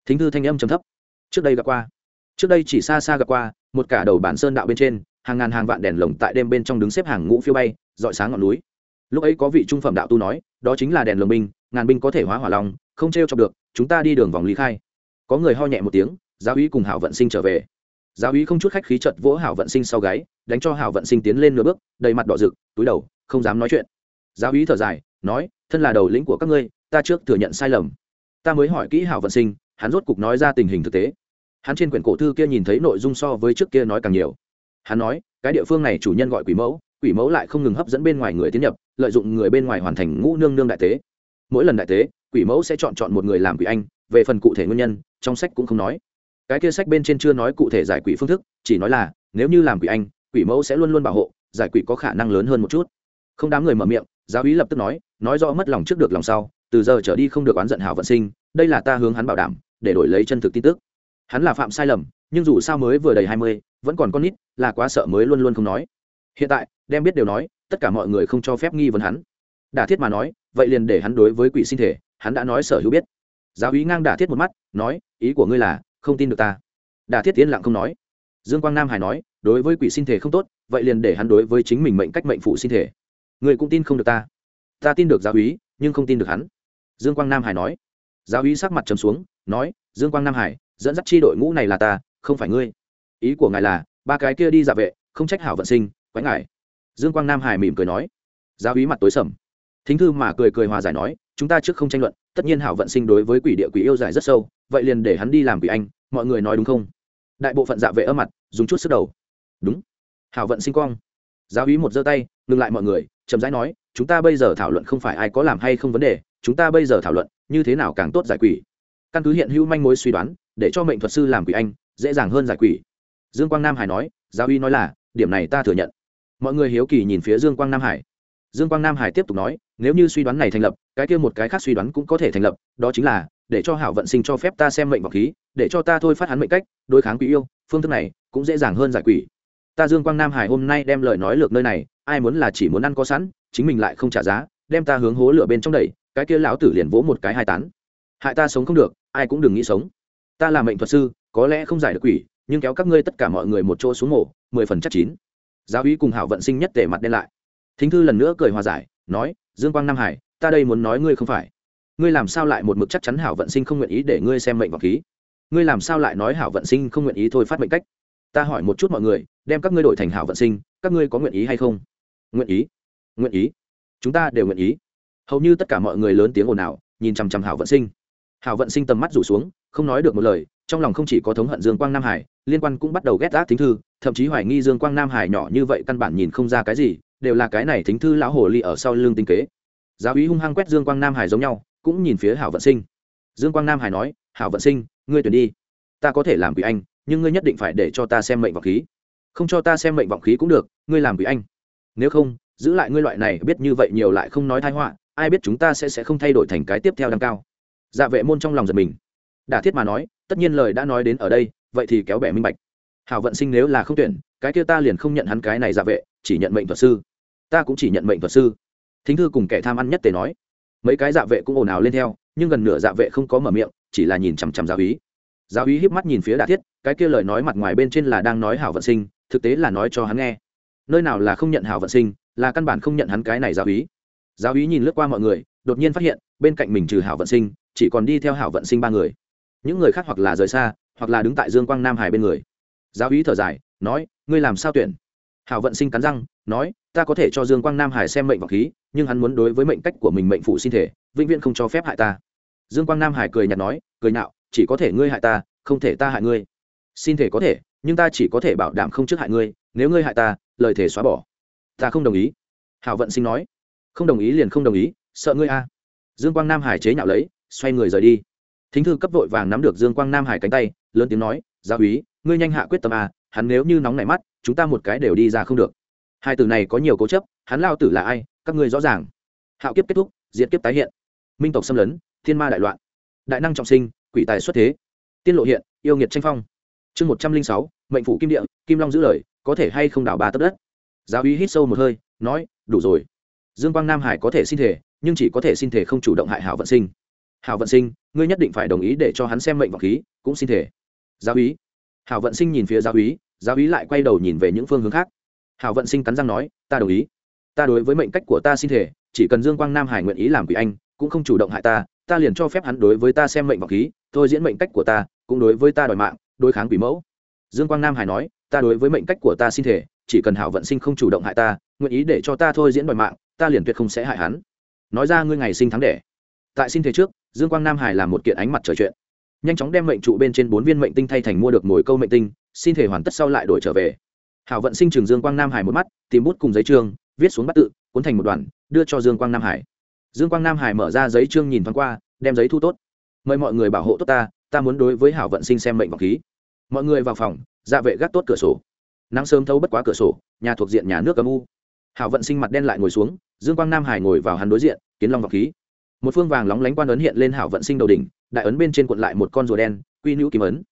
[SPEAKER 1] Thính thư thanh âm trầm thấp. Trước đây gặp qua. Trước đây chỉ xa xa gặp qua một cả đầu bản sơn đạo bên trên, hàng ngàn hàng vạn đèn lồng tại đêm bên trong đứng xếp hàng ngũ phiêu bay, dọi sáng ngọn núi. Lúc ấy có vị trung phẩm đạo tu nói, đó chính là đèn lồng binh, ngàn binh có thể hóa hỏa lòng không t r e o chọc được, chúng ta đi đường vòng lý khai. Có người ho nhẹ một tiếng, giáo úy cùng hảo vận sinh trở về. Giáo úy không chút khách khí chật vỗ hảo vận sinh sau gáy, đánh cho hảo vận sinh tiến lên nửa bước, đầy mặt đỏ rực, túi đầu, không dám nói chuyện. Giáo úy thở dài, nói, thân là đầu lĩnh của các ngươi, ta trước thừa nhận sai lầm. Ta mới hỏi kỹ hảo vận sinh, hắn rốt cục nói ra tình hình thực tế hắn trên quyển cổ thư kia nhìn thấy nội dung so với trước kia nói càng nhiều. Hắn nói, cái địa phương này chủ nhân gọi quỷ mẫu quỷ mẫu lại không ngừng hấp dẫn bên ngoài người tiến nhập, lợi dụng người bên ngoài hoàn thành ngũ nương nương đại tế. Mỗi lần đại tế, quỷ mẫu sẽ chọn chọn một người làm quỷ anh, về phần cụ thể nguyên nhân, trong sách cũng không nói. Cái kia sách bên trên chưa nói cụ thể giải quỷ phương thức, chỉ nói là, nếu như làm quỷ anh, quỷ mẫu sẽ luôn luôn bảo hộ, giải quỷ có khả năng lớn hơn một chút. Không đám người mở miệng, giáo úy lập tức nói nói rõ mất lòng trước được lòng sau, từ giờ trở đi không được oán giận hảo vận sinh, đây là ta hướng hắn bảo đảm, để đổi lấy chân thực tin tức hắn là phạm sai lầm, nhưng dù sao mới vừa đầy hai mươi, vẫn còn con nít, là quá sợ mới luôn luôn không nói. Hiện tại, đem biết đều nói, tất cả mọi người không cho phép nghi vấn hắn. Đả thiết mà nói, vậy liền để hắn đối với quỷ sinh thể, hắn đã nói sở hữu biết. Giáo úy ngang đả thiết một mắt, nói, ý của ngươi là, không tin được ta. Đả thiết tiến lặng không nói. Dương quang nam hải nói, đối với quỷ sinh thể không tốt, vậy liền để hắn đối với chính mình mệnh cách mệnh phụ sinh thể. Người cũng tin không được ta. Ta tin được giáo úy, nhưng không tin được hắn. Dương quang nam hải nói. Giáo úy sắc mặt trầm xuống, nói, dương quang nam hải dẫn dắt chi đội ngũ này là ta, không phải ngươi. Ý của ngài là, ba cái kia đi dạ vệ, không trách hảo vận sinh quánh ngài. Dương quang nam hải mỉm cười nói. Giáo ý mặt tối sầm. Thính thư mà cười cười hòa giải nói, chúng ta trước không tranh luận, tất nhiên hảo vận sinh đối với quỷ địa quỷ yêu giải rất sâu, vậy liền để hắn đi làm quỷ anh, mọi người nói đúng không? Đại bộ phận dạ vệ ở mặt, dùng chút sức đầu. Đúng. Hảo vận sinh quang. Giáo ý một giơ tay, ngừng lại mọi người, chậm rãi nói, chúng ta bây giờ thảo luận không phải ai có làm hay không vấn đề, chúng ta bây giờ thảo luận, như thế nào càng tốt giải quỷ. Căn cứ hiện hữu manh mối suy đoán để cho mệnh thuật sư làm quỷ anh, dễ dàng hơn giải quỷ. Dương quang nam hải nói, giáo uy nói là, điểm này ta thừa nhận. Mọi người hiếu kỳ nhìn phía dương quang nam hải. Dương quang nam hải tiếp tục nói, nếu như suy đoán này thành lập, cái kia một cái khác suy đoán cũng có thể thành lập, đó chính là, để cho hảo vận sinh cho phép ta xem mệnh vọng khí, để cho ta thôi phát hắn mệnh cách, đối kháng quỷ yêu, phương thức này cũng dễ dàng hơn giải quỷ. Ta dương quang nam hải hôm nay đem lời nói lược nơi này, ai muốn là chỉ muốn ăn có sẵn, chính mình lại không trả giá, đem ta hướng hố lửa bên trong đẩy, cái kia lão tử liền vỗ một cái hai tán. Hại ta sống không được, ai cũng đừng nghĩ sống ta là mệnh thuật sư, có lẽ không giải được quỷ, nhưng kéo các ngươi tất cả mọi người một chỗ xuống mổ mười phần chắc chín. Giáo úy cùng hảo vận sinh nhất tề mặt đen lại. Thính thư lần nữa cười hòa giải, nói, dương quang nam hải, ta đây muốn nói ngươi không phải. Ngươi làm sao lại một mực chắc chắn hảo vận sinh không nguyện ý để ngươi xem mệnh vào khí? Ngươi làm sao lại nói hảo vận sinh không nguyện ý thôi phát mệnh cách? Ta hỏi một chút mọi người, đem các ngươi đổi thành hảo vận sinh, các ngươi có nguyện ý hay không? Nguyện ý. Nguyện ý. Chúng ta đều nguyện ý. Hầu như tất cả mọi người lớn tiếng ồn ào, nhìn chằm chằm hảo vận sinh. Hảo vận sinh tầm mắt rủ xuống không nói được một lời, trong lòng không chỉ có thống hận dương quang nam hải, liên quan cũng bắt đầu ghét ác thính thư, thậm chí hoài nghi dương quang nam hải nhỏ như vậy căn bản nhìn không ra cái gì, đều là cái này thính thư lão hồ ly ở sau lưng tinh kế. Giáo úy hung hăng quét dương quang nam hải giống nhau, cũng nhìn phía hảo vận sinh. Dương quang nam hải nói, hảo vận sinh, ngươi tuyển đi. Ta có thể làm quỷ anh, nhưng ngươi nhất định phải để cho ta xem mệnh vọng khí. Không cho ta xem mệnh vọng khí cũng được, ngươi làm quỷ anh. Nếu không, giữ lại ngươi loại này biết như vậy nhiều lại không nói thái họa, ai biết chúng ta sẽ sẽ không thay đổi thành cái tiếp theo đăng cao. Dạ vệ môn trong lòng giật mình đả thiết mà nói, tất nhiên lời đã nói đến ở đây, vậy thì kéo bẻ minh bạch. Hảo vận sinh nếu là không tuyển, cái kia ta liền không nhận hắn cái này giả vệ, chỉ nhận mệnh thuật sư. Ta cũng chỉ nhận mệnh thuật sư. Thính thư cùng kẻ tham ăn nhất tề nói. Mấy cái dạ vệ cũng ồn ào lên theo, nhưng gần nửa dạ vệ không có mở miệng, chỉ là nhìn chằm chằm giáo úy. Giáo úy híp mắt nhìn phía đà thiết, cái kia lời nói mặt ngoài bên trên là đang nói hảo vận sinh, thực tế là nói cho hắn nghe. Nơi nào là không nhận hảo vận sinh, là căn bản không nhận hắn cái này giáo úy. Giáo úy nhìn lướt qua mọi người, đột nhiên phát hiện, bên cạnh mình trừ hảo vận sinh, chỉ còn đi theo hảo vận sinh ba người những người khác hoặc là rời xa, hoặc là đứng tại dương quang nam hải bên người. Giáo úy thở dài, nói, ngươi làm sao tuyển? Hảo vận sinh cắn răng, nói, ta có thể cho dương quang nam hải xem mệnh vọng khí, nhưng hắn muốn đối với mệnh cách của mình mệnh phụ sinh thể, vĩnh viễn không cho phép hại ta. Dương quang nam hải cười nhạt nói, cười nạo chỉ có thể ngươi hại ta, không thể ta hại ngươi. Xin thể có thể, nhưng ta chỉ có thể bảo đảm không trước hại ngươi, nếu ngươi hại ta, lời thể xóa bỏ. Ta không đồng ý. Hảo vận sinh nói. Không đồng ý liền không đồng ý, sợ ngươi a. Dương quang nam hải chế nhạo lấy, xoay người rời đi thính thư cấp vội vàng nắm được dương quang nam hải cánh tay, lớn tiếng nói, gia úy ngươi nhanh hạ quyết tâm à? hắn nếu như nóng nảy mắt, chúng ta một cái đều đi ra không được. Hai từ này có nhiều cố chấp, hắn lao tử là ai, các ngươi rõ ràng. Hạo kiếp kết thúc diện kiếp tái hiện. Minh tộc xâm lấn, thiên ma đại loạn. Đại năng trọng sinh, quỷ tài xuất thế. Tiên lộ hiện, yêu nghiệt tranh phong. Chương một trăm linh sáu, mệnh phủ kim địa, kim long giữ lời, có thể hay không đảo ba tấc đất? Giáo uy hít sâu một hơi, nói, đủ rồi. Dương quang nam hải có thể xin thể, nhưng chỉ có thể xin thể không chủ động hại hảo vận sinh hảo vận sinh, ngươi nhất định phải đồng ý để cho hắn xem mệnh vọng khí, cũng xin thể. Giáo úy. Hảo vận sinh nhìn phía giáo úy giáo úy lại quay đầu nhìn về những phương hướng khác. Hảo vận sinh cắn răng nói, ta đồng ý. Ta đối với mệnh cách của ta xin thể, chỉ cần dương quang nam hải nguyện ý làm quỷ anh, cũng không chủ động hại ta ta liền cho phép hắn đối với ta xem mệnh vọng khí, thôi diễn mệnh cách của ta, cũng đối với ta đòi mạng, đối kháng quỷ mẫu. Dương quang nam hải nói, ta đối với mệnh cách của ta xin thể, chỉ cần hảo vận sinh không chủ động hại ta, nguyện ý để cho ta thôi diễn đòi mạng, ta liền tuyệt không sẽ hại hắn. Nói ra ngươi ngày sinh tháng đẻ. Tại xin thể trước dương quang nam hải làm một kiện ánh mặt trời chuyện. Nhanh chóng đem mệnh trụ bên trên bốn viên mệnh tinh thay thành mua được mồi câu mệnh tinh, xin thể hoàn tất sau lại đổi trở về. Hảo vận sinh trường dương quang nam hải một mắt, tìm bút cùng giấy trương viết xuống bắt tự, cuốn thành một đoàn đưa cho dương quang nam hải. Dương quang nam hải mở ra giấy trương nhìn thoáng qua, đem giấy thu tốt. Mời mọi người bảo hộ tốt ta ta muốn đối với hảo vận sinh xem mệnh vọng khí. Mọi người vào phòng dạ vệ gác tốt cửa sổ. Nắng sớm thấu bất quá cửa sổ, nhà thuộc diện nhà nước âm u. Hảo vận sinh mặt đen lại ngồi xuống, dương quang nam hải ngồi vào hắn đối diện, kiến long vọng khí một phương vàng lóng lánh quan ấn hiện lên hảo vận sinh đầu đỉnh, đại ấn bên trên cuộn lại một con rùa đen, quy nữ kim ấn.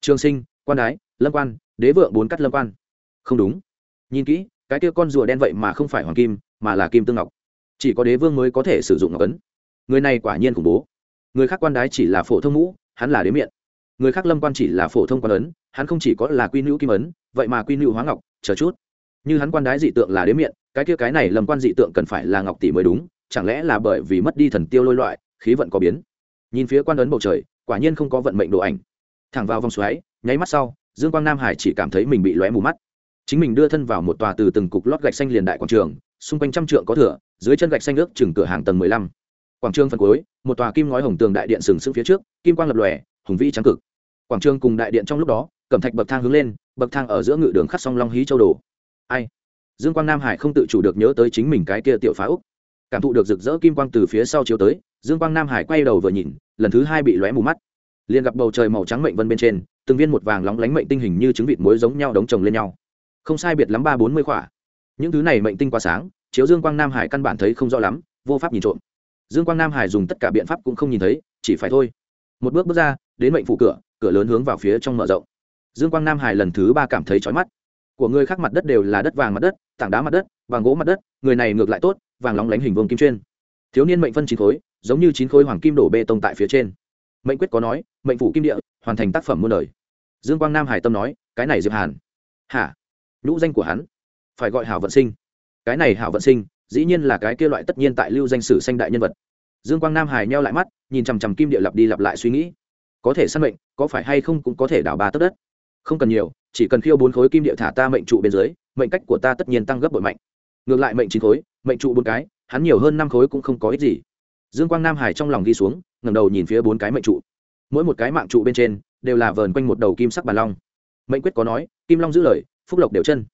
[SPEAKER 1] Trường sinh, quan đái lâm quan, đế vượng bốn cắt lâm quan. Không đúng. Nhìn kỹ, cái kia con rùa đen vậy mà không phải hoàng kim, mà là kim tương ngọc. Chỉ có đế vương mới có thể sử dụng ngọc ấn. Người này quả nhiên khủng bố. Người khác quan đái chỉ là phổ thông mũ hắn là đế miệng người khác lâm quan chỉ là phổ thông quan ấn, hắn không chỉ có là quy nữ kim ấn, vậy mà quy nữ hóa ngọc, chờ chút. Như hắn quan đái dị tượng là đế miệng cái kia cái này lâm quan dị tượng cần phải là ngọc tỷ mới đúng chẳng lẽ là bởi vì mất đi thần tiêu lôi loại, khí vận có biến? Nhìn phía quan ấn bầu trời, quả nhiên không có vận mệnh đồ ảnh. Thẳng vào vòng xoáy, nháy mắt sau, dương quang nam hải chỉ cảm thấy mình bị lóe mù mắt. Chính mình đưa thân vào một tòa từ từng cục lót gạch xanh liền đại quảng trường, xung quanh trăm trượng có thửa, dưới chân gạch xanh ước chừng cửa hàng tầng mười lăm. Quảng trường phần cuối, một tòa kim ngói hồng tường đại điện sừng sững phía trước, kim quang lập lòe, hùng vĩ trắng cực. Quảng trường cùng đại điện trong lúc đó, cẩm thạch bậc thang hướng lên, bậc thang ở giữa ngự đường khắc song long hí châu đồ. Ai? Dương quang nam hải không tự chủ được nhớ tới chính mình cái kia tiểu phá úc cảm thụ được rực rỡ kim quang từ phía sau chiếu tới, dương quang nam hải quay đầu vừa nhìn, lần thứ hai bị lóe mù mắt. Liền gặp bầu trời màu trắng mệnh vân bên trên, từng viên một vàng lóng lánh mệnh tinh hình như trứng vịt muối giống nhau đống chồng lên nhau. Không sai biệt lắm ba bốn mươi khỏa. Những thứ này mệnh tinh quá sáng, chiếu dương quang nam hải căn bản thấy không rõ lắm, vô pháp nhìn trộm. Dương quang nam hải dùng tất cả biện pháp cũng không nhìn thấy, chỉ phải thôi. Một bước bước ra, đến mệnh phụ cửa cửa lớn hướng vào phía trong mở rộng. Dương quang nam hải lần thứ ba cảm thấy chói mắt. Của người khác mặt đất đều là đất vàng mặt đất, tảng đá mặt đất, vàng gỗ mặt đất, người này ngược lại tốt vàng lóng lánh hình vương kim chuyên. Thiếu niên mệnh phân chín khối, giống như chín khối hoàng kim đổ bê tông tại phía trên. Mệnh quyết có nói, mệnh phủ kim địa, hoàn thành tác phẩm muôn đời. Dương quang nam hải tâm nói, cái này diệp hàn. Hả? Nhũ danh của hắn? Phải gọi hảo vận sinh. Cái này hảo vận sinh, dĩ nhiên là cái kia loại tất nhiên tại lưu danh sử sanh đại nhân vật. Dương quang nam hải nheo lại mắt, nhìn chằm chằm kim địa lặp đi lặp lại suy nghĩ. Có thể săn mệnh, có phải hay không cũng có thể đảo ba tấc đất? Không cần nhiều, chỉ cần khiêu bốn khối kim địa thả ta mệnh trụ bên dưới, mệnh cách của ta tất nhiên tăng gấp bội mạnh ngược lại mệnh chín khối, mệnh trụ bốn cái, hắn nhiều hơn năm khối cũng không có ích gì. Dương quang nam hải trong lòng ghi xuống, ngẩng đầu nhìn phía bốn cái mệnh trụ. Mỗi một cái mạng trụ bên trên, đều là vờn quanh một đầu kim sắc bàn long. Mệnh quyết có nói, kim long giữ lời, phúc lộc đều chân.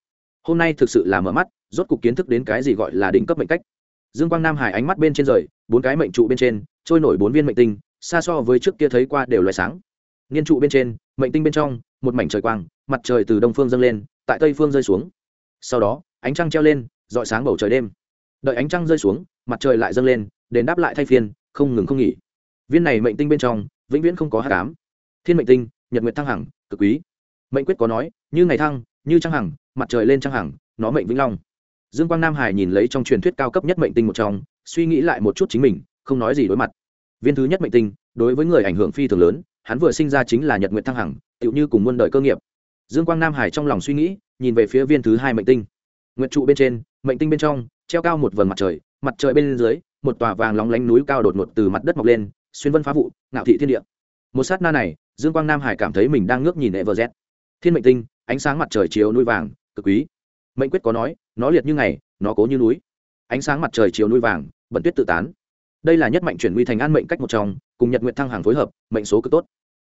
[SPEAKER 1] Hôm nay thực sự là mở mắt, rốt cục kiến thức đến cái gì gọi là đỉnh cấp mệnh cách. Dương quang nam hải ánh mắt bên trên rời, bốn cái mệnh trụ bên trên, trôi nổi bốn viên mệnh tinh, xa so với trước kia thấy qua đều loài sáng. Niên trụ bên trên, mệnh tinh bên trong, một mảnh trời quang, mặt trời từ đông phương dâng lên, tại tây phương rơi xuống. Sau đó, ánh trăng treo lên dọi sáng bầu trời đêm. Đợi ánh trăng rơi xuống, mặt trời lại dâng lên đến đáp lại thay phiên, không ngừng không nghỉ. Viên này mệnh tinh bên trong, vĩnh viễn không có hát cám thiên mệnh tinh, nhật nguyệt thăng hằng, cực quý. Mệnh quyết có nói, như ngày thăng, như trăng hằng, mặt trời lên trăng hằng, nó mệnh vĩnh long. Dương quang nam hải nhìn lấy trong truyền thuyết cao cấp nhất mệnh tinh một trong, suy nghĩ lại một chút chính mình, không nói gì đối mặt. Viên thứ nhất mệnh tinh, đối với người ảnh hưởng phi thường lớn, hắn vừa sinh ra chính là nhật nguyện thăng hằng, tựu như cùng muôn đời cơ nghiệp. Dương quang nam hải trong lòng suy nghĩ, nhìn về phía viên thứ hai mệnh tinh. Nguyệt trụ bên trên, mệnh tinh bên trong, treo cao một vầng mặt trời mặt trời bên dưới, một tòa vàng lóng lánh núi cao đột ngột từ mặt đất mọc lên, xuyên vân phá vụ, ngạo thị thiên địa. Một sát na này, dương quang nam hải cảm thấy mình đang ngước nhìn e vờ z. Thiên mệnh tinh, ánh sáng mặt trời chiếu núi vàng, cực quý. Mệnh quyết có nói, nó liệt như ngày, nó cố như núi. Ánh sáng mặt trời chiếu núi vàng, bẩn tuyết tự tán. Đây là nhất mạnh chuyển nguy thành an mệnh cách một trong, cùng nhật nguyện thăng hàng phối hợp, mệnh số cực tốt.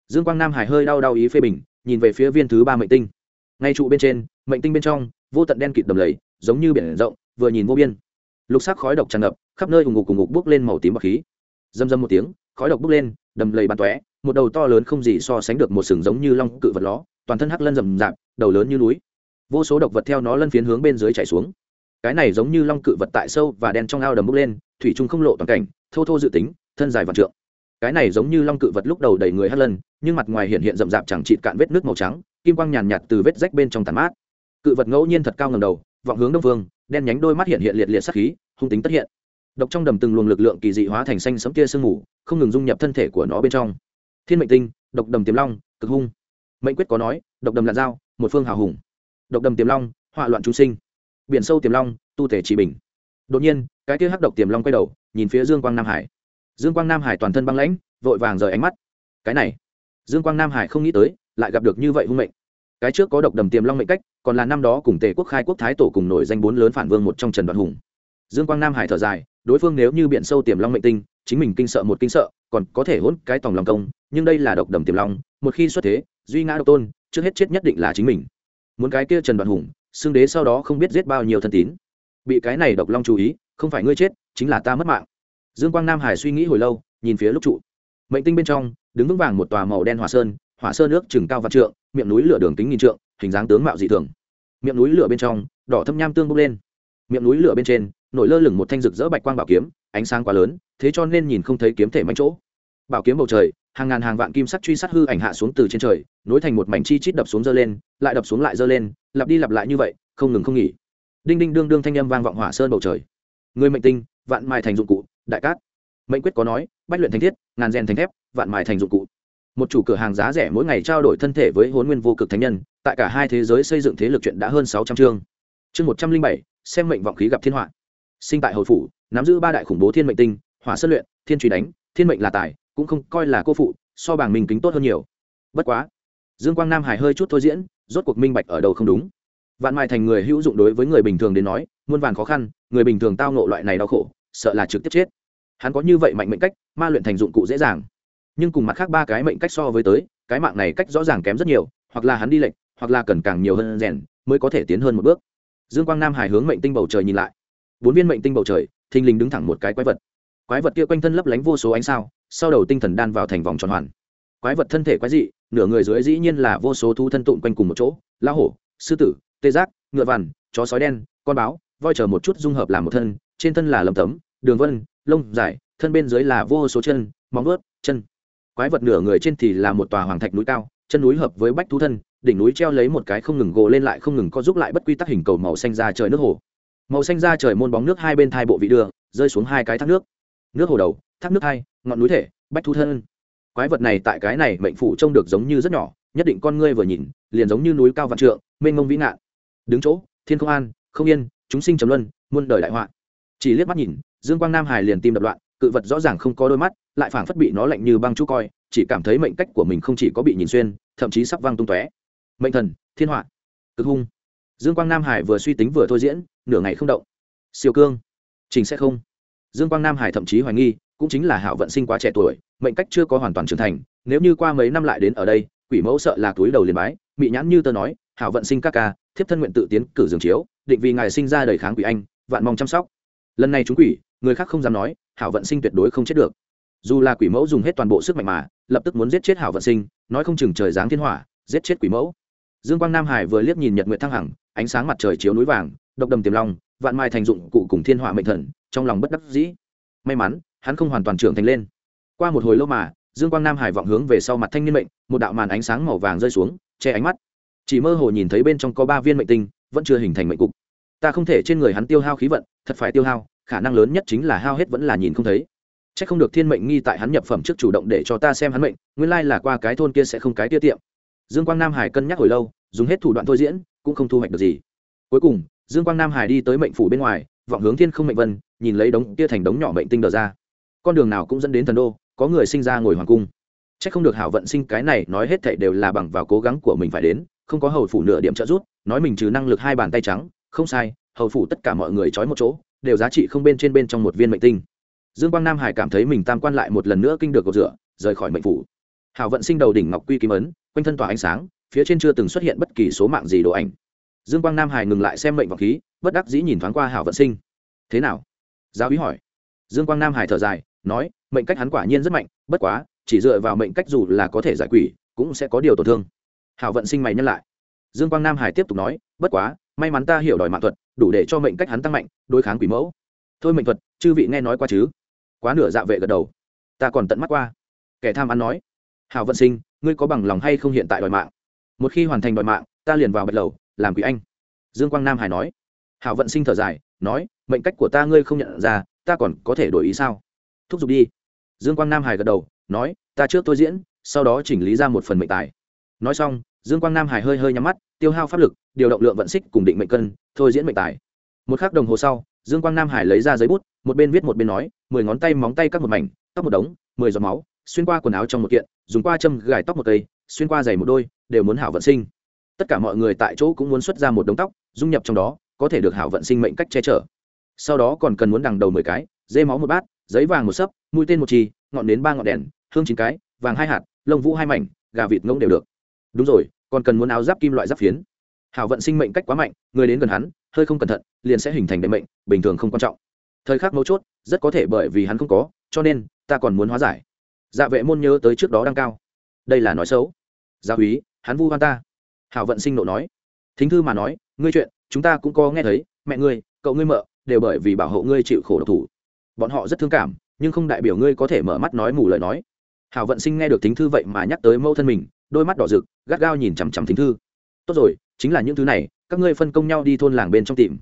[SPEAKER 1] Dương quang nam hải hơi đau đau ý phê bình, nhìn về phía viên thứ ba mệnh tinh. Ngay trụ bên trên, mệnh tinh bên trong vô tận đen kịt đầm lầy, giống như biển rộng, vừa nhìn vô biên. Lục sắc khói độc tràn ngập, khắp nơi ùng ngục cùng ngục bốc lên màu tím bọc khí. Dâm dâm một tiếng, khói độc bốc lên, đầm lầy bắn tóe, một đầu to lớn không gì so sánh được một sừng giống như long cự vật ló, toàn thân hắc lân rầm rạp, đầu lớn như núi. Vô số độc vật theo nó lân phiến hướng bên dưới chảy xuống. Cái này giống như long cự vật tại sâu và đen trong ao đầm bốc lên, thủy trung không lộ toàn cảnh, thô thô dự tính, thân dài vạn trượng. Cái này giống như long cự vật lúc đầu đầy người hắt lân, nhưng mặt ngoài hiện hiện rậm rạp chẳng chịt cạn vết nước màu trắng, kim quang nhàn nhạt từ vết rách bên trong tàn mát cự vật ngẫu nhiên thật cao ngầm đầu, vọng hướng đông phương đen nhánh đôi mắt hiện hiện liệt liệt sắc khí, hung tính tất hiện. Độc trong đầm từng luồng lực lượng kỳ dị hóa thành xanh sấm tia sương mù, không ngừng dung nhập thân thể của nó bên trong. Thiên mệnh tinh, độc đầm tiềm long, cực hung. Mệnh quyết có nói, độc đầm là dao, một phương hào hùng. Độc đầm tiềm long, họa loạn chúng sinh. Biển sâu tiềm long, tu thể chỉ bình. Đột nhiên, cái kia hắc độc tiềm long quay đầu, nhìn phía dương quang nam hải. Dương quang nam hải toàn thân băng lãnh, vội vàng rời ánh mắt. Cái này, dương quang nam hải không nghĩ tới, lại gặp được như vậy hung mệnh cái trước có độc đầm tiềm long mệnh cách, còn là năm đó cùng tề quốc khai quốc thái tổ cùng nổi danh bốn lớn phản vương một trong trần đoạn hùng. Dương quang nam hải thở dài, đối phương nếu như biển sâu tiềm long mệnh tinh, chính mình kinh sợ một kinh sợ, còn có thể hôn cái tòng lòng công, nhưng đây là độc đầm tiềm long, một khi xuất thế, duy ngã độc tôn, trước hết chết nhất định là chính mình. Muốn cái kia trần đoạn hùng, xưng đế sau đó không biết giết bao nhiêu thân tín. Bị cái này độc long chú ý, không phải ngươi chết, chính là ta mất mạng. Dương quang nam hải suy nghĩ hồi lâu, nhìn phía lúc trụ. Mệnh tinh bên trong, đứng vững vàng một tòa màu đen hỏa sơn hỏa sơn nước chừng cao vạn trượng miệng núi lửa đường kính nghìn trượng, hình dáng tướng mạo dị thường. Miệng núi lửa bên trong, đỏ thâm nham tương bốc lên. Miệng núi lửa bên trên, nổi lơ lửng một thanh rực rỡ bạch quang bảo kiếm, ánh sáng quá lớn, thế cho nên nhìn không thấy kiếm thể mánh chỗ. Bảo kiếm bầu trời, hàng ngàn hàng vạn kim sắc truy sát hư ảnh hạ xuống từ trên trời, nối thành một mảnh chi chít đập xuống dơ lên, lại đập xuống lại dơ lên, lặp đi lặp lại như vậy, không ngừng không nghỉ. Đinh đinh đương đương thanh âm vang vọng hỏa sơn bầu trời. Người mệnh tinh, vạn mài thành dụng cụ, đại cát. Mệnh quyết có nói, bách luyện thành thiết, ngàn rèn thành thép, vạn mài thành dụng cụ một chủ cửa hàng giá rẻ mỗi ngày trao đổi thân thể với hôn nguyên vô cực thánh nhân, tại cả hai thế giới xây dựng thế lực chuyện đã hơn sáu trăm chương. Chương một trăm linh bảy, xem mệnh vọng khí gặp thiên họa. Sinh tại hồi phủ, nắm giữ ba đại khủng bố thiên mệnh tinh, hỏa sân luyện, thiên truy đánh, thiên mệnh là tài, cũng không coi là cô phụ, so bảng mình kính tốt hơn nhiều. Bất quá, dương quang nam hải hơi chút thôi diễn, rốt cuộc minh bạch ở đâu không đúng. Vạn Mai thành người hữu dụng đối với người bình thường đến nói, muôn vàn khó khăn, người bình thường tao nộ loại này đau khổ, sợ là trực tiếp chết. Hắn có như vậy mạnh mệnh cách, ma luyện thành dụng cụ dễ dàng nhưng cùng mặt khác ba cái mệnh cách so với tới, cái mạng này cách rõ ràng kém rất nhiều, hoặc là hắn đi lệnh hoặc là cần càng nhiều hơn rèn, mới có thể tiến hơn một bước. Dương quang nam hải hướng mệnh tinh bầu trời nhìn lại. Bốn viên mệnh tinh bầu trời, thình lình đứng thẳng một cái quái vật. Quái vật kia quanh thân lấp lánh vô số ánh sao, sau đầu tinh thần đan vào thành vòng tròn hoàn. Quái vật thân thể quái dị, nửa người dưới dĩ nhiên là vô số thu thân tụng quanh cùng một chỗ la hổ, sư tử, tê giác, ngựa vằn, chó sói đen, con báo, voi chờ một chút dung hợp làm một thân, trên thân là lầm tấm, đường vân, lông dài, thân bên dưới là vô số chân, móng ướt chân quái vật nửa người trên thì là một tòa hoàng thạch núi cao, chân núi hợp với bách thú thân, đỉnh núi treo lấy một cái không ngừng gồ lên lại không ngừng có giúp lại bất quy tắc hình cầu màu xanh ra trời nước hồ. Màu xanh ra trời môn bóng nước hai bên thai bộ vị đưa, rơi xuống hai cái thác nước. Nước hồ đầu, thác nước hai, ngọn núi thể, bách thú thân. Quái vật này tại cái này mệnh phủ trông được giống như rất nhỏ, nhất định con ngươi vừa nhìn, liền giống như núi cao vạn trượng, mênh mông vĩ ngạn. Đứng chỗ, thiên không an, không yên, chúng sinh trầm luân, muôn đời đại họa. Chỉ liếc mắt nhìn, dương quang nam hải liền tìm đập loạn cự vật rõ ràng không có đôi mắt, lại phảng phất bị nó lạnh như băng chú coi, chỉ cảm thấy mệnh cách của mình không chỉ có bị nhìn xuyên, thậm chí sắp văng tung tóe. Mệnh thần, thiên họa, cực hung. Dương quang nam hải vừa suy tính vừa thôi diễn, nửa ngày không động. Siêu cương, trình sẽ không. Dương quang nam hải thậm chí hoài nghi, cũng chính là hảo vận sinh quá trẻ tuổi, mệnh cách chưa có hoàn toàn trưởng thành, nếu như qua mấy năm lại đến ở đây, quỷ mẫu sợ là túi đầu liền bái bị nhãn như tớ nói, hảo vận sinh các ca, thiếp thân nguyện tự tiến cử dường chiếu, định vì ngài sinh ra đời kháng quỷ anh, vạn mong chăm sóc. Lần này chúng quỷ người khác không dám nói, hảo vận sinh tuyệt đối không chết được. Dù là quỷ mẫu dùng hết toàn bộ sức mạnh mà, lập tức muốn giết chết hảo vận sinh, nói không chừng trời giáng thiên hỏa, giết chết quỷ mẫu. Dương quang nam hải vừa liếc nhìn nhật nguyện thăng hằng, ánh sáng mặt trời chiếu núi vàng, độc đầm tiềm long, vạn mai thành dụng, cụ cùng thiên hỏa mệnh thần, trong lòng bất đắc dĩ. May mắn, hắn không hoàn toàn trưởng thành lên. Qua một hồi lâu mà, dương quang nam hải vọng hướng về sau mặt thanh niên mệnh, một đạo màn ánh sáng màu vàng rơi xuống, che ánh mắt. Chỉ mơ hồ nhìn thấy bên trong có ba viên mệnh tinh, vẫn chưa hình thành mệnh cục ta không thể trên người hắn tiêu hao khí vận, thật phải tiêu hao, khả năng lớn nhất chính là hao hết vẫn là nhìn không thấy. C h ắ c không được thiên mệnh nghi tại hắn nhập phẩm trước chủ động để cho ta xem hắn mệnh, nguyên lai là qua cái thôn kia sẽ không cái tiết tiệm. Dương quang nam hải cân nhắc hồi lâu, dùng hết thủ đoạn thôi diễn, cũng không thu hoạch được gì. Cuối cùng, dương quang nam hải đi tới mệnh phủ bên ngoài, vọng hướng thiên không mệnh vân, nhìn lấy đống kia thành đống nhỏ mệnh tinh đờ ra. Con đường nào cũng dẫn đến thần đô, có người sinh ra ngồi hoàng cung. C h ắ c không được hảo vận sinh cái này, nói hết thảy đều là bằng vào cố gắng của mình phải đến, không có hầu phủ nửa điểm trợ giúp, nói mình trừ năng lực hai bàn tay trắng không sai, hầu phủ tất cả mọi người trói một chỗ, đều giá trị không bên trên bên trong một viên mệnh tinh. Dương quang nam hải cảm thấy mình tam quan lại một lần nữa kinh được cột rửa, rời khỏi mệnh phủ. Hảo vận sinh đầu đỉnh ngọc quy kim ấn, quanh thân tỏa ánh sáng, phía trên chưa từng xuất hiện bất kỳ số mạng gì đồ ảnh. Dương quang nam hải ngừng lại xem mệnh vọng khí, bất đắc dĩ nhìn thoáng qua hảo vận sinh. Thế nào? Giáo ý hỏi. Dương quang nam hải thở dài, nói, mệnh cách hắn quả nhiên rất mạnh, bất quá, chỉ dựa vào mệnh cách dù là có thể giải quỷ, cũng sẽ có điều tổn thương. Hảo vận sinh mày nhân lại. Dương quang nam hải tiếp tục nói, bất quá may mắn ta hiểu đòi mạng thuật, đủ để cho mệnh cách hắn tăng mạnh, đối kháng quỷ mẫu. Thôi mệnh thuật, chư vị nghe nói qua chứ? Quá nửa dạ vệ gật đầu. Ta còn tận mắt qua. Kẻ tham ăn nói. Hào vận sinh, ngươi có bằng lòng hay không hiện tại đòi mạng? Một khi hoàn thành đòi mạng, ta liền vào bạch lầu, làm quỷ anh. Dương quang nam hải nói. Hào vận sinh thở dài, nói, mệnh cách của ta ngươi không nhận ra, ta còn có thể đổi ý sao? Thúc giục đi. Dương quang nam hải gật đầu, nói, ta trước tôi diễn, sau đó chỉnh lý ra một phần mệnh tài nói xong, dương quang nam hải hơi hơi nhắm mắt, tiêu hao pháp lực, điều động lượng vận xích cùng định mệnh cân, thôi diễn mệnh tài. Một k h ắ c đồng hồ sau, dương quang nam hải lấy ra giấy bút, một bên viết một bên nói, mười ngón tay móng tay cắt một mảnh, tóc một đống, mười giọt máu, xuyên qua quần áo trong một kiện, dùng qua châm gài tóc một cây, xuyên qua giày một đôi, đều muốn hảo vận sinh. Tất cả mọi người tại chỗ cũng muốn xuất ra một đống tóc, dung nhập trong đó, có thể được hảo vận sinh mệnh cách che chở. Sau đó còn cần muốn đằng đầu mười cái, dê máu một bát, giấy vàng một sấp, mũi tên một chi ngọn đến ba ngọn đèn, hương chín cái, vàng hai hạt, lông vũ hai mảnh, gà vịt ngỗng đều được đúng rồi, còn cần muốn áo giáp kim loại giáp phiến. Hảo vận sinh mệnh cách quá mạnh, người đến gần hắn, hơi không cẩn thận, liền sẽ hình thành đệm mệnh, bình thường không quan trọng. Thời khắc mấu chốt, rất có thể bởi vì hắn không có, cho nên, ta còn muốn hóa giải. Dạ vệ môn nhớ tới trước đó đang cao. Đây là nói xấu. Dạ Gia úy hắn vu hoan ta. Hảo vận sinh nộ nói. Thính thư mà nói, ngươi chuyện, chúng ta cũng có nghe thấy, mẹ ngươi, cậu ngươi mợ, đều bởi vì bảo hộ ngươi chịu khổ độc thủ. Bọn họ rất thương cảm, nhưng không đại biểu ngươi có thể mở mắt nói mù lời nói. Hảo vận sinh nghe được thính thư vậy mà nhắc tới mẫu thân mình đôi mắt đỏ rực, gắt gao nhìn chằm chằm thính thư. Tốt rồi, chính là những thứ này, các ngươi phân công nhau đi thôn làng bên trong tìm.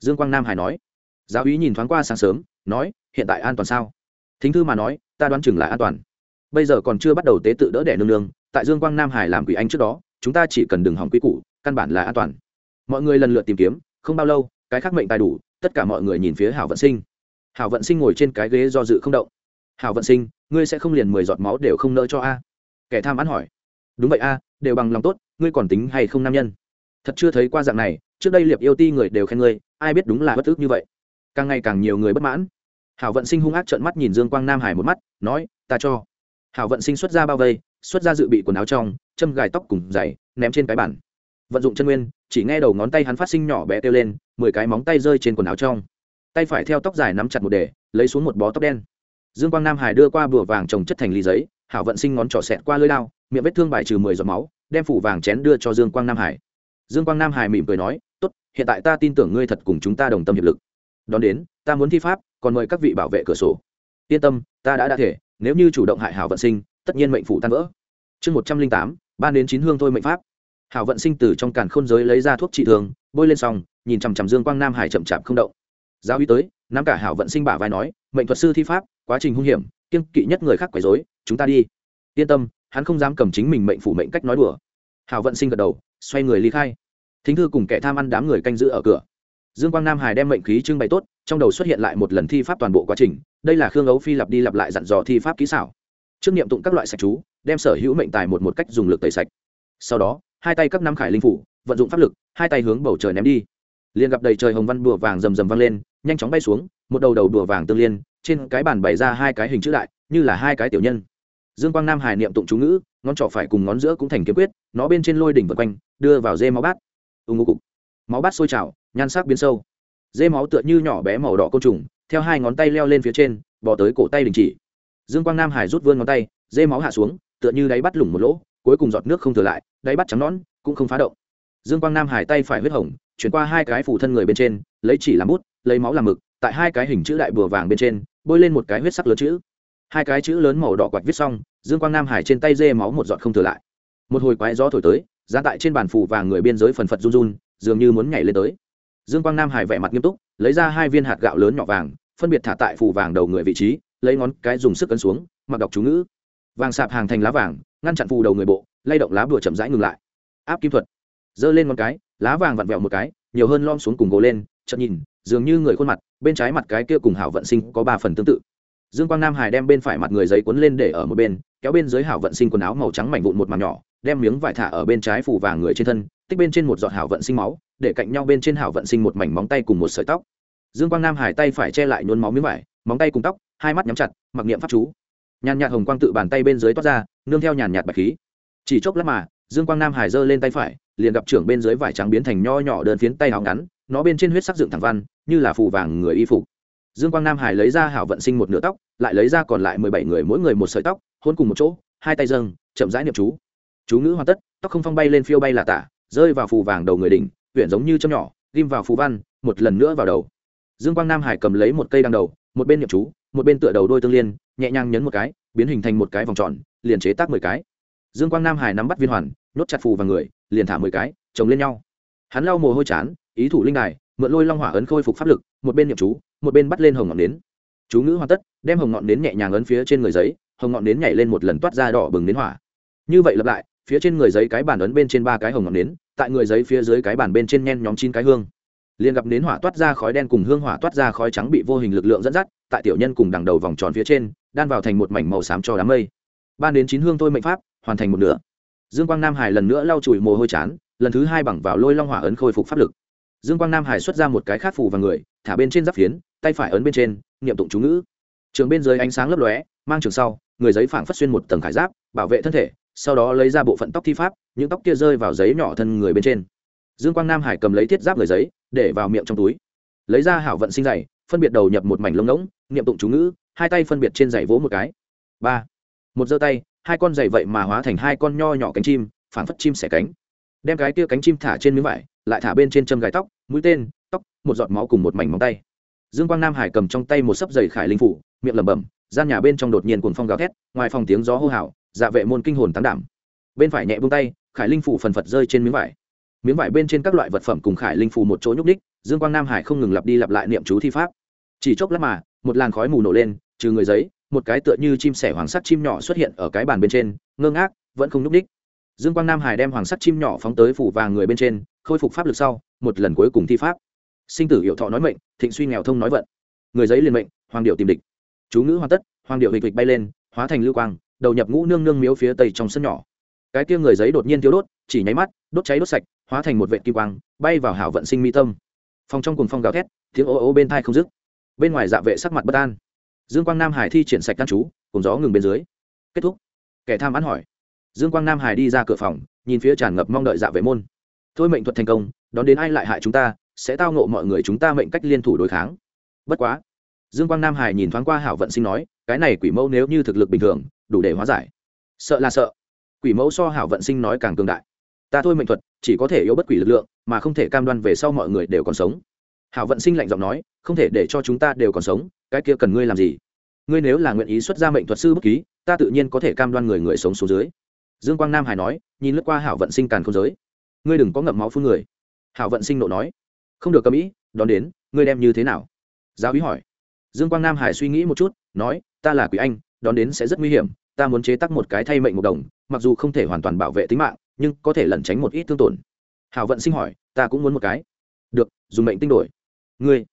[SPEAKER 1] Dương quang nam hải nói. Giáo úy nhìn thoáng qua sáng sớm, nói, hiện tại an toàn sao? Thính thư mà nói, ta đoán chừng là an toàn. Bây giờ còn chưa bắt đầu tế tự đỡ đẻ nương nương, tại dương quang nam hải làm quỷ anh trước đó, chúng ta chỉ cần đừng hỏng quy củ, căn bản là an toàn. Mọi người lần lượt tìm kiếm, không bao lâu, cái khác mệnh tài đủ, tất cả mọi người nhìn phía hảo vận sinh. Hảo vận sinh ngồi trên cái ghế do dự không động. Hảo vận sinh, ngươi sẽ không liền mười giọt máu đều không nỡ cho a? Kẻ tham ăn hỏi đúng vậy a, đều bằng lòng tốt, ngươi còn tính hay không nam nhân? Thật chưa thấy qua dạng này, trước đây liệp yêu ti người đều khen ngươi, ai biết đúng là bất ước như vậy. Càng ngày càng nhiều người bất mãn. Hảo vận sinh hung ác trợn mắt nhìn dương quang nam hải một mắt, nói, ta cho. Hảo vận sinh xuất ra bao vây, xuất ra dự bị quần áo trong, châm gài tóc cùng giày, ném trên cái bản vận dụng chân nguyên, chỉ nghe đầu ngón tay hắn phát sinh nhỏ bé kêu lên, mười cái móng tay rơi trên quần áo trong. Tay phải theo tóc dài nắm chặt một đề, lấy xuống một bó tóc đen. Dương quang nam hải đưa qua bùa vàng trồng chất thành ly giấy hảo vận sinh ngón trỏ xẹt qua lưỡi lao, miệng vết thương bài trừ mười giọt máu, đem phủ vàng chén đưa cho dương quang nam hải. Dương quang nam hải mỉm cười nói, tốt, hiện tại ta tin tưởng ngươi thật cùng chúng ta đồng tâm hiệp lực. Đón đến, ta muốn thi pháp, còn mời các vị bảo vệ cửa sổ. Yên tâm, ta đã đã thể, nếu như chủ động hại hảo vận sinh, tất nhiên mệnh phủ tan vỡ. Chương một trăm linh tám, ba đến chín hương thôi mệnh pháp. Hảo vận sinh từ trong càn khôn giới lấy ra thuốc trị thương, bôi lên xong, nhìn chằm chằm dương quang nam hải chậm chạp không động. Giáo uy tới nam cả hảo vận sinh bả vai nói, mệnh thuật sư thi pháp, quá trình hung hiểm kiên kỵ nhất người khác quấy rối chúng ta đi. Yên tâm, hắn không dám cầm chính mình mệnh phủ mệnh cách nói đùa. Hảo vận sinh gật đầu, xoay người ly khai. Thính thư cùng kẻ tham ăn đám người canh giữ ở cửa. Dương quang nam hải đem mệnh khí trưng bày tốt, trong đầu xuất hiện lại một lần thi pháp toàn bộ quá trình, đây là khương ấu phi lặp đi lặp lại dặn dò thi pháp kỹ xảo. Trước niệm tụng các loại sạch chú, đem sở hữu mệnh tài một một cách dùng lực tẩy sạch. Sau đó, hai tay các năm khải linh phủ, vận dụng pháp lực, hai tay hướng bầu trời ném đi. Liền gặp đầy trời hồng văn bùa vàng rầm rầm vang lên, nhanh chóng bay xuống, một đầu đầu bùa vàng tương liên, trên cái bàn bày ra hai cái hình chữ đại, như là hai cái tiểu nhân dương quang nam hải niệm tụng chú ngữ, ngón trỏ phải cùng ngón giữa cũng thành kiếm quyết, nó bên trên lôi đỉnh vật quanh, đưa vào dê máu bát. Ưng ngô cục. Máu bát sôi trào, nhan sắc biến sâu. Dê máu tựa như nhỏ bé màu đỏ côn trùng, theo hai ngón tay leo lên phía trên bỏ tới cổ tay đình chỉ. Dương quang nam hải rút vươn ngón tay, dê máu hạ xuống, tựa như đáy bắt lủng một lỗ, cuối cùng giọt nước không thừa lại, đáy bắt trắng nón cũng không phá động. Dương quang nam hải tay phải huyết hồng, chuyển qua hai cái phủ thân người bên trên, lấy chỉ làm bút, lấy máu làm mực, tại hai cái hình chữ đại bùa vàng bên trên, bôi lên một cái huyết sắc lớn chữ hai cái chữ lớn màu đỏ quạch viết xong, dương quang nam hải trên tay dê máu một giọt không thừa lại. Một hồi quái gió thổi tới, giá tại trên bàn phủ vàng người biên giới phần phật run run, dường như muốn nhảy lên tới. Dương quang nam hải vẻ mặt nghiêm túc, lấy ra hai viên hạt gạo lớn nhỏ vàng, phân biệt thả tại phủ vàng đầu người vị trí, lấy ngón cái dùng sức cân xuống, mặc đọc chú ngữ. Vàng sạp hàng thành lá vàng, ngăn chặn phù đầu người bộ, lay động lá bùa chậm rãi ngừng lại. Áp kim thuật. Giơ lên ngón cái, lá vàng vặn vẹo một cái, nhiều hơn lom xuống cùng gỗ lên chậm nhìn, dường như người khuôn mặt, bên trái mặt cái kia cùng hảo vận sinh có ba phần tương tự dương quang nam hải đem bên phải mặt người giấy cuốn lên để ở một bên, kéo bên dưới hảo vận sinh quần áo màu trắng mảnh vụn một màng nhỏ, đem miếng vải thả ở bên trái phủ vàng người trên thân, tích bên trên một giọt hảo vận sinh máu, để cạnh nhau bên trên hảo vận sinh một mảnh móng tay cùng một sợi tóc. Dương quang nam hải tay phải che lại nhuốm máu miếng vải, móng tay cùng tóc, hai mắt nhắm chặt, mặc niệm pháp chú. Nhàn nhạt hồng quang tự bàn tay bên dưới toát ra, nương theo nhàn nhạt bạch khí. Chỉ chốc lát mà, dương quang nam hải giơ lên tay phải, liền gặp trưởng bên dưới vải trắng biến thành nho nhỏ đơn phiến tay áo ngắn, nó bên trên huyết sắc dựng thẳng văn, như là phù vàng người y phục dương quang nam hải lấy ra hảo vận sinh một nửa tóc, lại lấy ra còn lại mười bảy người mỗi người một sợi tóc, hôn cùng một chỗ, hai tay dâng, chậm rãi niệm chú. Chú ngữ hoàn tất, tóc không phong bay lên phiêu bay là tả, rơi vào phù vàng đầu người đỉnh huyện giống như châm nhỏ, ghim vào phù văn, một lần nữa vào đầu. Dương quang nam hải cầm lấy một cây đằng đầu, một bên niệm chú, một bên tựa đầu đôi tương liên, nhẹ nhàng nhấn một cái, biến hình thành một cái vòng tròn, liền chế tác mười cái. Dương quang nam hải nắm bắt viên hoàn, nhốt chặt phù vào người, liền thả mười cái, chồng lên nhau. Hắn lau mồ hôi chán, ý thủ linh đài, mượn lôi long hỏa ấn khôi phục pháp lực, một bên niệm chú một bên bắt lên hồng ngọn nến. Chú ngữ hoàn tất, đem hồng ngọn nến nhẹ nhàng ấn phía trên người giấy, hồng ngọn nến nhảy lên một lần toát ra đỏ bừng nến hỏa. Như vậy lặp lại, phía trên người giấy cái bàn ấn bên trên ba cái hồng ngọn nến, tại người giấy phía dưới cái bàn bên trên nhen nhóm chín cái hương. Liền gặp nến hỏa toát ra khói đen cùng hương hỏa toát ra khói trắng bị vô hình lực lượng dẫn dắt, tại tiểu nhân cùng đằng đầu vòng tròn phía trên, đan vào thành một mảnh màu xám cho đám mây. Ba đến chín hương thôi mệnh pháp, hoàn thành một nửa. Dương quang nam hải lần nữa lau chùi mồ hôi chán, lần thứ hai bằng vào lôi long hỏa ấn khôi phục pháp lực. Dương quang nam hải xuất ra một cái khát phù vào người, thả bên trên giáp phiến tay phải ấn bên trên, niệm tụng chú ngữ. Trường bên dưới ánh sáng lấp lóe, mang trường sau, người giấy phảng phất xuyên một tầng khải giáp, bảo vệ thân thể, sau đó lấy ra bộ phận tóc thi pháp, những tóc kia rơi vào giấy nhỏ thân người bên trên. Dương quang nam hải cầm lấy thiết giáp người giấy, để vào miệng trong túi. Lấy ra hảo vận sinh dày phân biệt đầu nhập một mảnh lông ngỗng, niệm tụng chú ngữ, hai tay phân biệt trên giày vỗ một cái. Ba. Một giơ tay, hai con giày vậy mà hóa thành hai con nho nhỏ cánh chim, phảng phất chim xẻ cánh. Đem cái kia cánh chim thả trên miếng vải, lại thả bên trên châm gài tóc, mũi tên, tóc, một giọt máu cùng một mảnh móng tay dương quang nam hải cầm trong tay một sấp giày khải linh phủ, miệng lẩm bẩm, gian nhà bên trong đột nhiên cuồng phong gào thét, ngoài phòng tiếng gió hô hào dạ vệ môn kinh hồn tán đảm bên phải nhẹ buông tay, khải linh phủ phần phật rơi trên miếng vải miếng vải bên trên các loại vật phẩm cùng khải linh phủ một chỗ nhúc đích. dương quang nam hải không ngừng lặp đi lặp lại niệm chú thi pháp chỉ chốc lát mà, một làn khói mù nổ lên, trừ người giấy, một cái tựa như chim sẻ hoàng sắt chim nhỏ xuất hiện ở cái bàn bên trên, ngơ ngác, vẫn không nhúc đích. dương quang nam hải đem hoàng sắt chim nhỏ phóng tới phủ vàng người bên trên, khôi phục pháp lực sau, một lần cuối cùng thi pháp sinh tử hiệu thọ nói mệnh, thịnh suy nghèo thông nói vận. Người giấy liền mệnh, hoàng điệu tìm địch. Chú ngữ hoàn tất, hoàng điệu hịch hịch bay lên, hóa thành lưu quang, đầu nhập ngũ nương nương miếu phía tây trong sân nhỏ. Cái kia người giấy đột nhiên thiếu đốt, chỉ nháy mắt, đốt cháy đốt sạch, hóa thành một vệ kim quang, bay vào hảo vận sinh mi tâm. Phòng trong cùng phong gào thét, tiếng ô ô bên thai không dứt. Bên ngoài dạ vệ sắc mặt bất an. Dương quang nam hải thi triển sạch căn chú, cùng gió ngừng bên dưới. Kết thúc. Kẻ tham ăn hỏi. Dương quang nam hải đi ra cửa phòng, nhìn phía tràn ngập mong đợi dạ vệ môn. Thôi mệnh thuật thành công, đón đến ai lại hại chúng ta sẽ tao ngộ mọi người chúng ta mệnh cách liên thủ đối kháng. Bất quá, dương quang nam hải nhìn thoáng qua hảo vận sinh nói, cái này quỷ mẫu nếu như thực lực bình thường, đủ để hóa giải. Sợ là sợ. Quỷ mẫu so hảo vận sinh nói càng cường đại. Ta thôi mệnh thuật, chỉ có thể yếu bất quỷ lực lượng, mà không thể cam đoan về sau mọi người đều còn sống. Hảo vận sinh lạnh giọng nói, không thể để cho chúng ta đều còn sống, cái kia cần ngươi làm gì? Ngươi nếu là nguyện ý xuất ra mệnh thuật sư bất ký, ta tự nhiên có thể cam đoan người người sống xuống dưới. Dương quang nam hải nói, nhìn lướt qua hảo vận sinh càn không giới. Ngươi đừng có ngậm máu phun người. Hảo vận sinh nộ nói không được cầm ý, đón đến, ngươi đem như thế nào? Giáo hí hỏi. Dương quang nam hải suy nghĩ một chút, nói, ta là quỷ anh, đón đến sẽ rất nguy hiểm, ta muốn chế tắc một cái thay mệnh một đồng, mặc dù không thể hoàn toàn bảo vệ tính mạng, nhưng có thể lẩn tránh một ít thương tổn. Hảo vận sinh hỏi, ta cũng muốn một cái. Được, dùng mệnh tinh đổi. Ngươi,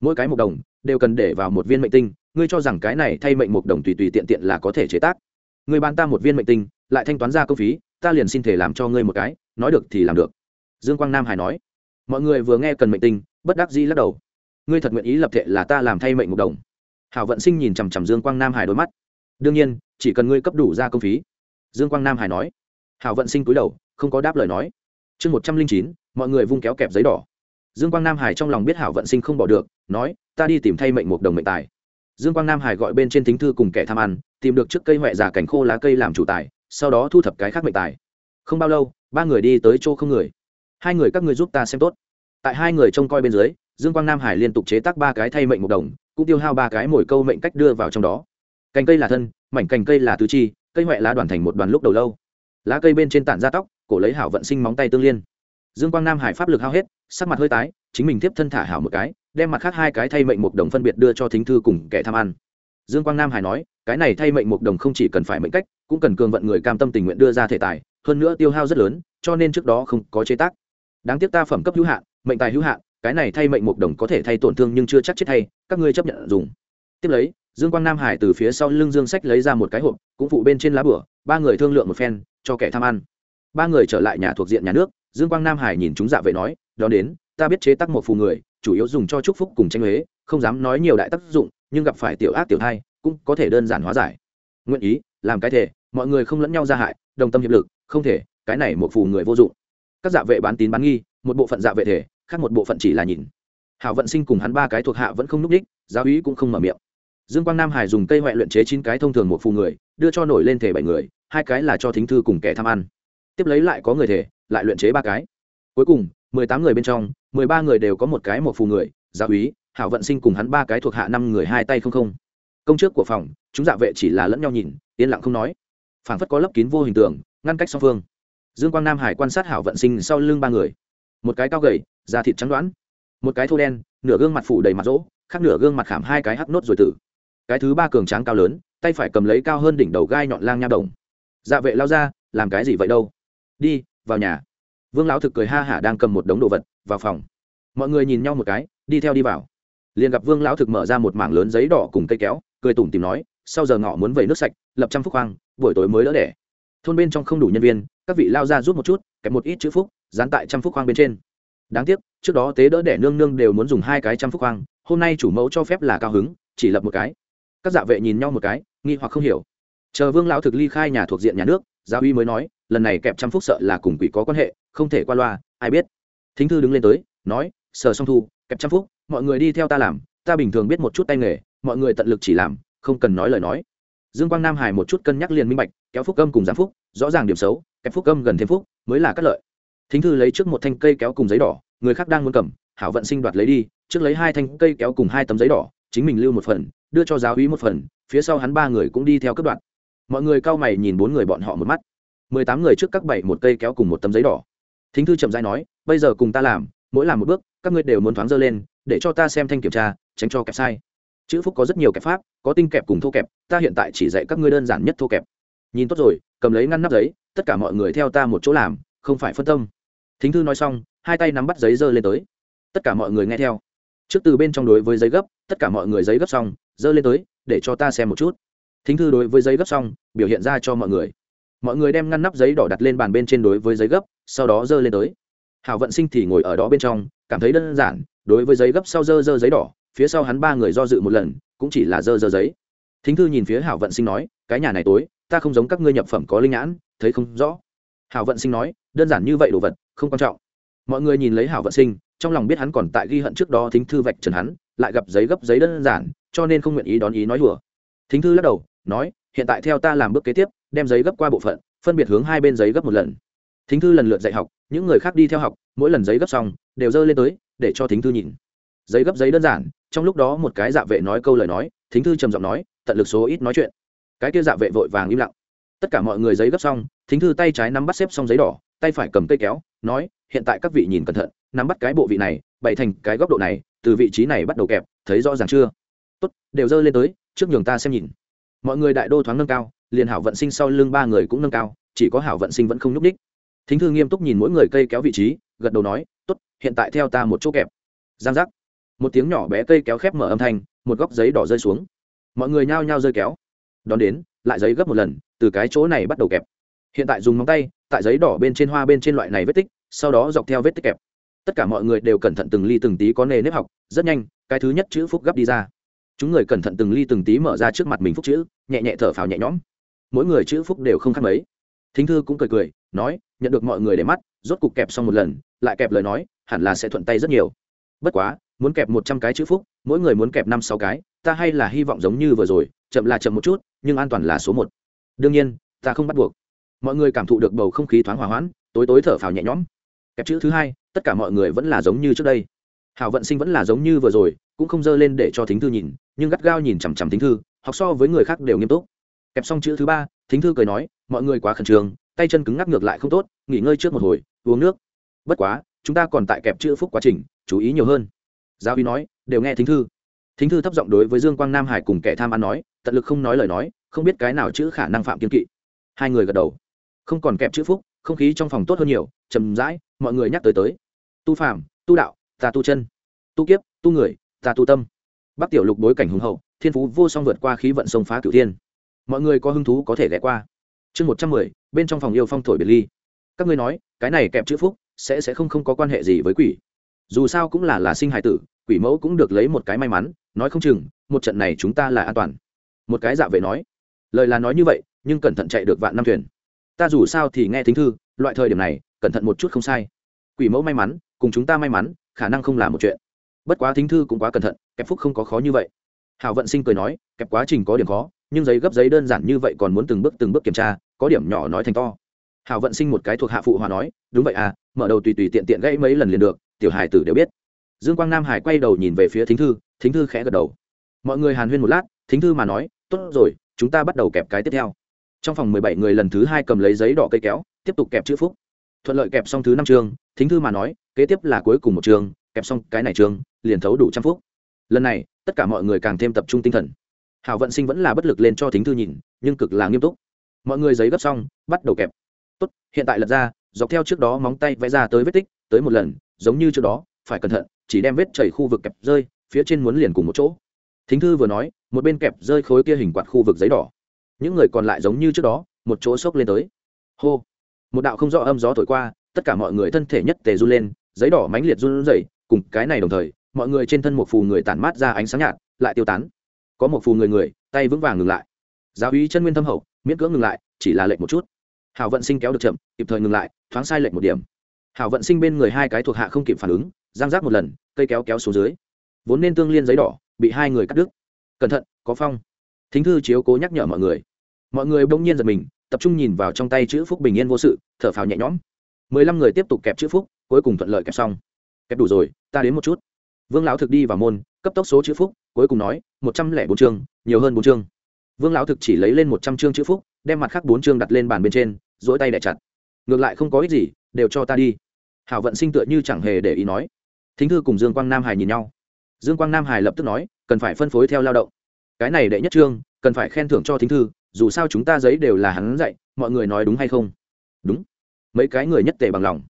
[SPEAKER 1] mỗi cái một đồng, đều cần để vào một viên mệnh tinh, ngươi cho rằng cái này thay mệnh một đồng tùy tùy tiện tiện là có thể chế tác. Ngươi ban ta một viên mệnh tinh, lại thanh toán ra công phí, ta liền xin thể làm cho ngươi một cái, nói được thì làm được. Dương quang nam hải nói mọi người vừa nghe cần mệnh tinh, bất đắc dĩ lắc đầu. Ngươi thật nguyện ý lập thệ là ta làm thay mệnh một đồng. Hảo vận sinh nhìn chằm chằm dương quang nam hải đôi mắt. Đương nhiên, chỉ cần ngươi cấp đủ ra công phí. Dương quang nam hải nói. Hảo vận sinh cúi đầu, không có đáp lời nói. Chương một trăm linh chín, mọi người vung kéo kẹp giấy đỏ. Dương quang nam hải trong lòng biết hảo vận sinh không bỏ được, nói, ta đi tìm thay mệnh một đồng mệnh tài. Dương quang nam hải gọi bên trên thính thư cùng kẻ tham ăn, tìm được trước cây huệ già cảnh khô lá cây làm chủ tài, sau đó thu thập cái khác mệnh tài. Không bao lâu, ba người đi tới chỗ không người hai người các ngươi giúp ta xem tốt. Tại hai người trông coi bên dưới, dương quang nam hải liên tục chế tác ba cái thay mệnh một đồng, cũng tiêu hao ba cái mồi câu mệnh cách đưa vào trong đó. Cành cây là thân, mảnh cành cây là tứ chi, cây huệ lá đoàn thành một đoàn lúc đầu lâu. Lá cây bên trên tản ra tóc, cổ lấy hảo vận sinh móng tay tương liên. Dương quang nam hải pháp lực hao hết, sắc mặt hơi tái, chính mình tiếp thân thả hảo một cái, đem mặt khác hai cái thay mệnh một đồng phân biệt đưa cho thính thư cùng kẻ tham ăn. Dương quang nam hải nói, cái này thay mệnh một đồng không chỉ cần phải mệnh cách, cũng cần cường vận người cam tâm tình nguyện đưa ra thể tài, hơn nữa tiêu hao rất lớn, cho nên trước đó không có chế tác đáng tiếc ta phẩm cấp hữu hạn, mệnh tài hữu hạn, cái này thay mệnh một đồng có thể thay tổn thương nhưng chưa chắc chết thay các ngươi chấp nhận dùng. Tiếp lấy, dương quang nam hải từ phía sau lưng dương sách lấy ra một cái hộp, cũng phụ bên trên lá bửa, ba người thương lượng một phen, cho kẻ tham ăn. Ba người trở lại nhà thuộc diện nhà nước, dương quang nam hải nhìn chúng dạ vệ nói, đó đến, ta biết chế tắc một phù người, chủ yếu dùng cho chúc phúc cùng tranh huế, không dám nói nhiều đại tác dụng, nhưng gặp phải tiểu ác tiểu thai, cũng có thể đơn giản hóa giải. Nguyện ý, làm cái thể, mọi người không lẫn nhau ra hại, đồng tâm hiệp lực, không thể, cái này một phù người vô dụng các dạ vệ bán tín bán nghi, một bộ phận dạ vệ thể, khác một bộ phận chỉ là nhìn. Hảo vận sinh cùng hắn ba cái thuộc hạ vẫn không núp đích, giáo úy cũng không mở miệng. Dương quang nam hải dùng cây huệ luyện chế chín cái thông thường một phù người, đưa cho nổi lên thể bảy người, hai cái là cho thính thư cùng kẻ tham ăn. Tiếp lấy lại có người thể, lại luyện chế ba cái. Cuối cùng, mười tám người bên trong, mười ba người đều có một cái một phù người, giáo úy, hảo vận sinh cùng hắn ba cái thuộc hạ năm người hai tay không không. Công trước của phòng, chúng dạ vệ chỉ là lẫn nhau nhìn, yên lặng không nói. Phảng phất có lấp kín vô hình tượng, ngăn cách song phương dương quang nam hải quan sát hảo vận sinh sau lưng ba người. Một cái cao gầy, da thịt trắng đoán. Một cái thô đen, nửa gương mặt phủ đầy mặt rỗ, khác nửa gương mặt khảm hai cái hắc nốt rồi tử. Cái thứ ba cường tráng cao lớn, tay phải cầm lấy cao hơn đỉnh đầu gai nhọn lang nha đồng. Dạ vệ lao ra, làm cái gì vậy đâu? Đi, vào nhà. Vương lão thực cười ha hả đang cầm một đống đồ vật, vào phòng. Mọi người nhìn nhau một cái, đi theo đi vào. Liền gặp vương lão thực mở ra một mảng lớn giấy đỏ cùng cây kéo, cười tủm tìm nói, sau giờ ngọ muốn vẩy nước sạch, lập trăm phúc khoang buổi tối mới đỡ đẻ. Thôn bên trong không đủ nhân viên các vị lao ra giúp một chút, kẹp một ít chữ phúc, dán tại trăm phúc khoang bên trên. Đáng tiếc, trước đó tế đỡ đẻ nương nương đều muốn dùng hai cái trăm phúc khoang, hôm nay chủ mẫu cho phép là cao hứng, chỉ lập một cái. Các dạ vệ nhìn nhau một cái, nghi hoặc không hiểu. Chờ vương lão thực ly khai nhà thuộc diện nhà nước, gia uy mới nói, lần này kẹp trăm phúc sợ là cùng quỷ có quan hệ, không thể qua loa, ai biết. Thính thư đứng lên tới, nói sờ song thu, kẹp trăm phúc, mọi người đi theo ta làm, ta bình thường biết một chút tay nghề, mọi người tận lực chỉ làm, không cần nói lời nói. Dương quang nam hải một chút cân nhắc liền minh bạch, kéo phúc âm cùng giám phúc, rõ ràng điểm xấu kẹp phúc âm gần thêm phúc mới là cắt lợi. Thính thư lấy trước một thanh cây kéo cùng giấy đỏ, người khác đang muốn cầm, hảo vận sinh đoạt lấy đi, trước lấy hai thanh cây kéo cùng hai tấm giấy đỏ, chính mình lưu một phần, đưa cho giáo úy một phần, phía sau hắn ba người cũng đi theo cấp đoạn mọi người cao mày nhìn bốn người bọn họ một mắt. Mười tám người trước các bảy một cây kéo cùng một tấm giấy đỏ. Thính thư chậm dãi nói, bây giờ cùng ta làm, mỗi làm một bước, các ngươi đều muốn thoáng dơ lên, để cho ta xem thanh kiểm tra, tránh cho kẹp sai. Chữ phúc có rất nhiều kẹp pháp, có tinh kẹp cùng thô kẹp, ta hiện tại chỉ dạy các ngươi đơn giản nhất thô kẹp. Nhìn tốt rồi, cầm lấy ngăn nắp giấy tất cả mọi người theo ta một chỗ làm, không phải phân tâm. Thính thư nói xong, hai tay nắm bắt giấy dơ lên tới. Tất cả mọi người nghe theo. Trước từ bên trong đối với giấy gấp, tất cả mọi người giấy gấp xong, dơ lên tới, để cho ta xem một chút. Thính thư đối với giấy gấp xong, biểu hiện ra cho mọi người. Mọi người đem ngăn nắp giấy đỏ đặt lên bàn bên trên đối với giấy gấp, sau đó dơ lên tới. Hảo vận sinh thì ngồi ở đó bên trong, cảm thấy đơn giản, đối với giấy gấp sau dơ dơ giấy đỏ, phía sau hắn ba người do dự một lần, cũng chỉ là dơ dơ giấy. Thính thư nhìn phía hảo vận sinh nói, cái nhà này tối, ta không giống các ngươi nhập phẩm có linh nhãn thấy không rõ. Hảo vận sinh nói, đơn giản như vậy đồ vật, không quan trọng. Mọi người nhìn lấy hảo vận sinh, trong lòng biết hắn còn tại ghi hận trước đó thính thư vạch trần hắn, lại gặp giấy gấp giấy đơn giản, cho nên không nguyện ý đón ý nói đùa. Thính thư lắc đầu, nói, hiện tại theo ta làm bước kế tiếp, đem giấy gấp qua bộ phận, phân biệt hướng hai bên giấy gấp một lần. Thính thư lần lượt dạy học, những người khác đi theo học, mỗi lần giấy gấp xong, đều dơ lên tới, để cho thính thư nhìn. Giấy gấp giấy đơn giản, trong lúc đó một cái dạ vệ nói câu lời nói, thính thư trầm giọng nói, tận lực số ít nói chuyện. Cái kia dạ vệ vội vàng im lặng tất cả mọi người giấy gấp xong, thính thư tay trái nắm bắt xếp xong giấy đỏ, tay phải cầm cây kéo, nói, hiện tại các vị nhìn cẩn thận, nắm bắt cái bộ vị này, bày thành cái góc độ này, từ vị trí này bắt đầu kẹp, thấy rõ ràng chưa? Tốt, đều dơ lên tới, trước nhường ta xem nhìn. Mọi người đại đô thoáng nâng cao, liền hảo vận sinh sau lưng ba người cũng nâng cao, chỉ có hảo vận sinh vẫn không nhúc đích thính thư nghiêm túc nhìn mỗi người cây kéo vị trí, gật đầu nói, tốt, hiện tại theo ta một chỗ kẹp. Giang giác. Một tiếng nhỏ bé cây kéo khép mở âm thanh, một góc giấy đỏ rơi xuống. Mọi người nhao nhao rơi kéo. Đón đến, lại giấy gấp một lần từ cái chỗ này bắt đầu kẹp. Hiện tại dùng móng tay, tại giấy đỏ bên trên hoa bên trên loại này vết tích, sau đó dọc theo vết tích kẹp. Tất cả mọi người đều cẩn thận từng ly từng tí có nề nếp học, rất nhanh, cái thứ nhất chữ phúc gấp đi ra. Chúng người cẩn thận từng ly từng tí mở ra trước mặt mình phúc chữ, nhẹ nhẹ thở phào nhẹ nhõm. Mỗi người chữ phúc đều không khác mấy. Thính thư cũng cười cười, nói, nhận được mọi người để mắt, rốt cục kẹp xong một lần, lại kẹp lời nói, hẳn là sẽ thuận tay rất nhiều. Bất quá, muốn kẹp một trăm cái chữ phúc, mỗi người muốn kẹp năm sáu cái, ta hay là hy vọng giống như vừa rồi, chậm là chậm một chút, nhưng an toàn là số một đương nhiên, ta không bắt buộc. Mọi người cảm thụ được bầu không khí thoáng hòa hoãn, tối tối thở phào nhẹ nhõm. Kẹp chữ thứ hai, tất cả mọi người vẫn là giống như trước đây. Hảo vận sinh vẫn là giống như vừa rồi, cũng không dơ lên để cho thính thư nhìn, nhưng gắt gao nhìn chằm chằm thính thư, học so với người khác đều nghiêm túc. Kẹp xong chữ thứ ba, thính thư cười nói, mọi người quá khẩn trương, tay chân cứng ngắc ngược lại không tốt, nghỉ ngơi trước một hồi, uống nước. Bất quá, chúng ta còn tại kẹp chữ phúc quá trình, chú ý nhiều hơn. Giáo uy nói, đều nghe thính thư. Thính thư thấp giọng đối với dương quang nam hải cùng kẻ tham ăn nói, tận lực không nói lời nói không biết cái nào chữ khả năng phạm kiên kỵ. Hai người gật đầu. Không còn kẹp chữ phúc, không khí trong phòng tốt hơn nhiều chầm rãi, mọi người nhắc tới tới. Tu phàm, tu đạo, ta tu chân. Tu kiếp, tu người, ta tu tâm. Bắc tiểu lục bối cảnh hùng hậu, thiên phú vô song vượt qua khí vận sông phá cửu thiên. Mọi người có hứng thú có thể ghé qua. Chương một trăm mười, bên trong phòng yêu phong thổi biệt ly. Các ngươi nói, cái này kẹp chữ phúc, sẽ sẽ không không có quan hệ gì với quỷ. Dù sao cũng là là sinh hài tử, quỷ mẫu cũng được lấy một cái may mắn, nói không chừng, một trận này chúng ta là an toàn. Một cái dạ vệ nói lời là nói như vậy, nhưng cẩn thận chạy được vạn năm thuyền. Ta dù sao thì nghe thính thư, loại thời điểm này, cẩn thận một chút không sai. Quỷ mẫu may mắn, cùng chúng ta may mắn, khả năng không là một chuyện. Bất quá thính thư cũng quá cẩn thận, kẹp phúc không có khó như vậy. Hảo vận sinh cười nói, kẹp quá trình có điểm khó, nhưng giấy gấp giấy đơn giản như vậy còn muốn từng bước từng bước kiểm tra, có điểm nhỏ nói thành to. Hảo vận sinh một cái thuộc hạ phụ hòa nói, đúng vậy à mở đầu tùy tùy tiện tiện gãy mấy lần liền được, tiểu hải tử đều biết. Dương quang nam hải quay đầu nhìn về phía thính thư thính thư khẽ gật đầu. Mọi người hàn huyên một lát, thính thư mà nói, tốt rồi chúng ta bắt đầu kẹp cái tiếp theo. Trong phòng mười bảy người lần thứ hai cầm lấy giấy đỏ cây kéo, tiếp tục kẹp chữ phúc. Thuận lợi kẹp xong thứ năm chương, thính thư mà nói, kế tiếp là cuối cùng một chương, kẹp xong cái này chương, liền thấu đủ trăm phúc lần này, tất cả mọi người càng thêm tập trung tinh thần. Hảo vận sinh vẫn là bất lực lên cho thính thư nhìn, nhưng cực là nghiêm túc. Mọi người giấy gấp xong, bắt đầu kẹp. Tốt, hiện tại lật ra, dọc theo trước đó móng tay vẽ ra tới vết tích, tới một lần, giống như trước đó, phải cẩn thận, chỉ đem vết chảy khu vực kẹp rơi, phía trên muốn liền cùng một chỗ thính thư vừa nói, một bên kẹp rơi khối kia hình quạt khu vực giấy đỏ. Những người còn lại giống như trước đó, một chỗ sốc lên tới. Hô! Một đạo không rõ âm gió thổi qua, tất cả mọi người thân thể nhất tề run lên, giấy đỏ mãnh liệt run rẩy, cùng cái này đồng thời, mọi người trên thân một phù người tản mát ra ánh sáng nhạt, lại tiêu tán. Có một phù người người, tay vững vàng ngừng lại. Giáo úy chân nguyên thâm hậu, miễn cưỡng ngừng lại, chỉ là lệnh một chút. Hảo vận sinh kéo được chậm, kịp thời ngừng lại, thoáng sai lệnh một điểm. Hảo vận sinh bên người hai cái thuộc hạ không kịp phản ứng, giang giác một lần, cây kéo kéo xuống dưới. Vốn nên tương liên giấy đỏ bị hai người cắt đứt. Cẩn thận, có phong. Thính thư chiếu cố nhắc nhở mọi người. Mọi người bỗng nhiên giật mình, tập trung nhìn vào trong tay chữ phúc bình yên vô sự, thở phào nhẹ nhõm. Mười lăm người tiếp tục kẹp chữ phúc, cuối cùng thuận lợi kẹp xong. Kẹp đủ rồi, ta đến một chút. Vương lão thực đi vào môn, cấp tốc số chữ phúc, cuối cùng nói, một trăm lẻ bốn chương, nhiều hơn bốn chương. Vương lão thực chỉ lấy lên một trăm chương chữ phúc, đem mặt khác bốn chương đặt lên bàn bên trên dỗi tay đẻ chặt. Ngược lại không có ích gì, đều cho ta đi. Hảo vận sinh tựa như chẳng hề để ý nói. Thính thư cùng dương quang nam hải nhìn nhau dương quang nam hải lập tức nói, cần phải phân phối theo lao động. Cái này đệ nhất trương cần phải khen thưởng cho thính thư, dù sao chúng ta giấy đều là hắn dạy, mọi người nói đúng hay không? Đúng. Mấy cái người nhất tề bằng lòng.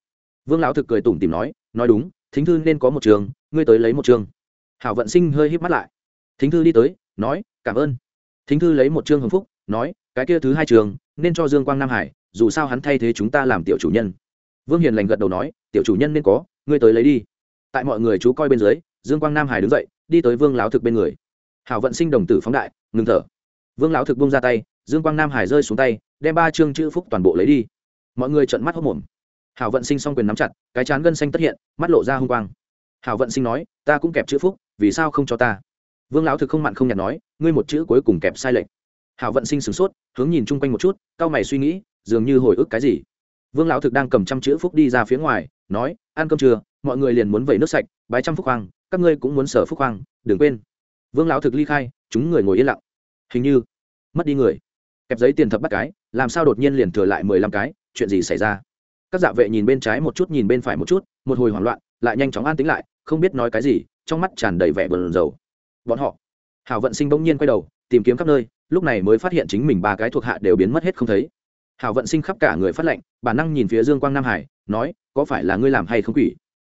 [SPEAKER 1] Vương lão thực cười tủm tìm nói nói đúng, thính thư nên có một trường, ngươi tới lấy một trường. Hảo vận sinh hơi híp mắt lại. Thính thư đi tới, nói, cảm ơn. Thính thư lấy một chương hồng phúc, nói, cái kia thứ hai trường, nên cho dương quang nam hải dù sao hắn thay thế chúng ta làm tiểu chủ nhân. Vương hiền lành gật đầu nói, tiểu chủ nhân nên có, ngươi tới lấy đi. Tại mọi người chú coi bên dưới dương quang nam hải đứng dậy, đi tới vương lão thực bên người. Hảo vận sinh đồng tử phóng đại, ngừng thở. Vương lão thực bung ra tay, dương quang nam hải rơi xuống tay, đem ba chương chữ phúc toàn bộ lấy đi. Mọi người trợn mắt hốc mồm hảo vận sinh s o n g quyền nắm chặt, cái chán gân xanh tất hiện, mắt lộ ra h u n g quang. Hảo vận sinh nói, ta cũng kẹp chữ phúc, vì sao không cho ta? Vương lão thực không mặn không nhạt nói, ngươi một chữ cuối cùng kẹp sai lệch. Hảo vận sinh sửng sốt, hướng nhìn chung quanh một chút c a o mày suy nghĩ, dường như hồi ức cái gì. Vương lão thực đang cầm trăm chữ phúc đi ra phía ngoài, nói, ăn cơm trưa, mọi người liền muốn vẩy nước sạch, bái trăm phúc hoàng các ngươi cũng muốn sở phúc khoang, đừng quên. Vương lão thực ly khai, chúng người ngồi yên lặng. Hình như, mất đi người. Kẹp giấy tiền thập bắt cái, làm sao đột nhiên liền thừa lại mười lăm cái, chuyện gì xảy ra? Các dạ vệ nhìn bên trái một chút, nhìn bên phải một chút, một hồi hoảng loạn, lại nhanh chóng an tính lại, không biết nói cái gì, trong mắt tràn đầy vẻ bờn dầu bọn họ, hảo vận sinh bỗng nhiên quay đầu, tìm kiếm khắp nơi, lúc này mới phát hiện chính mình ba cái thuộc hạ đều biến mất hết không thấy. Hảo vận sinh khắp cả người phát lệnh, bản năng nhìn phía dương quang nam hải, nói, có phải là ngươi làm hay không quỷ?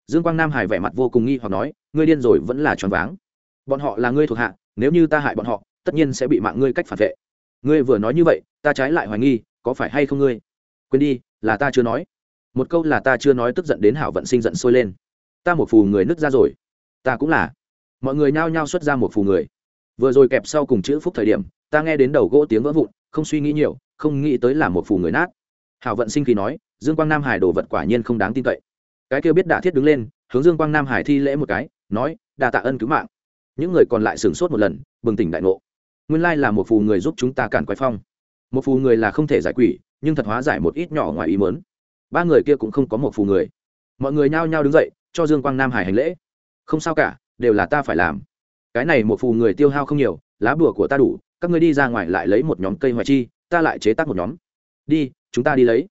[SPEAKER 1] Dương quang nam hải vẻ mặt vô cùng nghi hoặc nói ngươi điên rồi vẫn là choáng váng. Bọn họ là ngươi thuộc hạ, nếu như ta hại bọn họ, tất nhiên sẽ bị mạng ngươi cách phản vệ. Ngươi vừa nói như vậy, ta trái lại hoài nghi, có phải hay không ngươi? Quên đi, là ta chưa nói. Một câu là ta chưa nói tức giận đến hảo vận sinh giận sôi lên. Ta một phù người nứt ra rồi. Ta cũng là. Mọi người nhao nhao xuất ra một phù người. Vừa rồi kẹp sau cùng chữ phúc thời điểm, ta nghe đến đầu gỗ tiếng vỡ vụn, không suy nghĩ nhiều, không nghĩ tới là một phù người nát. Hảo vận sinh khi nói, dương quang nam hải đồ vật quả nhiên không đáng tin cậy. Cái kêu biết đả thiết đứng lên, hướng dương quang nam hải thi lễ một cái nói, đa tạ ân cứu mạng. Những người còn lại sửng sốt một lần, bừng tỉnh đại ngộ. Nguyên lai là một phù người giúp chúng ta cản quái phong. Một phù người là không thể giải quỷ, nhưng thật hóa giải một ít nhỏ ngoài ý mớn ba người kia cũng không có một phù người. Mọi người nhao nhao đứng dậy, cho dương quang nam hải hành lễ. Không sao cả, đều là ta phải làm. Cái này một phù người tiêu hao không nhiều, lá bùa của ta đủ, các ngươi đi ra ngoài lại lấy một nhóm cây hoài chi, ta lại chế tác một nhóm. Đi, chúng ta đi lấy.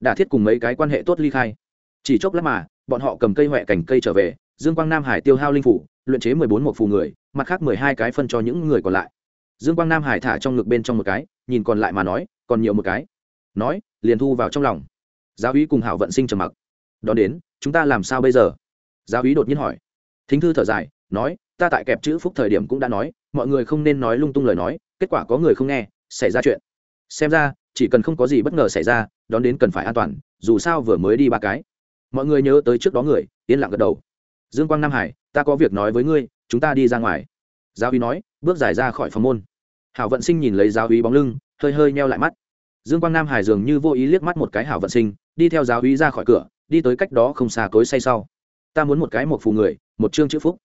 [SPEAKER 1] Đả thiết cùng mấy cái quan hệ tốt ly khai. Chỉ chốc lát mà, bọn họ cầm cây huệ cành cây trở về dương quang nam hải tiêu hao linh phủ, luyện chế mười bốn một phù người, mặt khác mười hai cái phân cho những người còn lại. Dương quang nam hải thả trong ngực bên trong một cái, nhìn còn lại mà nói, còn nhiều một cái. Nói, liền thu vào trong lòng. Giáo úy cùng hảo vận sinh trầm mặc. Đón đến, chúng ta làm sao bây giờ? Giáo úy đột nhiên hỏi. Thính thư thở dài, nói, ta tại kẹp chữ phúc thời điểm cũng đã nói, mọi người không nên nói lung tung lời nói, kết quả có người không nghe, xảy ra chuyện. Xem ra, chỉ cần không có gì bất ngờ xảy ra, đón đến cần phải an toàn, dù sao vừa mới đi ba cái. Mọi người nhớ tới trước đó người, yên lặng gật đầu dương quang nam hải, ta có việc nói với ngươi, chúng ta đi ra ngoài. Giáo uy nói, bước giải ra khỏi phòng môn. Hảo vận sinh nhìn lấy giáo uy bóng lưng, hơi hơi neo lại mắt. Dương quang nam hải dường như vô ý liếc mắt một cái hảo vận sinh, đi theo giáo uy ra khỏi cửa, đi tới cách đó không xa cối say sau. Ta muốn một cái một phù người, một chương chữ phúc.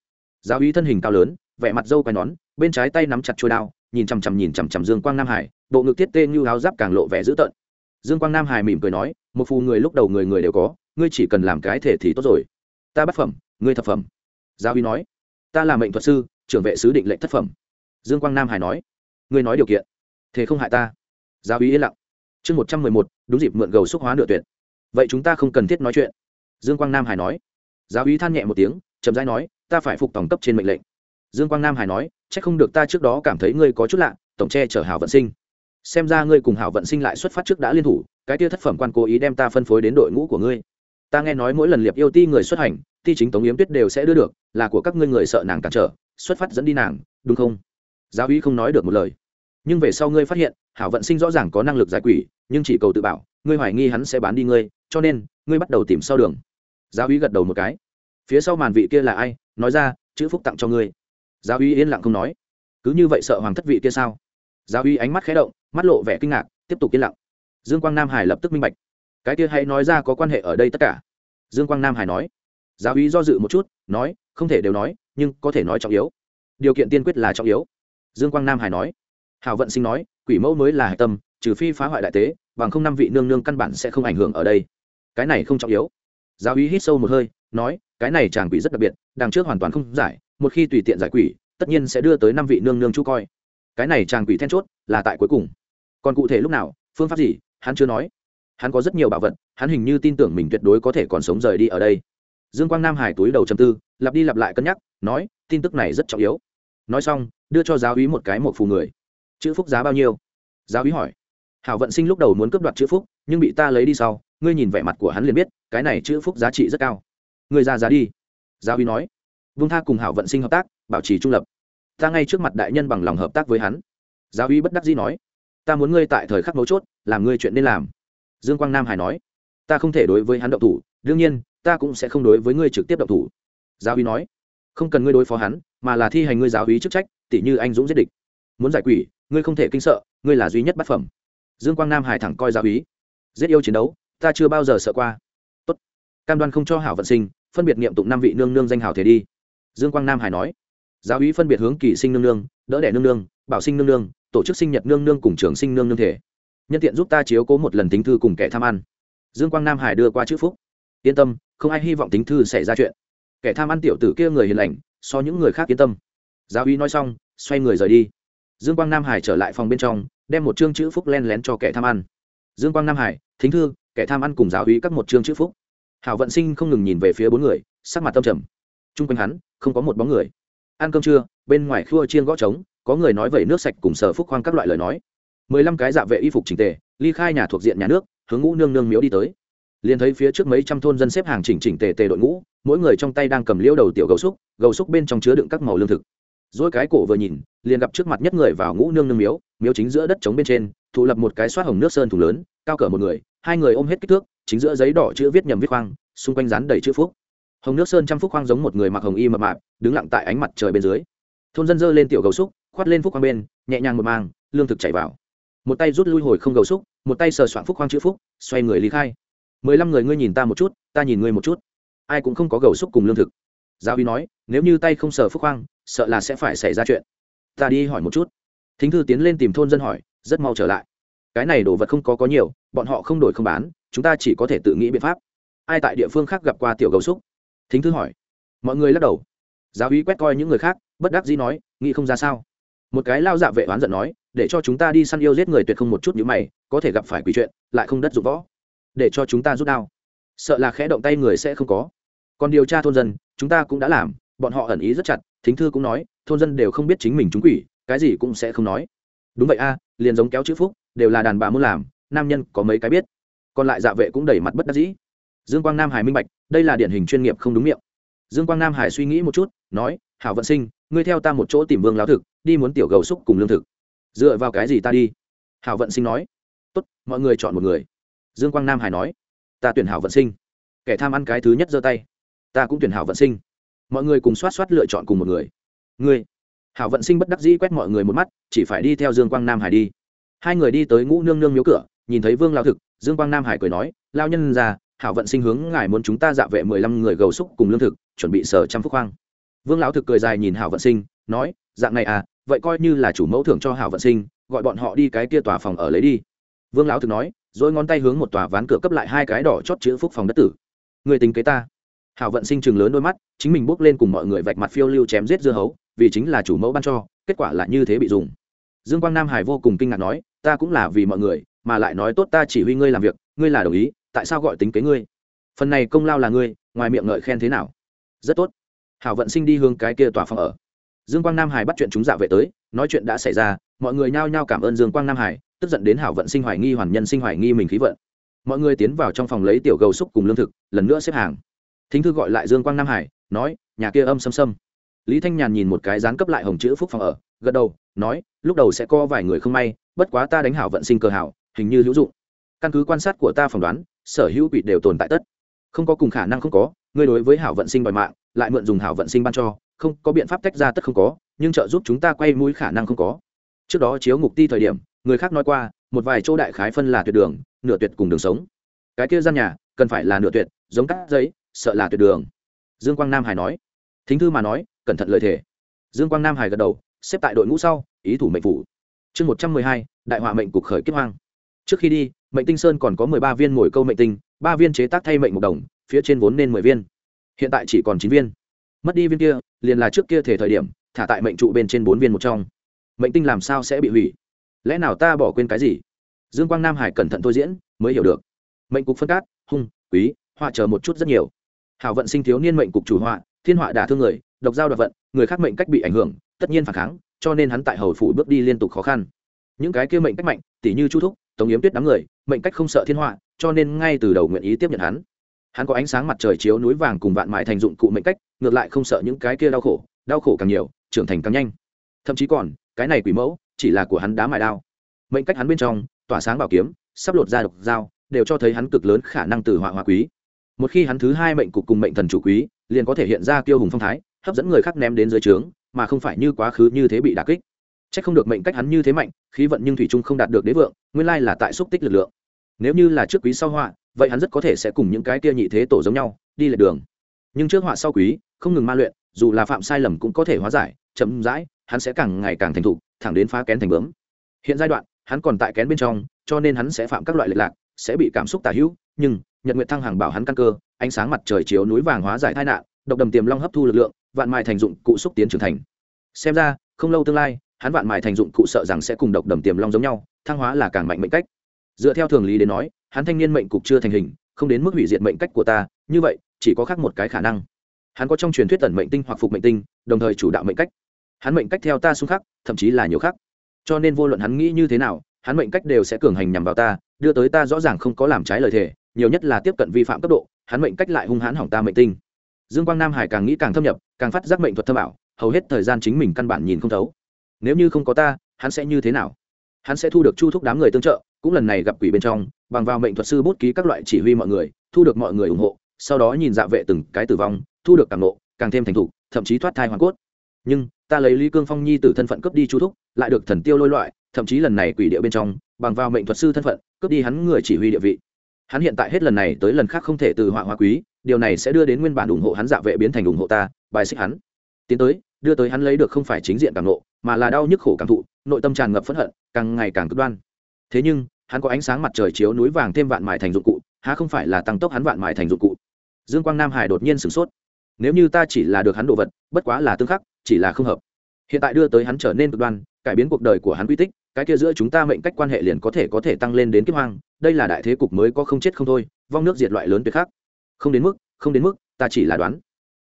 [SPEAKER 1] Giáo uy thân hình cao lớn, vẻ mặt dâu quai nón, bên trái tay nắm chặt trôi đao, nhìn chằm chằm nhìn chằm chằm dương quang nam hải, bộ ngực tiết tê như áo giáp càng lộ vẻ dữ tợn. Dương quang nam hải mỉm cười nói, một phù người lúc đầu người người đều có, ngươi chỉ cần làm cái thể thì tốt rồi. Ta bắt phẩm ngươi thập phẩm. Giáo uy nói, ta là mệnh thuật sư, trưởng vệ sứ định lệnh thất phẩm. Dương quang nam hải nói, ngươi nói điều kiện, thế không hại ta. Giáo uy yên lặng. Chương một trăm mười một, đúng dịp mượn gầu xúc hóa nửa tuyệt. Vậy chúng ta không cần thiết nói chuyện. Dương quang nam hải nói. Giáo uy than nhẹ một tiếng, chậm rãi nói, ta phải phục tổng cấp trên mệnh lệnh. Dương quang nam hải nói c h ắ c không được ta trước đó cảm thấy ngươi có chút lạ, tổng tre chở hảo vận sinh. Xem ra ngươi cùng hảo vận sinh lại xuất phát trước đã liên thủ, cái tia thất phẩm quan cố ý đem ta phân phối đến đội ngũ của ngươi. Ta nghe nói mỗi lần liệp yêu ti người xuất hành ti chính tống yếm tuyết đều sẽ đưa được, là của các ngươi người sợ nàng cản trở, xuất phát dẫn đi nàng, đúng không? Giáo uy không nói được một lời. Nhưng về sau ngươi phát hiện, hảo vận sinh rõ ràng có năng lực giải quỷ, nhưng chỉ cầu tự bảo, ngươi hoài nghi hắn sẽ bán đi ngươi, cho nên, ngươi bắt đầu tìm sau đường. Giáo uy gật đầu một cái. Phía sau màn vị kia là ai? Nói ra, chữ phúc tặng cho ngươi. Giáo uy yên lặng không nói. Cứ như vậy sợ hoàng thất vị kia sao? Giáo uy ánh mắt khé động, mắt lộ vẻ kinh ngạc, tiếp tục yên lặng. Dương quang nam hải lập tức minh bạch. Cái kia hãy nói ra có quan hệ ở đây tất cả. Dương quang nam hải nói giáo uy do dự một chút, nói, không thể đều nói, nhưng có thể nói trọng yếu. Điều kiện tiên quyết là trọng yếu. Dương quang nam hải nói. Hào vận sinh nói, quỷ mẫu mới là hải tâm, trừ phi phá hoại đại tế, bằng không năm vị nương nương căn bản sẽ không ảnh hưởng ở đây. Cái này không trọng yếu. Giáo uy hít sâu một hơi, nói, cái này chàng quỷ rất đặc biệt, đằng trước hoàn toàn không giải, một khi tùy tiện giải quỷ, tất nhiên sẽ đưa tới năm vị nương nương chú coi. Cái này chàng quỷ then chốt là tại cuối cùng. Còn cụ thể lúc nào, phương pháp gì, hắn chưa nói. Hắn có rất nhiều bảo vật, hắn hình như tin tưởng mình tuyệt đối có thể còn sống rời đi ở đây dương quang nam hải túi đầu chầm tư, lặp đi lặp lại cân nhắc, nói, tin tức này rất trọng yếu. Nói xong, đưa cho giáo úy một cái một phù người. Chữ phúc giá bao nhiêu? Giáo úy hỏi. Hảo vận sinh lúc đầu muốn cướp đoạt chữ phúc, nhưng bị ta lấy đi sau, ngươi nhìn vẻ mặt của hắn liền biết, cái này chữ phúc giá trị rất cao. Ngươi ra giá đi. Giáo úy nói. Vung tha cùng hảo vận sinh hợp tác, bảo trì trung lập. Ta ngay trước mặt đại nhân bằng lòng hợp tác với hắn. Giáo úy bất đắc dĩ nói. Ta muốn ngươi tại thời khắc mấu chốt, làm ngươi chuyện nên làm. Dương quang nam hải nói. Ta không thể đối với hắn động thủ, đương nhiên ta cũng sẽ không đối với ngươi trực tiếp động thủ. Giáo uy nói, không cần ngươi đối phó hắn, mà là thi hành ngươi giáo uy chức trách tỷ như anh dũng giết địch. Muốn giải quỷ, ngươi không thể kinh sợ, ngươi là duy nhất bát phẩm. Dương quang nam hải thẳng coi giáo uy giết yêu chiến đấu, ta chưa bao giờ sợ qua. Tốt. Cam đoan không cho hảo vận sinh, phân biệt niệm tụng năm vị nương nương danh hảo thể đi. Dương quang nam hải nói, giáo uy phân biệt hướng kỳ sinh nương nương, đỡ đẻ nương nương, bảo sinh nương nương, tổ chức sinh nhật nương nương cùng trường sinh nương nương thể. Nhân tiện giúp ta chiếu cố một lần tính thư cùng kẻ tham ăn. Dương quang nam hải đưa qua chữ phúc. Yên tâm không ai hy vọng tính thư xảy ra chuyện. Kẻ tham ăn tiểu tử kia người hiền lành, so những người khác yên tâm. Giáo uy nói xong, xoay người rời đi. Dương quang nam hải trở lại phòng bên trong, đem một chương chữ phúc len lén cho kẻ tham ăn. Dương quang nam hải, thính thư, kẻ tham ăn cùng giáo uy các một chương chữ phúc. Hảo vận sinh không ngừng nhìn về phía bốn người, sắc mặt tâm trầm. Chung quanh hắn, không có một bóng người. Ăn cơm trưa, bên ngoài khua chiên gõ trống, có người nói vẩy nước sạch cùng sở phúc khoang các loại lời nói. Mười lăm cái dạ vệ y phục trình tề, ly khai nhà thuộc diện nhà nước, hướng ngũ nương nương miếu đi tới liền thấy phía trước mấy trăm thôn dân xếp hàng chỉnh chỉnh tề tề đội ngũ, mỗi người trong tay đang cầm liêu đầu tiểu gấu xúc gấu xúc bên trong chứa đựng các màu lương thực. Dỗi cái cổ vừa nhìn, liền gặp trước mặt nhất người vào ngũ nương nương miếu miếu chính giữa đất trống bên trên, thụ lập một cái xoát hồng nước sơn thùng lớn, cao cỡ một người, hai người ôm hết kích thước, chính giữa giấy đỏ chữ viết nhầm viết khoang, xung quanh rán đầy chữ phúc. Hồng nước sơn trăm phúc khoang giống một người mặc hồng y mập mạp, đứng lặng tại ánh mặt trời bên dưới. Thôn dân dơ lên tiểu gấu xúc, khoát lên phúc khoang bên, nhẹ nhàng một mang lương thực chảy vào. Một tay rút lui hồi không gấu xúc, một tay sờ soạn phúc khoang chữ phúc, xoay người lý khai mười lăm người ngươi nhìn ta một chút, ta nhìn ngươi một chút. Ai cũng không có gầu xúc cùng lương thực. Giáo uy nói, nếu như tay không sờ phúc khoang sợ là sẽ phải xảy ra chuyện. Ta đi hỏi một chút. Thính thư tiến lên tìm thôn dân hỏi, rất mau trở lại. Cái này đồ vật không có có nhiều, bọn họ không đổi không bán, chúng ta chỉ có thể tự nghĩ biện pháp. Ai tại địa phương khác gặp qua tiểu gấu xúc? Thính thư hỏi. Mọi người lắc đầu. Giáo uy quét coi những người khác, bất đắc dĩ nói, nghĩ không ra sao. Một cái lao dạ vệ oán giận nói, để cho chúng ta đi săn yêu giết người tuyệt không một chút như mày, có thể gặp phải quỷ chuyện, lại không đất dụng võ để cho chúng ta rút đao. Sợ là khẽ động tay người sẽ không có. Còn điều tra thôn dân, chúng ta cũng đã làm, bọn họ ẩn ý rất chặt, thính thư cũng nói, thôn dân đều không biết chính mình trúng quỷ, cái gì cũng sẽ không nói. Đúng vậy a, liền giống kéo chữ phúc, đều là đàn bà muốn làm, nam nhân có mấy cái biết. Còn lại dạ vệ cũng đẩy mặt bất đắc dĩ. Dương quang nam hải minh bạch, đây là điển hình chuyên nghiệp không đúng miệng. Dương quang nam hải suy nghĩ một chút, nói, hảo vận sinh, ngươi theo ta một chỗ tìm vương láo thực, đi muốn tiểu gầu xúc cùng lương thực. Dựa vào cái gì ta đi? Hảo vận sinh nói, tốt, mọi người chọn một người dương quang nam hải nói, ta tuyển hảo vận sinh. Kẻ tham ăn cái thứ nhất giơ tay, ta cũng tuyển hảo vận sinh. Mọi người cùng soát soát lựa chọn cùng một người. Ngươi. Hảo vận sinh bất đắc dĩ quét mọi người một mắt, chỉ phải đi theo dương quang nam hải đi. Hai người đi tới ngũ nương nương miếu cửa, nhìn thấy vương lao thực, dương quang nam hải cười nói, lao nhân ra hảo vận sinh hướng ngài muốn chúng ta dạ vệ mười lăm người gầu xúc cùng lương thực, chuẩn bị sở trăm phúc khoang. Vương lão thực cười dài nhìn hảo vận sinh, nói, dạng này à vậy coi như là chủ mẫu thưởng cho hảo vận sinh, gọi bọn họ đi cái kia tòa phòng ở lấy đi. Vương lão thực nói rồi ngón tay hướng một tòa ván cửa cấp lại hai cái đỏ chót chữ phúc phòng đất tử. Người tính kế ta. Hảo vận sinh trường lớn đôi mắt, chính mình bước lên cùng mọi người vạch mặt phiêu lưu chém giết dưa hấu, vì chính là chủ mẫu ban cho, kết quả là như thế bị dùng. Dương quang nam hải vô cùng kinh ngạc nói, ta cũng là vì mọi người, mà lại nói tốt ta chỉ huy ngươi làm việc, ngươi là đồng ý, tại sao gọi tính kế ngươi? Phần này công lao là ngươi, ngoài miệng ngợi khen thế nào? Rất tốt. Hảo vận sinh đi hướng cái kia tòa phòng ở. Dương quang nam hải bắt chuyện chúng dạ vệ tới, nói chuyện đã xảy ra, mọi người nhao nhao cảm ơn dương quang nam hải tức giận đến hảo vận sinh hoài nghi hoàn nhân sinh hoài nghi mình khí vận. Mọi người tiến vào trong phòng lấy tiểu gầu xúc cùng lương thực, lần nữa xếp hàng. Thính thư gọi lại dương quang nam hải, nói, nhà kia âm xâm xâm lý thanh nhàn nhìn một cái dán cấp lại hồng chữ phúc phòng ở, gật đầu, nói, lúc đầu sẽ có vài người không may, bất quá ta đánh hảo vận sinh cờ hảo, hình như hữu dụng. Căn cứ quan sát của ta phỏng đoán, sở hữu quỷ đều tồn tại tất. Không có cùng khả năng không có, ngươi đối với hảo vận sinh đòi mạng, lại mượn dùng hảo vận sinh ban cho, không, có biện pháp tách ra tất không có, nhưng trợ giúp chúng ta quay mũi khả năng không có. Trước đó chiếu ngục ti thời điểm người khác nói qua, một vài chỗ đại khái phân là tuyệt đường, nửa tuyệt cùng đường sống. Cái kia gian nhà, cần phải là nửa tuyệt, giống cắt giấy, sợ là tuyệt đường. Dương quang nam hải nói. Thính thư mà nói, cẩn thận lời thề. Dương quang nam hải gật đầu, xếp tại đội ngũ sau, ý thủ mệnh phủ. Chương một trăm mười hai, đại họa mệnh cục khởi kiếp hoang. Trước khi đi, mệnh tinh sơn còn có mười ba viên mồi câu mệnh tinh, ba viên chế tác thay mệnh một đồng, phía trên vốn nên mười viên. Hiện tại chỉ còn chín viên. Mất đi viên kia, liền là trước kia thể thời điểm, thả tại mệnh trụ bên trên bốn viên một trong. Mệnh tinh làm sao sẽ bị hủy? Lẽ nào ta bỏ quên cái gì? Dương quang nam hải cẩn thận thôi diễn, mới hiểu được. Mệnh cục phân cát, hung, quý, họa chờ một chút rất nhiều. Hảo vận sinh thiếu niên mệnh cục chủ họa, thiên họa đả thương người, độc giao đoạt vận, người khác mệnh cách bị ảnh hưởng, tất nhiên phản kháng, cho nên hắn tại hầu phủ bước đi liên tục khó khăn. Những cái kia mệnh cách mạnh tỷ như chu thúc, tống yếm tuyết đám người, mệnh cách không sợ thiên họa, cho nên ngay từ đầu nguyện ý tiếp nhận hắn. Hắn có ánh sáng mặt trời chiếu núi vàng cùng vạn mại thành dụng cụ mệnh cách, ngược lại không sợ những cái kia đau khổ đau khổ càng nhiều, trưởng thành càng nhanh. Thậm chí còn, cái này quỷ mẫu chỉ là của hắn đá mài đao. Mệnh cách hắn bên trong, tỏa sáng bảo kiếm, sắp lột ra độc dao, đều cho thấy hắn cực lớn khả năng từ họa hoa quý. Một khi hắn thứ hai mệnh cục cùng mệnh thần chủ quý, liền có thể hiện ra kiêu hùng phong thái, hấp dẫn người khác ném đến dưới trướng, mà không phải như quá khứ như thế bị đà kích. C h ắ c không được mệnh cách hắn như thế mạnh, khí vận nhưng thủy trung không đạt được đế vượng, nguyên lai là tại xúc tích lực lượng. Nếu như là trước quý sau họa, vậy hắn rất có thể sẽ cùng những cái kia nhị thế tổ giống nhau, đi lệ đường. Nhưng trước họa sau quý, không ngừng ma luyện, dù là phạm sai lầm cũng có thể hóa giải, chậm rãi, hắn sẽ càng ngày càng thành thục thẳng đến phá kén thành bướm. Hiện giai đoạn, hắn còn tại kén bên trong, cho nên hắn sẽ phạm các loại lệch lạc, sẽ bị cảm xúc tả hữu, nhưng, nhật nguyệt thăng hàng bảo hắn căn cơ, ánh sáng mặt trời chiếu núi vàng hóa giải tai nạn, độc đầm tiềm long hấp thu lực lượng, vạn mài thành dụng cụ xúc tiến trưởng thành. Xem ra, không lâu tương lai, hắn vạn mài thành dụng cụ sợ rằng sẽ cùng độc đầm tiềm long giống nhau, thăng hóa là càng mạnh mệnh cách. Dựa theo thường lý đến nói, hắn thanh niên mệnh cục chưa thành hình, không đến mức hủy diệt mệnh cách của ta, như vậy, chỉ có khác một cái khả năng. Hắn có trong truyền thuyết tẩn mệnh tinh hoặc phục mệnh tinh, đồng thời chủ đạo mệnh cách hắn mệnh cách theo ta xung khắc, thậm chí là nhiều khắc. Cho nên vô luận hắn nghĩ như thế nào, hắn mệnh cách đều sẽ cường hành nhằm vào ta, đưa tới ta rõ ràng không có làm trái lời thề, nhiều nhất là tiếp cận vi phạm cấp độ, hắn mệnh cách lại hung hãn hỏng ta mệnh tinh. Dương quang nam hải càng nghĩ càng thâm nhập, càng phát giác mệnh thuật thâm ảo, hầu hết thời gian chính mình căn bản nhìn không thấu. Nếu như không có ta, hắn sẽ như thế nào? Hắn sẽ thu được chu thúc đám người tương trợ, cũng lần này gặp quỷ bên trong, bằng vào mệnh thuật sư bút ký các loại chỉ huy mọi người, thu được mọi người ủng hộ, sau đó nhìn dạ vệ từng cái tử vong, thu được càng nộ, càng thêm thành thục, thậm chí thoát thai hoàn cốt. Nhưng ta lấy lý cương phong nhi từ thân phận cướp đi chu thúc, lại được thần tiêu lôi loại, thậm chí lần này quỷ địa bên trong, bằng vào mệnh thuật sư thân phận, cướp đi hắn người chỉ huy địa vị. Hắn hiện tại hết lần này tới lần khác không thể từ họa hoa quý, điều này sẽ đưa đến nguyên bản ủng hộ hắn dạ vệ biến thành ủng hộ ta, bài xích hắn. Tiến tới, đưa tới hắn lấy được không phải chính diện càng nộ, mà là đau nhức khổ cảm thụ, nội tâm tràn ngập phẫn hận, càng ngày càng cực đoan. Thế nhưng, hắn có ánh sáng mặt trời chiếu núi vàng thêm vạn mài thành dụng cụ, há không phải là tăng tốc hắn vạn mài thành dụng cụ? Dương quang nam hải đột nhiên sửng sốt. Nếu như ta chỉ là được hắn đồ vật, bất quá là tương khắc chỉ là không hợp. Hiện tại đưa tới hắn trở nên cực đoan, cải biến cuộc đời của hắn quy tích, cái kia giữa chúng ta mệnh cách quan hệ liền có thể có thể tăng lên đến kiếp hoang, đây là đại thế cục mới có không chết không thôi, vong nước diệt loại lớn tuyệt khắc. Không đến mức, không đến mức, ta chỉ là đoán.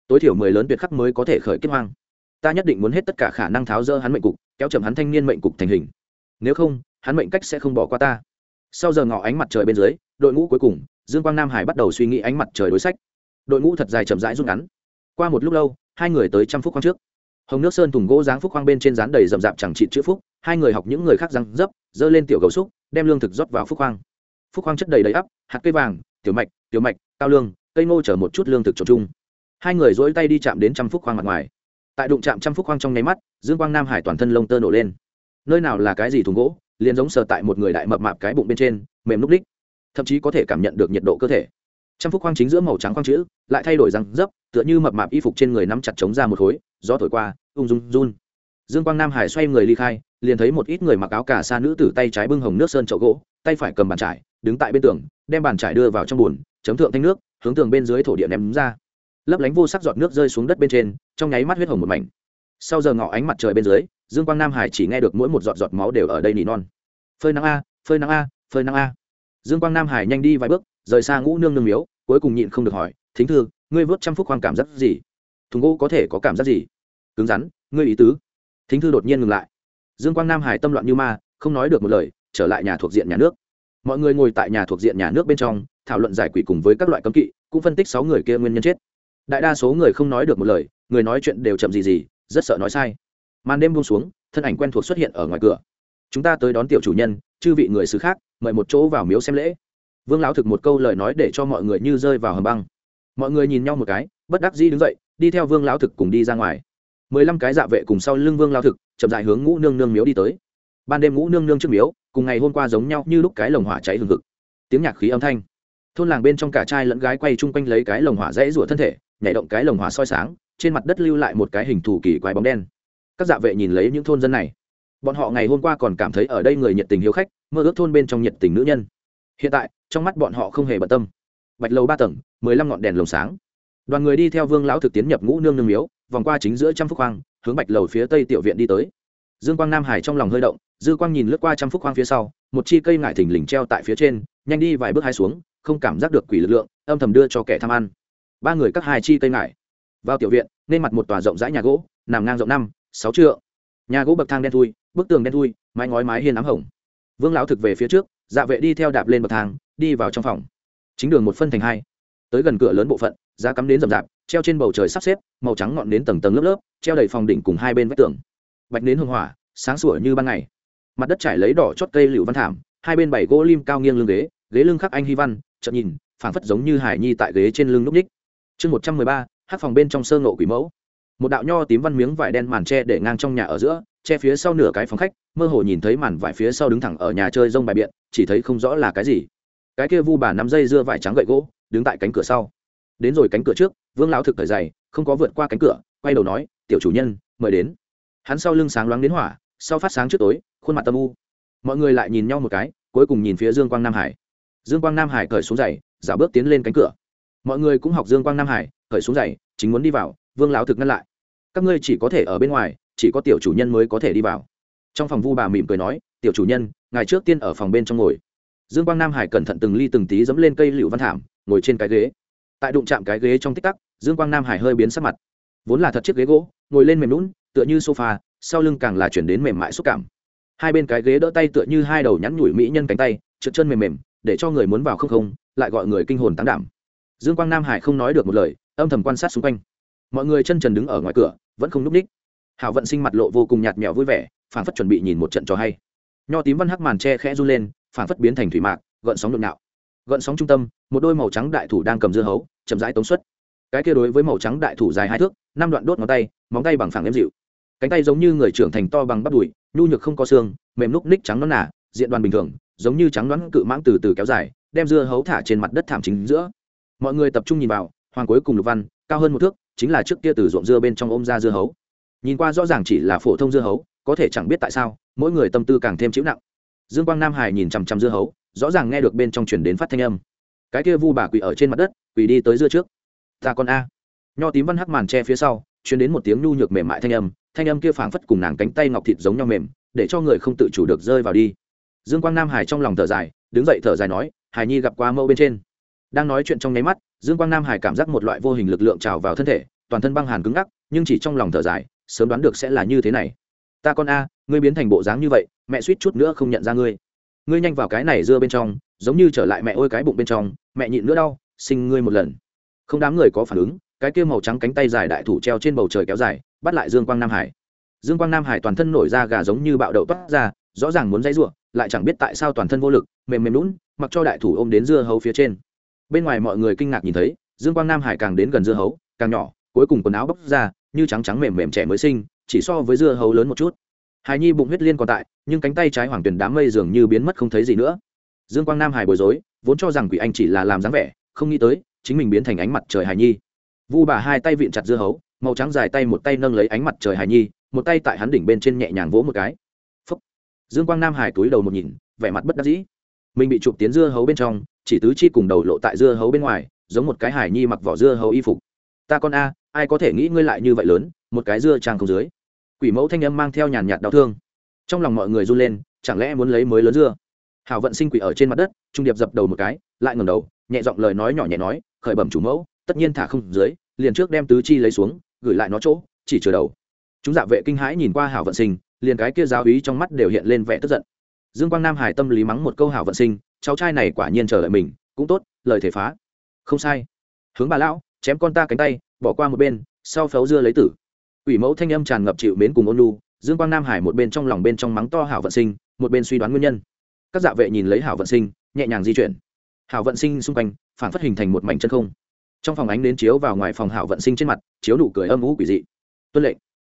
[SPEAKER 1] Tối thiểu mười lớn tuyệt khắc mới có thể khởi kiếp hoang. Ta nhất định muốn hết tất cả khả năng tháo rỡ hắn mệnh cục, kéo chậm hắn thanh niên mệnh cục thành hình. Nếu không, hắn mệnh cách sẽ không bỏ qua ta. Sau giờ ngọ ánh mặt trời bên dưới, đội ngũ cuối cùng, dương quang nam hải bắt đầu suy nghĩ ánh mặt trời đối sách. Đội ngũ thật dài chậm rãi rút ngắn. Qua một lúc lâu, hai người tới trăm phút khoang trước hồng nước sơn thùng gỗ dáng phúc khoang bên trên rán đầy rậm rạp chẳng trị chữ phúc, hai người học những người khác răng dấp dơ lên tiểu gấu xúc, đem lương thực rót vào phúc khoang. Phúc khoang chất đầy đầy ắp, hạt cây vàng, tiểu mạch tiểu mạch, cao lương, cây ngô chở một chút lương thực trộn chung. Hai người dỗi tay đi chạm đến trăm phúc khoang mặt ngoài. Tại đụng chạm trăm phúc khoang trong nháy mắt, dương quang nam hải toàn thân lông tơ nổ lên. Nơi nào là cái gì thùng gỗ, liền giống sờ tại một người đại mập mạp cái bụng bên trên, mềm núp đích thậm chí có thể cảm nhận được nhiệt độ cơ thể trăm phúc khoang chính giữa màu trắng khoang chữ, lại thay đổi răng dấp, tựa như mập mạp y phục trên người nắm chặt chống ra một khối, gió thổi qua, ung dung run. Dương quang nam hải xoay người ly khai, liền thấy một ít người mặc áo cà sa nữ tử tay trái bưng hồng nước sơn chậu gỗ, tay phải cầm bàn trải, đứng tại bên tường, đem bàn trải đưa vào trong bùn chấm thượng thanh nước, hướng tường bên dưới thổ địa ném ra. Lấp lánh vô sắc giọt nước rơi xuống đất bên trên, trong nháy mắt huyết hồng một mảnh. Sau giờ ngọ ánh mặt trời bên dưới, dương quang nam hải chỉ nghe được mỗi một giọt giọt máu đều ở đây nỉ non. Phơi nắng a, phơi nắng a, phơi nắng a. Dương quang nam hải nhanh đi vài bước rời xa ngũ nương nương miếu, cuối cùng nhịn không được hỏi, thính thư, ngươi vớt trăm phúc khoang cảm giác gì? Thùng gỗ có thể có cảm giác gì? Cứng rắn, ngươi ý tứ. Thính thư đột nhiên ngừng lại. Dương quang nam hải tâm loạn như ma, không nói được một lời, trở lại nhà thuộc diện nhà nước. Mọi người ngồi tại nhà thuộc diện nhà nước bên trong, thảo luận giải quỷ cùng với các loại cấm kỵ, cũng phân tích sáu người kia nguyên nhân chết. Đại đa số người không nói được một lời, người nói chuyện đều chậm gì gì, rất sợ nói sai. Màn đêm buông xuống, thân ảnh quen thuộc xuất hiện ở ngoài cửa. Chúng ta tới đón tiểu chủ nhân, chư vị người xứ khác, mời một chỗ vào miếu xem lễ vương lão thực một câu lời nói để cho mọi người như rơi vào hầm băng. Mọi người nhìn nhau một cái, bất đắc dĩ đứng dậy, đi theo vương lão thực cùng đi ra ngoài. Mười lăm cái dạ vệ cùng sau lưng vương lão thực, chậm dại hướng ngũ nương nương miếu đi tới. Ban đêm ngũ nương nương trước miếu, cùng ngày hôm qua giống nhau như lúc cái lồng hỏa cháy hừng hực. Tiếng nhạc khí âm thanh. Thôn làng bên trong cả trai lẫn gái quay chung quanh lấy cái lồng hỏa dãy rủa thân thể, nhảy động cái lồng hỏa soi sáng, trên mặt đất lưu lại một cái hình thù kỳ quái bóng đen. Các dạ vệ nhìn lấy những thôn dân này. Bọn họ ngày hôm qua còn cảm thấy ở đây người nhiệt tình hiếu khách, mơ ước thôn bên trong nhiệt tình nữ nhân hiện tại, trong mắt bọn họ không hề bận tâm. Bạch lầu ba tầng, mười lăm ngọn đèn lồng sáng. Đoàn người đi theo vương lão thực tiến nhập ngũ nương nương miếu, vòng qua chính giữa trăm phúc khoang hướng bạch lầu phía tây tiểu viện đi tới. Dương quang nam hải trong lòng hơi động, dư quang nhìn lướt qua trăm phúc khoang phía sau, một chi cây ngải thình lình treo tại phía trên, nhanh đi vài bước hai xuống, không cảm giác được quỷ lực lượng, âm thầm đưa cho kẻ tham ăn. Ba người cắt hai chi cây ngải. Vào tiểu viện, nên mặt một tòa rộng rãi nhà gỗ, nằm ngang rộng năm, sáu trượng. Nhà gỗ bậc thang đen thui, bức tường đen thui, mái ngói mái hiên ám hồng vương lão thực về phía trước dạ vệ đi theo đạp lên bậc thang, đi vào trong phòng. Chính đường một phân thành hai. Tới gần cửa lớn bộ phận, giá cắm đến rậm rạp, treo trên bầu trời sắp xếp, màu trắng ngọn đến tầng tầng lớp lớp, treo đầy phòng đỉnh cùng hai bên vách tường. Bạch đến hương hỏa, sáng sủa như ban ngày. Mặt đất trải lấy đỏ chót cây liệu văn thảm, hai bên bảy gỗ lim cao nghiêng lưng ghế ghế lưng khắc anh hy văn, chợt nhìn, phảng phất giống như hải nhi tại ghế trên lưng núp ních. Chương một trăm mười ba, hát phòng bên trong sơ ngộ quỷ mẫu. Một đạo nho tím văn miếng vải đen màn tre để ngang trong nhà ở giữa che phía sau nửa cái phòng khách, mơ hồ nhìn thấy màn vải phía sau đứng thẳng ở nhà chơi rông bài biện, chỉ thấy không rõ là cái gì. Cái kia vu bà nắm dây dưa vải trắng gậy gỗ, đứng tại cánh cửa sau. Đến rồi cánh cửa trước, vương lão thực thời dày không có vượt qua cánh cửa, quay đầu nói, tiểu chủ nhân, mời đến. Hắn sau lưng sáng loáng đến hỏa, sau phát sáng trước tối, khuôn mặt tâm u. Mọi người lại nhìn nhau một cái, cuối cùng nhìn phía dương quang nam hải. Dương quang nam hải cởi xuống giày giả bước tiến lên cánh cửa. Mọi người cũng học dương quang nam hải, cởi xuống giày, chính muốn đi vào, vương lão thực ngăn lại. Các ngươi chỉ có thể ở bên ngoài chỉ có tiểu chủ nhân mới có thể đi vào. Trong phòng vu bà mỉm cười nói, tiểu chủ nhân, ngài trước tiên ở phòng bên trong ngồi. Dương quang nam hải cẩn thận từng ly từng tí dẫm lên cây liệu văn thảm, ngồi trên cái ghế. Tại đụng chạm cái ghế trong tích tắc, dương quang nam hải hơi biến sắc mặt. Vốn là thật chiếc ghế gỗ, ngồi lên mềm lún tựa như sofa, sau lưng càng là chuyển đến mềm mại xúc cảm. Hai bên cái ghế đỡ tay tựa như hai đầu nhắn nhủi mỹ nhân cánh tay, trượt chân mềm mềm, để cho người muốn vào không không, lại gọi người kinh hồn tán đảm. Dương quang nam hải không nói được một lời, âm thầm quan sát xung quanh. Mọi người chân trần đứng ở ngoài cửa, vẫn không n ú c ních hảo vận sinh mặt lộ vô cùng nhạt mẹo vui vẻ phản phất chuẩn bị nhìn một trận cho hay. Nho tím văn hắc màn tre khẽ run lên phản phất biến thành thủy mạc, gợn sóng nhộn nhạo gợn sóng trung tâm, một đôi màu trắng đại thủ đang cầm dưa hấu, chậm rãi tống xuất. Cái kia đối với màu trắng đại thủ dài hai thước, năm đoạn đốt ngón tay, móng tay bằng phẳng êm dịu. Cánh tay giống như người trưởng thành to bằng bắp đùi, nhu nhược không có xương, mềm núc ních trắng nón nả diện đoàn bình thường, giống như trắng đoán cự mãng từ từ kéo dài, đem dưa hấu thả trên mặt đất thảm chính giữa. Mọi người tập trung nhìn vào, hoàng cuối cùng lục văn, cao hơn một thước, chính là trước kia từ ruộng dưa bên trong ôm ra dưa hấu nhìn qua rõ ràng chỉ là phổ thông dưa hấu, có thể chẳng biết tại sao, mỗi người tâm tư càng thêm chịu nặng. Dương quang nam hải nhìn chằm chằm dưa hấu, rõ ràng nghe được bên trong chuyển đến phát thanh âm. Cái kia vu bà quỳ ở trên mặt đất, quỳ đi tới dưa trước. Ta con a. Nho tím văn hắc màn che phía sau chuyển đến một tiếng nhu nhược mềm mại thanh âm thanh âm kia phảng phất cùng nàng cánh tay ngọc thịt giống nhau mềm, để cho người không tự chủ được rơi vào đi. Dương quang nam hải trong lòng thở dài, đứng dậy thở dài nói, hải nhi gặp qua mẫu bên trên. Đang nói chuyện trong nháy mắt, dương quang nam hải cảm giác một loại vô hình lực lượng trào vào thân thể, toàn thân băng hàn cứng ngắc, nhưng chỉ trong lòng thở dài sớm đoán được sẽ là như thế này. Ta con a, ngươi biến thành bộ dáng như vậy, mẹ suýt chút nữa không nhận ra ngươi. Ngươi nhanh vào cái này dưa bên trong, giống như trở lại mẹ ôi cái bụng bên trong, mẹ nhịn nữa đau, sinh ngươi một lần. Không đám người có phản ứng, cái kia màu trắng cánh tay dài đại thủ treo trên bầu trời kéo dài, bắt lại dương quang nam hải. Dương quang nam hải toàn thân nổi ra gà giống như bạo đậu toát ra, rõ ràng muốn dãy ruộng, lại chẳng biết tại sao toàn thân vô lực, mềm mềm lún mặc cho đại thủ ôm đến dưa hấu phía trên. Bên ngoài mọi người kinh ngạc nhìn thấy, dương quang nam hải càng đến gần dưa hấu, càng nhỏ, cuối cùng quần áo bóc ra như trắng trắng mềm mềm trẻ mới sinh, chỉ so với dưa hấu lớn một chút. Hải nhi bụng huyết liên còn tại, nhưng cánh tay trái hoàng tuyền đám mây dường như biến mất không thấy gì nữa. Dương quang nam hài bối rối, vốn cho rằng quỷ anh chỉ là làm dáng vẻ, không nghĩ tới, chính mình biến thành ánh mặt trời hải nhi. Vu bà hai tay vịn chặt dưa hấu, màu trắng dài tay một tay nâng lấy ánh mặt trời hải nhi, một tay tại hắn đỉnh bên trên nhẹ nhàng vỗ một cái. Phúc. dương quang nam hài túi đầu một nhìn, vẻ mặt bất đắc dĩ. Mình bị chụp tiến dưa hấu bên trong, chỉ tứ chi cùng đầu lộ tại dưa hấu bên ngoài, giống một cái hải nhi mặc vỏ dưa hấu y phục ta con a, ai có thể nghĩ ngươi lại như vậy lớn, một cái dưa trang không dưới. Quỷ mẫu thanh âm mang theo nhàn nhạt đau thương. Trong lòng mọi người run lên, chẳng lẽ muốn lấy mới lớn dưa? Hảo vận sinh quỷ ở trên mặt đất, trung điệp dập đầu một cái, lại ngầm đầu, nhẹ giọng lời nói nhỏ nhẹ nói, khởi bẩm chủ mẫu, tất nhiên thả không dưới, liền trước đem tứ chi lấy xuống, gửi lại nó chỗ, chỉ chừa đầu. Chúng dạ vệ kinh hãi nhìn qua hảo vận sinh, liền cái kia giáo ý trong mắt đều hiện lên vẻ tức giận. Dương quang nam hải tâm lý mắng một câu hảo vận sinh, cháu trai này quả nhiên chờ đợi mình, cũng tốt, lời thể phá. Không sai. Hướng bà lão chém con ta cánh tay, bỏ qua một bên, sau phấu dưa lấy tử. Ủy mẫu thanh âm tràn ngập chịu mến cùng ôn lu dương quang nam hải một bên trong lòng bên trong mắng to hảo vận sinh, một bên suy đoán nguyên nhân. Các dạ vệ nhìn lấy hảo vận sinh, nhẹ nhàng di chuyển. Hảo vận sinh xung quanh, phản phát hình thành một mảnh chân không. Trong phòng ánh đến chiếu vào ngoài phòng hảo vận sinh trên mặt, chiếu nụ cười âm ú quỷ dị. Tuân lệnh.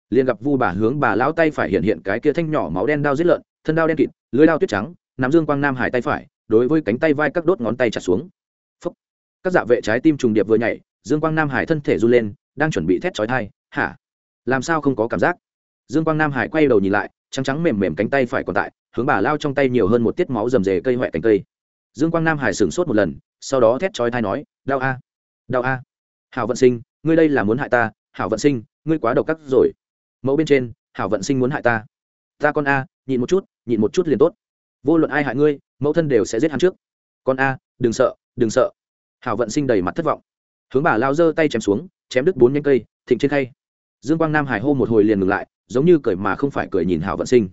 [SPEAKER 1] Liền gặp vu bà hướng bà lão tay phải hiện hiện cái kia thanh nhỏ máu đen đao giết lợn, thân đao đen kịt lưới đao tuyết trắng, nắm dương quang nam hải tay phải, đối với cánh tay vai các đốt ngón tay chặt xuống. Phúc. các dạ vệ trái tim trùng điệp vừa nhảy dương quang nam hải thân thể run lên, đang chuẩn bị thét chói thai hả? Làm sao không có cảm giác? Dương quang nam hải quay đầu nhìn lại, trắng trắng mềm mềm cánh tay phải còn tại, hướng bà lao trong tay nhiều hơn một tiết máu rầm rề cây huệ cánh cây. Dương quang nam hải sửng sốt một lần, sau đó thét chói thai nói, đau a đau a. Hảo vận sinh, ngươi đây là muốn hại ta? Hảo vận sinh, ngươi quá độc cắt rồi. Mẫu bên trên, hảo vận sinh muốn hại ta. Ta con a, nhịn một chút, nhịn một chút liền tốt. Vô luận ai hại ngươi, mẫu thân đều sẽ giết hắn trước. Con a, đừng sợ đừng sợ. Hảo vận sinh đầy mặt thất vọng hướng bà lao giơ tay chém xuống, chém đứt bốn nhánh cây, thịnh trên khay. Dương quang nam hải hô một hồi liền ngừng lại, giống như cười mà không phải cười nhìn hảo vận sinh.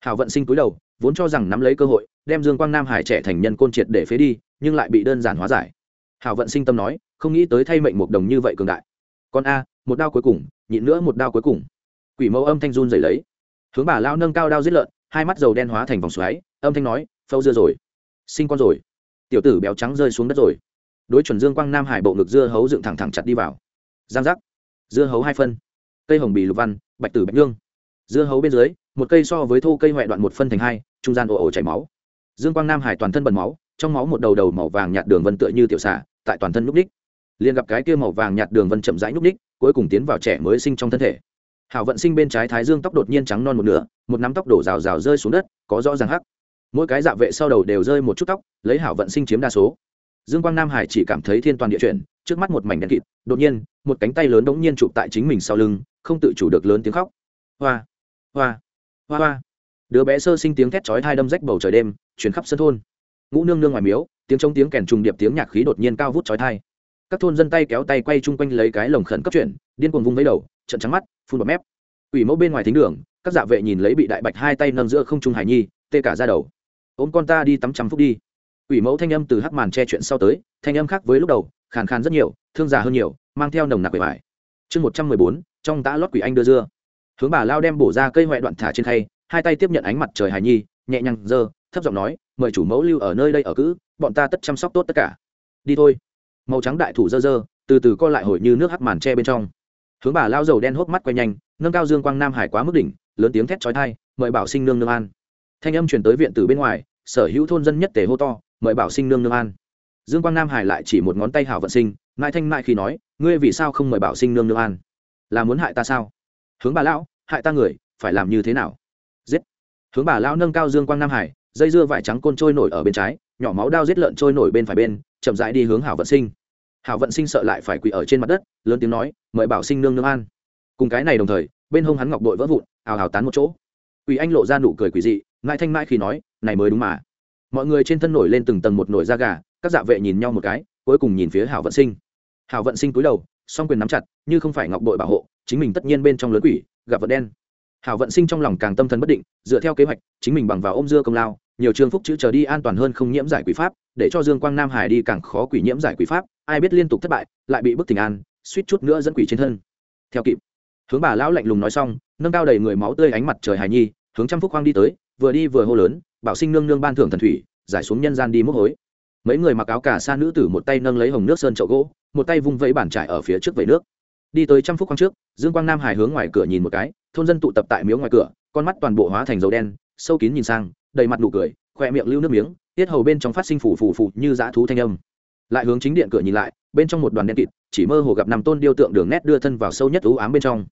[SPEAKER 1] Hảo vận sinh cúi đầu, vốn cho rằng nắm lấy cơ hội, đem dương quang nam hải trẻ thành nhân côn triệt để phế đi, nhưng lại bị đơn giản hóa giải. Hảo vận sinh tâm nói, không nghĩ tới thay mệnh một đồng như vậy cường đại. Con a, một đao cuối cùng, nhịn nữa một đao cuối cùng. Quỷ mẫu âm thanh run dày lấy. Hướng bà lao nâng cao đao giết lợn, hai mắt dầu đen hóa thành vòng xoáy, âm thanh nói phâu dưa rồi. Sinh con rồi. Tiểu tử béo trắng rơi xuống đất rồi đối chuẩn dương quang nam hải bộ ngực dưa hấu dựng thẳng thẳng chặt đi vào. Giang giác. Dưa hấu hai phân. Cây hồng bì lục văn, bạch tử bạch lương dưa hấu bên dưới, một cây so với thô cây ngoại đoạn một phân thành hai, trung gian ồ ồ chảy máu. Dương quang nam hải toàn thân bẩn máu, trong máu một đầu đầu màu vàng nhạt đường vân tựa như tiểu xạ tại toàn thân núp đích liền gặp cái kia màu vàng nhạt đường vân chậm rãi núp đích cuối cùng tiến vào trẻ mới sinh trong thân thể. Hảo vận sinh bên trái thái dương tóc đột nhiên trắng non một nửa, một nắm tóc đổ rào rào rơi xuống đất, có rõ ràng hắc. Mỗi cái dạ vệ sau đầu đều rơi một chút tóc, lấy hảo vận sinh chiếm đa số dương quang nam hải chỉ cảm thấy thiên toàn địa chuyển, trước mắt một mảnh đen kịt, đột nhiên, một cánh tay lớn đống nhiên chụp tại chính mình sau lưng, không tự chủ được lớn tiếng khóc. Hoa hoa hoa hoa. Đứa bé sơ sinh tiếng thét chói hai đâm rách bầu trời đêm, chuyển khắp sân thôn. Ngũ nương nương ngoài miếu, tiếng trống tiếng kèn trùng điệp tiếng nhạc khí đột nhiên cao vút chói tai. các thôn dân tay kéo tay quay chung quanh lấy cái lồng khẩn cấp chuyển, điên cuồng vung vẫy đầu trận trắng mắt, phun bọt mép. Quỷ mẫu bên ngoài thính đường, các dạ vệ nhìn lấy bị đại bạch hai tay nâng giữa không trung hải nhi, tê cả da đầu. Ôm con ta đi tắm trăm phút đi ủy mẫu thanh âm từ hắc màn che chuyện sau tới thanh âm khác với lúc đầu khàn khàn rất nhiều thương già hơn nhiều mang theo nồng nặc quỷ bại. chương một trăm mười bốn trong tã lót quỷ anh đưa dưa. Hướng bà lao đem bổ ra cây ngoại đoạn thả trên khay hai tay tiếp nhận ánh mặt trời hài nhi nhẹ nhàng giơ, thấp giọng nói mời chủ mẫu lưu ở nơi đây ở cữ bọn ta tất chăm sóc tốt tất cả. Đi thôi. Màu trắng đại thủ giơ giơ, từ từ co lại hồi như nước hắc màn che bên trong. Hướng bà lao dầu đen hốc mắt quay nhanh nâng cao dương quang nam hải quá mức đỉnh lớn tiếng thét chói tai, mời bảo sinh nương nương an. Thanh âm truyền tới viện từ bên ngoài sở hữu thôn dân nhất tề hô to mời bảo sinh nương nương an. Dương quang nam hải lại chỉ một ngón tay hảo vận sinh mãi thanh mãi khi nói, ngươi vì sao không mời bảo sinh nương nương an? Là muốn hại ta sao? Hướng bà lão, hại ta người, phải làm như thế nào? Giết. Hướng bà lão nâng cao dương quang nam hải, dây dưa vải trắng côn trôi nổi ở bên trái, nhỏ máu đao giết lợn trôi nổi bên phải bên, chậm rãi đi hướng hảo vận sinh. Hảo vận sinh sợ lại phải quỳ ở trên mặt đất, lớn tiếng nói, mời bảo sinh nương nương an. Cùng cái này đồng thời, bên hông hắn ngọc đội vỡ vụn, ào ào tán một chỗ. Quỳ anh lộ ra nụ cười quỷ dị, ngại thanh mãi khi nói, này mới đúng mà mọi người trên thân nổi lên từng tầng một nổi da gà, các dạ vệ nhìn nhau một cái, cuối cùng nhìn phía hảo vận sinh. Hảo vận sinh cúi đầu, song quyền nắm chặt, như không phải ngọc đội bảo hộ, chính mình tất nhiên bên trong lớn quỷ, gặp vật đen. Hảo vận sinh trong lòng càng tâm thần bất định, dựa theo kế hoạch, chính mình bằng vào ôm dưa công lao, nhiều trường phúc chữ trở đi an toàn hơn không nhiễm giải quỷ pháp, để cho dương quang nam hải đi càng khó quỷ nhiễm giải quỷ pháp, ai biết liên tục thất bại, lại bị bức tình an, suýt chút nữa dẫn quỷ trên thân. Theo kịp, hướng bà lão lạnh lùng nói xong, nâng cao đầy người máu tươi ánh mặt trời hài nhi, hướng trăm phúc hoang đi tới, vừa đi vừa hô lớn bảo sinh nương nương ban thưởng thần thủy, giải xuống nhân gian đi mốc hối. Mấy người mặc áo cả sa nữ tử một tay nâng lấy hồng nước sơn chậu gỗ, một tay vung vẫy bản trải ở phía trước vẩy nước. Đi tới trăm phút khoang trước, dương quang nam hải hướng ngoài cửa nhìn một cái, thôn dân tụ tập tại miếu ngoài cửa, con mắt toàn bộ hóa thành dầu đen, sâu kín nhìn sang, đầy mặt nụ cười khoe miệng lưu nước miếng, tiết hầu bên trong phát sinh phủ phủ phủ như dã thú thanh âm. Lại hướng chính điện cửa nhìn lại, bên trong một đoàn đen kịt, chỉ mơ hồ gặp nằm tôn điêu tượng đường nét đưa thân vào sâu nhất ưu ám bên trong.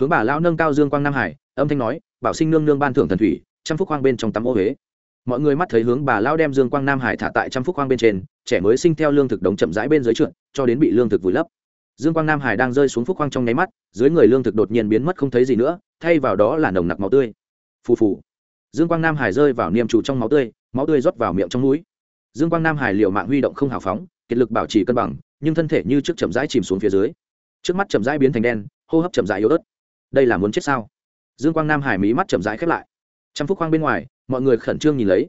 [SPEAKER 1] Hướng bà lao nâng cao dương quang nam hải âm thanh nói, bảo sinh nương nương ban thưởng thần thủy, trăm phúc khoang bên trong tắm ô huế mọi người mắt thấy hướng bà lao đem dương quang nam hải thả tại trăm phúc khoang bên trên, trẻ mới sinh theo lương thực đống chậm rãi bên dưới trượt, cho đến bị lương thực vùi lấp. Dương quang nam hải đang rơi xuống phúc khoang trong nháy mắt, dưới người lương thực đột nhiên biến mất không thấy gì nữa, thay vào đó là nồng nặc máu tươi. Phù phù. Dương quang nam hải rơi vào niềm trụ trong máu tươi máu tươi rót vào miệng trong mũi. Dương quang nam hải liệu mạng huy động không hào phóng, kiệt lực bảo trì cân bằng, nhưng thân thể như trước chậm rãi chìm xuống phía dưới. Trước mắt chậm rãi biến thành đen, hô hấp chậm rãi yếu ớt. Đây là muốn chết sao? Dương quang nam hải mí mắt chậm rãi khép lại. Trăm phúc khoang bên ngoài mọi người khẩn trương nhìn lấy.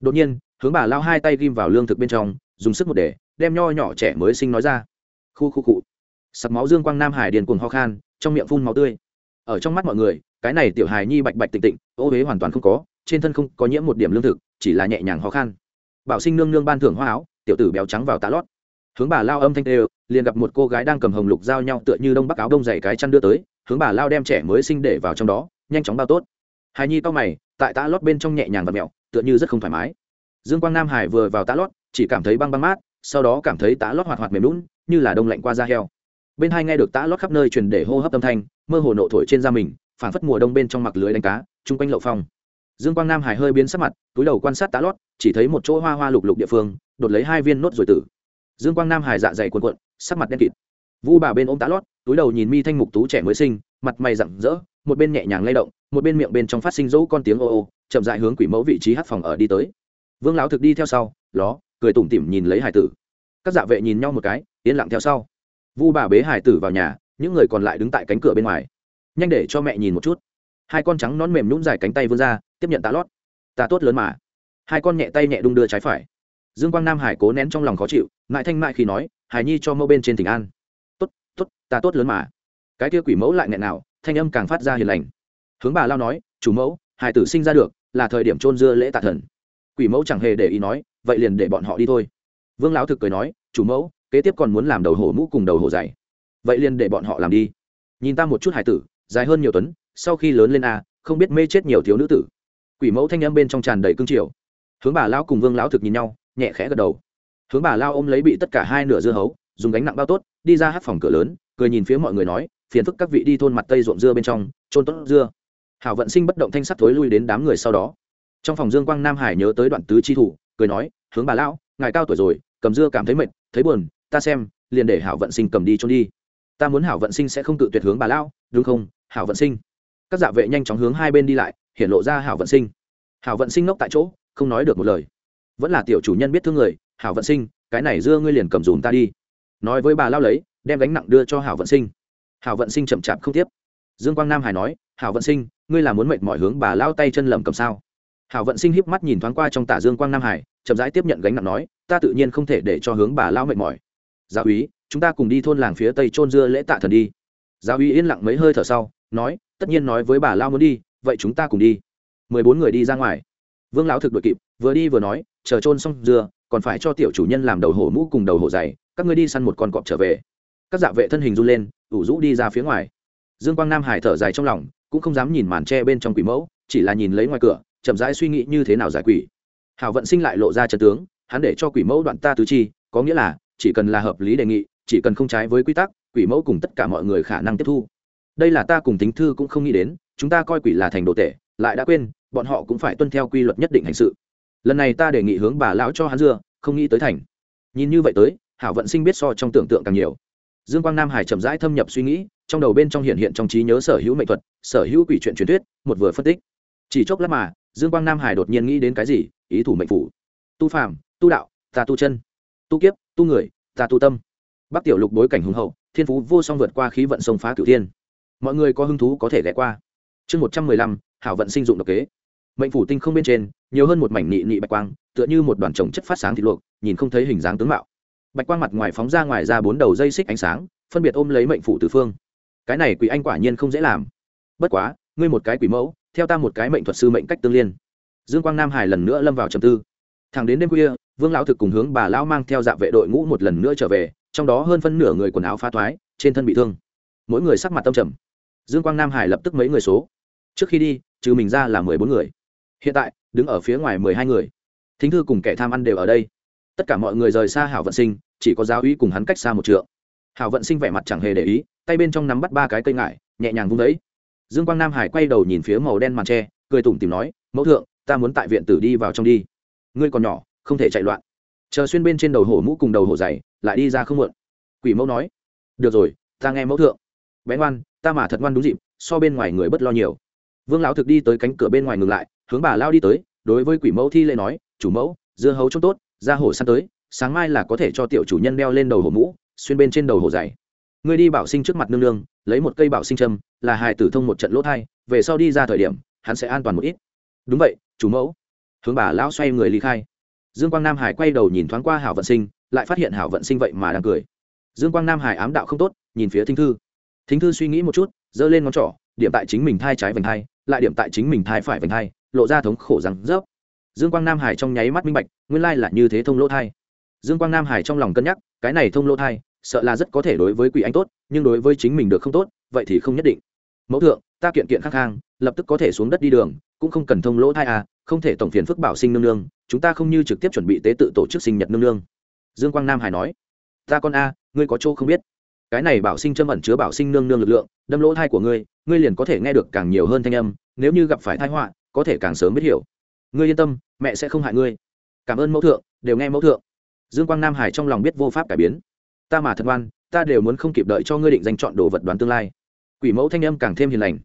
[SPEAKER 1] Đột nhiên, hướng bà lao hai tay ghim vào lương thực bên trong, dùng sức một để, đem nho nhỏ trẻ mới sinh nói ra. Khu khu cụ sặc máu dương quang nam hải điền cuồng ho khan, trong miệng phun máu tươi. Ở trong mắt mọi người, cái này tiểu hài nhi bạch bạch tịnh tịnh, ô huế hoàn toàn không có, trên thân không có nhiễm một điểm lương thực, chỉ là nhẹ nhàng ho khan. Bảo sinh nương nương ban thưởng hoa áo, tiểu tử béo trắng vào tá lót. Hướng bà lao âm thanh tê liền gặp một cô gái đang cầm hồng lục giao nhau tựa như đông bắc áo đông dày cái chăn đưa tới, hướng bà lao đem trẻ mới sinh để vào trong đó, nhanh chóng bao tốt hài nhi to mày, tại tã lót bên trong nhẹ nhàng và mẹo, tựa như rất không thoải mái. Dương quang nam hải vừa vào tã lót, chỉ cảm thấy băng băng mát, sau đó cảm thấy tã lót hoạt hoạt mềm lún như là đông lạnh qua da heo. Bên hai nghe được tã lót khắp nơi truyền để hô hấp âm thanh, mơ hồ nộ thổi trên da mình phản phất mùa đông bên trong mặc lưới đánh cá, chung quanh lậu phong. Dương quang nam hải hơi biến sắc mặt, túi đầu quan sát tá lót, chỉ thấy một chỗ hoa hoa lục lục địa phương, đột lấy hai viên nốt rồi tử. Dương quang nam hải dạ dày cuộn cuộn, sắc mặt đen kịt. Vu bà bên ôm tá lót, túi đầu nhìn mi thanh mục tú trẻ mới sinh mặt mày rặng rỡ, một bên nhẹ nhàng lay động, một bên miệng bên trong phát sinh dỗ con tiếng ô ô, chậm dại hướng quỷ mẫu vị trí hát phòng ở đi tới. Vương lão thực đi theo sau, ló, cười tủm tỉm nhìn lấy hải tử. Các dạ vệ nhìn nhau một cái, yên lặng theo sau. Vu bà bế hải tử vào nhà, những người còn lại đứng tại cánh cửa bên ngoài. Nhanh để cho mẹ nhìn một chút. Hai con trắng nón mềm nhún dài cánh tay vươn ra, tiếp nhận tá lót. Tạ tốt lớn mà. Hai con nhẹ tay nhẹ đung đưa trái phải. Dương quang nam hải cố nén trong lòng khó chịu, ngại thanh mại khi nói, hải nhi cho mẫu bên trên tỉnh an. Tốt tốt, ta tốt lớn mà cái kia quỷ mẫu lại nghẹn nào, thanh âm càng phát ra hiền lành. Hướng bà lao nói, chủ mẫu hải tử sinh ra được là thời điểm trôn dưa lễ tạ thần. Quỷ mẫu chẳng hề để ý nói, vậy liền để bọn họ đi thôi. Vương lão thực cười nói, chủ mẫu, kế tiếp còn muốn làm đầu hổ mũ cùng đầu hổ dày vậy liền để bọn họ làm đi. Nhìn ta một chút hải tử, dài hơn nhiều tuấn, sau khi lớn lên a không biết mê chết nhiều thiếu nữ tử. Quỷ mẫu thanh âm bên trong tràn đầy cương triều. Hướng bà lao cùng vương lão thực nhìn nhau, nhẹ khẽ gật đầu. Hướng bà lao ôm lấy bị tất cả hai nửa dưa hấu, dùng gánh nặng bao tốt, đi ra hát phòng cửa lớn, cười nhìn phía mọi người nói phiền phức các vị đi thôn mặt tây ruộng dưa bên trong trôn tốt dưa. Hảo vận sinh bất động thanh sắt thối lui đến đám người sau đó. Trong phòng dương quang nam hải nhớ tới đoạn tứ chi thủ, cười nói, hướng bà lão, ngài cao tuổi rồi, cầm dưa cảm thấy mệt, thấy buồn, ta xem, liền để hảo vận sinh cầm đi trôn đi. Ta muốn hảo vận sinh sẽ không tự tuyệt hướng bà lão, đúng không, hảo vận sinh? Các dạ vệ nhanh chóng hướng hai bên đi lại hiện lộ ra hảo vận sinh. Hảo vận sinh ngốc tại chỗ, không nói được một lời. Vẫn là tiểu chủ nhân biết thương người, hảo vận sinh, cái này dưa ngươi liền cầm dùm ta đi. Nói với bà lao lấy, đem gánh nặng đưa cho hảo vận sinh hảo vận sinh chậm chạp không tiếp. Dương quang nam hải nói, hảo vận sinh, ngươi là muốn mệt mỏi hướng bà lao tay chân lầm cầm sao? Hảo vận sinh híp mắt nhìn thoáng qua trong tả dương quang nam hải, chậm rãi tiếp nhận gánh nặng nói, ta tự nhiên không thể để cho hướng bà lao mệt mỏi. Giáo úy, chúng ta cùng đi thôn làng phía tây trôn dưa lễ tạ thần đi. Giáo úy yên lặng mấy hơi thở sau, nói, tất nhiên nói với bà lao muốn đi, vậy chúng ta cùng đi. Mười bốn người đi ra ngoài. Vương lão thực đội kịp, vừa đi vừa nói, chờ trôn xong dưa, còn phải cho tiểu chủ nhân làm đầu hổ mũ cùng đầu hổ dày các ngươi đi săn một con cọp trở về các dạ vệ thân hình run lên, ủ rũ đi ra phía ngoài. Dương quang nam hải thở dài trong lòng, cũng không dám nhìn màn tre bên trong quỷ mẫu, chỉ là nhìn lấy ngoài cửa, chậm rãi suy nghĩ như thế nào giải quỷ. Hảo vận sinh lại lộ ra trận tướng, hắn để cho quỷ mẫu đoạn ta tứ chi, có nghĩa là, chỉ cần là hợp lý đề nghị, chỉ cần không trái với quy tắc, quỷ mẫu cùng tất cả mọi người khả năng tiếp thu. Đây là ta cùng tính thư cũng không nghĩ đến, chúng ta coi quỷ là thành đồ tệ lại đã quên, bọn họ cũng phải tuân theo quy luật nhất định hành sự. Lần này ta đề nghị hướng bà lão cho hắn dưa, không nghĩ tới thành. Nhìn như vậy tới, hảo vận sinh biết so trong tưởng tượng càng nhiều dương quang nam hải chậm rãi thâm nhập suy nghĩ, trong đầu bên trong hiện hiện trong trí nhớ sở hữu mệnh thuật, sở hữu quỷ chuyện truyền thuyết, một vừa phân tích. Chỉ chốc lát mà, dương quang nam hải đột nhiên nghĩ đến cái gì? Ý thủ mệnh phủ. Tu phàm, tu đạo, ta tu chân. Tu kiếp, tu người, ta tu tâm. Bắc tiểu lục bối cảnh hùng hậu, thiên phú vô song vượt qua khí vận sông phá cửu thiên. Mọi người có hứng thú có thể ghé qua. Chương một trăm mười lăm, hảo vận sinh dụng độc kế. Mệnh phủ tinh không bên trên, nhiều hơn một mảnh nị nị bạch quang, tựa như một đoàn trồng chất phát sáng thịt luộc, nhìn không thấy hình dáng tướng mạo bạch quang mặt ngoài phóng ra ngoài ra bốn đầu dây xích ánh sáng, phân biệt ôm lấy mệnh phủ từ phương. Cái này quỷ anh quả nhiên không dễ làm. Bất quá, ngươi một cái quỷ mẫu, theo ta một cái mệnh thuật sư mệnh cách tương liên. Dương quang nam hải lần nữa lâm vào trầm tư. Thẳng đến đêm khuya, vương lão thực cùng hướng bà lão mang theo dạ vệ đội ngũ một lần nữa trở về, trong đó hơn phân nửa người quần áo phá thoái, trên thân bị thương. Mỗi người sắc mặt tâm trầm. Dương quang nam hải lập tức mấy người số. Trước khi đi, trừ mình ra là mười bốn người. Hiện tại, đứng ở phía ngoài mười hai người. Thính thư cùng kẻ tham ăn đều ở đây tất cả mọi người rời xa hảo vận sinh, chỉ có giáo uy cùng hắn cách xa một trượng. Hảo vận sinh vẻ mặt chẳng hề để ý, tay bên trong nắm bắt ba cái cây ngải, nhẹ nhàng vung đấy dương quang nam hải quay đầu nhìn phía màu đen màn tre, cười tủm tìm nói, mẫu thượng, ta muốn tại viện tử đi vào trong đi. Ngươi còn nhỏ, không thể chạy loạn. Chờ xuyên bên trên đầu hổ mũ cùng đầu hổ dày, lại đi ra không muộn. Quỷ mẫu nói, được rồi, ta nghe mẫu thượng. Bé ngoan, ta mà thật ngoan đúng dịp, so bên ngoài người bất lo nhiều. Vương lão thực đi tới cánh cửa bên ngoài ngừng lại, hướng bà lao đi tới, đối với quỷ mẫu thi lễ nói, chủ mẫu, dưa hấu trông tốt ra hổ săn tới, sáng mai là có thể cho tiểu chủ nhân đeo lên đầu hổ mũ, xuyên bên trên đầu hổ dày. Ngươi đi bảo sinh trước mặt nương nương, lấy một cây bảo sinh châm, là hài tử thông một trận lỗ thai, về sau đi ra thời điểm, hắn sẽ an toàn một ít. Đúng vậy, chủ mẫu. Hướng bà lão xoay người ly khai. Dương quang nam hải quay đầu nhìn thoáng qua hảo vận sinh, lại phát hiện hảo vận sinh vậy mà đang cười. Dương quang nam hải ám đạo không tốt, nhìn phía thính thư. Thính thư suy nghĩ một chút, giơ lên ngón trỏ, điểm tại chính mình thai trái vành thai, lại điểm tại chính mình thai phải vành thai, lộ ra thống khổ rằng rớp dương quang nam hải trong nháy mắt minh bạch, nguyên lai là như thế thông lỗ thai. Dương quang nam hải trong lòng cân nhắc, cái này thông lỗ thai, sợ là rất có thể đối với quỷ anh tốt, nhưng đối với chính mình được không tốt, vậy thì không nhất định. Mẫu thượng, ta kiện kiện khắc khang, lập tức có thể xuống đất đi đường, cũng không cần thông lỗ thai à không thể tổng phiền phức bảo sinh nương nương, chúng ta không như trực tiếp chuẩn bị tế tự tổ chức sinh nhật nương nương. Dương quang nam hải nói, ta con a, ngươi có chỗ không biết. Cái này bảo sinh châm ẩn chứa bảo sinh nương nương lực lượng, đâm lỗ thai của ngươi ngươi liền có thể nghe được càng nhiều hơn thanh âm, nếu như gặp phải thai họa, có thể càng sớm biết hiểu ngươi yên tâm, mẹ sẽ không hại ngươi. Cảm ơn mẫu thượng, đều nghe mẫu thượng. Dương quang nam hải trong lòng biết vô pháp cải biến. Ta mà thật ngoan, ta đều muốn không kịp đợi cho ngươi định danh chọn đồ vật đoán tương lai. Quỷ mẫu thanh âm càng thêm hiền lành.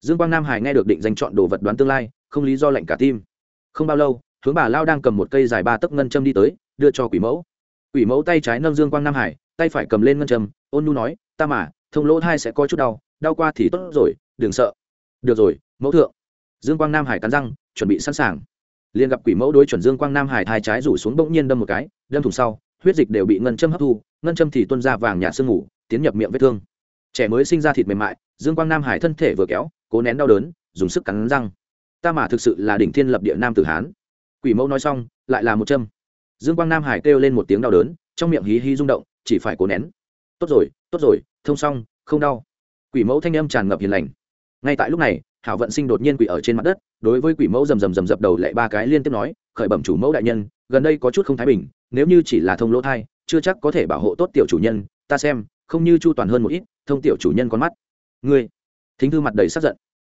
[SPEAKER 1] Dương quang nam hải nghe được định danh chọn đồ vật đoán tương lai, không lý do lạnh cả tim. Không bao lâu, hướng bà lao đang cầm một cây dài ba tấc ngân châm đi tới, đưa cho quỷ mẫu. Quỷ mẫu tay trái nâng dương quang nam hải, tay phải cầm lên ngân châm, ôn nu nói, ta mà, thông lỗ thai sẽ có chút đau đau qua thì tốt rồi, đừng sợ. Được rồi, mẫu thượng. Dương quang nam hải cắn răng, chuẩn bị sẵn sàng liền gặp quỷ mẫu đối chuẩn dương quang nam hải thai trái rủ xuống bỗng nhiên đâm một cái, đâm thùng sau, huyết dịch đều bị ngân châm hấp thu, ngân châm thì tuân ra vàng nhạt sương ngủ tiến nhập miệng vết thương. Trẻ mới sinh ra thịt mềm mại, dương quang nam hải thân thể vừa kéo, cố nén đau đớn, dùng sức cắn răng. Ta mà thực sự là đỉnh thiên lập địa nam tử hán. Quỷ mẫu nói xong, lại là một châm. Dương quang nam hải kêu lên một tiếng đau đớn, trong miệng hí hí rung động, chỉ phải cố nén. Tốt rồi tốt rồi, thông xong, không đau. Quỷ mẫu thanh âm tràn ngập hiền lành. Ngay tại lúc này hảo vận sinh đột nhiên quỷ ở trên mặt đất, đối với quỷ mẫu rầm rầm rầm dập đầu lại ba cái liên tiếp nói, khởi bẩm chủ mẫu đại nhân, gần đây có chút không thái bình, nếu như chỉ là thông lỗ thai, chưa chắc có thể bảo hộ tốt tiểu chủ nhân, ta xem, không như chu toàn hơn một ít, thông tiểu chủ nhân con mắt. Ngươi? Thính thư mặt đầy sắc giận.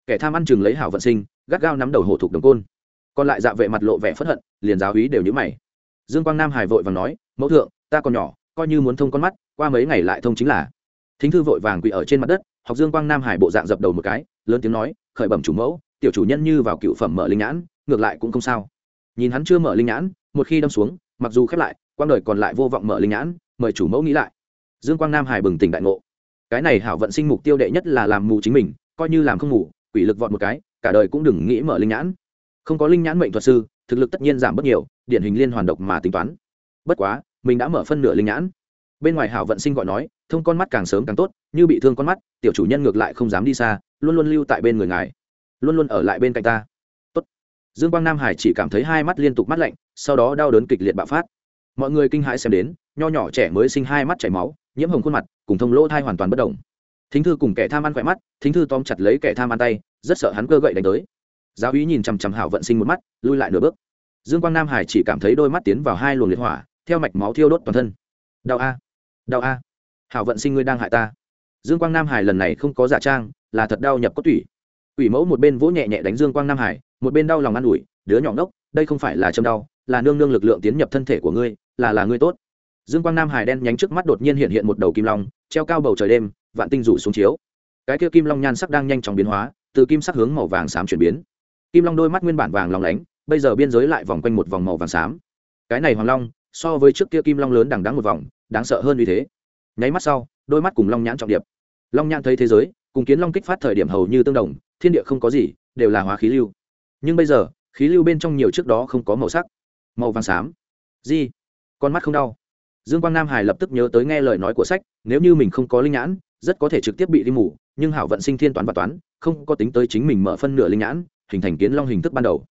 [SPEAKER 1] Kẻ tham ăn chừng lấy hảo vận sinh, gắt gao nắm đầu hổ thục đồng côn. Còn lại dạ vệ mặt lộ vẻ phất hận, liền giáo hí đều nhữ mày. Dương quang nam hải vội vàng nói, mẫu thượng, ta còn nhỏ, coi như muốn thông con mắt, qua mấy ngày lại thông chính là. Thính thư vội vàng quỳ ở trên mặt đất học dương quang nam hải bộ dạng dập đầu một cái, lớn tiếng nói, khởi bẩm chủ mẫu, tiểu chủ nhân như vào cựu phẩm mở linh nhãn, ngược lại cũng không sao. Nhìn hắn chưa mở linh nhãn, một khi đâm xuống, mặc dù khép lại, quang đời còn lại vô vọng mở linh nhãn, mời chủ mẫu nghĩ lại. Dương quang nam hải bừng tỉnh đại ngộ. Cái này hảo vận sinh mục tiêu đệ nhất là làm mù chính mình, coi như làm không ngủ quỷ lực vọt một cái, cả đời cũng đừng nghĩ mở linh nhãn. Không có linh nhãn mệnh thuật sư, thực lực tất nhiên giảm bất nhiều, điển hình liên hoàn độc mà tính toán. Bất quá, mình đã mở phân nửa linh nhãn bên ngoài hảo vận sinh gọi nói, thông con mắt càng sớm càng tốt, như bị thương con mắt, tiểu chủ nhân ngược lại không dám đi xa, luôn luôn lưu tại bên người ngài. Luôn luôn ở lại bên cạnh ta. Tốt. dương quang nam hải chỉ cảm thấy hai mắt liên tục mắt lạnh, sau đó đau đớn kịch liệt bạo phát. Mọi người kinh hãi xem đến, nho nhỏ trẻ mới sinh hai mắt chảy máu, nhiễm hồng khuôn mặt, cùng thông lỗ thai hoàn toàn bất đồng. Thính thư cùng kẻ tham ăn khỏe mắt, thính thư tóm chặt lấy kẻ tham ăn tay, rất sợ hắn cơ gậy đánh tới. Giáo úy nhìn chằm chằm hảo vận sinh một mắt, lui lại nửa bước. Dương quang nam hải chỉ cảm thấy đôi mắt tiến vào hai luồng liệt hỏa, theo mạch máu thiêu đốt toàn thân. Đau a đau a. Hảo vận sinh ngươi đang hại ta. Dương quang nam hải lần này không có giả trang, là thật đau nhập cốt tủy. Ủy mẫu một bên vỗ nhẹ nhẹ đánh dương quang nam hải, một bên đau lòng an ủi, đứa nhỏ ngốc, đây không phải là châm đau, là nương nương lực lượng tiến nhập thân thể của ngươi, là là ngươi tốt. Dương quang nam hải đen nhánh trước mắt đột nhiên hiện hiện một đầu kim long, treo cao bầu trời đêm, vạn tinh rủ xuống chiếu. Cái kia kim long nhan sắc đang nhanh chóng biến hóa, từ kim sắc hướng màu vàng xám chuyển biến. Kim long đôi mắt nguyên bản vàng lòng lánh, bây giờ biên giới lại vòng quanh một vòng màu vàng xám. Cái này hoàng long so với trước kia kim long lớn đằng đắng một vòng, đáng sợ hơn như thế. Nháy mắt sau, đôi mắt cùng long nhãn trọng điệp. Long nhãn thấy thế giới, cùng kiến long kích phát thời điểm hầu như tương đồng, thiên địa không có gì, đều là hóa khí lưu. Nhưng bây giờ, khí lưu bên trong nhiều trước đó không có màu sắc. Màu vàng xám. Di con mắt không đau. Dương quang nam hải lập tức nhớ tới nghe lời nói của sách, nếu như mình không có linh nhãn, rất có thể trực tiếp bị đi mù, nhưng hảo vận sinh thiên toán và toán, không có tính tới chính mình mở phân nửa linh nhãn, hình thành kiến long hình thức ban đầu.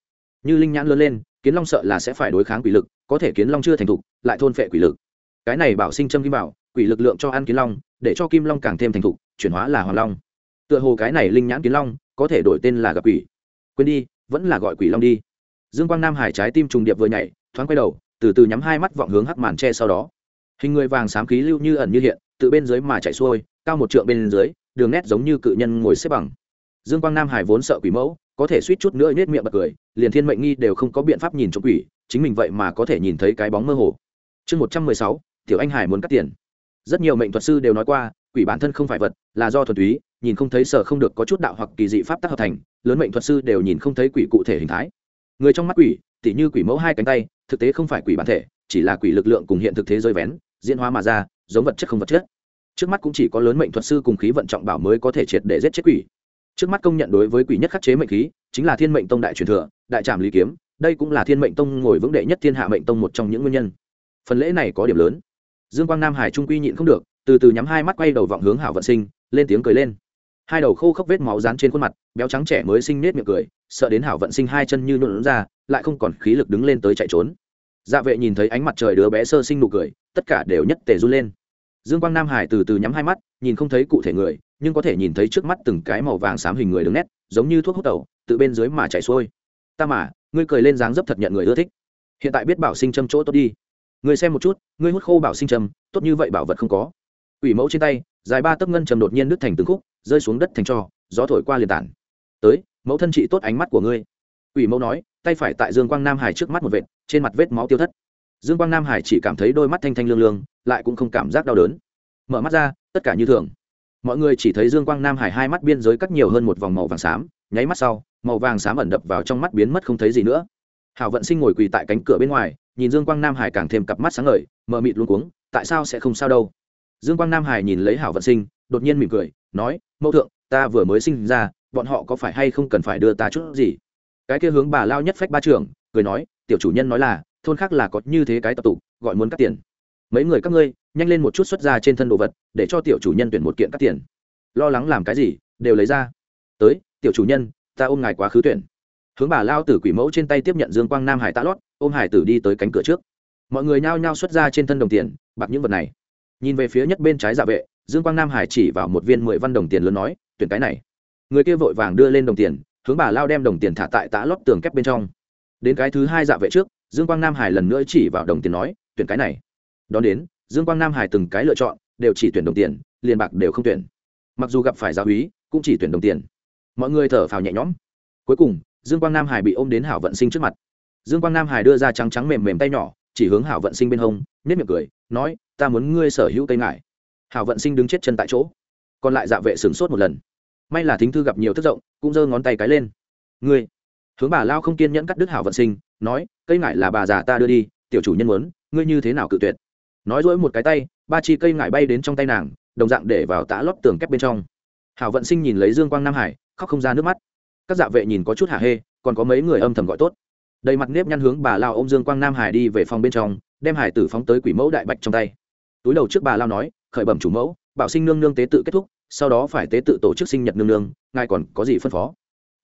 [SPEAKER 1] Như linh nhãn lớn lên kiến long sợ là sẽ phải đối kháng quỷ lực, có thể kiến long chưa thành thục, lại thôn phệ quỷ lực. Cái này bảo sinh châm kim bảo, quỷ lực lượng cho ăn kiến long, để cho kim long càng thêm thành thục, chuyển hóa là hoàng long. Tựa hồ cái này linh nhãn kiến long, có thể đổi tên là gặp quỷ. Quên đi, vẫn là gọi quỷ long đi. Dương quang nam hải trái tim trùng điệp vừa nhảy, thoáng quay đầu, từ từ nhắm hai mắt vọng hướng hắc màn tre sau đó. Hình người vàng xám khí lưu như ẩn như hiện, từ bên dưới mà chạy xuôi, cao một trượng bên dưới, đường nét giống như cự nhân ngồi xếp bằng. Dương quang nam hải vốn sợ quỷ mẫu có thể suýt chút nữa nhếch miệng bật cười, liền thiên mệnh nghi đều không có biện pháp nhìn trộm quỷ, chính mình vậy mà có thể nhìn thấy cái bóng mơ hồ. Chương một trăm mười sáu, tiểu anh hải muốn cắt tiền. Rất nhiều mệnh thuật sư đều nói qua, quỷ bản thân không phải vật, là do thuần túy, nhìn không thấy sở không được có chút đạo hoặc kỳ dị pháp tác hợp thành, lớn mệnh thuật sư đều nhìn không thấy quỷ cụ thể hình thái. Người trong mắt quỷ, tỉ như quỷ mẫu hai cánh tay, thực tế không phải quỷ bản thể, chỉ là quỷ lực lượng cùng hiện thực thế rơi vén, diễn hóa mà ra, giống vật chất không vật chất. Trước mắt cũng chỉ có lớn mệnh thuật sư cùng khí vận trọng bảo mới có thể triệt để giết chết quỷ trước mắt công nhận đối với quỷ nhất khắc chế mệnh khí, chính là thiên mệnh tông đại truyền thừa, đại trạm lý kiếm, đây cũng là thiên mệnh tông ngồi vững đệ nhất thiên hạ mệnh tông một trong những nguyên nhân. Phần lễ này có điểm lớn. Dương quang nam hải trung quy nhịn không được, từ từ nhắm hai mắt quay đầu vọng hướng hảo vận sinh, lên tiếng cười lên. Hai đầu khô khốc vết máu dán trên khuôn mặt, béo trắng trẻ mới sinh nết miệng cười, sợ đến hảo vận sinh hai chân như nhuộn ra, lại không còn khí lực đứng lên tới chạy trốn. Dạ vệ nhìn thấy ánh mặt trời đứa bé sơ sinh nụ cười, tất cả đều nhất tề run lên dương quang nam hải từ từ nhắm hai mắt, nhìn không thấy cụ thể người, nhưng có thể nhìn thấy trước mắt từng cái màu vàng xám hình người đứng nét, giống như thuốc hút tẩu tự bên dưới mà chảy xuôi. Ta mà, ngươi cười lên dáng dấp thật nhận người ưa thích. Hiện tại biết bảo sinh châm chỗ tốt đi. Ngươi xem một chút, ngươi hút khô bảo sinh châm, tốt như vậy bảo vật không có. Ủy mẫu trên tay, dài ba tấc ngân trầm đột nhiên đứt thành từng khúc, rơi xuống đất thành trò. gió thổi qua liền tản. Tới, mẫu thân chị tốt ánh mắt của ngươi. Ủy mẫu nói, tay phải tại dương quang nam hải trước mắt một vệt, trên mặt vết máu tiêu thất. Dương quang nam hải chỉ cảm thấy đôi mắt thanh thanh lương lương lại cũng không cảm giác đau đớn. Mở mắt ra, tất cả như thường. Mọi người chỉ thấy dương quang nam hải hai mắt biên giới cắt nhiều hơn một vòng màu vàng xám, nháy mắt sau, màu vàng xám ẩn đập vào trong mắt biến mất không thấy gì nữa. Hảo vận sinh ngồi quỳ tại cánh cửa bên ngoài, nhìn dương quang nam hải càng thêm cặp mắt sáng ngời, mờ mịt luôn cuống, tại sao sẽ không sao đâu? Dương quang nam hải nhìn lấy hảo vận sinh, đột nhiên mỉm cười, nói, mẫu thượng, ta vừa mới sinh ra, bọn họ có phải hay không cần phải đưa ta chút gì? Cái kia hướng bà lao nhất phách ba trưởng, cười nói, tiểu chủ nhân nói là, thôn khác là có như thế cái tập tụ gọi muốn cắt tiền mấy người các ngươi, nhanh lên một chút xuất ra trên thân đồ vật, để cho tiểu chủ nhân tuyển một kiện cắt tiền. Lo lắng làm cái gì, đều lấy ra. Tới, tiểu chủ nhân, ta ôm ngài quá khứ tuyển. Hướng bà lao tử quỷ mẫu trên tay tiếp nhận dương quang nam hải tạ lót, ôm hải tử đi tới cánh cửa trước. Mọi người nhao nhao xuất ra trên thân đồng tiền, bạc những vật này. Nhìn về phía nhất bên trái dạ vệ, dương quang nam hải chỉ vào một viên mười văn đồng tiền lớn nói, tuyển cái này. Người kia vội vàng đưa lên đồng tiền, hướng bà lao đem đồng tiền thả tại tạ lót tường kép bên trong. Đến cái thứ hai dạ vệ trước, dương quang nam hải lần nữa chỉ vào đồng tiền nói, tuyển cái này đón đến, dương quang nam hải từng cái lựa chọn, đều chỉ tuyển đồng tiền, liền bạc đều không tuyển. Mặc dù gặp phải giáo húy cũng chỉ tuyển đồng tiền. Mọi người thở phào nhẹ nhõm. Cuối cùng, dương quang nam hải bị ôm đến hảo vận sinh trước mặt. Dương quang nam hải đưa ra trắng trắng mềm mềm tay nhỏ, chỉ hướng hảo vận sinh bên hông nếp miệng cười, nói, ta muốn ngươi sở hữu cây ngải. Hảo vận sinh đứng chết chân tại chỗ. Còn lại dạ vệ sửng sốt một lần. May là thính thư gặp nhiều thức rộng, cũng giơ ngón tay cái lên. Ngươi. Hướng bà lao không kiên nhẫn cắt đứt hảo vận sinh, nói, cây ngải là bà già ta đưa đi, tiểu chủ nhân muốn, ngươi như thế nào cự tuyệt? Nói dỗi một cái tay, ba chi cây ngải bay đến trong tay nàng, đồng dạng để vào tã lót tường kép bên trong. Hảo vận sinh nhìn lấy dương quang nam hải, khóc không ra nước mắt. Các dạ vệ nhìn có chút hả hê, còn có mấy người âm thầm gọi tốt. Đầy mặt nếp nhăn hướng bà lao ô m dương quang nam hải đi về phòng bên trong, đem hải tử phóng tới quỷ mẫu đại bạch trong tay. Túi đầu trước bà lao nói, khởi bẩm chủ mẫu, bảo sinh nương nương tế tự kết thúc, sau đó phải tế tự tổ chức sinh nhật nương nương, ngài còn có gì phân phó?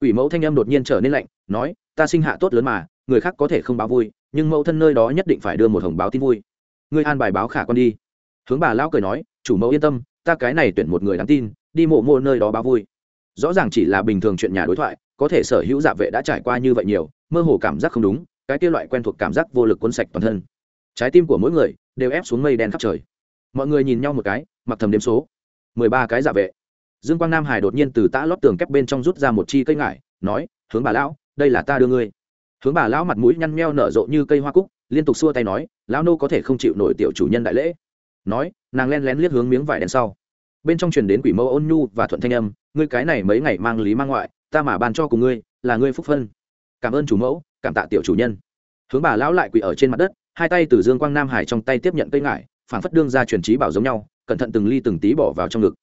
[SPEAKER 1] Quỷ mẫu thanh âm đột nhiên trở nên lạnh, nói, ta sinh hạ tốt lớn mà, người khác có thể không báo vui, nhưng mẫu thân nơi đó nhất định phải đưa một hồng báo tin vui ngươi an bài báo khả con đi. Hướng bà lão cười nói, chủ mẫu yên tâm, ta cái này tuyển một người đáng tin, đi mộ mộ nơi đó báo vui. Rõ ràng chỉ là bình thường chuyện nhà đối thoại, có thể sở hữu dạ vệ đã trải qua như vậy nhiều, mơ hồ cảm giác không đúng, cái kia loại quen thuộc cảm giác vô lực cuốn sạch toàn thân. Trái tim của mỗi người đều ép xuống mây đen khắp trời. Mọi người nhìn nhau một cái, mặc thầm đếm số. Mười ba cái dạ vệ. Dương quang nam hải đột nhiên từ tã lót tường kép bên trong rút ra một chi cây ngải, nói, hướng bà lão, đây là ta đưa ngươi. Hướng bà lão mặt mũi nhăn meo nở rộ như cây hoa cúc liên tục xua tay nói, lão nô có thể không chịu nổi tiểu chủ nhân đại lễ. Nói, nàng len lén liếc hướng miếng vải đèn sau. Bên trong truyền đến quỷ mẫu ôn nhu và thuận thanh âm, ngươi cái này mấy ngày mang lý mang ngoại, ta mà ban cho cùng ngươi, là ngươi phúc phân. Cảm ơn chủ mẫu, cảm tạ tiểu chủ nhân. Hướng bà lão lại quỳ ở trên mặt đất, hai tay từ dương quang nam hải trong tay tiếp nhận cây ngải phản phất đương ra truyền trí bảo giống nhau, cẩn thận từng ly từng tí bỏ vào trong ngực.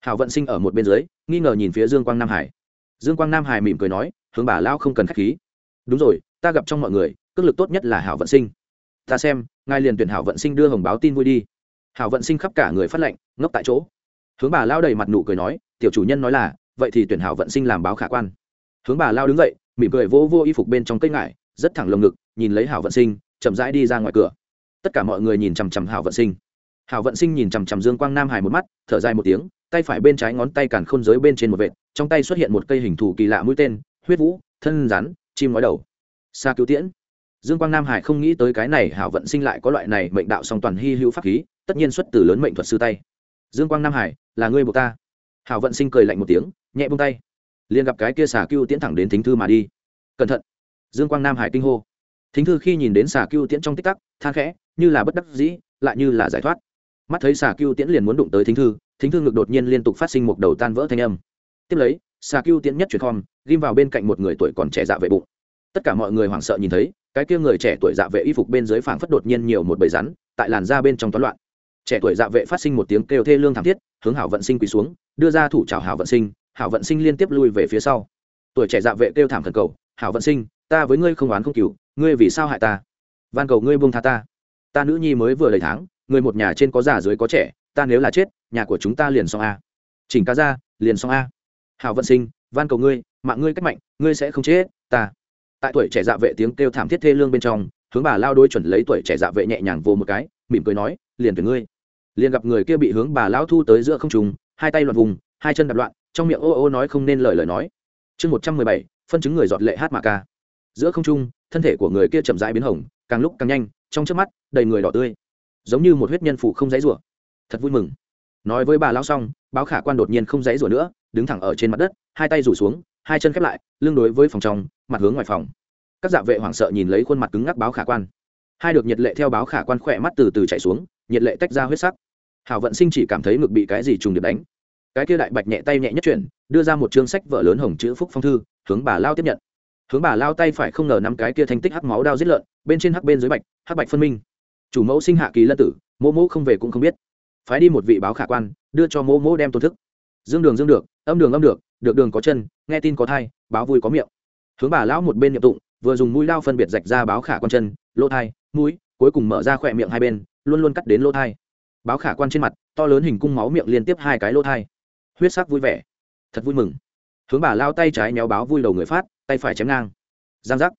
[SPEAKER 1] Hảo vận sinh ở một bên dưới, nghi ngờ nhìn phía dương quang nam hải. Dương quang nam hải mỉm cười nói, hướng bà lão không cần khách khí. Đúng rồi, ta gặp trong mọi người cước lực tốt nhất là hảo vận sinh. Ta xem, ngài liền tuyển hảo vận sinh đưa hồng báo tin vui đi. Hảo vận sinh khắp cả người phát lệnh, ngốc tại chỗ. Hướng bà lao đầy mặt nụ cười nói, tiểu chủ nhân nói là, vậy thì tuyển hảo vận sinh làm báo khả quan. Hướng bà lao đứng dậy, mỉm cười vô vô y phục bên trong cây ngải, rất thẳng lồng ngực, nhìn lấy hảo vận sinh, chậm rãi đi ra ngoài cửa. Tất cả mọi người nhìn chằm chằm hảo vận sinh. Hảo vận sinh nhìn chằm chằm dương quang nam hải một mắt, thở dài một tiếng, tay phải bên trái ngón tay càn khôn giới bên trên một vệt, trong tay xuất hiện một cây hình thù kỳ lạ mũi tên, huyết vũ, thân rắn, chim ngói đầu. Xa cứu tiễn dương quang nam hải không nghĩ tới cái này hảo vận sinh lại có loại này mệnh đạo song toàn hy hữu pháp khí, tất nhiên xuất từ lớn mệnh thuật sư tay. Dương quang nam hải, là ngươi buộc ta. Hảo vận sinh cười lạnh một tiếng, nhẹ bông tay. Liền gặp cái kia xà cưu tiễn thẳng đến thính thư mà đi. Cẩn thận. Dương quang nam hải kinh hô. Thính thư khi nhìn đến xà cưu tiễn trong tích tắc, than khẽ, như là bất đắc dĩ, lại như là giải thoát. Mắt thấy xà cưu tiễn liền muốn đụng tới thính thư thính thư ngực đột nhiên liên tục phát sinh một đầu tan vỡ thanh âm. Tiếp lấy, xà cưu tiễn nhất chuyển khom, ghim vào bên cạnh một người tuổi còn trẻ dạ vệ bụng. Tất cả mọi người hoảng sợ nhìn thấy cái kia người trẻ tuổi dạ vệ y phục bên dưới phảng phất đột nhiên nhiều một bầy rắn, tại làn da bên trong toán loạn. Trẻ tuổi dạ vệ phát sinh một tiếng kêu thê lương thảm thiết, hướng hảo vận sinh quỳ xuống, đưa ra thủ trào hảo vận sinh, hảo vận sinh liên tiếp lui về phía sau. Tuổi trẻ dạ vệ kêu thảm thần cầu, hảo vận sinh, ta với ngươi không oán không cứu ngươi vì sao hại ta? Van cầu ngươi buông tha ta. Ta nữ nhi mới vừa đầy tháng, người một nhà trên có già dưới có trẻ, ta nếu là chết, nhà của chúng ta liền xong a. Chỉnh ca ra, liền xong a. Hảo vận sinh, van cầu ngươi, mạng ngươi cách mạnh, ngươi sẽ không chết, ta tại tuổi trẻ dạ vệ tiếng kêu thảm thiết thê lương bên trong, hướng bà lao đôi chuẩn lấy tuổi trẻ dạ vệ nhẹ nhàng vô một cái, mỉm cười nói, liền tuyển ngươi. Liền gặp người kia bị hướng bà lao thu tới giữa không trùng hai tay loạn vùng, hai chân đập loạn, trong miệng ô ô nói không nên lời lời nói. Chương một trăm mười bảy, phân chứng người dọn lệ hát mà ca. Giữa không trung, thân thể của người kia chậm rãi biến hồng, càng lúc càng nhanh, trong trước mắt, đầy người đỏ tươi. Giống như một huyết nhân phụ không dãy rủa. Thật vui mừng. Nói với bà lao xong, báo khả quan đột nhiên không dãy rủa nữa, đứng thẳng ở trên mặt đất, hai tay rủ xuống, hai chân khép lại, lưng đối với phòng trong mặt hướng ngoài phòng. Các dạ vệ hoảng sợ nhìn lấy khuôn mặt cứng ngắc báo khả quan. Hai được nhiệt lệ theo báo khả quan khỏe mắt từ từ chạy xuống, nhiệt lệ tách ra huyết sắc. Hảo vận sinh chỉ cảm thấy ngực bị cái gì trùng điệp đánh. Cái kia đại bạch nhẹ tay nhẹ nhất chuyển, đưa ra một chương sách vợ lớn hồng chữ phúc phong thư, hướng bà lao tiếp nhận. Hướng bà lao tay phải không ngờ nắm cái kia thành tích hắc máu đao giết lợn, bên trên hắc bên dưới bạch, hắc bạch phân minh. Chủ mẫu sinh hạ kỳ lân tử mô mô không về cũng không biết. Phái đi một vị báo khả quan, đưa cho mô mô đem tôn thức. Dương đường, dương được, âm đường, âm được được đường có chân, nghe tin có thai, báo vui có miệng hướng bà lão một bên niệm tụng, vừa dùng mũi lao phân biệt rạch ra báo khả quan chân, lỗ thai, mũi, cuối cùng mở ra khỏe miệng hai bên, luôn luôn cắt đến lỗ thai. Báo khả quan trên mặt, to lớn hình cung máu miệng liên tiếp hai cái lỗ thai. Huyết sắc vui vẻ. Thật vui mừng. Hướng bà lao tay trái méo báo vui đầu người phát, tay phải chém ngang. Giang giác.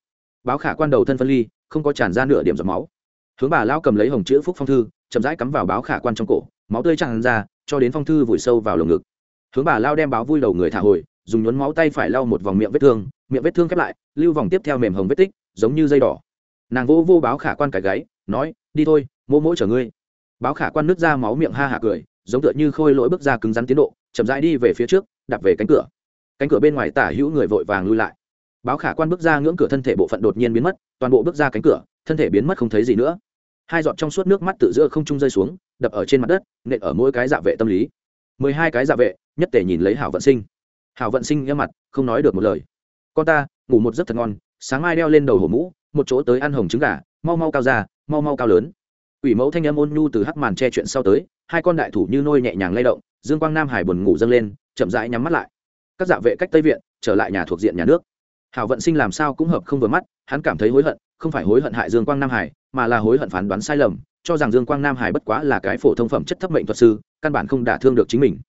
[SPEAKER 1] Báo khả quan đầu thân phân ly, không có tràn ra nửa điểm giọt máu. Hướng bà lao cầm lấy hồng chữ phúc phong thư, chậm rãi cắm vào báo khả quan trong cổ, máu tươi tràn ra, cho đến phong thư vùi sâu vào lồng ngực. Hướng bà lao đem báo vui đầu người thả hồi, dùng nhuốm máu tay phải lau một vòng miệng vết thương miệng vết thương khép lại, lưu vòng tiếp theo mềm hồng vết tích, giống như dây đỏ. Nàng vô vô báo khả quan cái gáy, nói, đi thôi, mỗ mỗ chở ngươi. Báo khả quan nứt ra máu miệng ha hạ cười, giống tựa như khôi lỗi bước ra cứng rắn tiến độ, chậm rãi đi về phía trước, đạp về cánh cửa. Cánh cửa bên ngoài tả hữu người vội vàng lui lại. Báo khả quan bước ra ngưỡng cửa thân thể bộ phận đột nhiên biến mất, toàn bộ bước ra cánh cửa, thân thể biến mất không thấy gì nữa. Hai giọt trong suốt nước mắt tự giữa không trung rơi xuống, đập ở trên mặt đất, nện ở mỗi cái dạ vệ tâm lý. Mười hai cái dạ vệ, nhất tể nhìn lấy hảo vận sinh. Hảo vận sinh nghe mặt, không nói được một lời con ta, ngủ một giấc thật ngon, sáng mai đeo lên đầu hổ mũ, một chỗ tới ăn hồng trứng gà, mau mau cao già mau mau cao lớn. Ủy mẫu thanh âm ôn nhu từ hắc màn che chuyện sau tới, hai con đại thủ như nôi nhẹ nhàng lay động, dương quang nam hải buồn ngủ dâng lên, chậm rãi nhắm mắt lại. Các dạ vệ cách tây viện, trở lại nhà thuộc diện nhà nước. Hảo vận sinh làm sao cũng hợp không vừa mắt, hắn cảm thấy hối hận, không phải hối hận hại dương quang nam hải, mà là hối hận phán đoán sai lầm, cho rằng dương quang nam hải bất quá là cái phổ thông phẩm chất thấp mệnh thuật sư, căn bản không đả thương được chính mình.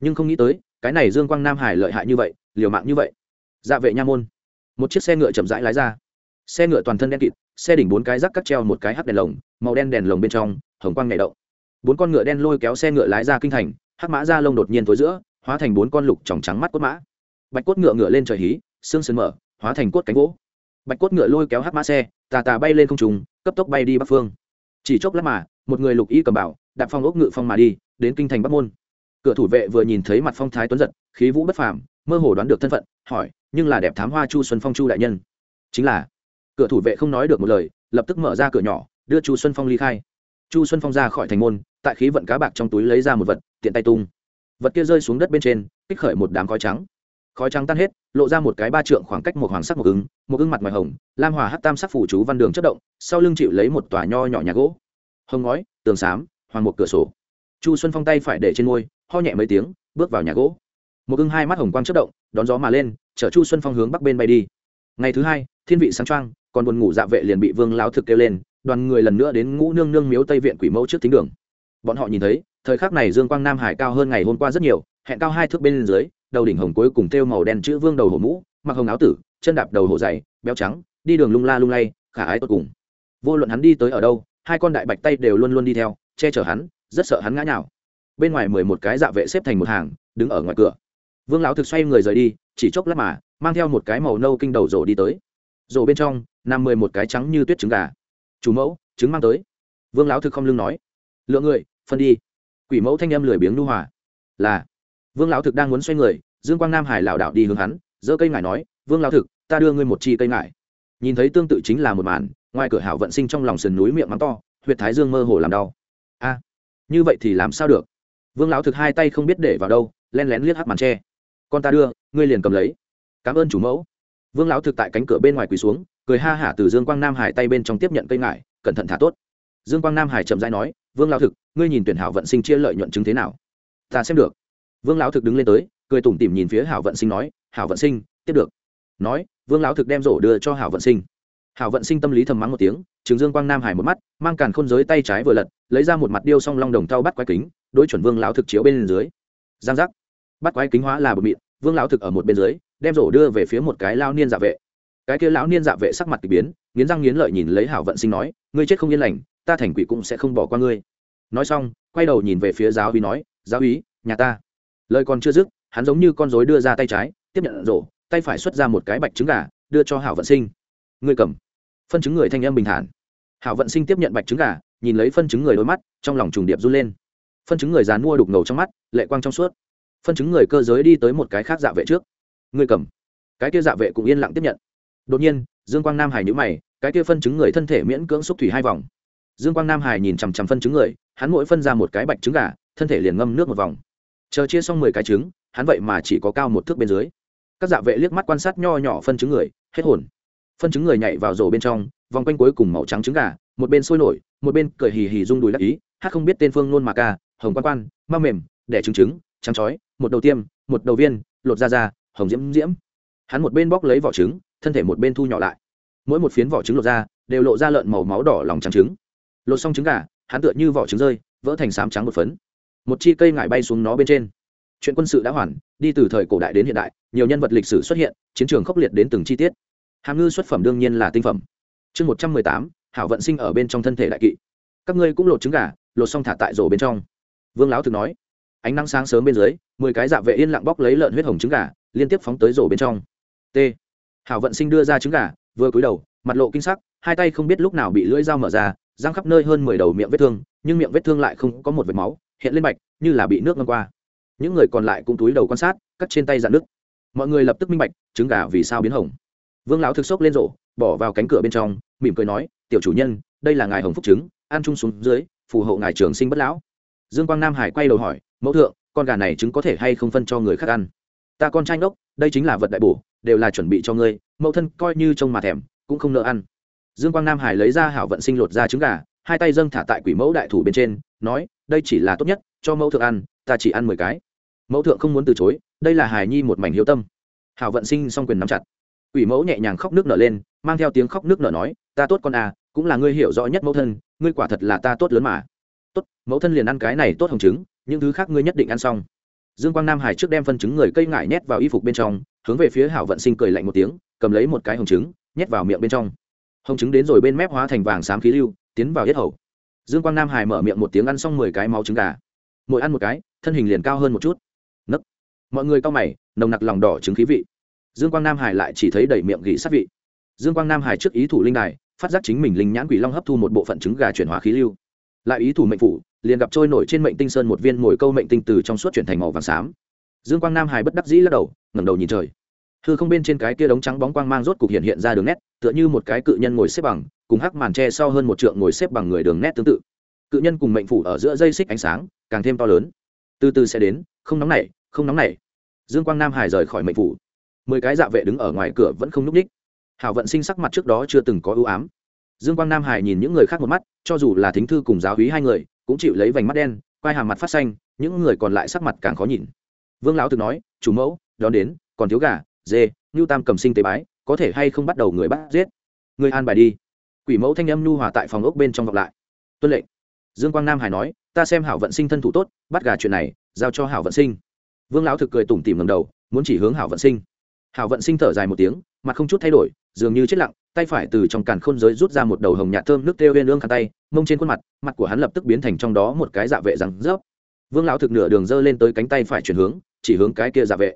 [SPEAKER 1] Nhưng không nghĩ tới, cái này dương quang nam hải lợi hại như vậy, liều mạng như vậy dạ vệ nha môn. Một chiếc xe ngựa chậm rãi lái ra. Xe ngựa toàn thân đen kịt, xe đỉnh bốn cái rắc cắt treo một cái hắc đèn lồng, màu đen đèn lồng bên trong, hồng quang nhảy động. Bốn con ngựa đen lôi kéo xe ngựa lái ra kinh thành, hắc mã ra lông đột nhiên thối giữa, hóa thành bốn con lục tròng trắng mắt cốt mã. Bạch cốt ngựa ngựa lên trời hí, xương sườn mở, hóa thành cốt cánh gỗ. Bạch cốt ngựa lôi kéo hắc mã xe, tà tà bay lên không trùng cấp tốc bay đi bắc phương. Chỉ chốc lát mà, một người lục y cầm bảo, đạp phong ốc ngự phong mà đi, đến kinh thành bắc môn. Cửa thủ vệ vừa nhìn thấy mặt phong thái tuấn giật, khí vũ bất phàm mơ hồ đoán được thân phận, hỏi, nhưng là đẹp thám hoa chu xuân phong chu đại nhân? Chính là. Cửa thủ vệ không nói được một lời, lập tức mở ra cửa nhỏ, đưa chu xuân phong ly khai. Chu xuân phong ra khỏi thành môn, tại khí vận cá bạc trong túi lấy ra một vật, tiện tay tung. Vật kia rơi xuống đất bên trên, kích khởi một đám khói trắng. Khói trắng tan hết, lộ ra một cái ba trượng khoảng cách một hoàng sắc một ứng một ứng mặt ngoài hồng, lam hòa hát tam sắc phủ chú văn đường chất động, sau lưng chịu lấy một tòa nho nhỏ nhà gỗ. Hông ngói, tường xám, hoàng một cửa sổ. Chu xuân phong tay phải để trên môi, ho nhẹ mấy tiếng, bước vào nhà gỗ một ưng hai mắt hồng quang chất động, đón gió mà lên, chở chu xuân phong hướng bắc bên bay đi. Ngày thứ hai, thiên vị sáng trăng còn buồn ngủ dạ vệ liền bị vương lao thực kêu lên, đoàn người lần nữa đến ngũ nương nương miếu tây viện quỷ mẫu trước thính đường. Bọn họ nhìn thấy, thời khắc này dương quang nam hải cao hơn ngày hôm qua rất nhiều, hẹn cao hai thước bên dưới, đầu đỉnh hồng cuối cùng thêu màu đen chữ vương đầu hổ mũ, mặc hồng áo tử, chân đạp đầu hổ dày, béo trắng, đi đường lung la lung lay, khả ái tốt cùng. Vô luận hắn đi tới ở đâu, hai con đại bạch tay đều luôn luôn đi theo, che chở hắn, rất sợ hắn ngã nhào. Bên ngoài mười một cái dạ vệ xếp thành một hàng, đứng ở ngoài cửa vương lão thực xoay người rời đi, chỉ chốc lát mà, mang theo một cái màu nâu kinh đầu rổ đi tới. Rổ bên trong, nằm mười một cái trắng như tuyết trứng gà. Chủ mẫu, trứng mang tới. Vương lão thực không lưng nói. Lượng người, phân đi. Quỷ mẫu thanh em lười biếng nu hòa. Là. Vương lão thực đang muốn xoay người, dương quang nam hải lảo đảo đi hướng hắn, giơ cây ngải nói, vương Lão thực, ta đưa ngươi một chi cây ngải. Nhìn thấy tương tự chính là một màn, ngoài cửa hảo vận sinh trong lòng sườn núi miệng mắng to, huyệt thái dương mơ hồ làm đau. A, như vậy thì làm sao được? Vương lão thực hai tay không biết để vào đâu, len lén liếc hắt màn tre con ta đưa, ngươi liền cầm lấy. Cảm ơn chủ mẫu. Vương lão thực tại cánh cửa bên ngoài quỳ xuống, cười ha hả từ dương quang nam hải tay bên trong tiếp nhận cây ngải, cẩn thận thả tốt. Dương quang nam hải chậm rãi nói, vương lão thực, ngươi nhìn tuyển hảo vận sinh chia lợi nhuận chứng thế nào? Ta xem được. Vương lão thực đứng lên tới, cười tủm tỉm nhìn phía hảo vận sinh nói, hảo vận sinh, tiếp được. Nói, vương lão thực đem rổ đưa cho hảo vận sinh. Hảo vận sinh tâm lý thầm mắng một tiếng, trường dương quang nam hải một mắt, mang càn khôn giới tay trái vừa lật, lấy ra một mặt điêu song long đồng thau bắt quái kính, đối chuẩn vương lão thực chiếu bên dưới. Giang giác bắt quái kính hóa là bột mịn, vương lão thực ở một bên dưới, đem rổ đưa về phía một cái lao niên dạ vệ. Cái kia lão niên dạ vệ sắc mặt k ỳ biến, nghiến răng nghiến lợi nhìn lấy hảo vận sinh nói, ngươi chết không yên lành, ta thành quỷ cũng sẽ không bỏ qua ngươi. Nói xong, quay đầu nhìn về phía giáo úy nói, giáo úy, nhà ta. Lời còn chưa dứt, hắn giống như con dối đưa ra tay trái, tiếp nhận rổ, tay phải xuất ra một cái bạch trứng gà, đưa cho hảo vận sinh. Ngươi cầm. Phân chứng người thanh em bình thản. Hảo vận sinh tiếp nhận bạch trứng gà, nhìn lấy phân chứng người đôi mắt, trong lòng trùng điệp run lên. Phân chứng người dán mua đục ngầu trong mắt, lệ quang trong suốt phân chứng người cơ giới đi tới một cái khác dạ vệ trước. Người cầm. Cái kia dạ vệ cũng yên lặng tiếp nhận. Đột nhiên, dương quang nam hải nhữ mày, cái kia phân chứng người thân thể miễn cưỡng xúc thủy hai vòng. Dương quang nam hải nhìn chằm chằm phân chứng người, hắn mỗi phân ra một cái bạch trứng gà, thân thể liền ngâm nước một vòng. Chờ chia xong mười cái trứng, hắn vậy mà chỉ có cao một thước bên dưới. Các dạ vệ liếc mắt quan sát nho nhỏ phân chứng người, hết hồn. Phân chứng người nhảy vào rổ bên trong, vòng quanh cuối cùng màu trắng trứng gà, một bên sôi nổi, một bên cười hì hì rung đùi đắc ý, hát không biết tên phương nôn mà ca hồng quan quan ma mềm, đẻ trứng trứng trắng chói một đầu tiêm, một đầu viên, lột da da, hồng diễm diễm. Hắn một bên bóc lấy vỏ trứng, thân thể một bên thu nhỏ lại. Mỗi một phiến vỏ trứng lột ra, đều lộ ra lợn màu máu đỏ lòng trắng trứng. Lột xong trứng gà, hắn tựa như vỏ trứng rơi, vỡ thành sám trắng một phấn. Một chi cây ngải bay xuống nó bên trên. Chuyện quân sự đã hoàn, đi từ thời cổ đại đến hiện đại, nhiều nhân vật lịch sử xuất hiện, chiến trường khốc liệt đến từng chi tiết. Hàm ngư xuất phẩm đương nhiên là tinh phẩm. Chương một trăm mười tám, hảo vận sinh ở bên trong thân thể đại kỵ. Các ngươi cũng lột trứng gà, lột xong thả tại rổ bên trong. Vương lão thực nói ánh nắng sáng sớm bên dưới, mười cái dạ vệ yên lặng bóc lấy lợn huyết hồng trứng gà, liên tiếp phóng tới rổ bên trong. T. Hảo vận sinh đưa ra trứng gà, vừa cúi đầu, mặt lộ kinh sắc, hai tay không biết lúc nào bị lưỡi dao mở ra, răng khắp nơi hơn mười đầu miệng vết thương, nhưng miệng vết thương lại không có một vệt máu, hiện lên bạch như là bị nước ngâm qua. Những người còn lại cũng túi đầu quan sát, cắt trên tay dạn nước mọi người lập tức minh bạch, trứng gà vì sao biến hồng. Vương lão thực sốc lên rổ, bỏ vào cánh cửa bên trong, mỉm cười nói, tiểu chủ nhân, đây là ngài hồng phúc trứng, ăn chung xuống dưới, phù hộ ngài trường sinh bất lão. Dương quang nam hải quay đầu hỏi mẫu thượng, con gà này trứng có thể hay không phân cho người khác ăn? Ta con trai ngốc, đây chính là vật đại bổ, đều là chuẩn bị cho ngươi, mẫu thân coi như trông mà thèm, cũng không nợ ăn. Dương quang nam hải lấy ra hảo vận sinh lột ra trứng gà, hai tay dâng thả tại quỷ mẫu đại thủ bên trên, nói, đây chỉ là tốt nhất, cho mẫu thượng ăn, ta chỉ ăn mười cái. Mẫu thượng không muốn từ chối, đây là hài nhi một mảnh hiếu tâm. Hảo vận sinh s o n g quyền nắm chặt. Quỷ mẫu nhẹ nhàng khóc nước nở lên, mang theo tiếng khóc nước nở nói, ta tốt con à cũng là ngươi hiểu rõ nhất mẫu thân, ngươi quả thật là ta tốt lớn mà. Tốt, mẫu thân liền ăn cái này tốt hồng trứng những thứ khác ngươi nhất định ăn xong. Dương quang nam hải trước đem phân trứng người cây ngải nhét vào y phục bên trong, hướng về phía hảo vận sinh cười lạnh một tiếng, cầm lấy một cái hồng trứng, nhét vào miệng bên trong. Hồng trứng đến rồi bên mép hóa thành vàng xám khí lưu, tiến vào yết hầu. Dương quang nam hải mở miệng một tiếng ăn xong mười cái máu trứng gà. Mỗi ăn một cái, thân hình liền cao hơn một chút. Nấc. Mọi người cao mày, nồng nặc lòng đỏ trứng khí vị. Dương quang nam hải lại chỉ thấy đầy miệng gỉ sát vị. Dương quang nam hải trước ý thủ linh đài, phát giác chính mình linh nhãn quỷ long hấp thu một bộ phận trứng gà chuyển hóa khí lưu lại ý thủ mệnh phủ, liền gặp trôi nổi trên mệnh tinh sơn một viên mồi câu mệnh tinh từ trong suốt chuyển thành màu vàng xám. Dương quang nam hải bất đắc dĩ lắc đầu, ngẩng đầu nhìn trời. Hư không bên trên cái kia đống trắng bóng quang mang rốt cục hiện hiện ra đường nét, tựa như một cái cự nhân ngồi xếp bằng, cùng hắc màn tre sau hơn một trượng ngồi xếp bằng người đường nét tương tự. Cự nhân cùng mệnh phủ ở giữa dây xích ánh sáng, càng thêm to lớn. Từ từ sẽ đến, không nóng nảy, không nóng nảy. Dương quang nam hải rời khỏi mệnh phủ. Mười cái dạ vệ đứng ở ngoài cửa vẫn không núp ních hảo vận sinh sắc mặt trước đó chưa từng có ưu ám dương quang nam hải nhìn những người khác một mắt, cho dù là thính thư cùng giáo hí hai người, cũng chịu lấy vành mắt đen, quai hàm mặt phát xanh, những người còn lại sắc mặt càng khó nhìn. Vương lão Thực nói, chủ mẫu, đón đến, còn thiếu gà, dê, ngưu tam cầm sinh tế bái, có thể hay không bắt đầu người bắt giết? Người an bài đi. Quỷ mẫu thanh âm nhu hòa tại phòng ốc bên trong vọng lại. Tuân lệnh. Dương quang nam hải nói, ta xem hảo vận sinh thân thủ tốt, bắt gà chuyện này, giao cho hảo vận sinh. Vương lão thực cười tủm tỉm ngầm đầu, muốn chỉ hướng hảo vận sinh. Hảo vận sinh thở dài một tiếng, mặt không chút thay đổi, dường như chết lặng tay phải từ trong càn khôn giới rút ra một đầu hồng nhạt thơm nước tiêu uyên lương khăn tay, mông trên khuôn mặt mặt của hắn lập tức biến thành trong đó một cái dạ vệ rằng rớp. Vương lão thực nửa đường dơ lên tới cánh tay phải chuyển hướng, chỉ hướng cái kia dạ vệ.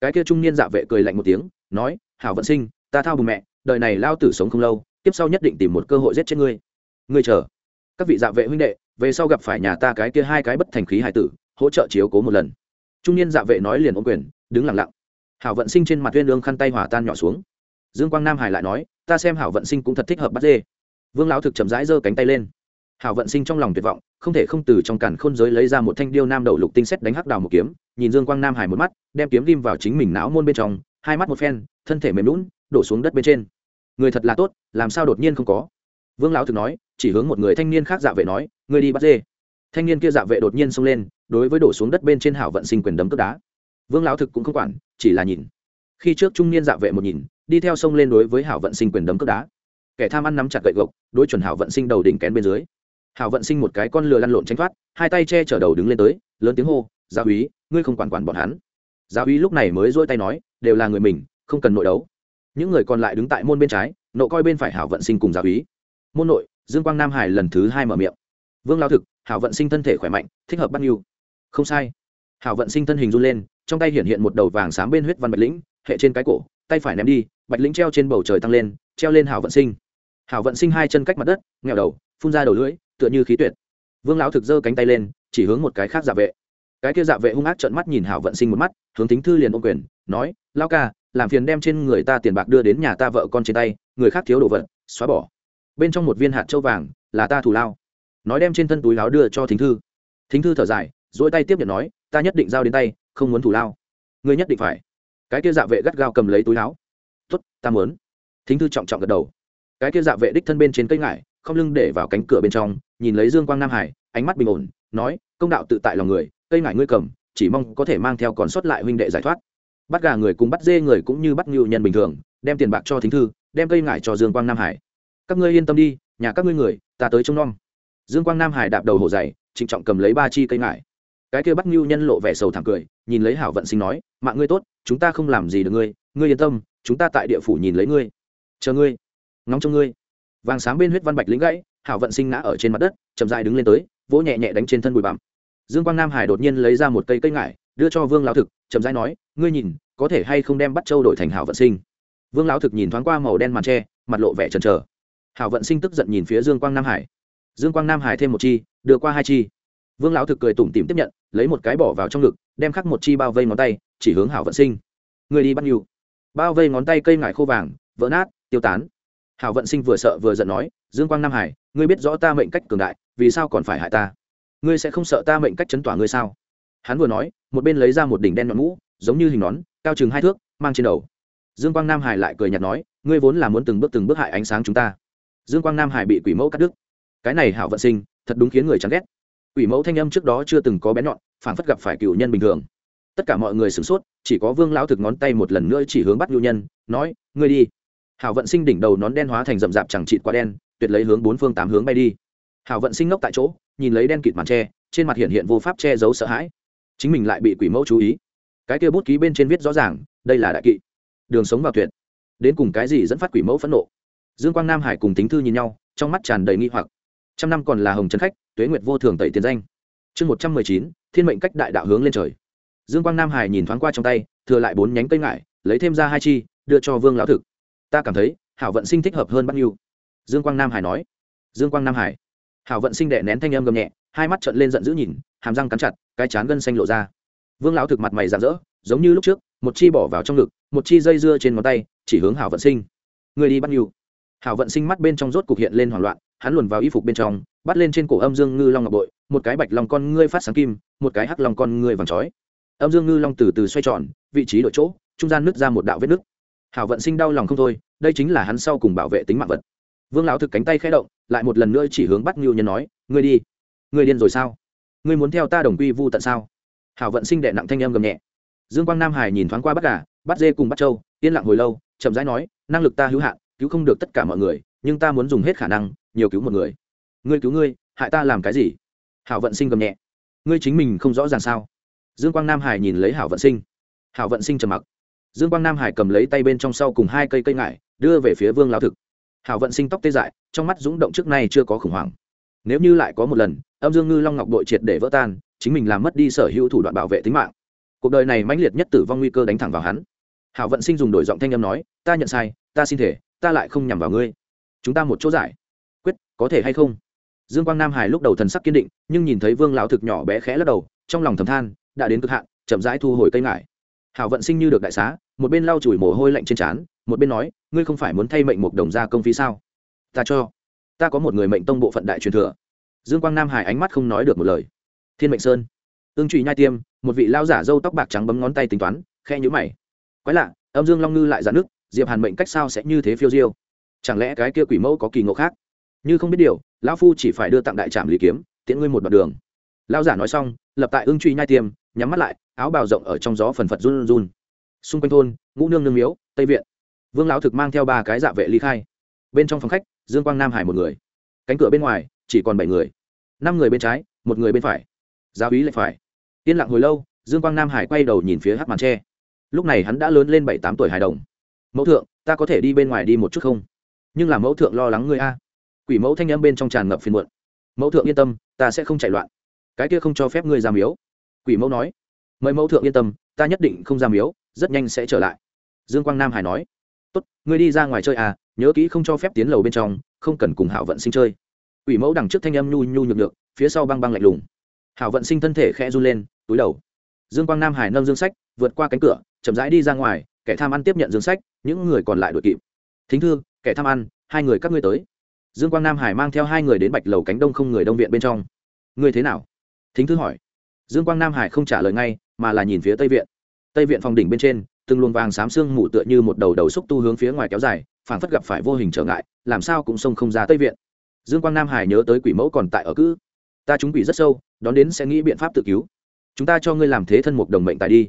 [SPEAKER 1] Cái kia trung niên dạ vệ cười lạnh một tiếng, nói, hảo vận sinh, ta thao bùn mẹ, đời này lao tử sống không lâu, tiếp sau nhất định tìm một cơ hội giết chết ngươi. Ngươi chờ. Các vị dạ vệ huynh đệ, về sau gặp phải nhà ta cái kia hai cái bất thành khí hải tử, hỗ trợ chiếu cố một lần. Trung niên dạ vệ nói liền ôm quyền, đứng lặng lặng. Hảo vận sinh trên mặt uyên lương khăn tay hòa tan nhỏ xuống dương quang nam hải lại nói, ta xem hảo vận sinh cũng thật thích hợp bắt dê. Vương lão thực chậm rãi giơ cánh tay lên. Hảo vận sinh trong lòng tuyệt vọng, không thể không từ trong cản khôn giới lấy ra một thanh điêu nam đầu lục tinh xét đánh hắc đào một kiếm, nhìn dương quang nam hải một mắt, đem kiếm ghim vào chính mình não môn bên trong, hai mắt một phen, thân thể mềm lún đổ xuống đất bên trên. Người thật là tốt, làm sao đột nhiên không có? Vương lão thực nói, chỉ hướng một người thanh niên khác dạ vệ nói người đi bắt dê. Thanh niên kia dạ vệ đột nhiên xông lên, đối với đổ xuống đất bên trên hảo vận sinh quyền đấm cướp đá. Vương lão thực cũng không quản, chỉ là nhìn. Khi trước trung niên dạ vệ một nhìn đi theo sông lên đối với hảo vận sinh quyền đấm cướp đá. Kẻ tham ăn nắm chặt gậy gộc, đối chuẩn hảo vận sinh đầu đỉnh kén bên dưới. Hảo vận sinh một cái con lừa lăn lộn tranh thoát, hai tay che chở đầu đứng lên tới, lớn tiếng hô, gia úy, ngươi không quản quản bọn hắn. Gia úy lúc này mới dỗi tay nói, đều là người mình, không cần nội đấu. Những người còn lại đứng tại môn bên trái, nộ coi bên phải hảo vận sinh cùng gia úy. Môn nội, dương quang nam hải lần thứ hai mở miệng. Vương lao thực, hảo vận sinh thân thể khỏe mạnh, thích hợp bắt yêu không sai. Hảo vận sinh thân hình run lên, trong tay hiện hiện một đầu vàng sáng bên huyết văn bạch lĩnh, hệ trên cái cổ, tay phải ném đi bạch lĩnh treo trên bầu trời tăng lên, treo lên hảo vận sinh. Hảo vận sinh hai chân cách mặt đất nghèo đầu, phun ra đầu lưỡi, tựa như khí tuyệt. Vương lão thực giơ cánh tay lên, chỉ hướng một cái khác dạ vệ. Cái kia dạ vệ hung ác trợn mắt nhìn hảo vận sinh một mắt, hướng tính thư liền ôm quyền, nói lao ca, làm phiền đem trên người ta tiền bạc đưa đến nhà ta vợ con trên tay, người khác thiếu đồ vật, xóa bỏ. Bên trong một viên hạt châu vàng, là ta thủ lao. Nói đem trên thân túi láo đưa cho thính thư. Thính thư thở dài dỗi tay tiếp nhận nói, ta nhất định giao đến tay, không muốn thủ lao. Ngươi nhất định phải. Cái kia dạ vệ gắt gao cầm lấy túi láo tốt, ta muốn. Thính thư trọng trọng gật đầu. Cái kia dạ vệ đích thân bên trên cây ngải, không lưng để vào cánh cửa bên trong, nhìn lấy dương quang nam hải, ánh mắt bình ổn, nói, công đạo tự tại lòng người, cây ngải ngươi cầm, chỉ mong có thể mang theo còn sót lại huynh đệ giải thoát. Bắt gà người cùng bắt dê người cũng như bắt ngưu nhân bình thường, đem tiền bạc cho thính thư, đem cây ngải cho dương quang nam hải. Các ngươi yên tâm đi, nhà các ngươi người, ta tới trông nom. Dương quang nam hải đạp đầu hổ dày, trịnh trọng cầm lấy ba chi cây ngải. Cái kia bắt ngưu nhân lộ vẻ sầu thảm cười, nhìn lấy hảo vận sinh nói, mạng ngươi tốt, chúng ta không làm gì được ngươi ngươi yên tâm chúng ta tại địa phủ nhìn lấy ngươi. Chờ ngươi. Ngóng trong ngươi. Vàng sáng bên huyết văn bạch lính gãy, hảo vận sinh ngã ở trên mặt đất, chậm dài đứng lên tới, vỗ nhẹ nhẹ đánh trên thân bụi bặm. Dương quang nam hải đột nhiên lấy ra một cây cây ngải, đưa cho vương lão thực, chậm dãi nói, ngươi nhìn, có thể hay không đem bắt châu đổi thành hảo vận sinh? Vương lão thực nhìn thoáng qua màu đen màn tre mặt lộ vẻ chần trờ hảo vận sinh tức giận nhìn phía dương quang nam hải. Dương quang nam hải thêm một chi, đưa qua hai chi. Vương lão thực cười tủm tìm tiếp nhận, lấy một cái bỏ vào trong ngực, đem khắc một chi bao vây ngón tay, chỉ hướng hảo vận sinh. Người đi bắt nhiều bao vây ngón tay cây ngải khô vàng, vỡ nát, tiêu tán. Hảo vận sinh vừa sợ vừa giận nói, dương quang nam hải, ngươi biết rõ ta mệnh cách cường đại, vì sao còn phải hại ta? Ngươi sẽ không sợ ta mệnh cách chấn tỏa ngươi sao? Hắn vừa nói, một bên lấy ra một đỉnh đen nhọn mũ, giống như hình nón, cao chừng hai thước, mang trên đầu. Dương quang nam hải lại cười nhạt nói, ngươi vốn là muốn từng bước từng bước hại ánh sáng chúng ta. Dương quang nam hải bị quỷ mẫu cắt đứt. Cái này hảo vận sinh, thật đúng khiến người chán ghét. Quỷ mẫu thanh âm trước đó chưa từng có bén nhọn phản phất gặp phải cựu nhân bình thường tất cả mọi người sửng sốt, chỉ có vương lão thực ngón tay một lần nữa chỉ hướng bắt nhu nhân, nói, ngươi đi. Hảo vận sinh đỉnh đầu nón đen hóa thành rậm rạp chẳng trịt quá đen, tuyệt lấy hướng bốn phương tám hướng bay đi. Hảo vận sinh ngốc tại chỗ, nhìn lấy đen kịt màn tre trên mặt hiện hiện vô pháp che giấu sợ hãi. Chính mình lại bị quỷ mẫu chú ý. Cái kia bút ký bên trên viết rõ ràng, đây là đại kỵ. Đường sống vào tuyệt. Đến cùng cái gì dẫn phát quỷ mẫu phẫn nộ? Dương quang nam hải cùng tính thư nhìn nhau, trong mắt tràn đầy nghi hoặc. Trăm năm còn là hồng trấn khách, tuế nguyệt vô thường tẩy tiền danh. Chương một trăm mười chín, thiên mệnh cách đại đạo hướng lên trời dương quang nam hải nhìn thoáng qua trong tay, thừa lại bốn nhánh cây ngải, lấy thêm ra hai chi, đưa cho vương lão thực. Ta cảm thấy, hảo vận sinh thích hợp hơn bắt nhu. Dương quang nam hải nói. Dương quang nam hải. Hảo vận sinh đệ nén thanh âm gầm nhẹ, hai mắt trợn lên giận dữ nhìn, hàm răng cắn chặt, cái chán gân xanh lộ ra. Vương lão thực mặt mày rạng rỡ, giống như lúc trước, một chi bỏ vào trong ngực, một chi dây dưa trên ngón tay, chỉ hướng hảo vận sinh. Người đi bắt nhu. Hảo vận sinh mắt bên trong rốt cục hiện lên hoảng loạn, hắn luồn vào y phục bên trong, bắt lên trên cổ âm dương ngư long ngọc bội, một cái bạch long con ngươi phát sáng kim, một cái hắc long con ngươi vàng chói âm dương ngư long từ từ xoay tròn, vị trí đổi chỗ, trung gian nứt ra một đạo vết nứt. Hảo vận sinh đau lòng không thôi, đây chính là hắn sau cùng bảo vệ tính mạng vật. Vương lão thực cánh tay khẽ động, lại một lần nữa chỉ hướng bắt ngưu nhân nói, ngươi đi. Ngươi điên rồi sao? Ngươi muốn theo ta đồng quy vu tận sao? Hảo vận sinh đệ nặng thanh em gầm nhẹ. Dương quang nam hải nhìn thoáng qua bắt gà, bắt dê cùng bắt trâu, yên lặng hồi lâu, chậm rãi nói, năng lực ta hữu hạn, cứu không được tất cả mọi người, nhưng ta muốn dùng hết khả năng, nhiều cứu một người. Ngươi cứu ngươi, hại ta làm cái gì? Hảo vận sinh gầm nhẹ. Ngươi chính mình không rõ ràng sao? Dương quang nam hải nhìn lấy hảo vận sinh. Hảo vận sinh trầm mặc. Dương quang nam hải cầm lấy tay bên trong sau cùng hai cây cây ngải, đưa về phía vương lão thực. Hảo vận sinh tóc tê dại, trong mắt rúng động trước nay chưa có khủng hoảng. Nếu như lại có một lần, âm dương ngư long ngọc đội triệt để vỡ tan, chính mình làm mất đi sở hữu thủ đoạn bảo vệ tính mạng. Cuộc đời này mãnh liệt nhất tử vong nguy cơ đánh thẳng vào hắn. Hảo vận sinh dùng đổi giọng thanh âm nói, ta nhận sai, ta xin thể, ta lại không nhằm vào ngươi. Chúng ta một chỗ giải. Quyết, có thể hay không? Dương quang nam hải lúc đầu thần sắc kiên định, nhưng nhìn thấy vương lão thực nhỏ bé khẽ lắc đầu, trong lòng thầm than đã đến cực hạn, chậm rãi thu hồi cây ngải. Hảo vận sinh như được đại xá, một bên lau chùi mồ hôi lạnh trên trán, một bên nói, ngươi không phải muốn thay mệnh một đồng gia công phí sao? Ta cho, ta có một người mệnh tông bộ phận đại truyền thừa. Dương quang nam hải ánh mắt không nói được một lời. Thiên mệnh sơn. Ương trụy nhai tiêm, một vị lao giả râu tóc bạc trắng bấm ngón tay tính toán khe nhữ mày. Quái lạ, âm dương long ngư lại giãn nước, diệp hàn mệnh cách sao sẽ như thế phiêu diêu? Chẳng lẽ cái kia quỷ mẫu có kỳ ngộ khác? Như không biết điều, lão phu chỉ phải đưa tặng đại trạm lý kiếm, tiễn ngươi một đoạn đường. Lão giả nói xong, lập tại ương truy nhai tiêm nhắm mắt lại, áo bào rộng ở trong gió phần phật run run xung quanh thôn, ngũ nương nương miếu, tây viện. Vương lão thực mang theo ba cái dạ vệ ly khai. Bên trong phòng khách, dương quang nam hải một người. Cánh cửa bên ngoài, chỉ còn bảy người. Năm người bên trái, một người bên phải. Giáo ý lệ phải. Yên lặng hồi lâu, dương quang nam hải quay đầu nhìn phía hát màn tre. Lúc này hắn đã lớn lên bảy tám tuổi hài đồng. Mẫu thượng, ta có thể đi bên ngoài đi một chút không? Nhưng là mẫu thượng lo lắng ngươi a. Quỷ mẫu thanh âm bên trong tràn ngập phiền muộn. Mẫu thượng yên tâm, ta sẽ không chạy loạn. Cái kia không cho phép ngươi ra miếu quỷ mẫu nói. Mời mẫu thượng yên tâm, ta nhất định không ra miếu, rất nhanh sẽ trở lại. Dương quang nam hải nói. Tốt, ngươi đi ra ngoài chơi à nhớ kỹ không cho phép tiến lầu bên trong, không cần cùng hảo vận sinh chơi. Quỷ mẫu đằng trước thanh âm nhu nhu nhược nhược, phía sau băng băng lạnh lùng. Hảo vận sinh thân thể khẽ run lên, túi đầu. Dương quang nam hải nâng dương sách, vượt qua cánh cửa, chậm rãi đi ra ngoài, kẻ tham ăn tiếp nhận dương sách, những người còn lại đuổi kịp. Thính thư, kẻ tham ăn, hai người các ngươi tới. Dương quang nam hải mang theo hai người đến bạch lầu cánh đông không người đông viện bên trong. Ngươi thế nào? Thính thư hỏi dương quang nam hải không trả lời ngay, mà là nhìn phía tây viện. Tây viện phòng đỉnh bên trên, từng luồng vàng xám xương mù tựa như một đầu đầu xúc tu hướng phía ngoài kéo dài, phảng phất gặp phải vô hình trở ngại, làm sao cũng xông không ra tây viện. Dương quang nam hải nhớ tới quỷ mẫu còn tại ở cữ ta chúng quỷ rất sâu, đón đến sẽ nghĩ biện pháp tự cứu. Chúng ta cho ngươi làm thế thân một đồng mệnh tài đi.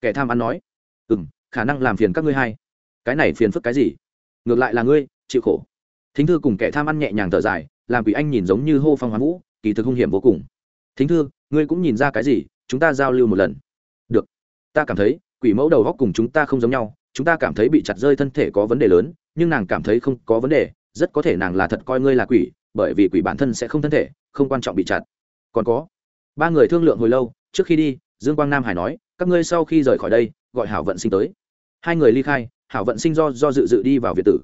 [SPEAKER 1] Kẻ tham ăn nói. Ừ m khả năng làm phiền các ngươi hay cái này phiền phức cái gì? Ngược lại là ngươi, chịu khổ. Thính thư cùng kẻ tham ăn nhẹ nhàng thở dài, làm quỷ anh nhìn giống như hô phong hoán vũ, kỳ thực hung hiểm vô cùng thính thư, ngươi cũng nhìn ra cái gì, chúng ta giao lưu một lần. Được. Ta cảm thấy, quỷ mẫu đầu góc cùng chúng ta không giống nhau, chúng ta cảm thấy bị chặt rơi thân thể có vấn đề lớn, nhưng nàng cảm thấy không có vấn đề, rất có thể nàng là thật coi ngươi là quỷ, bởi vì quỷ bản thân sẽ không thân thể, không quan trọng bị chặt. Còn có. Ba người thương lượng hồi lâu, trước khi đi, dương quang nam hải nói, các ngươi sau khi rời khỏi đây, gọi hảo vận sinh tới. Hai người ly khai, hảo vận sinh do do dự dự đi vào việt tử.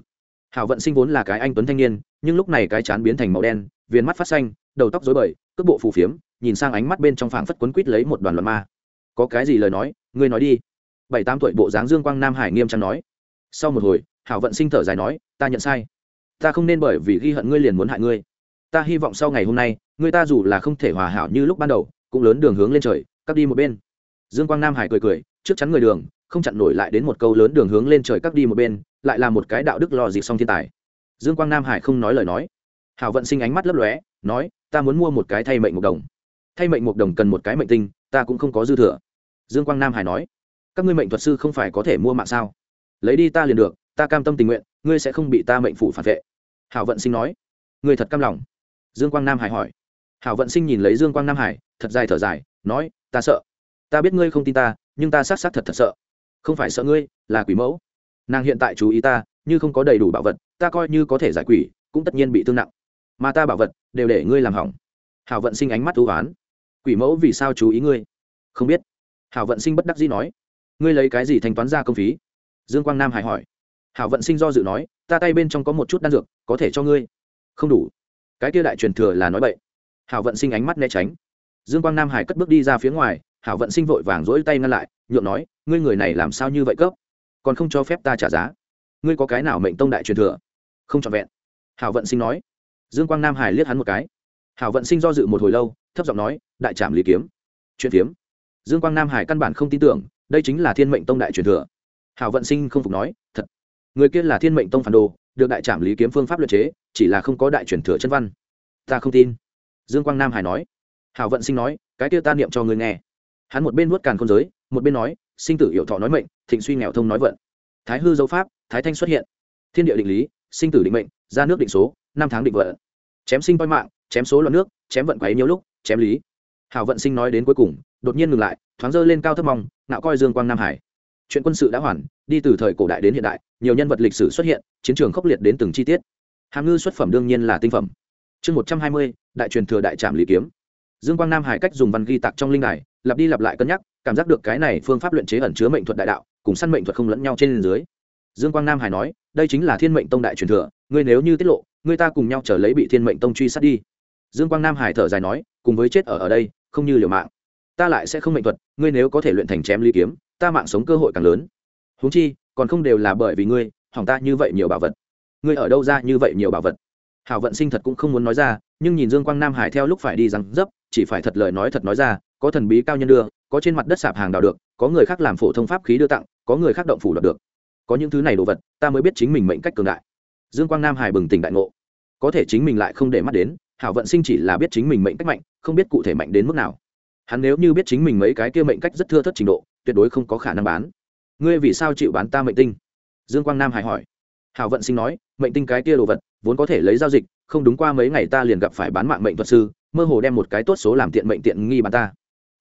[SPEAKER 1] Hảo vận sinh vốn là cái anh tuấn thanh niên, nhưng lúc này cái chán biến thành màu đen, viền mắt phát xanh, đầu tóc dối bời, cước bộ phù phiếm nhìn sang ánh mắt bên trong phảng phất quấn quít lấy một đoàn loạn ma. Có cái gì lời nói, ngươi nói đi. Bảy tám tuổi bộ dáng dương quang nam hải nghiêm trang nói. Sau một hồi, hảo vận sinh thở dài nói, ta nhận sai. Ta không nên bởi vì ghi hận ngươi liền muốn hại ngươi. Ta hy vọng sau ngày hôm nay, ngươi ta dù là không thể hòa hảo như lúc ban đầu, cũng lớn đường hướng lên trời cắt đi một bên. Dương quang nam hải cười cười, trước chắn người đường, không chặn nổi lại đến một câu lớn đường hướng lên trời cắt đi một bên, lại là một cái đạo đức lò dịp xong thiên tài. Dương quang nam hải không nói lời nói. Hảo vận sinh ánh mắt lấp lóe, nói, ta muốn mua một cái thay mệnh một đồng thay mệnh một đồng cần một cái mệnh tinh, ta cũng không có dư thừa. Dương quang nam hải nói, các ngươi mệnh thuật sư không phải có thể mua mạng sao? Lấy đi ta liền được, ta cam tâm tình nguyện, ngươi sẽ không bị ta mệnh phủ phản vệ. Hảo vận sinh nói, ngươi thật cam lòng. Dương quang nam hải hỏi, hảo vận sinh nhìn lấy dương quang nam hải, thật dài thở dài, nói, ta sợ. Ta biết ngươi không tin ta, nhưng ta xác xác thật thật sợ. Không phải sợ ngươi, là quỷ mẫu. Nàng hiện tại chú ý ta, như không có đầy đủ bảo vật, ta coi như có thể giải quỷ, cũng tất nhiên bị thương nặng. Mà ta bảo vật, đều để ngươi làm hỏng. Hảo vận sinh ánh mắt thú oán quỷ mẫu vì sao chú ý ngươi? Không biết. Hảo vận sinh bất đắc dĩ nói. Ngươi lấy cái gì thanh toán ra công phí? Dương quang nam hải hỏi. Hảo vận sinh do dự nói, ta tay bên trong có một chút đan dược, có thể cho ngươi. Không đủ. Cái kia đại truyền thừa là nói bậy. Hảo vận sinh ánh mắt né tránh. Dương quang nam hải cất bước đi ra phía ngoài, hảo vận sinh vội vàng rỗi tay ngăn lại, nhượng nói, ngươi người này làm sao như vậy cấp? Còn không cho phép ta trả giá. Ngươi có cái nào mệnh tông đại truyền thừa? Không trọn vẹn. Hảo vận sinh nói. Dương quang nam hải liếc hắn một cái. Hảo vận sinh do dự một hồi lâu thấp giọng nói, đại trạm lý kiếm, chuyện phiếm. Dương quang nam hải căn bản không tin tưởng, đây chính là thiên mệnh tông đại truyền thừa. Hảo vận sinh không phục nói, thật, người kia là thiên mệnh tông phản đồ, được đại trạm lý kiếm phương pháp luật chế, chỉ là không có đại truyền thừa chân văn. Ta không tin. Dương quang nam hải nói. Hảo vận sinh nói, cái kia ta niệm cho người nghe. Hắn một bên vuốt càn khôn giới, một bên nói, sinh tử hiệu thọ nói mệnh, thịnh suy nghèo thông nói vận. Thái hư dấu pháp, thái thanh xuất hiện. Thiên địa định lý, sinh tử định mệnh, ra nước định số, năm tháng định vận. Chém sinh voi mạng, chém số loạn nước, chém vận quấy nhiều lúc chém lý. Hảo vận sinh nói đến cuối cùng, đột nhiên ngừng lại, thoáng dơ lên cao thấp mong nạo coi dương quang nam hải. Chuyện quân sự đã hoàn, đi từ thời cổ đại đến hiện đại, nhiều nhân vật lịch sử xuất hiện, chiến trường khốc liệt đến từng chi tiết. Hàm ngư xuất phẩm đương nhiên là tinh phẩm. Chương một trăm hai mươi, đại truyền thừa đại trạm lý kiếm. Dương quang nam hải cách dùng văn ghi tặc trong linh đài, lặp đi lặp lại cân nhắc, cảm giác được cái này phương pháp luyện chế ẩn chứa mệnh thuật đại đạo, cùng săn mệnh thuật không lẫn nhau trên dưới. Dương quang nam hải nói, đây chính là thiên mệnh tông đại truyền thừa, ngươi nếu như tiết lộ, ngươi ta cùng nhau trở lấy bị thiên mệnh tông truy sát đi. Dương quang nam hải thở dài nói cùng với chết ở ở đây, không như liều mạng. Ta lại sẽ không mệnh thuật, ngươi nếu có thể luyện thành chém ly kiếm, ta mạng sống cơ hội càng lớn. Huống chi, còn không đều là bởi vì ngươi, hỏng ta như vậy nhiều bảo vật. Ngươi ở đâu ra như vậy nhiều bảo vật? Hảo vận sinh thật cũng không muốn nói ra, nhưng nhìn dương quang nam hải theo lúc phải đi rằng dấp, chỉ phải thật lời nói thật nói ra, có thần bí cao nhân đưa, có trên mặt đất sạp hàng đào được, có người khác làm phổ thông pháp khí đưa tặng, có người khác động phủ đoạt được. Có những thứ này đồ vật, ta mới biết chính mình mệnh cách cường đại. Dương quang nam hải bừng tỉnh đại ngộ. Có thể chính mình lại không để mắt đến, hảo vận sinh chỉ là biết chính mình mệnh cách mạnh không biết cụ thể mạnh đến mức nào. Hắn nếu như biết chính mình mấy cái kia mệnh cách rất thưa thất trình độ, tuyệt đối không có khả năng bán. Ngươi vì sao chịu bán ta mệnh tinh? Dương quang nam hải hỏi. Hảo vận sinh nói, mệnh tinh cái kia đồ vật, vốn có thể lấy giao dịch, không đúng qua mấy ngày ta liền gặp phải bán mạng mệnh thuật sư, mơ hồ đem một cái tốt số làm tiện mệnh tiện nghi bán ta.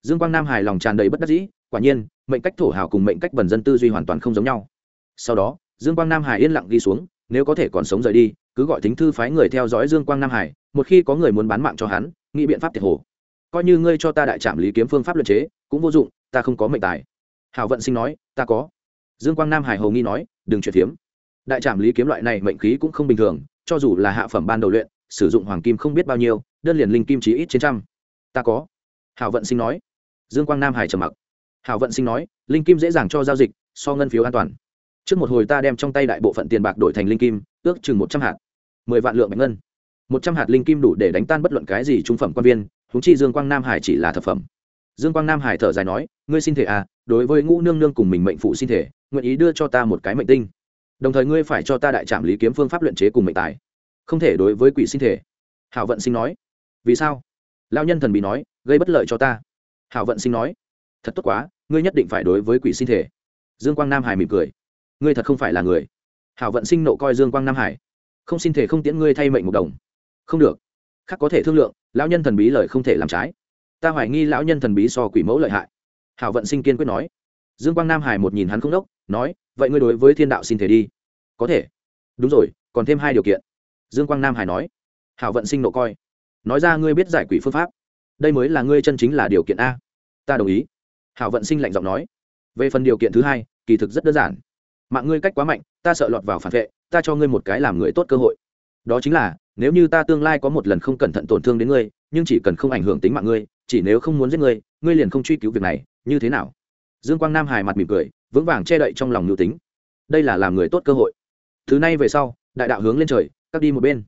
[SPEAKER 1] Dương quang nam hài lòng tràn đầy bất đắc dĩ, quả nhiên, mệnh cách thổ hào cùng mệnh cách bần dân tư duy hoàn toàn không giống nhau. Sau đó, dương quang nam hải yên lặng ghi xuống, nếu có thể còn sống rời đi, cứ gọi thính thư phái người theo dõi dương quang nam hải một khi có người muốn bán mạng cho hắn nghĩ biện pháp tiệt hồ. Coi như ngươi cho ta đại trạm lý kiếm phương pháp luận chế, cũng vô dụng, ta không có mệnh tài. Hảo vận sinh nói, ta có. Dương quang nam hải hầu nghi nói, đừng chuyển phiếm. Đại trạm lý kiếm loại này mệnh khí cũng không bình thường, cho dù là hạ phẩm ban đầu luyện, sử dụng hoàng kim không biết bao nhiêu, đơn liền linh kim chí ít trên trăm. Ta có. Hảo vận sinh nói. Dương quang nam hải trầm mặc. Hảo vận sinh nói, linh kim dễ dàng cho giao dịch, so ngân phiếu an toàn. Trước một hồi ta đem trong tay đại bộ phận tiền bạc đổi thành linh kim, ước chừng một trăm hạt. Mười vạn lượng bạch ngân một trăm hạt linh kim đủ để đánh tan bất luận cái gì trung phẩm quan viên húng chi dương quang nam hải chỉ là thập phẩm. Dương quang nam hải thở dài nói, ngươi xin thể à đối với ngũ nương nương cùng mình mệnh phụ xin thể, nguyện ý đưa cho ta một cái mệnh tinh. Đồng thời ngươi phải cho ta đại trạm lý kiếm phương pháp luyện chế cùng mệnh tài. Không thể đối với quỷ xin thể. Hảo vận sinh nói. Vì sao? Lao nhân thần bị nói, gây bất lợi cho ta. Hảo vận sinh nói, thật tốt quá, ngươi nhất định phải đối với quỷ xin thể. Dương quang nam hải mỉm cười, ngươi thật không phải là người. Hảo vận sinh nộ coi dương quang nam hải, không xin thể không tiễn ngươi thay mệnh một đồng không được. Khác có thể thương lượng, lão nhân thần bí lời không thể làm trái. Ta hoài nghi lão nhân thần bí so quỷ mẫu lợi hại. Hảo vận sinh kiên quyết nói. Dương quang nam hải một nhìn hắn không đốc, nói, vậy ngươi đối với thiên đạo xin thể đi. Có thể. Đúng rồi, còn thêm hai điều kiện. Dương quang nam hải nói. Hảo vận sinh nộ coi. Nói ra ngươi biết giải quỷ phương pháp. Đây mới là ngươi chân chính là điều kiện a. Ta đồng ý. Hảo vận sinh lạnh giọng nói. Về phần điều kiện thứ hai, kỳ thực rất đơn giản. Mạng ngươi cách quá mạnh, ta sợ lọt vào phản vệ, ta cho ngươi một cái làm người tốt cơ hội. Đó chính là nếu như ta tương lai có một lần không cẩn thận tổn thương đến ngươi, nhưng chỉ cần không ảnh hưởng tính mạng ngươi, chỉ nếu không muốn giết ngươi ngươi liền không truy cứu việc này, như thế nào? Dương quang nam hài mặt mỉm cười, vững vàng che đậy trong lòng nhu tính. Đây là làm người tốt cơ hội. Thứ này về sau, đại đạo hướng lên trời cắt đi một bên.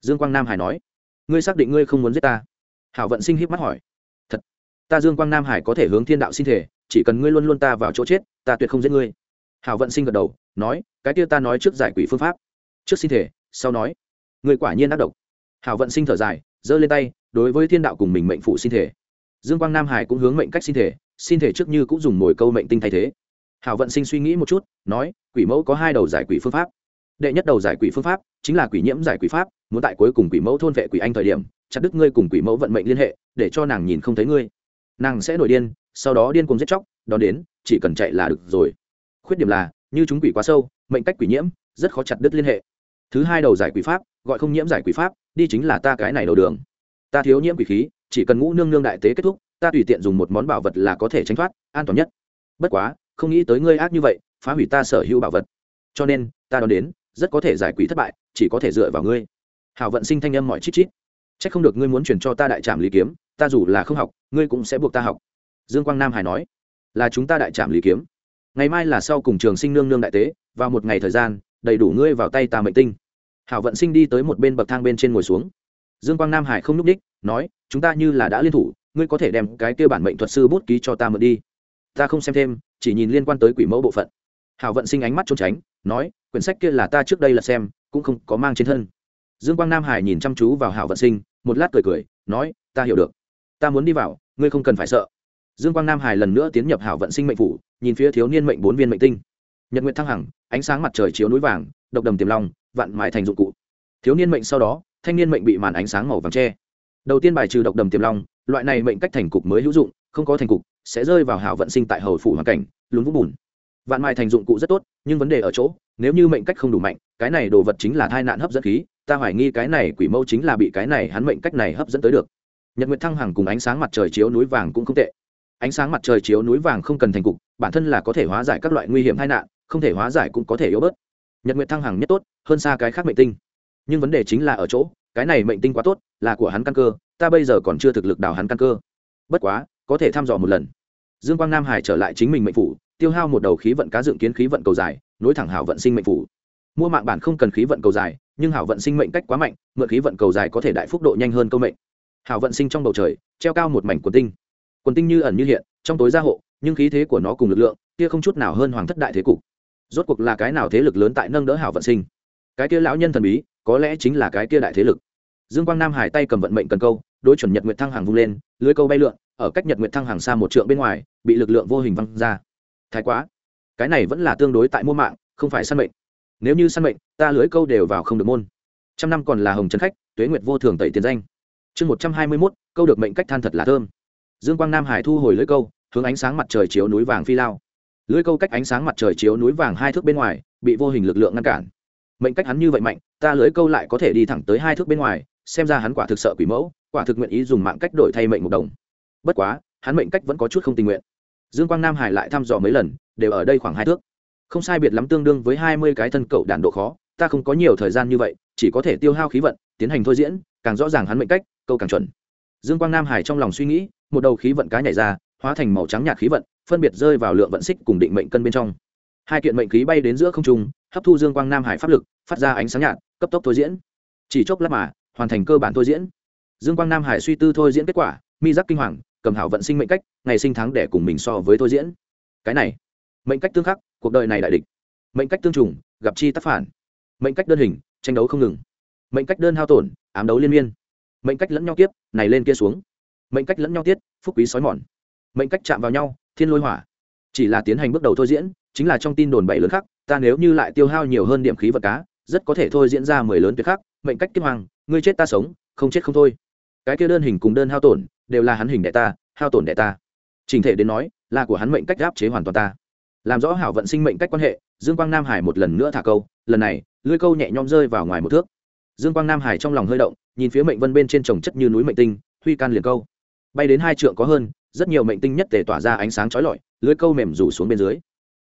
[SPEAKER 1] Dương quang nam hải nói, ngươi xác định ngươi không muốn giết ta? Hảo vận sinh híp mắt hỏi. Thật. Ta dương quang nam hải có thể hướng thiên đạo sinh thể, chỉ cần ngươi luôn luôn ta vào chỗ chết, ta tuyệt không giết ngươi. Hảo vận sinh gật đầu, nói, cái kia ta nói trước giải quỷ phương pháp. Trước sinh thể, sau nói. Người quả nhiên ác độc. Hảo vận sinh thở dài, giơ lên tay, đối với thiên đạo cùng mình mệnh phụ xin thể. Dương quang nam hải cũng hướng mệnh cách xin thể xin thể trước như cũng dùng mồi câu mệnh tinh thay thế. Hảo vận sinh suy nghĩ một chút, nói, quỷ mẫu có hai đầu giải quỷ phương pháp. Đệ nhất đầu giải quỷ phương pháp chính là quỷ nhiễm giải quỷ pháp, muốn tại cuối cùng quỷ mẫu thôn vệ quỷ anh thời điểm, chặt đứt ngươi cùng quỷ mẫu vận mệnh liên hệ, để cho nàng nhìn không thấy ngươi. Nàng sẽ nổi điên, sau đó điên cùng giết chóc, đón đến, chỉ cần chạy là được rồi. Khuyết điểm là, như chúng quỷ quá sâu, mệnh cách quỷ nhiễm, rất khó chặt đứt liên hệ thứ hai đầu giải quỷ pháp, gọi không nhiễm giải quỷ pháp, đi chính là ta cái này đầu đường. Ta thiếu nhiễm quỷ khí, chỉ cần ngũ nương nương đại tế kết thúc, ta tùy tiện dùng một món bảo vật là có thể tránh thoát, an toàn nhất. Bất quá, không nghĩ tới ngươi ác như vậy, phá hủy ta sở hữu bảo vật. Cho nên, ta đón đến, rất có thể giải quỷ thất bại, chỉ có thể dựa vào ngươi. Hảo vận sinh thanh âm mọi chít chít. C h ắ c không được ngươi muốn chuyển cho ta đại trạm lý kiếm, ta dù là không học, ngươi cũng sẽ buộc ta học. Dương quang nam hải nói, là chúng ta đại trạm lý kiếm. Ngày mai là sau cùng trường sinh nương nương đại tế, vào một ngày thời gian, đầy đủ ngươi vào tay ta mệnh tinh hảo vận sinh đi tới một bên bậc thang bên trên ngồi xuống. Dương quang nam hải không n ú c đ í c h nói, chúng ta như là đã liên thủ, ngươi có thể đem cái kêu bản mệnh thuật sư bút ký cho ta mượn đi. Ta không xem thêm, chỉ nhìn liên quan tới quỷ mẫu bộ phận. Hảo vận sinh ánh mắt trốn tránh, nói, quyển sách kia là ta trước đây là xem, cũng không có mang trên thân. Dương quang nam hải nhìn chăm chú vào hảo vận sinh, một lát cười cười, nói, ta hiểu được. Ta muốn đi vào, ngươi không cần phải sợ. Dương quang nam hải lần nữa tiến nhập hảo vận sinh mệnh phủ, nhìn phía thiếu niên mệnh bốn viên mệnh tinh. Nhật nguyện thăng hằng, ánh sáng mặt trời chiếu núi vàng độc đầm tiềm long, vạn mài thành dụng cụ. Thiếu niên mệnh sau đó, thanh niên mệnh bị màn ánh sáng màu vàng tre đầu tiên bài trừ độc đầm tiềm long, loại này mệnh cách thành cục mới hữu dụng, không có thành cục, sẽ rơi vào hảo vận sinh tại hầu phủ hoàn cảnh, lún vũng bùn. Vạn mài thành dụng cụ rất tốt, nhưng vấn đề ở chỗ, nếu như mệnh cách không đủ mạnh, cái này đồ vật chính là tai nạn hấp dẫn khí, ta hoài nghi cái này quỷ mâu chính là bị cái này hắn mệnh cách này hấp dẫn tới được. Nhật nguyệt thăng hằng cùng ánh sáng mặt trời chiếu núi vàng cũng không tệ. Ánh sáng mặt trời chiếu núi vàng không cần thành cục, bản thân là có thể hóa giải các loại nguy hiểm tai nạn, không thể hóa giải cũng có thể yếu bớt nhật nguyệt thăng hằng nhất tốt, hơn xa cái khác mệnh tinh. Nhưng vấn đề chính là ở chỗ, cái này mệnh tinh quá tốt, là của hắn căn cơ, ta bây giờ còn chưa thực lực đào hắn căn cơ. Bất quá, có thể thăm dò một lần. Dương quang nam hải trở lại chính mình mệnh phủ, tiêu hao một đầu khí vận cá dựng kiến khí vận cầu dài, nối thẳng hảo vận sinh mệnh phủ. Mua mạng bản không cần khí vận cầu dài, nhưng hảo vận sinh mệnh cách quá mạnh, mượn khí vận cầu dài có thể đại phúc độ nhanh hơn câu mệnh. Hảo vận sinh trong bầu trời, treo cao một mảnh quần tinh. Quần tinh như ẩn như hiện, trong tối gia hộ, nhưng khí thế của nó cùng lực lượng, kia không chút nào hơn hoàng thất đại thế cục rốt cuộc là cái nào thế lực lớn tại nâng đỡ hảo vận sinh? Cái kia lão nhân thần bí, có lẽ chính là cái kia đại thế lực. Dương quang nam hải tay cầm vận mệnh cần câu, đối chuẩn nhật nguyệt thăng hàng vung lên, lưới câu bay lượn, ở cách nhật nguyệt thăng hàng xa một trượng bên ngoài, bị lực lượng vô hình văng ra. Thái quá, cái này vẫn là tương đối tại mua mạng, không phải săn mệnh. Nếu như săn mệnh, ta lưới câu đều vào không được môn. Trăm năm còn là hồng trấn khách, tuế nguyệt vô thường tẩy tiền danh. Chương một trăm hai mươi mốt, câu được mệnh cách than thật là thơm. Dương quang nam hải thu hồi lưới câu, hướng ánh sáng mặt trời chiếu núi vàng phi lao lưới câu cách ánh sáng mặt trời chiếu núi vàng hai thước bên ngoài, bị vô hình lực lượng ngăn cản. Mệnh cách hắn như vậy mạnh, ta lưới câu lại có thể đi thẳng tới hai thước bên ngoài, xem ra hắn quả thực sợ quỷ mẫu, quả thực nguyện ý dùng mạng cách đổi thay mệnh một đồng. Bất quá, hắn mệnh cách vẫn có chút không tình nguyện. Dương quang nam hải lại thăm dò mấy lần, đều ở đây khoảng hai thước. Không sai biệt lắm tương đương với hai mươi cái thân cậu đản độ khó, ta không có nhiều thời gian như vậy, chỉ có thể tiêu hao khí vận, tiến hành thôi diễn, càng rõ ràng hắn mệnh cách, câu càng chuẩn. Dương quang nam hải trong lòng suy nghĩ, một đầu khí vận cá nhảy ra, hóa thành màu trắng nhạt khí vận phân biệt rơi vào lượng vận xích cùng định mệnh cân bên trong. Hai kiện mệnh khí bay đến giữa không trung, hấp thu dương quang nam hải pháp lực, phát ra ánh sáng nhạt, cấp tốc thôi diễn. Chỉ chốc lát mà, hoàn thành cơ bản thôi diễn. Dương quang nam hải suy tư thôi diễn kết quả, mi giác kinh hoàng, cầm hảo vận sinh mệnh cách, ngày sinh tháng để cùng mình so với thôi diễn. Cái này, mệnh cách tương khắc, cuộc đời này đại địch. Mệnh cách tương trùng, gặp chi tác phản. Mệnh cách đơn hình, tranh đấu không ngừng. Mệnh cách đơn hao tổn, ám đấu liên miên. Mệnh cách lẫn nhau tiếp này lên kia xuống. Mệnh cách lẫn nhau tiết, phúc quý sói mòn. Mệnh cách chạm vào nhau thiên lôi hỏa. Chỉ là tiến hành bước đầu thôi diễn, chính là trong tin đồn bảy lớn khác ta nếu như lại tiêu hao nhiều hơn điểm khí vật cá, rất có thể thôi diễn ra mười lớn tuyệt khác mệnh cách kiếp hoàng, ngươi chết ta sống, không chết không thôi. Cái kia đơn hình cùng đơn hao tổn, đều là hắn hình đệ ta, hao tổn đệ ta. Trình thể đến nói, là của hắn mệnh cách áp chế hoàn toàn ta. Làm rõ hảo vận sinh mệnh cách quan hệ, dương quang nam hải một lần nữa thả câu, lần này lưới câu nhẹ nhõm rơi vào ngoài một thước. Dương quang nam hải trong lòng hơi động, nhìn phía mệnh vân bên trên trồng chất như núi mệnh tinh, huy can liền câu. Bay đến hai trượng có hơn rất nhiều mệnh tinh nhất tề tỏa ra ánh sáng chói lọi, lưới câu mềm rủ xuống bên dưới.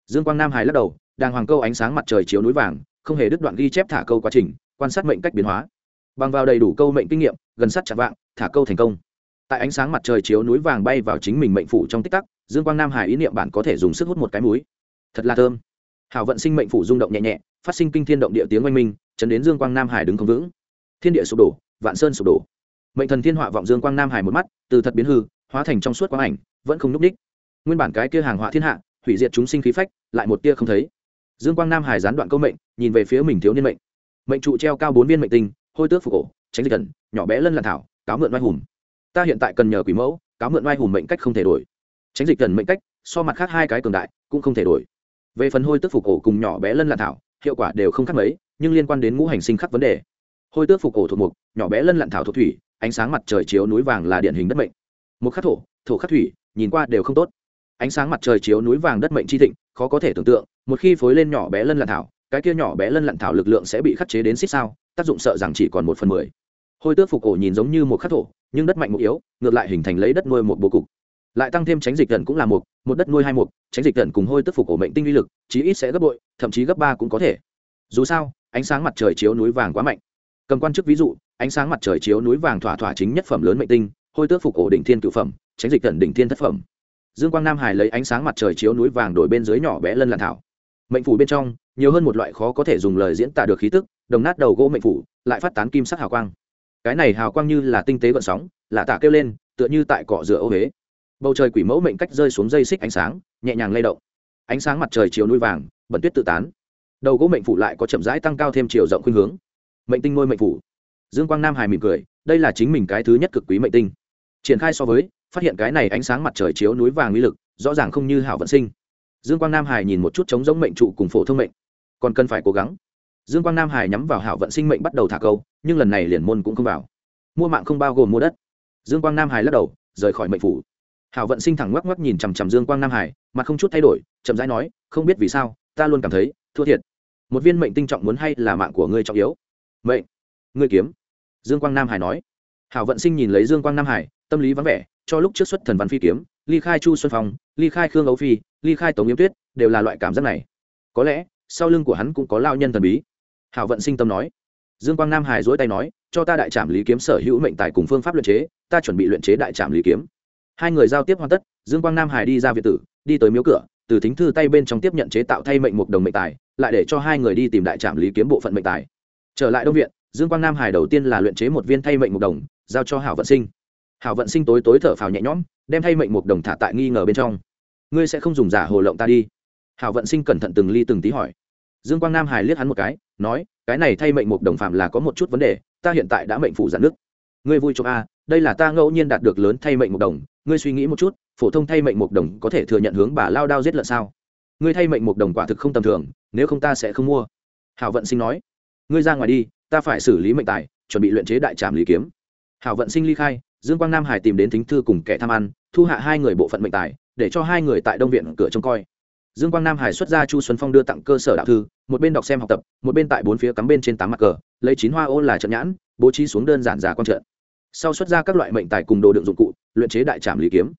[SPEAKER 1] Dương quang nam hài lắc đầu đang hoàng câu ánh sáng mặt trời chiếu núi vàng, không hề đứt đoạn ghi chép thả câu quá trình, quan sát mệnh cách biến hóa. Bằng vào đầy đủ câu mệnh kinh nghiệm, gần sát chặt vạng, thả câu thành công. Tại ánh sáng mặt trời chiếu núi vàng bay vào chính mình mệnh phủ trong tích tắc, dương quang nam hải ý niệm bản có thể dùng sức hút một cái mũi. Thật là thơm. Hảo vận sinh mệnh phủ rung động nhẹ nhẹ, phát sinh kinh thiên động địa tiếng oanh minh, chấn đến dương quang nam hải đứng không vững. Thiên địa sụp đổ, vạn sơn sụp đổ. Mệnh thần thiên họa vọng dương quang nam hải một mắt, từ thật biến hư hóa thành trong suốt quang ảnh, vẫn không núp đích. Nguyên bản cái kia hàng họa thiên hạ, hủy diệt chúng sinh khí phách, lại một tia không thấy. Dương quang nam hải gián đoạn câu mệnh, nhìn về phía mình thiếu niên mệnh. Mệnh trụ treo cao bốn viên mệnh tinh, hôi tước phục cổ, tránh dịch thần, nhỏ bé lân làn thảo, cáo mượn oai hùng. Ta hiện tại cần nhờ quỷ mẫu, cáo mượn oai hùng mệnh cách không thể đổi. Tránh dịch thần mệnh cách, so mặt khác hai cái cường đại, cũng không thể đổi. Về phần hôi tước phục cổ cùng nhỏ bé lân làn thảo, hiệu quả đều không khác mấy, nhưng liên quan đến ngũ hành sinh khắc vấn đề. Hôi tước phục cổ thuộc mục, nhỏ bé lân lặn thảo thuộc thủy, ánh sáng mặt trời chiếu núi vàng là điển hình đất mệnh một khắc thổ thổ khắc thủy, nhìn qua đều không tốt. Ánh sáng mặt trời chiếu núi vàng đất mệnh chi thịnh, khó có thể tưởng tượng, một khi phối lên nhỏ bé lân lặn thảo, cái kia nhỏ bé lân lặn thảo lực lượng sẽ bị khắc chế đến xích sao, tác dụng sợ rằng chỉ còn một phần mười. Hôi tước phục cổ nhìn giống như một khắc thổ, nhưng đất mạnh một yếu, ngược lại hình thành lấy đất nuôi một bố cục. Lại tăng thêm tránh dịch gần cũng là một một đất nuôi hai một, tránh dịch gần cùng hôi tước phục cổ mệnh tinh uy lực, chí ít sẽ gấp bội, thậm chí gấp ba cũng có thể. Dù sao, ánh sáng mặt trời chiếu núi vàng quá mạnh. Cầm quan chức ví dụ, ánh sáng mặt trời chiếu núi vàng thỏa thỏa chính nhất phẩm lớn mệnh tinh hôi tước phục ổ đỉnh thiên cựu phẩm, tránh dịch thần đỉnh thiên thất phẩm. Dương quang nam hải lấy ánh sáng mặt trời chiếu núi vàng đổi bên dưới nhỏ bé lân làn thảo. Mệnh phủ bên trong, nhiều hơn một loại khó có thể dùng lời diễn tả được khí tức, đồng nát đầu gỗ mệnh phủ, lại phát tán kim sắc hào quang. Cái này hào quang như là tinh tế gợn sóng là tạ kêu lên, tựa như tại cọ rửa ô huế. Bầu trời quỷ mẫu mệnh cách rơi xuống dây xích ánh sáng, nhẹ nhàng lay động. Ánh sáng mặt trời chiếu núi vàng, bẩn tuyết tự tán. Đầu gỗ mệnh phủ lại có chậm rãi tăng cao thêm chiều rộng khuynh hướng. Mệnh tinh ngôi mệnh phủ. Dương quang nam hài mỉm cười, đây là chính mình cái thứ nhất cực quý mệnh tinh triển khai so với, phát hiện cái này ánh sáng mặt trời chiếu núi vàng uy lực, rõ ràng không như hảo vận sinh. Dương quang nam hải nhìn một chút chống giống mệnh trụ cùng phổ thông mệnh. Còn cần phải cố gắng. Dương quang nam hải nhắm vào hảo vận sinh mệnh bắt đầu thả câu, nhưng lần này liền môn cũng không vào. Mua mạng không bao gồm mua đất. Dương quang nam hải lắc đầu, rời khỏi mệnh phủ. Hảo vận sinh thẳng ngoắc ngoắc nhìn chằm chằm dương quang nam hải mà không chút thay đổi, chậm rãi nói, không biết vì sao, ta luôn cảm thấy, thua thiệt. Một viên mệnh tinh trọng muốn hay là mạng của ngươi trọng yếu? Mệnh? Ngươi kiếm? Dương quang nam hải nói. Hảo vận sinh nhìn lấy dương quang nam hải tâm lý vắng vẻ, cho lúc trước xuất thần văn phi kiếm, ly khai chu xuân phong, ly khai khương ấu phi, ly khai tống yếm tuyết, đều là loại cảm giác này. Có lẽ, sau lưng của hắn cũng có lao nhân thần bí. Hảo vận sinh tâm nói. Dương quang nam hải dối tay nói, cho ta đại trạm lý kiếm sở hữu mệnh tài cùng phương pháp luyện chế, ta chuẩn bị luyện chế đại trạm lý kiếm. Hai người giao tiếp hoàn tất, dương quang nam hải đi ra việt tử, đi tới miếu cửa, từ thính thư tay bên trong tiếp nhận chế tạo thay mệnh một đồng mệnh tài, lại để cho hai người đi tìm đại trạm lý kiếm bộ phận mệnh tài. Trở lại đông viện, dương quang nam hải đầu tiên là luyện chế một viên thay mệnh một đồng, giao cho hảo vận sinh hảo vận sinh tối tối thở phào nhẹ nhõm, đem thay mệnh một đồng thả tại nghi ngờ bên trong. Ngươi sẽ không dùng giả hồ lộng ta đi. Hảo vận sinh cẩn thận từng ly từng tí hỏi. Dương quang nam hài liếc hắn một cái, nói, cái này thay mệnh một đồng phạm là có một chút vấn đề, ta hiện tại đã mệnh phủ giãn nước. Ngươi vui chụp a đây là ta ngẫu nhiên đạt được lớn thay mệnh một đồng. Ngươi suy nghĩ một chút, phổ thông thay mệnh một đồng có thể thừa nhận hướng bà lao đao giết lợn sao? Ngươi thay mệnh một đồng quả thực không tầm thường, nếu không ta sẽ không mua. Hảo vận sinh nói, ngươi ra ngoài đi, ta phải xử lý mệnh tài, chuẩn bị luyện chế đại trạm lý kiếm. Hảo vận sinh ly khai dương quang nam hải tìm đến thính thư cùng kẻ tham ăn, thu hạ hai người bộ phận mệnh tài, để cho hai người tại đông viện cửa trông coi. Dương quang nam hải xuất ra chu xuân phong đưa tặng cơ sở đạo thư, một bên đọc xem học tập, một bên tại bốn phía cắm bên trên tám mặt cờ, lấy chín hoa ô là trận nhãn, bố trí xuống đơn giản giả quan trận. Sau xuất ra các loại mệnh tài cùng đồ đựng dụng cụ, luyện chế đại trảm lý kiếm.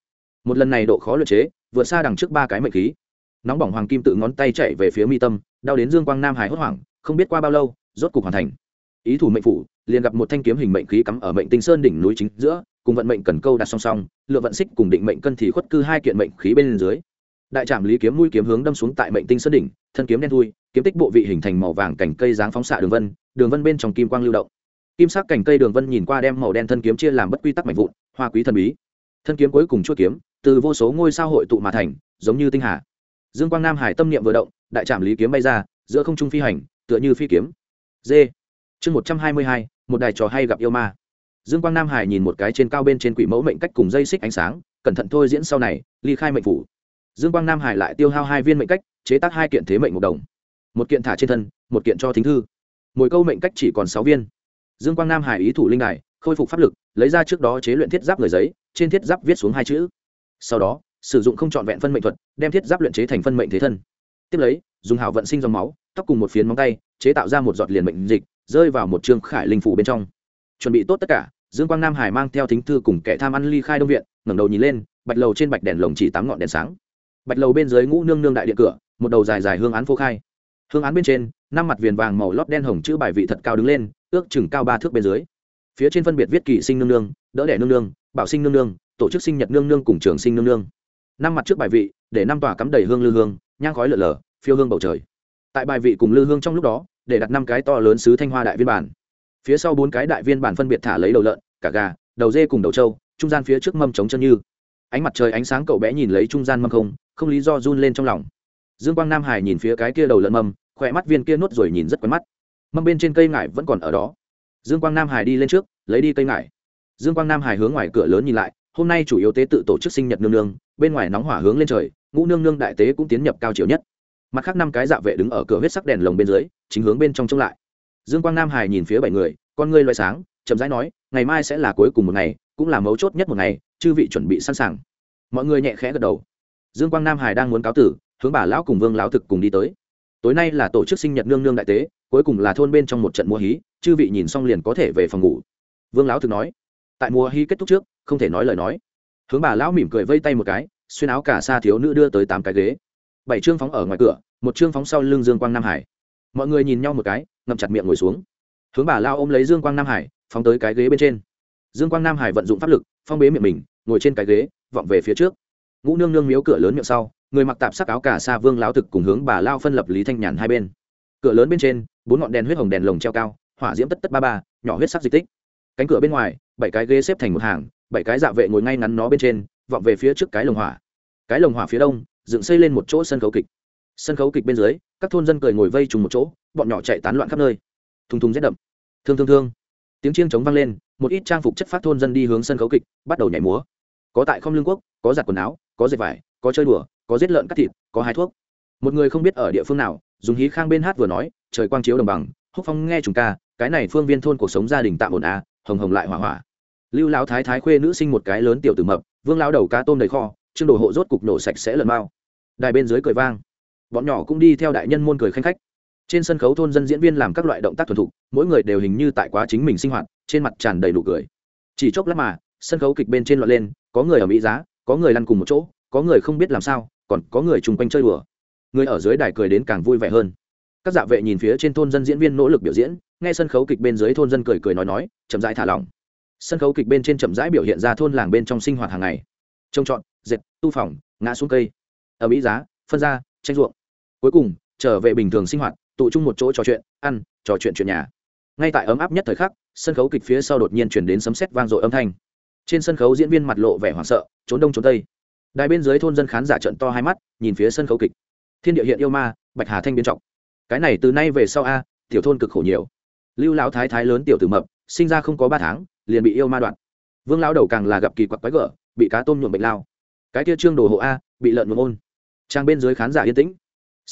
[SPEAKER 1] Một lần này độ khó luyện chế, vượt xa đằng trước ba cái mệnh khí. Nóng bỏng hoàng kim tự ngón tay chạy về phía mi tâm, đau đến dương quang nam hải hốt hoảng, không biết qua bao lâu, rốt cục hoàn thành. Ý thủ mệnh phủ, liền gặp một thanh kiếm hình mệnh khí cắm ở mệnh tinh sơn đỉnh núi chính giữa cùng vận mệnh cần câu đặt song song, lựa vận xích cùng định mệnh cân thì khuất cư hai kiện mệnh khí bên dưới. Đại trạm lý kiếm mũi kiếm hướng đâm xuống tại mệnh tinh sơn đỉnh, thân kiếm đen thui, kiếm tích bộ vị hình thành màu vàng cành cây dáng phóng xạ đường vân đường vân bên trong kim quang lưu động. Kim sắc cành cây đường vân nhìn qua đem màu đen thân kiếm chia làm bất quy tắc mạnh vụn, hoa quý thần bí. Thân kiếm cuối cùng chuỗi kiếm, từ vô số ngôi sao hội tụ mà thành, giống như tinh hà. Dương quang nam hải tâm niệm vừa động, đại trạm lý kiếm bay ra, giữa không trung phi hành, tựa như phi kiếm. D chương một trăm hai mươi hai, một đài trò hay gặp yêu ma dương quang nam hải nhìn một cái trên cao bên trên quỷ mẫu mệnh cách cùng dây xích ánh sáng, cẩn thận thôi diễn sau này, ly khai mệnh phủ. Dương quang nam hải lại tiêu hao hai viên mệnh cách, chế tác hai kiện thế mệnh một đồng. Một kiện thả trên thân, một kiện cho thính thư. Mỗi câu mệnh cách chỉ còn sáu viên. Dương quang nam hải ý thủ linh đài, khôi phục pháp lực, lấy ra trước đó chế luyện thiết giáp người giấy, trên thiết giáp viết xuống hai chữ. Sau đó, sử dụng không trọn vẹn phân mệnh thuật, đem thiết giáp luyện chế thành phân mệnh thế thân. Tiếp lấy, dùng hào vận sinh dòng máu, tóc cùng một phiến móng tay, chế tạo ra một giọt liền mệnh dịch, rơi vào một trương khải linh phủ bên trong chuẩn bị tốt tất cả, dương quang nam hải mang theo thính thư cùng kẻ tham ăn ly khai đông viện, ngẩng đầu nhìn lên, bạch lầu trên bạch đèn lồng chỉ tám ngọn đèn sáng. Bạch lầu bên dưới ngũ nương nương đại điện cửa, một đầu dài dài hương án phô khai. Hương án bên trên, năm mặt viền vàng màu lót đen hồng chữ bài vị thật cao đứng lên, ước chừng cao ba thước bên dưới. Phía trên phân biệt viết kỳ sinh nương nương, đỡ đẻ nương nương, bảo sinh nương nương, tổ chức sinh nhật nương nương cùng trường sinh nương nương. Năm mặt trước bài vị, để năm tòa cắm đầy hương lư hương, nhang khói lở lở, phiêu hương bầu trời. Tại bài vị cùng lư hương trong lúc đó, để đặt năm cái to lớn sứ thanh hoa đại viên bản phía sau bốn cái đại viên bản phân biệt thả lấy đầu lợn, cả gà, đầu dê cùng đầu trâu, trung gian phía trước mâm trống chân như. Ánh mặt trời ánh sáng cậu bé nhìn lấy trung gian mâm không không lý do run lên trong lòng. Dương quang nam hải nhìn phía cái kia đầu lợn mâm, khỏe mắt viên kia nuốt rồi nhìn rất quen mắt. Mâm bên trên cây ngải vẫn còn ở đó. Dương quang nam hải đi lên trước, lấy đi cây ngải. Dương quang nam hải hướng ngoài cửa lớn nhìn lại, hôm nay chủ yếu tế tự tổ chức sinh nhật nương nương, bên ngoài nóng hỏa hướng lên trời, ngũ nương nương đại tế cũng tiến nhập cao chiều nhất. Mặt khác năm cái dạ vệ đứng ở cửa huyết sắc đèn lồng bên dưới, chính hướng bên trong trông lại dương quang nam hải nhìn phía bảy người, con ngươi loại sáng, chậm rãi nói, ngày mai sẽ là cuối cùng một ngày, cũng là mấu chốt nhất một ngày, chư vị chuẩn bị sẵn sàng. Mọi người nhẹ khẽ gật đầu. Dương quang nam hải đang muốn cáo tử, hướng bà lão cùng vương lão thực cùng đi tới. Tối nay là tổ chức sinh nhật nương nương đại tế, cuối cùng là thôn bên trong một trận mua hí, chư vị nhìn xong liền có thể về phòng ngủ. Vương lão thực nói, tại mùa hí kết thúc trước, không thể nói lời nói. Hướng bà lão mỉm cười vây tay một cái, xuyên áo cả xa thiếu nữ đưa tới tám cái ghế. Bảy chương phóng ở ngoài cửa, một chương phóng sau lưng dương quang nam hải mọi người nhìn nhau một cái ngậm chặt miệng ngồi xuống. Hướng bà lao ôm lấy dương quang nam hải, phóng tới cái ghế bên trên. Dương quang nam hải vận dụng pháp lực, phong bế miệng mình, ngồi trên cái ghế, vọng về phía trước. Ngũ nương nương miếu cửa lớn miệng sau, người mặc tạp sắc áo cả xa vương láo thực cùng hướng bà lao phân lập lý thanh nhàn hai bên. Cửa lớn bên trên, bốn ngọn đèn huyết hồng đèn lồng treo cao, hỏa diễm tất tất ba ba, nhỏ huyết sắc dịch tích. Cánh cửa bên ngoài, bảy cái ghế xếp thành một hàng, bảy cái dạ vệ ngồi ngay ngắn nó bên trên, vọng về phía trước cái lồng hỏa. Cái lồng hỏa phía đông, dựng xây lên một chỗ sân khấu kịch. Sân khấu kịch bên dưới, các thôn dân cười ngồi vây trùng một chỗ bọn nhỏ chạy tán loạn khắp nơi. Thùng thùng rét đậm. Thương thương thương. Tiếng chiêng trống vang lên, một ít trang phục chất phát thôn dân đi hướng sân khấu kịch, bắt đầu nhảy múa. Có tại không lương quốc, có giặt quần áo, có dệt vải, có chơi đùa, có giết lợn cắt thịt, có hái thuốc. Một người không biết ở địa phương nào, dùng hí khang bên hát vừa nói, trời quang chiếu đồng bằng, húc phong nghe trùng ca, cái này phương viên thôn cuộc sống gia đình tạm ổn à hồng hồng lại hỏa hỏa. Lưu lão thái thái khuê nữ sinh một cái lớn tiểu tử mập, vương lão đầu cá tôm đầy kho, trương đồ hộ rốt cục nổ sạch sẽ lợn mau. Đài bên dưới cười vang. Bọn nhỏ cũng đi theo đại nhân môn cười khanh khách trên sân khấu thôn dân diễn viên làm các loại động tác thuần thục, mỗi người đều hình như tại quá chính mình sinh hoạt, trên mặt tràn đầy nụ cười. Chỉ chốc lát mà, sân khấu kịch bên trên loạn lên, có người ở mỹ giá, có người lăn cùng một chỗ, có người không biết làm sao, còn có người chung quanh chơi đùa. Người ở dưới đài cười đến càng vui vẻ hơn. Các dạ vệ nhìn phía trên thôn dân diễn viên nỗ lực biểu diễn, nghe sân khấu kịch bên dưới thôn dân cười cười nói nói, chậm rãi thả lỏng. Sân khấu kịch bên trên chậm rãi biểu hiện ra thôn làng bên trong sinh hoạt hàng ngày. Trông trọt, dệt, tu phòng ngã xuống cây. Ở mỹ giá, phân ra, tranh ruộng. Cuối cùng, trở về bình thường sinh hoạt tụ chung một chỗ trò chuyện, ăn, trò chuyện chuyện nhà. Ngay tại ấm áp nhất thời khắc, sân khấu kịch phía sau đột nhiên chuyển đến sấm sét vang dội âm thanh. Trên sân khấu diễn viên mặt lộ vẻ hoảng sợ, trốn đông trốn tây. Đài bên dưới thôn dân khán giả trận to hai mắt, nhìn phía sân khấu kịch. Thiên địa hiện yêu ma, bạch hà thanh biến trọng. Cái này từ nay về sau a, tiểu thôn cực khổ nhiều. Lưu lão thái thái lớn tiểu tử mập, sinh ra không có ba tháng, liền bị yêu ma đoạn. Vương lão đầu càng là gặp kỳ quặc quái gở, bị cá tôm nhuộm bệnh lao. Cái kia trương đồ hộ a, bị lợn nhuộm ôn. Trang bên dưới khán giả yên tĩnh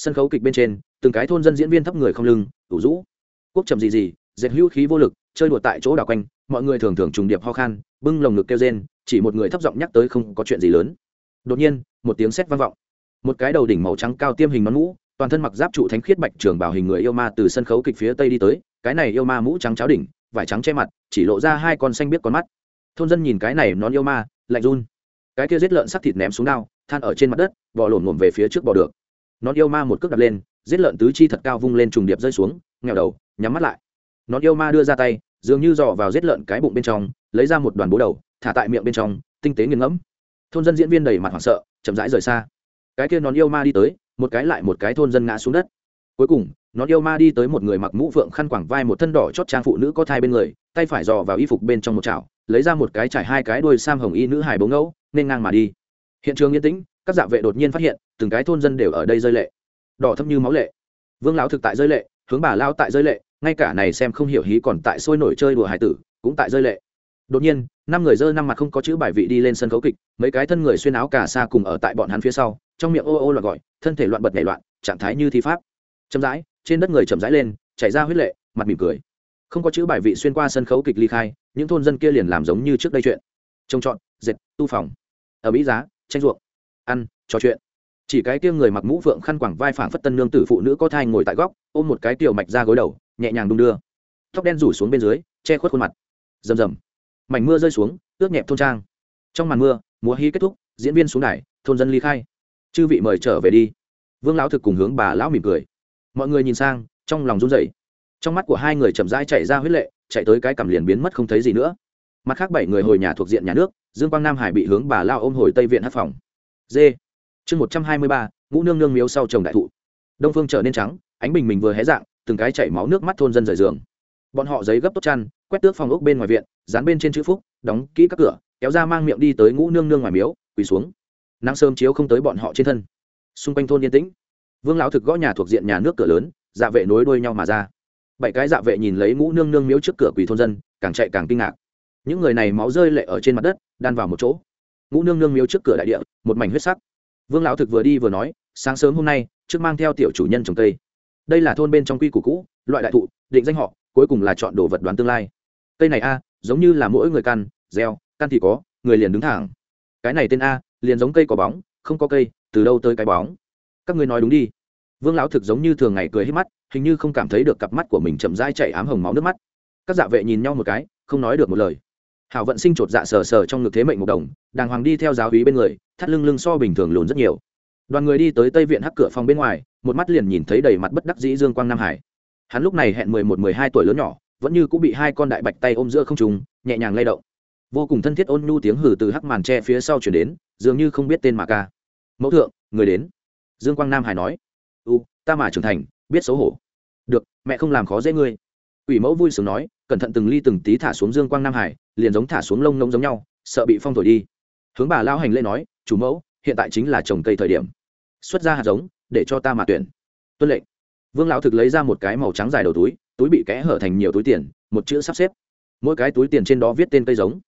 [SPEAKER 1] sân khấu kịch bên trên, từng cái thôn dân diễn viên thấp người không lưng đủ rũ. Quốc trầm gì gì, dệt hữu khí vô lực, chơi đùa tại chỗ đảo quanh, mọi người thường thường trùng điệp ho khan, bưng lồng ngực kêu rên, chỉ một người thấp giọng nhắc tới không có chuyện gì lớn. Đột nhiên, một tiếng sét vang vọng. Một cái đầu đỉnh màu trắng cao tiêm hình nón mũ, toàn thân mặc giáp trụ thánh khiết bạch trường bảo hình người yêu ma từ sân khấu kịch phía tây đi tới, cái này yêu ma mũ trắng cháo đỉnh, vải trắng che mặt, chỉ lộ ra hai con xanh biết con mắt. Thôn dân nhìn cái này nón yêu ma, lạnh run. Cái kia giết lợn sắc thịt ném xuống đao, than ở trên mặt đất, bò lổn ngổm về phía trước bò được nón yêu ma một cước đập lên, giết lợn tứ chi thật cao vung lên trùng điệp rơi xuống nghèo đầu, nhắm mắt lại. Nón yêu ma đưa ra tay, dường như dò vào giết lợn cái bụng bên trong, lấy ra một đoàn bố đầu, thả tại miệng bên trong, tinh tế nghiêng ngẫm. Thôn dân diễn viên đầy mặt hoảng sợ, chậm rãi rời xa. Cái kia nón yêu ma đi tới, một cái lại một cái thôn dân ngã xuống đất. Cuối cùng, nón yêu ma đi tới một người mặc mũ phượng khăn quảng vai một thân đỏ chót trang phụ nữ có thai bên người, tay phải dò vào y phục bên trong một chảo, lấy ra một cái trải hai cái đuôi sam hồng y nữ hải bố ngẫu, nên ngang mà đi. Hiện trường yên tĩnh các dạ vệ đột nhiên phát hiện, từng cái thôn dân đều ở đây rơi lệ. Đỏ thấp như máu lệ. Vương lão thực tại rơi lệ, hướng bà lao tại rơi lệ, ngay cả này xem không hiểu hí còn tại sôi nổi chơi đùa hải tử, cũng tại rơi lệ. Đột nhiên, năm người dơ năm mặt không có chữ bài vị đi lên sân khấu kịch, mấy cái thân người xuyên áo cà sa cùng ở tại bọn hắn phía sau, trong miệng ô ô loạt gọi, thân thể loạn bật nhảy loạn, trạng thái như thi pháp. Chậm rãi, trên đất người chậm rãi lên, chảy ra huyết lệ, mặt mỉm cười. Không có chữ bài vị xuyên qua sân khấu kịch ly khai, những thôn dân kia liền làm giống như trước đây chuyện. Trông trọt dệt, tu phòng. Ở mỹ giá, tranh ruộng ăn, trò chuyện. Chỉ cái kia người mặc mũ phượng khăn quảng vai phảng phất tân nương tử phụ nữ có thai ngồi tại góc, ôm một cái tiểu mạch ra gối đầu, nhẹ nhàng đung đưa. Tóc đen rủ xuống bên dưới, che khuất khuôn mặt. Rầm rầm. Mảnh mưa rơi xuống, ướt nhẹp thôn trang. Trong màn mưa mùa hy kết thúc, diễn viên xuống đài, thôn dân ly khai. Chư vị mời trở về đi. Vương lão thực cùng hướng bà lão mỉm cười. Mọi người nhìn sang, trong lòng run rẩy. Trong mắt của hai người chậm rãi chạy ra huyết lệ, chạy tới cái cảm liền biến mất không thấy gì nữa. Mặt khác bảy người hồi nhà thuộc diện nhà nước, dương quang nam hải bị hướng bà lao ôm hồi tây viện hát phòng d chương một trăm hai mươi ba, ngũ nương nương miếu sau trồng đại thụ. Đông phương trở nên trắng, ánh bình mình vừa hé dạng, từng cái chảy máu nước mắt thôn dân rời giường. Bọn họ giấy gấp tốt chăn, quét tước phòng ốc bên ngoài viện, dán bên trên chữ phúc, đóng kỹ các cửa, kéo ra mang miệng đi tới ngũ nương nương ngoài miếu, quỳ xuống. Nắng sớm chiếu không tới bọn họ trên thân. Xung quanh thôn yên tĩnh. Vương lão thực gõ nhà thuộc diện nhà nước cửa lớn dạ vệ nối đuôi nhau mà ra. Bảy cái dạ vệ nhìn lấy ngũ nương nương miếu trước cửa quỳ thôn dân, càng chạy càng kinh ngạc. Những người này máu rơi lệ ở trên mặt đất, đan vào một chỗ ngũ nương nương miếu trước cửa đại địa, một mảnh huyết sắc. Vương lão thực vừa đi vừa nói, sáng sớm hôm nay, trước mang theo tiểu chủ nhân trồng cây. Đây là thôn bên trong quy củ cũ, loại đại thụ, định danh họ, cuối cùng là chọn đồ vật đoán tương lai. Cây này a, giống như là mỗi người căn, gieo, căn thì có, người liền đứng thẳng. Cái này tên a, liền giống cây có bóng, không có cây, từ đâu tới cái bóng? Các ngươi nói đúng đi. Vương lão thực giống như thường ngày cười hết mắt, hình như không cảm thấy được cặp mắt của mình chậm rãi chạy ám hồng máu nước mắt. Các dạ vệ nhìn nhau một cái, không nói được một lời hảo vận sinh chột dạ sờ sờ trong ngực thế mệnh một đồng, đàng hoàng đi theo giáo hí bên người, thắt lưng lưng so bình thường lùn rất nhiều. Đoàn người đi tới tây viện hắc cửa phòng bên ngoài, một mắt liền nhìn thấy đầy mặt bất đắc dĩ dương quang nam hải. Hắn lúc này hẹn mười một, mười hai tuổi lớn nhỏ, vẫn như cũng bị hai con đại bạch tay ôm giữa không trùng nhẹ nhàng lay động. Vô cùng thân thiết ôn nhu tiếng hử từ hắc màn tre phía sau chuyển đến, dường như không biết tên mà ca. Mẫu thượng, người đến. Dương quang nam hải nói. U ta mà trưởng thành, biết xấu hổ. Được, mẹ không làm khó dễ ngươi ủy mẫu vui sướng nói, cẩn thận từng ly từng tí thả xuống dương quang nam hải, liền giống thả xuống lông nông giống nhau, sợ bị phong thổi đi. Hướng bà lao hành lễ nói, chủ mẫu, hiện tại chính là trồng cây thời điểm. Xuất ra hạt giống, để cho ta mà tuyển. Tuân lệnh. Vương lão thực lấy ra một cái màu trắng dài đầu túi túi bị kẽ hở thành nhiều túi tiền, một chữ sắp xếp. Mỗi cái túi tiền trên đó viết tên cây giống.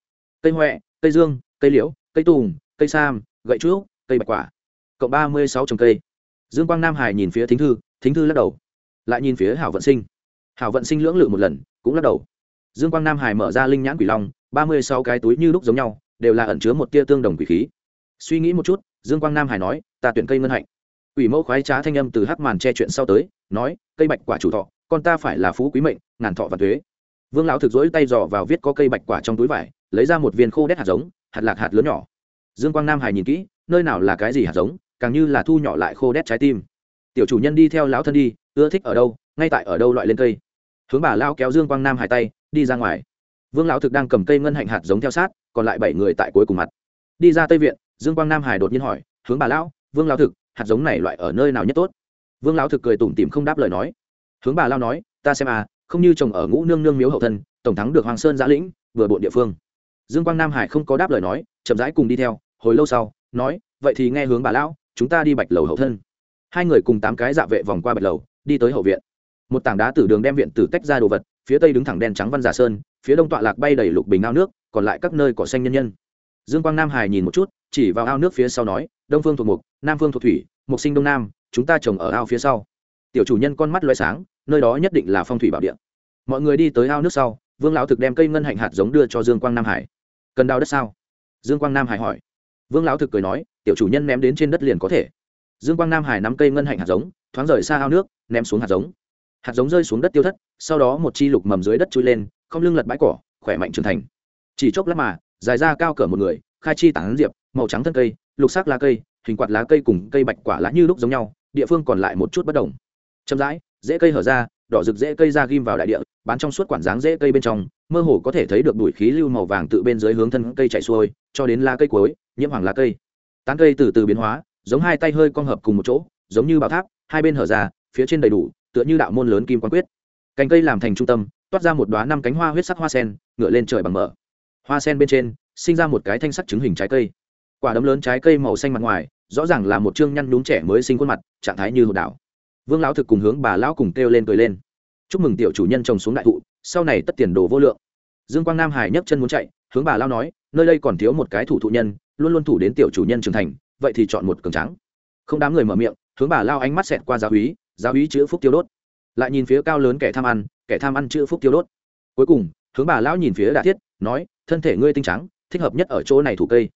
[SPEAKER 1] Cây huệ cây dương, cây liễu, cây tùng, cây sam, gậy trúc, cây bạch quả. Cộng ba mươi sáu trồng cây. Dương quang nam hải nhìn phía thính thư thính thư lắc đầu. Lại nhìn phía hảo vận sinh hảo vận sinh lưỡng lự một lần, cũng lắc đầu. Dương quang nam hải mở ra linh nhãn quỷ long, ba mươi sáu cái túi như lúc giống nhau, đều là ẩn chứa một tia tương đồng quỷ khí. Suy nghĩ một chút, dương quang nam hải nói, ta tuyển cây ngân hạnh. Quỷ mẫu khoái trá thanh âm từ hắc màn che chuyện sau tới, nói, cây bạch quả chủ thọ, con ta phải là phú quý mệnh, ngàn thọ và thuế. Vương lão thực dỗi tay dò vào viết có cây bạch quả trong túi vải, lấy ra một viên khô đét hạt giống, hạt lạc hạt lớn nhỏ. Dương quang nam hải nhìn kỹ, nơi nào là cái gì hạt giống, càng như là thu nhỏ lại khô đét trái tim. Tiểu chủ nhân đi theo lão thân đi, ưa thích ở đâu ngay tại ở đâu loại lên cây. Hướng bà lao kéo dương quang nam hải tay, đi ra ngoài. Vương lão thực đang cầm cây ngân hạnh hạt giống theo sát, còn lại bảy người tại cuối cùng mặt. Đi ra tây viện, dương quang nam hải đột nhiên hỏi, hướng bà lão, vương lão thực, hạt giống này loại ở nơi nào nhất tốt? Vương lão thực cười tủm tìm không đáp lời nói. Hướng bà lao nói, ta xem à không như chồng ở ngũ nương nương miếu hậu thân, tổng thắng được hoàng sơn giã lĩnh, vừa bộn địa phương. Dương quang nam hải không có đáp lời nói, chậm rãi cùng đi theo, hồi lâu sau, nói, vậy thì nghe hướng bà lão, chúng ta đi bạch lầu hậu thân. Hai người cùng tám cái dạ vệ vòng qua bạch lầu, đi tới hậu viện một tảng đá từ đường đem viện tử tách ra đồ vật, phía tây đứng thẳng đen trắng văn giả sơn, phía đông tọa lạc bay đầy lục bình ao nước, còn lại các nơi cỏ xanh nhân nhân. Dương quang nam hải nhìn một chút, chỉ vào ao nước phía sau nói, đông phương thuộc mục, nam phương thuộc thủy, mục sinh đông nam, chúng ta trồng ở ao phía sau. Tiểu chủ nhân con mắt loay sáng, nơi đó nhất định là phong thủy bảo địa. Mọi người đi tới ao nước sau, vương lão thực đem cây ngân hạnh hạt giống đưa cho dương quang nam hải cần đào đất sao? Dương quang nam hải hỏi. Vương lão thực cười nói, tiểu chủ nhân ném đến trên đất liền có thể. Dương quang nam hải nắm cây ngân hạnh hạt giống, thoáng rời xa ao nước, ném xuống hạt giống hạt giống rơi xuống đất tiêu thất, sau đó một chi lục mầm dưới đất trôi lên, không lưng lật bãi cỏ, khỏe mạnh trưởng thành. Chỉ chốc lát mà, dài ra cao cỡ một người, khai chi tảng diệp, màu trắng thân cây, lục sắc lá cây, hình quạt lá cây cùng cây bạch quả lá như lúc giống nhau, địa phương còn lại một chút bất đồng. Chậm rãi dễ cây hở ra, đỏ rực dễ cây ra ghim vào đại địa, bán trong suốt quản dáng dễ cây bên trong, mơ hồ có thể thấy được đuổi khí lưu màu vàng tự bên dưới hướng thân cây chạy xuôi, cho đến lá cây cuối, nhiễm hoàng lá cây. Tán cây từ từ biến hóa, giống hai tay hơi cong hợp cùng một chỗ, giống như bảo tháp, hai bên hở ra, phía trên đầy đủ tựa như đạo môn lớn kim quan quyết. Cành cây làm thành trung tâm, toát ra một đoá năm cánh hoa huyết sắc hoa sen, ngựa lên trời bằng mở hoa sen bên trên, sinh ra một cái thanh sắc trứng hình trái cây. Quả đấm lớn trái cây màu xanh mặt ngoài, rõ ràng là một chương nhăn nhúm trẻ mới sinh khuôn mặt, trạng thái như hồ đảo vương lão thực cùng hướng bà lão cùng kêu lên cười lên. Chúc mừng tiểu chủ nhân trồng xuống đại thụ, sau này tất tiền đồ vô lượng. Dương quang nam hải nhấc chân muốn chạy, hướng bà lão nói, nơi đây còn thiếu một cái thủ thụ nhân, luôn luôn thủ đến tiểu chủ nhân trưởng thành, vậy thì chọn một cường trắng không đám người mở miệng, hướng bà lao ánh mắt xẹt qua giáo húy giáo ý chữ phúc tiêu đốt. Lại nhìn phía cao lớn kẻ tham ăn, kẻ tham ăn chữ phúc tiêu đốt. Cuối cùng, hướng bà lão nhìn phía đà thiết, nói, thân thể ngươi tinh trắng, thích hợp nhất ở chỗ này thủ cây.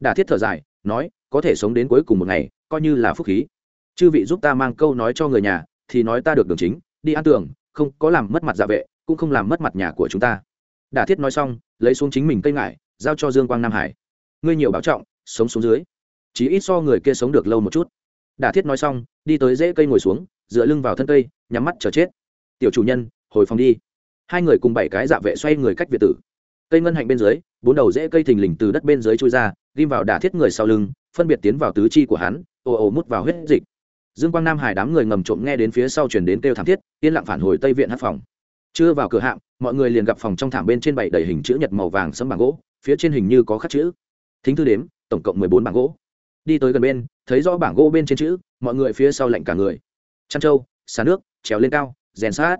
[SPEAKER 1] Đà thiết thở dài, nói, có thể sống đến cuối cùng một ngày, coi như là phúc khí. Chư vị giúp ta mang câu nói cho người nhà, thì nói ta được đường chính, đi ăn tường, không có làm mất mặt dạ vệ, cũng không làm mất mặt nhà của chúng ta. Đà thiết nói xong, lấy xuống chính mình cây ngại giao cho dương quang nam hải. Ngươi nhiều bảo trọng, sống xuống dưới. Chỉ ít so người kia sống được lâu một chút. Đà thiết nói xong, đi tới rễ cây ngồi xuống dựa lưng vào thân cây, nhắm mắt chờ chết. Tiểu chủ nhân, hồi phòng đi. Hai người cùng bảy cái dạ vệ xoay người cách việt tử. Cây ngân hạnh bên dưới, bốn đầu rễ cây thình lình từ đất bên dưới chui ra, ghim vào đả thiết người sau lưng, phân biệt tiến vào tứ chi của hắn, ồ ồ mút vào huyết dịch. Dương quang nam hải đám người ngầm trộm nghe đến phía sau chuyển đến kêu thảm thiết, yên lặng phản hồi tây viện hát phòng. Chưa vào cửa hạm, mọi người liền gặp phòng trong thảm bên trên bảy đầy hình chữ nhật màu vàng sấm bảng gỗ, phía trên hình như có khắc chữ. Thính thư đếm, tổng cộng mười bốn bảng gỗ. Đi tới gần bên, thấy rõ bảng gỗ bên trên chữ, mọi người phía sau lạnh cả người trăn trâu, xà nước, trèo lên cao, rèn sát.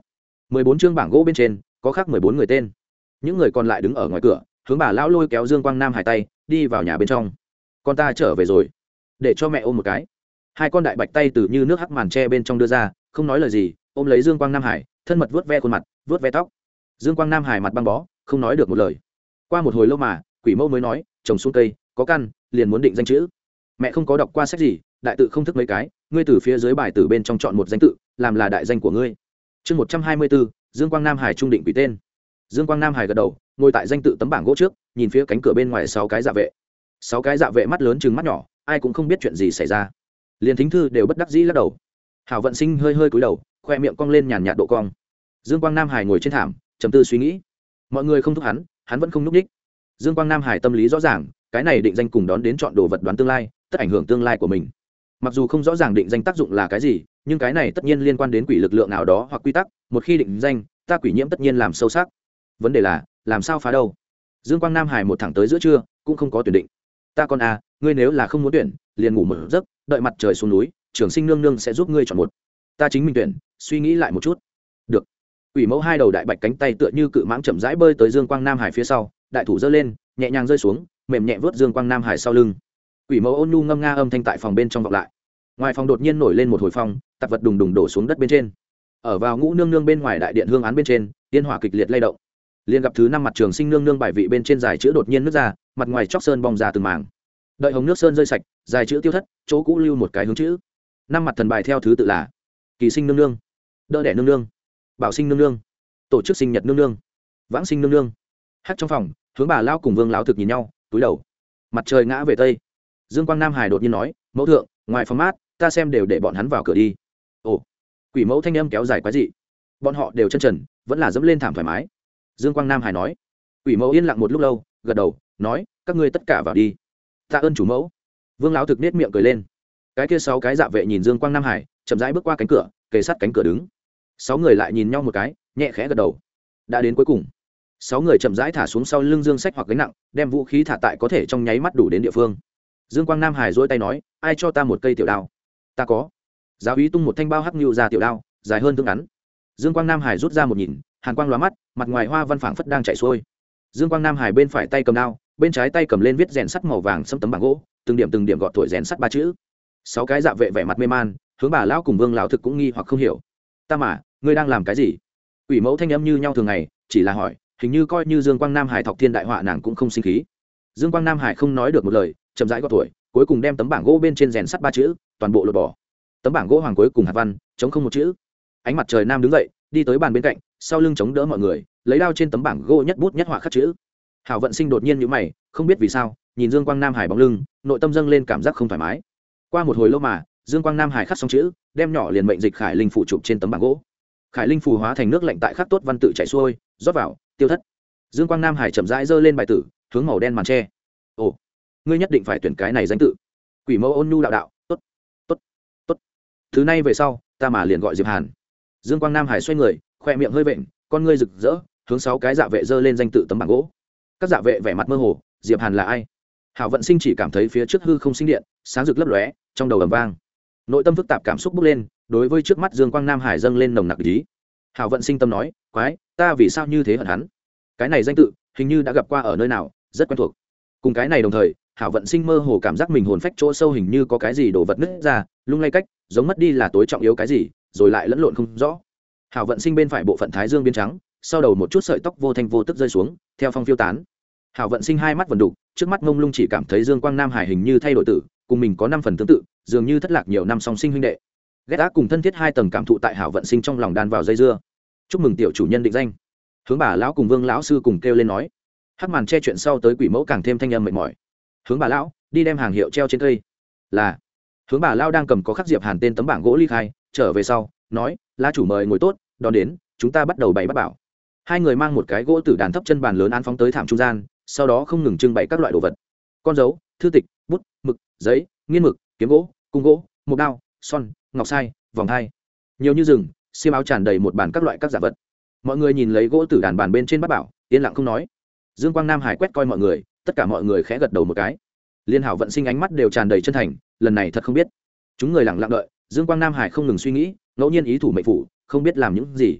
[SPEAKER 1] Mười bốn chương bảng gỗ bên trên, có khắc mười bốn người tên. Những người còn lại đứng ở ngoài cửa, hướng bà lão lôi kéo dương quang nam hải tay, đi vào nhà bên trong. Con ta trở về rồi. Để cho mẹ ôm một cái. Hai con đại bạch tay từ như nước hắc màn tre bên trong đưa ra, không nói lời gì, ôm lấy dương quang nam hải, thân mật vớt ve khuôn mặt vớt ve tóc. Dương quang nam hải mặt băng bó, không nói được một lời. Qua một hồi lâu mà, quỷ mẫu mới nói, trồng xuống cây, có căn, liền muốn định danh chữ. Mẹ không có đọc qua sách gì đại tự không thức mấy cái, ngươi từ phía dưới bài tử bên trong chọn một danh tự, làm là đại danh của ngươi. Chương một trăm hai mươi bốn, dương quang nam hải trung định quỷ tên. Dương quang nam hải gật đầu, ngồi tại danh tự tấm bảng gỗ trước, nhìn phía cánh cửa bên ngoài sáu cái dạ vệ. Sáu cái dạ vệ mắt lớn chừng mắt nhỏ, ai cũng không biết chuyện gì xảy ra. Liền thính thư đều bất đắc dĩ lắc đầu. Hảo vận sinh hơi hơi cúi đầu, khoe miệng cong lên nhàn nhạt độ cong. Dương quang nam hải ngồi trên thảm, trầm tư suy nghĩ. Mọi người không thúc hắn hắn vẫn không núp đích. Dương quang nam hải tâm lý rõ ràng, cái này định danh cùng đón đến chọn đồ vật đoán tương lai, tất ảnh hưởng tương lai của mình mặc dù không rõ ràng định danh tác dụng là cái gì, nhưng cái này tất nhiên liên quan đến quỷ lực lượng nào đó hoặc quy tắc, một khi định danh, ta quỷ nhiễm tất nhiên làm sâu sắc. Vấn đề là, làm sao phá đâu? Dương quang nam hải một thẳng tới giữa trưa, cũng không có tuyển định. Ta con à ngươi nếu là không muốn tuyển, liền ngủ một giấc, đợi mặt trời xuống núi, trường sinh nương nương sẽ giúp ngươi chọn một. Ta chính mình tuyển, suy nghĩ lại một chút. Được. Ủy mẫu hai đầu đại bạch cánh tay tựa như cự mãng chậm rãi bơi tới dương quang nam hải phía sau, đại thủ giơ lên, nhẹ nhàng rơi xuống, mềm nhẹ vớt dương quang nam hải sau lưng ủy mẫu ôn nhu ngâm nga âm thanh tại phòng bên trong vọng lại. Ngoài phòng đột nhiên nổi lên một hồi phong tạp vật đùng đùng đổ xuống đất bên trên. Ở vào ngũ nương nương bên ngoài đại điện hương án bên trên tiên hỏa kịch liệt lay động. Liền gặp thứ năm mặt trường sinh nương nương bài vị bên trên dài chữ đột nhiên nước ra mặt ngoài chóc sơn bong ra từng mảng, đợi hồng nước sơn rơi sạch dài chữ tiêu thất chỗ cũ lưu một cái hướng chữ. Năm mặt thần bài theo thứ tự là kỳ sinh nương nương đỡ đẻ nương nương bảo sinh nương nương tổ chức sinh nhật nương nương vãng sinh nương nương. Hát trong phòng hướng bà lao cùng vương lão thực nhìn nhau túi đầu. Mặt trời ngã về tây dương quang nam hải đột nhiên nói, mẫu thượng, ngoài phòng mát, ta xem đều để bọn hắn vào cửa đi. Ồ, quỷ mẫu thanh âm kéo dài quái dị. Bọn họ đều chân trần, vẫn là dẫm lên thảm thoải mái. Dương quang nam hải nói. Quỷ mẫu yên lặng một lúc lâu, gật đầu, nói, các ngươi tất cả vào đi. Tạ ơn chủ mẫu. Vương lão thực nết miệng cười lên. Cái kia sáu cái dạ vệ nhìn dương quang nam hải chậm rãi bước qua cánh cửa, kề sát cánh cửa đứng. Sáu người lại nhìn nhau một cái, nhẹ khẽ gật đầu. Đã đến cuối cùng. Sáu người chậm rãi thả xuống sau lưng dương sách hoặc gánh nặng, đem vũ khí thả tại có thể trong nháy mắt đủ đến địa phương dương quang nam hải dỗi tay nói, ai cho ta một cây tiểu đao? Ta có. Giáo úy tung một thanh bao hắc nhu ra tiểu đao, dài hơn tương ngắn. Dương quang nam hải rút ra một nhìn, hàn quang lóa mắt, mặt ngoài hoa văn phảng phất đang chạy xuôi. Dương quang nam hải bên phải tay cầm đao, bên trái tay cầm lên viết rèn sắt màu vàng xâm tấm bảng gỗ, từng điểm từng điểm gọt tuổi rèn sắt ba chữ. Sáu cái dạ vệ vẻ mặt mê man, hướng bà lão cùng vương lão thực cũng nghi hoặc không hiểu. Ta mà, ngươi đang làm cái gì? Ủy mẫu thanh âm như nhau thường ngày, chỉ là hỏi, hình như coi như dương quang nam hải thọc thiên đại họa nàng cũng không sinh khí. Dương quang nam hải không nói được một lời chậm rãi gọt tuổi, cuối cùng đem tấm bảng gỗ bên trên rèn sắt ba chữ, toàn bộ lột bỏ. Tấm bảng gỗ hoàng cuối cùng hạt văn, chống không một chữ. Ánh mặt trời nam đứng dậy, đi tới bàn bên cạnh, sau lưng chống đỡ mọi người, lấy đao trên tấm bảng gỗ nhất bút nhất họa khắc chữ. Hảo vận sinh đột nhiên nhữ mày, không biết vì sao, nhìn dương quang nam hải bóng lưng, nội tâm dâng lên cảm giác không thoải mái. Qua một hồi lâu mà, dương quang nam hải khắc xong chữ, đem nhỏ liền mệnh dịch khải linh phủ chụp trên tấm bảng gỗ. Khải linh phù hóa thành nước lạnh tại khắc tốt văn tự chảy xuôi, rót vào, tiêu thất. Dương quang nam hải chậm rãi giơ lên bài tử, hướng màu đen màn tre ồ ngươi nhất định phải tuyển cái này danh tự. Quỷ mẫu ôn nhu đạo đạo, tốt tốt tốt. Thứ này về sau, ta mà liền gọi diệp hàn. Dương quang nam hải xoay người, khoe miệng hơi vện, con ngươi rực rỡ, hướng sáu cái dạ vệ dơ lên danh tự tấm bảng gỗ. Các dạ vệ vẻ mặt mơ hồ, diệp hàn là ai? Hảo vận sinh chỉ cảm thấy phía trước hư không sinh điện, sáng rực lấp lóe, trong đầu ầm vang. Nội tâm phức tạp cảm xúc bốc lên, đối với trước mắt dương quang nam hải dâng lên nồng nặc ý. Hảo vận sinh tâm nói, quái, ta vì sao như thế hận hắn? Cái này danh tự, hình như đã gặp qua ở nơi nào, rất quen thuộc. Cùng cái này đồng thời hảo vận sinh mơ hồ cảm giác mình hồn phách chỗ sâu hình như có cái gì đổ vật nứt ra, lung lay cách, giống mất đi là tối trọng yếu cái gì, rồi lại lẫn lộn không rõ. Hảo vận sinh bên phải bộ phận thái dương biến trắng, sau đầu một chút sợi tóc vô thanh vô tức rơi xuống, theo phong phiêu tán. Hảo vận sinh hai mắt vần đục, trước mắt mông lung chỉ cảm thấy dương quang nam hải hình như thay đổi tử, cùng mình có năm phần tương tự, dường như thất lạc nhiều năm song sinh huynh đệ. Ghét ác cùng thân thiết hai tầng cảm thụ tại hảo vận sinh trong lòng đan vào dây dưa. Chúc mừng tiểu chủ nhân định danh. Hướng bà lão cùng vương lão sư cùng kêu lên nói. Hắc màn che chuyện sau tới quỷ mẫu càng thêm thanh âm mệt mỏi hướng bà lão, đi đem hàng hiệu treo trên cây. Là. Hướng bà lao đang cầm có khắc diệp hàn tên tấm bảng gỗ ly khai, trở về sau, nói la chủ mời ngồi tốt, đón đến, chúng ta bắt đầu bày bắt bảo. Hai người mang một cái gỗ tử đàn thấp chân bàn lớn án phóng tới thảm trung gian, sau đó không ngừng trưng bày các loại đồ vật. Con dấu, thư tịch, bút, mực, giấy, nghiên mực, kiếm gỗ, cung gỗ mục đao, son, ngọc sai, vòng hai. Nhiều như rừng, xiêm áo tràn đầy một bàn các loại các giả vật. Mọi người nhìn lấy gỗ tử đàn bàn bên trên bát bảo, yên lặng không nói. Dương quang nam hải quét coi mọi người tất cả mọi người khẽ gật đầu một cái. Liên hảo vận sinh ánh mắt đều tràn đầy chân thành, lần này thật không biết. Chúng người lặng lặng đợi, dương quang nam hải không ngừng suy nghĩ, ngẫu nhiên ý thủ mệnh phủ, không biết làm những gì.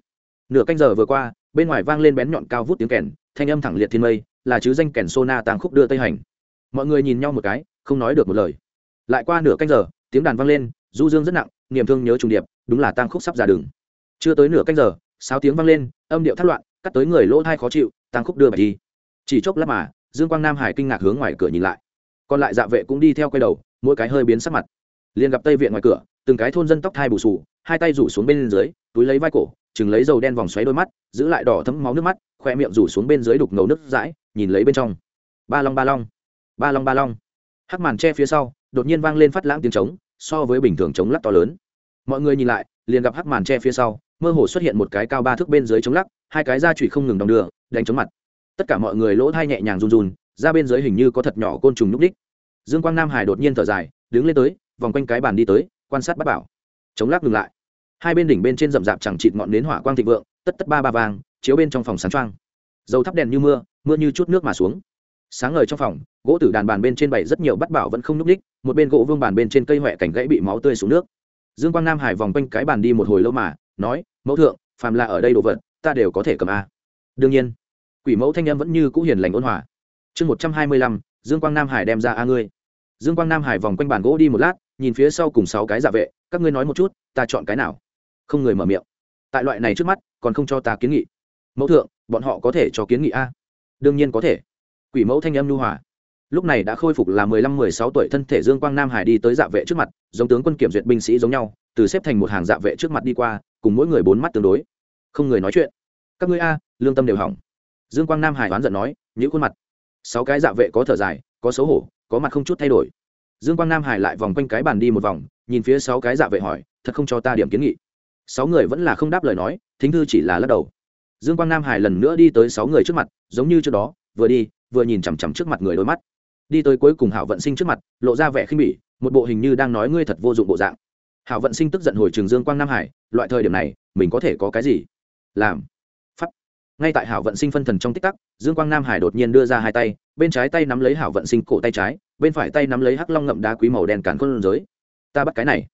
[SPEAKER 1] Nửa canh giờ vừa qua, bên ngoài vang lên bén nhọn cao vút tiếng kèn, thanh âm thẳng liệt thiên mây, là chứ danh kèn sona tàng khúc đưa tây hành. Mọi người nhìn nhau một cái, không nói được một lời. Lại qua nửa canh giờ, tiếng đàn vang lên, du dương rất nặng, niềm thương nhớ trùng điệp, đúng là tang khúc sắp ra đường chưa tới nửa canh giờ sáu tiếng vang lên, âm điệu thắt loạn, cắt tới người lỗ thai khó chịu, tang khúc đưa bài đi. Chỉ chốc lát mà dương quang nam hải kinh ngạc hướng ngoài cửa nhìn lại. Còn lại dạ vệ cũng đi theo quay đầu, mỗi cái hơi biến sắc mặt. Liền gặp tây viện ngoài cửa, từng cái thôn dân tóc thai bù sù, hai tay rủ xuống bên dưới, túi lấy vai cổ, chừng lấy dầu đen vòng xoáy đôi mắt, giữ lại đỏ thấm máu nước mắt, khoe miệng rủ xuống bên dưới đục ngầu nước dãi, nhìn lấy bên trong. Ba long ba long ba long ba long. Hắc màn tre phía sau, đột nhiên vang lên phát lãng tiếng trống, so với bình thường trống lắc to lớn. Mọi người nhìn lại, liền gặp hắc màn tre phía sau, mơ hồ xuất hiện một cái cao ba thước bên dưới trống lắc, hai cái da trụy không ngừng đong đưa, đánh chống mặt tất cả mọi người lỗ thai nhẹ nhàng run run, ra bên dưới hình như có thật nhỏ côn trùng núp đích dương quang nam hải đột nhiên thở dài, đứng lên tới, vòng quanh cái bàn đi tới, quan sát bắt bảo. Chống lắc ngừng lại. Hai bên đỉnh bên trên rậm rạp chẳng chịt ngọn nến hỏa quang thịnh vượng, tất tất ba ba vàng chiếu bên trong phòng sáng trang dầu thắp đèn như mưa mưa như chút nước mà xuống. Sáng ngời trong phòng, gỗ tử đàn bàn bên trên bày rất nhiều bắt bảo vẫn không nhúc ních một bên gỗ vương bàn bên trên cây huệ cảnh gãy bị máu tươi xuống nước. Dương quang nam hải vòng quanh cái bàn đi một hồi lâu mà, nói, mẫu thượng, phàm là ở đây đồ vật, ta đều có thể cầm a. Đương nhiên quỷ mẫu thanh em vẫn như cũ hiền lành ôn hòa. Chương một trăm hai mươi lăm, dương quang nam hải đem ra a ngươi. Dương quang nam hải vòng quanh bàn gỗ đi một lát, nhìn phía sau cùng sáu cái giả vệ, các ngươi nói một chút, ta chọn cái nào? Không người mở miệng. Tại loại này trước mắt, còn không cho ta kiến nghị. Mẫu thượng, bọn họ có thể cho kiến nghị a? Đương nhiên có thể. Quỷ mẫu thanh âm nhu hòa. Lúc này đã khôi phục là mười lăm, mười sáu tuổi thân thể dương quang nam hải đi tới dạ vệ trước mặt, giống tướng quân kiểm duyệt binh sĩ giống nhau, từ xếp thành một hàng dạ vệ trước mặt đi qua, cùng mỗi người bốn mắt tương đối. Không người nói chuyện. Các ngươi a, lương tâm đều hỏng dương quang nam hải oán giận nói những khuôn mặt. Sáu cái dạ vệ có thở dài, có xấu hổ, có mặt không chút thay đổi. Dương quang nam hải lại vòng quanh cái bàn đi một vòng, nhìn phía sáu cái dạ vệ hỏi, thật không cho ta điểm kiến nghị? Sáu người vẫn là không đáp lời nói, thính thư chỉ là lắc đầu. Dương quang nam hải lần nữa đi tới sáu người trước mặt, giống như trước đó, vừa đi, vừa nhìn chằm chằm trước mặt người đôi mắt. Đi tới cuối cùng hảo vận sinh trước mặt, lộ ra vẻ khinh bỉ, một bộ hình như đang nói ngươi thật vô dụng bộ dạng. Hảo vận sinh tức giận hồi trường dương quang nam hải loại thời điểm này, mình có thể có cái gì? Làm ngay tại hảo vận sinh phân thần trong tích tắc, dương quang nam hải đột nhiên đưa ra hai tay, bên trái tay nắm lấy hảo vận sinh cổ tay trái, bên phải tay nắm lấy hắc long ngậm đá quý màu đen cản con giới. Ta bắt cái này.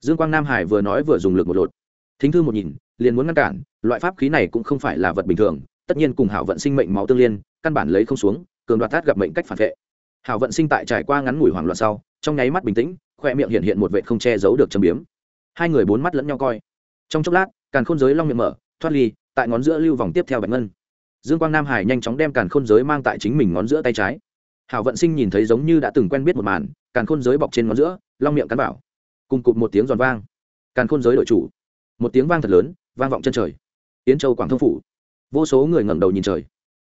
[SPEAKER 1] Dương quang nam hải vừa nói vừa dùng lực một lột. Thính thư một nhìn, liền muốn ngăn cản, loại pháp khí này cũng không phải là vật bình thường, tất nhiên cùng hảo vận sinh mệnh máu tương liên, căn bản lấy không xuống, cường đoạt tát gặp mệnh cách phản vệ. Hảo vận sinh tại trải qua ngắn ngủi hoảng loạn sau, trong nháy mắt bình tĩnh khoe miệng hiện hiện một vệ không che giấu được châm biếm. Hai người bốn mắt lẫn nhau coi. Trong chốc lát, càn khôn giới long miệng mở, thoát ly tại ngón giữa lưu vòng tiếp theo bạch ngân. Dương quang nam hải nhanh chóng đem càn khôn giới mang tại chính mình ngón giữa tay trái. Hảo vận sinh nhìn thấy giống như đã từng quen biết một màn, càn khôn giới bọc trên ngón giữa, long miệng cắn bảo cùng cụt một tiếng giòn vang. Càn khôn giới đội chủ. Một tiếng vang thật lớn, vang vọng chân trời. Yến châu quảng thông phủ. Vô số người ngẩng đầu nhìn trời.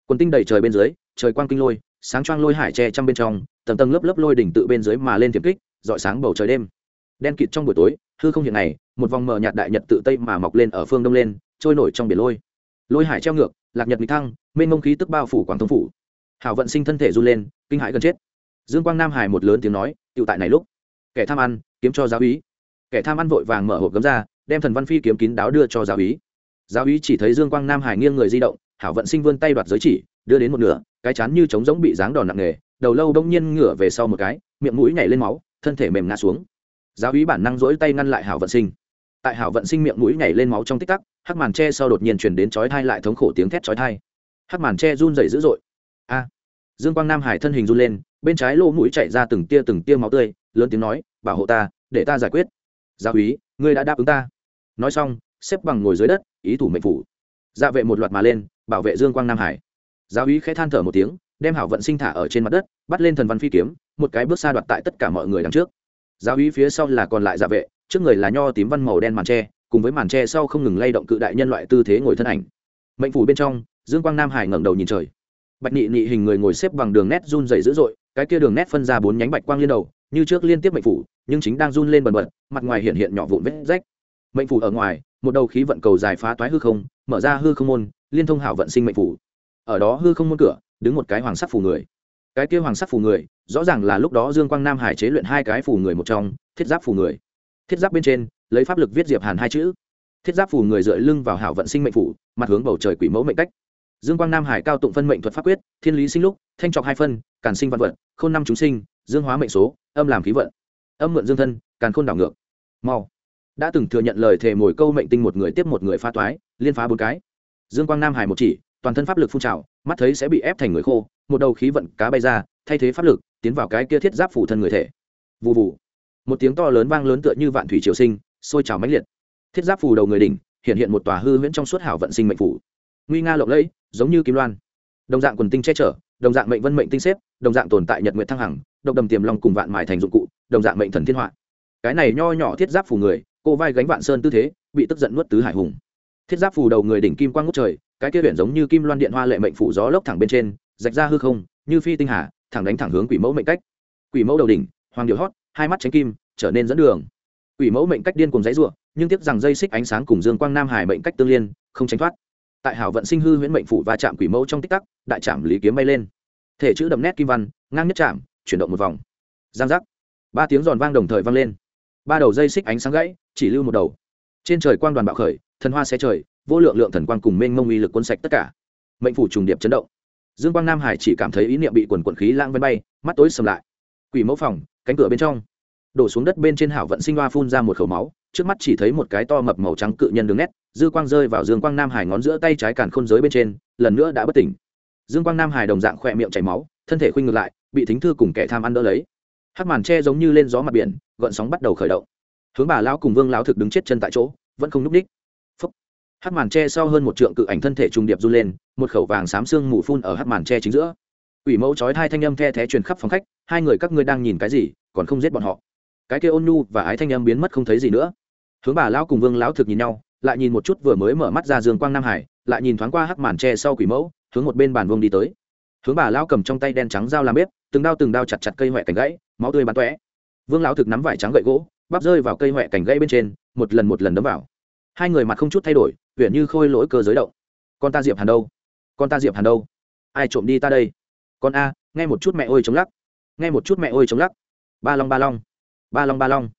[SPEAKER 1] Quần tinh đầy trời bên dưới, trời quang kinh lôi, sáng choang lôi hải tre trăm bên trong, tầng tầng lớp lớp lôi đỉnh tự bên dưới mà lên tiềm kích dọi sáng bầu trời đêm. Đen kịt trong buổi tối, hư không hiện này, một vòng mờ nhạt đại nhật tự tây mà mọc lên ở phương đông lên trôi nổi trong biển lôi. Lôi hải treo ngược, lạc nhật mỹ thăng, mênh mông khí tức bao phủ quảng thông phủ. Hảo vận sinh thân thể run lên, kinh hãi gần chết. Dương quang nam hải một lớn tiếng nói tựu tại này lúc, kẻ tham ăn, kiếm cho giáo úy. Kẻ tham ăn vội vàng mở hộp gấm ra, đem thần văn phi kiếm kín đáo đưa cho giáo úy. Giáo úy chỉ thấy dương quang nam hải nghiêng người di động, hảo vận sinh vươn tay đoạt giới chỉ, đưa đến một nửa, cái chán như trống giống bị giáng đòn nặng nề, đầu lâu đông nhiên ngửa về sau một cái, miệng mũi nhảy lên máu, thân thể mềm ngã xuống. Giáo úy bản năng dỗi tay ngăn lại hảo vận sinh tại hảo vận sinh miệng mũi nhảy lên máu trong tích tắc, hắc màn tre sau đột nhiên chuyển đến chói thai lại thống khổ tiếng thét chói thai hắc màn tre run dày dữ dội. A! Dương quang nam hải thân hình run lên, bên trái lỗ mũi chạy ra từng tia từng tia máu tươi, lớn tiếng nói, bảo hộ ta, để ta giải quyết. Gia úy ngươi đã đáp ứng ta. Nói xong, xếp bằng ngồi dưới đất, ý thủ mệnh phủ. Dạ vệ một loạt mà lên, bảo vệ dương quang nam hải. Giáo úy khẽ than thở một tiếng, đem hảo vận sinh thả ở trên mặt đất, bắt lên thần văn phi kiếm, một cái bước xa đoạt tại tất cả mọi người đằng trước. Giáo úy phía sau là còn lại dạ vệ trước người là nho tím văn màu đen màn tre, cùng với màn tre sau không ngừng lay động cự đại nhân loại tư thế ngồi thân ảnh. Mệnh phủ bên trong, dương quang nam hải ngẩng đầu nhìn trời. Bạch nhị nhị hình người ngồi xếp bằng đường nét run dày dữ dội, cái kia đường nét phân ra bốn nhánh bạch quang liên đầu, như trước liên tiếp mệnh phủ, nhưng chính đang run lên bần bật, mặt ngoài hiện hiện nhỏ vụn vết rách. Mệnh phủ ở ngoài, một đầu khí vận cầu dài phá toái hư không, mở ra hư không môn, liên thông hảo vận sinh mệnh phủ. Ở đó hư không môn cửa, đứng một cái hoàng sắc phù người. Cái kia hoàng sắc phù người, rõ ràng là lúc đó dương quang nam hải chế luyện hai cái phù người một trong, thiết giáp phù người thiết giáp bên trên, lấy pháp lực viết diệp hàn hai chữ. Thiết giáp phù người dựa lưng vào hảo vận sinh mệnh phủ, mặt hướng bầu trời quỷ mẫu mệnh cách. Dương quang nam hải cao tụng phân mệnh thuật pháp quyết, thiên lý sinh lúc, thanh trọc hai phân, càn sinh văn vật, khôn năm chúng sinh, dương hóa mệnh số, âm làm khí vận. Âm mượn dương thân, càn khôn đảo ngược. Mau. Đã từng thừa nhận lời thề mồi câu mệnh tinh một người tiếp một người phá toái, liên phá bốn cái. Dương quang nam hải một chỉ, toàn thân pháp lực phun trào, mắt thấy sẽ bị ép thành người khô, một đầu khí vận cá bay ra, thay thế pháp lực, tiến vào cái kia thiết giáp phủ thân người thể. Vụ vụ một tiếng to lớn vang lớn tựa như vạn thủy triều sinh, sôi trào mãnh liệt. Thiết giáp phù đầu người đỉnh, hiện hiện một tòa hư huyễn trong suốt hảo vận sinh mệnh phủ. Nguy nga lộng lẫy, giống như kim loan. Đồng dạng quần tinh che chở, đồng dạng mệnh vân mệnh tinh xếp, đồng dạng tồn tại nhật nguyện thăng hằng, độc đầm tiềm long cùng vạn mài thành dụng cụ, đồng dạng mệnh thần thiên họa. Cái này nho nhỏ thiết giáp phù người, cô vai gánh vạn sơn tư thế, bị tức giận nuốt tứ hải hùng. Thiết giáp phù đầu người đỉnh kim quang ngút trời, cái kia biển giống như kim loan điện hoa lệ mệnh phủ gió lốc thẳng bên trên, rạch ra hư không, như phi tinh hà, thẳng đánh thẳng hướng quỷ mẫu mệnh cách. Quỷ mẫu đầu đỉnh, hoàng điệu hót hai mắt tránh kim, trở nên dẫn đường. Quỷ mẫu mệnh cách điên cùng giấy ruộng nhưng tiếc rằng dây xích ánh sáng cùng dương quang nam hải mệnh cách tương liên, không tránh thoát. Tại hảo vận sinh hư huyễn mệnh phủ va chạm quỷ mẫu trong tích tắc, đại trạm lý kiếm bay lên. Thể chữ đậm nét kim văn, ngang nhất trạm chuyển động một vòng. Giang giác. Ba tiếng giòn vang đồng thời vang lên. Ba đầu dây xích ánh sáng gãy, chỉ lưu một đầu. Trên trời quang đoàn bạo khởi, thần hoa xe trời, vô lượng lượng thần quang cùng mênh mông uy lực quân sạch tất cả. Mệnh phủ trùng điệp chấn động. Dương quang nam hải chỉ cảm thấy ý niệm bị quần quần khí lãng vân bay, mắt tối sầm lại. Quỷ mẫu phòng cánh cửa bên trong. Đổ xuống đất bên trên hảo vận sinh hoa phun ra một khẩu máu, trước mắt chỉ thấy một cái to mập màu trắng cự nhân đường nét, dư quang rơi vào dương quang nam hải ngón giữa tay trái càn khôn giới bên trên, lần nữa đã bất tỉnh. Dương quang nam hải đồng dạng khỏe miệng chảy máu, thân thể khuynh ngược lại, bị thính thư cùng kẻ tham ăn đỡ lấy. Hắc màn tre giống như lên gió mặt biển, gợn sóng bắt đầu khởi động. Hướng bà lão cùng vương lão thực đứng chết chân tại chỗ, vẫn không n ú c ních hắc màn tre sau hơn một trượng cự ảnh thân thể trung điệp run lên, một khẩu vàng xám xương mù phun ở hắc màn tre chính giữa. Ủy mẫu chói hai thanh âm the thé truyền khắp phòng khách hai người các ngươi đang nhìn cái gì, còn không giết bọn họ. Cái kia ôn nhu và ái thanh âm biến mất không thấy gì nữa. Hướng bà lão cùng vương lão thực nhìn nhau, lại nhìn một chút vừa mới mở mắt ra dương quang nam hải, lại nhìn thoáng qua hắc màn tre sau quỷ mẫu, hướng một bên bàn vương đi tới. Hướng bà lão cầm trong tay đen trắng dao làm bếp, từng đao từng đao chặt chặt cây huệ cành gãy, máu tươi bắn tóe. Vương lão thực nắm vải trắng gậy gỗ, bắp rơi vào cây huệ cành gãy bên trên, một lần một lần đấm vào. Hai người mặt không chút thay đổi huyện như khôi lỗi cơ giới động. Con ta diệp hàn đâu? Con ta diệp hàn đâu? Ai trộm đi ta đây? Con a, nghe một chút mẹ ôi chống lắc nghe một chút mẹ ôi chống lắc. Ba long ba long. Ba long ba long.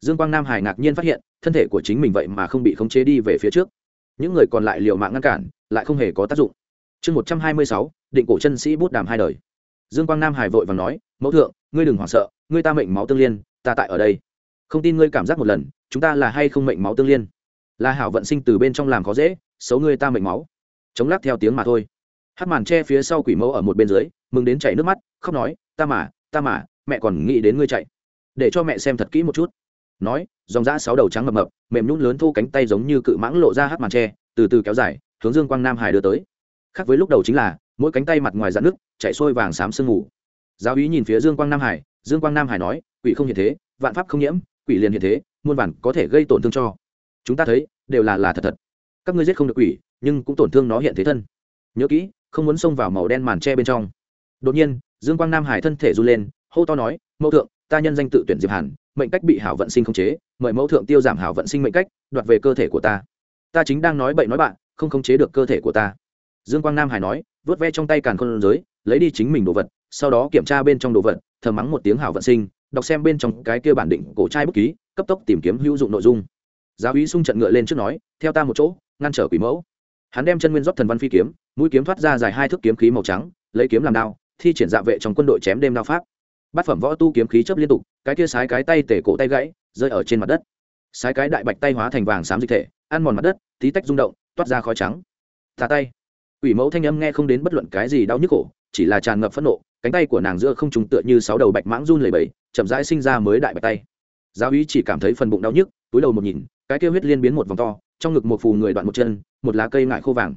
[SPEAKER 1] Dương quang nam hải ngạc nhiên phát hiện, thân thể của chính mình vậy mà không bị khống chế đi về phía trước. Những người còn lại liều mạng ngăn cản, lại không hề có tác dụng. Chương một trăm hai mươi sáu, định cổ chân sĩ bút đàm hai đời. Dương quang nam hải vội và nói, mẫu thượng, ngươi đừng hoảng sợ, ngươi ta mệnh máu tương liên, ta tại ở đây. Không tin ngươi cảm giác một lần, chúng ta là hay không mệnh máu tương liên? Là hảo vận sinh từ bên trong làm khó dễ, xấu ngươi ta mệnh máu. Chống lắc theo tiếng mà thôi. Hát màn che phía sau quỷ mẫu ở một bên dưới, mừng đến chảy nước mắt, khóc nói, ta mà ta mà, mẹ còn nghĩ đến ngươi chạy. Để cho mẹ xem thật kỹ một chút. Nói, dòng da sáu đầu trắng mập mập, mềm nhún lớn thu cánh tay giống như cự mãng lộ ra hát màn tre, từ từ kéo dài, hướng dương quang nam hải đưa tới. Khác với lúc đầu chính là, mỗi cánh tay mặt ngoài dạn nước chạy sôi vàng xám sương ngủ giáo ý nhìn phía dương quang nam hải, dương quang nam hải nói, quỷ không hiện thế, vạn pháp không nhiễm, quỷ liền hiện thế, muôn vàn có thể gây tổn thương cho. Chúng ta thấy, đều là là thật thật. Các ngươi giết không được quỷ, nhưng cũng tổn thương nó hiện thế thân. Nhớ kỹ, không muốn xông vào màu đen màn tre bên trong. Đột nhiên dương quang nam hải thân thể run lên, hô to nói, mẫu thượng, ta nhân danh tự tuyển diệp hàn, mệnh cách bị hảo vận sinh khống chế, mời mẫu thượng tiêu giảm hảo vận sinh mệnh cách, đoạt về cơ thể của ta. Ta chính đang nói bậy nói bạn, không khống chế được cơ thể của ta. Dương quang nam hải nói, vớt ve trong tay càn khôn giới, lấy đi chính mình đồ vật, sau đó kiểm tra bên trong đồ vật thờ mắng một tiếng hảo vận sinh, đọc xem bên trong cái kia bản định cổ trai bút ký, cấp tốc tìm kiếm hữu dụng nội dung. Giáo úy xung trận ngựa lên trước nói, theo ta một chỗ, ngăn trở quỷ mẫu. Hắn đem chân nguyên rót thần văn phi kiếm, mũi kiếm thoát ra dài hai thước kiếm khí màu trắng, lấy kiếm làm đao thi triển dạ vệ trong quân đội chém đêm đao pháp. Bát phẩm võ tu kiếm khí chấp liên tục, cái kia sái cái tay tể cổ tay gãy, rơi ở trên mặt đất. Sái cái đại bạch tay hóa thành vàng xám dịch thể, ăn mòn mặt đất, tí tách rung động, toát ra khói trắng. Tà tay. Ủy mẫu thanh âm nghe không đến bất luận cái gì đau nhức cổ, chỉ là tràn ngập phẫn nộ, cánh tay của nàng giữa không trùng tựa như sáu đầu bạch mãng run lẩy bẩy, chậm rãi sinh ra mới đại bạch tay. Giáo úy chỉ cảm thấy phần bụng đau nhức, túi đầu một nhìn, cái kia huyết liên biến một vòng to, trong ngực một phù người đoạn một chân, một lá cây ngại khô vàng.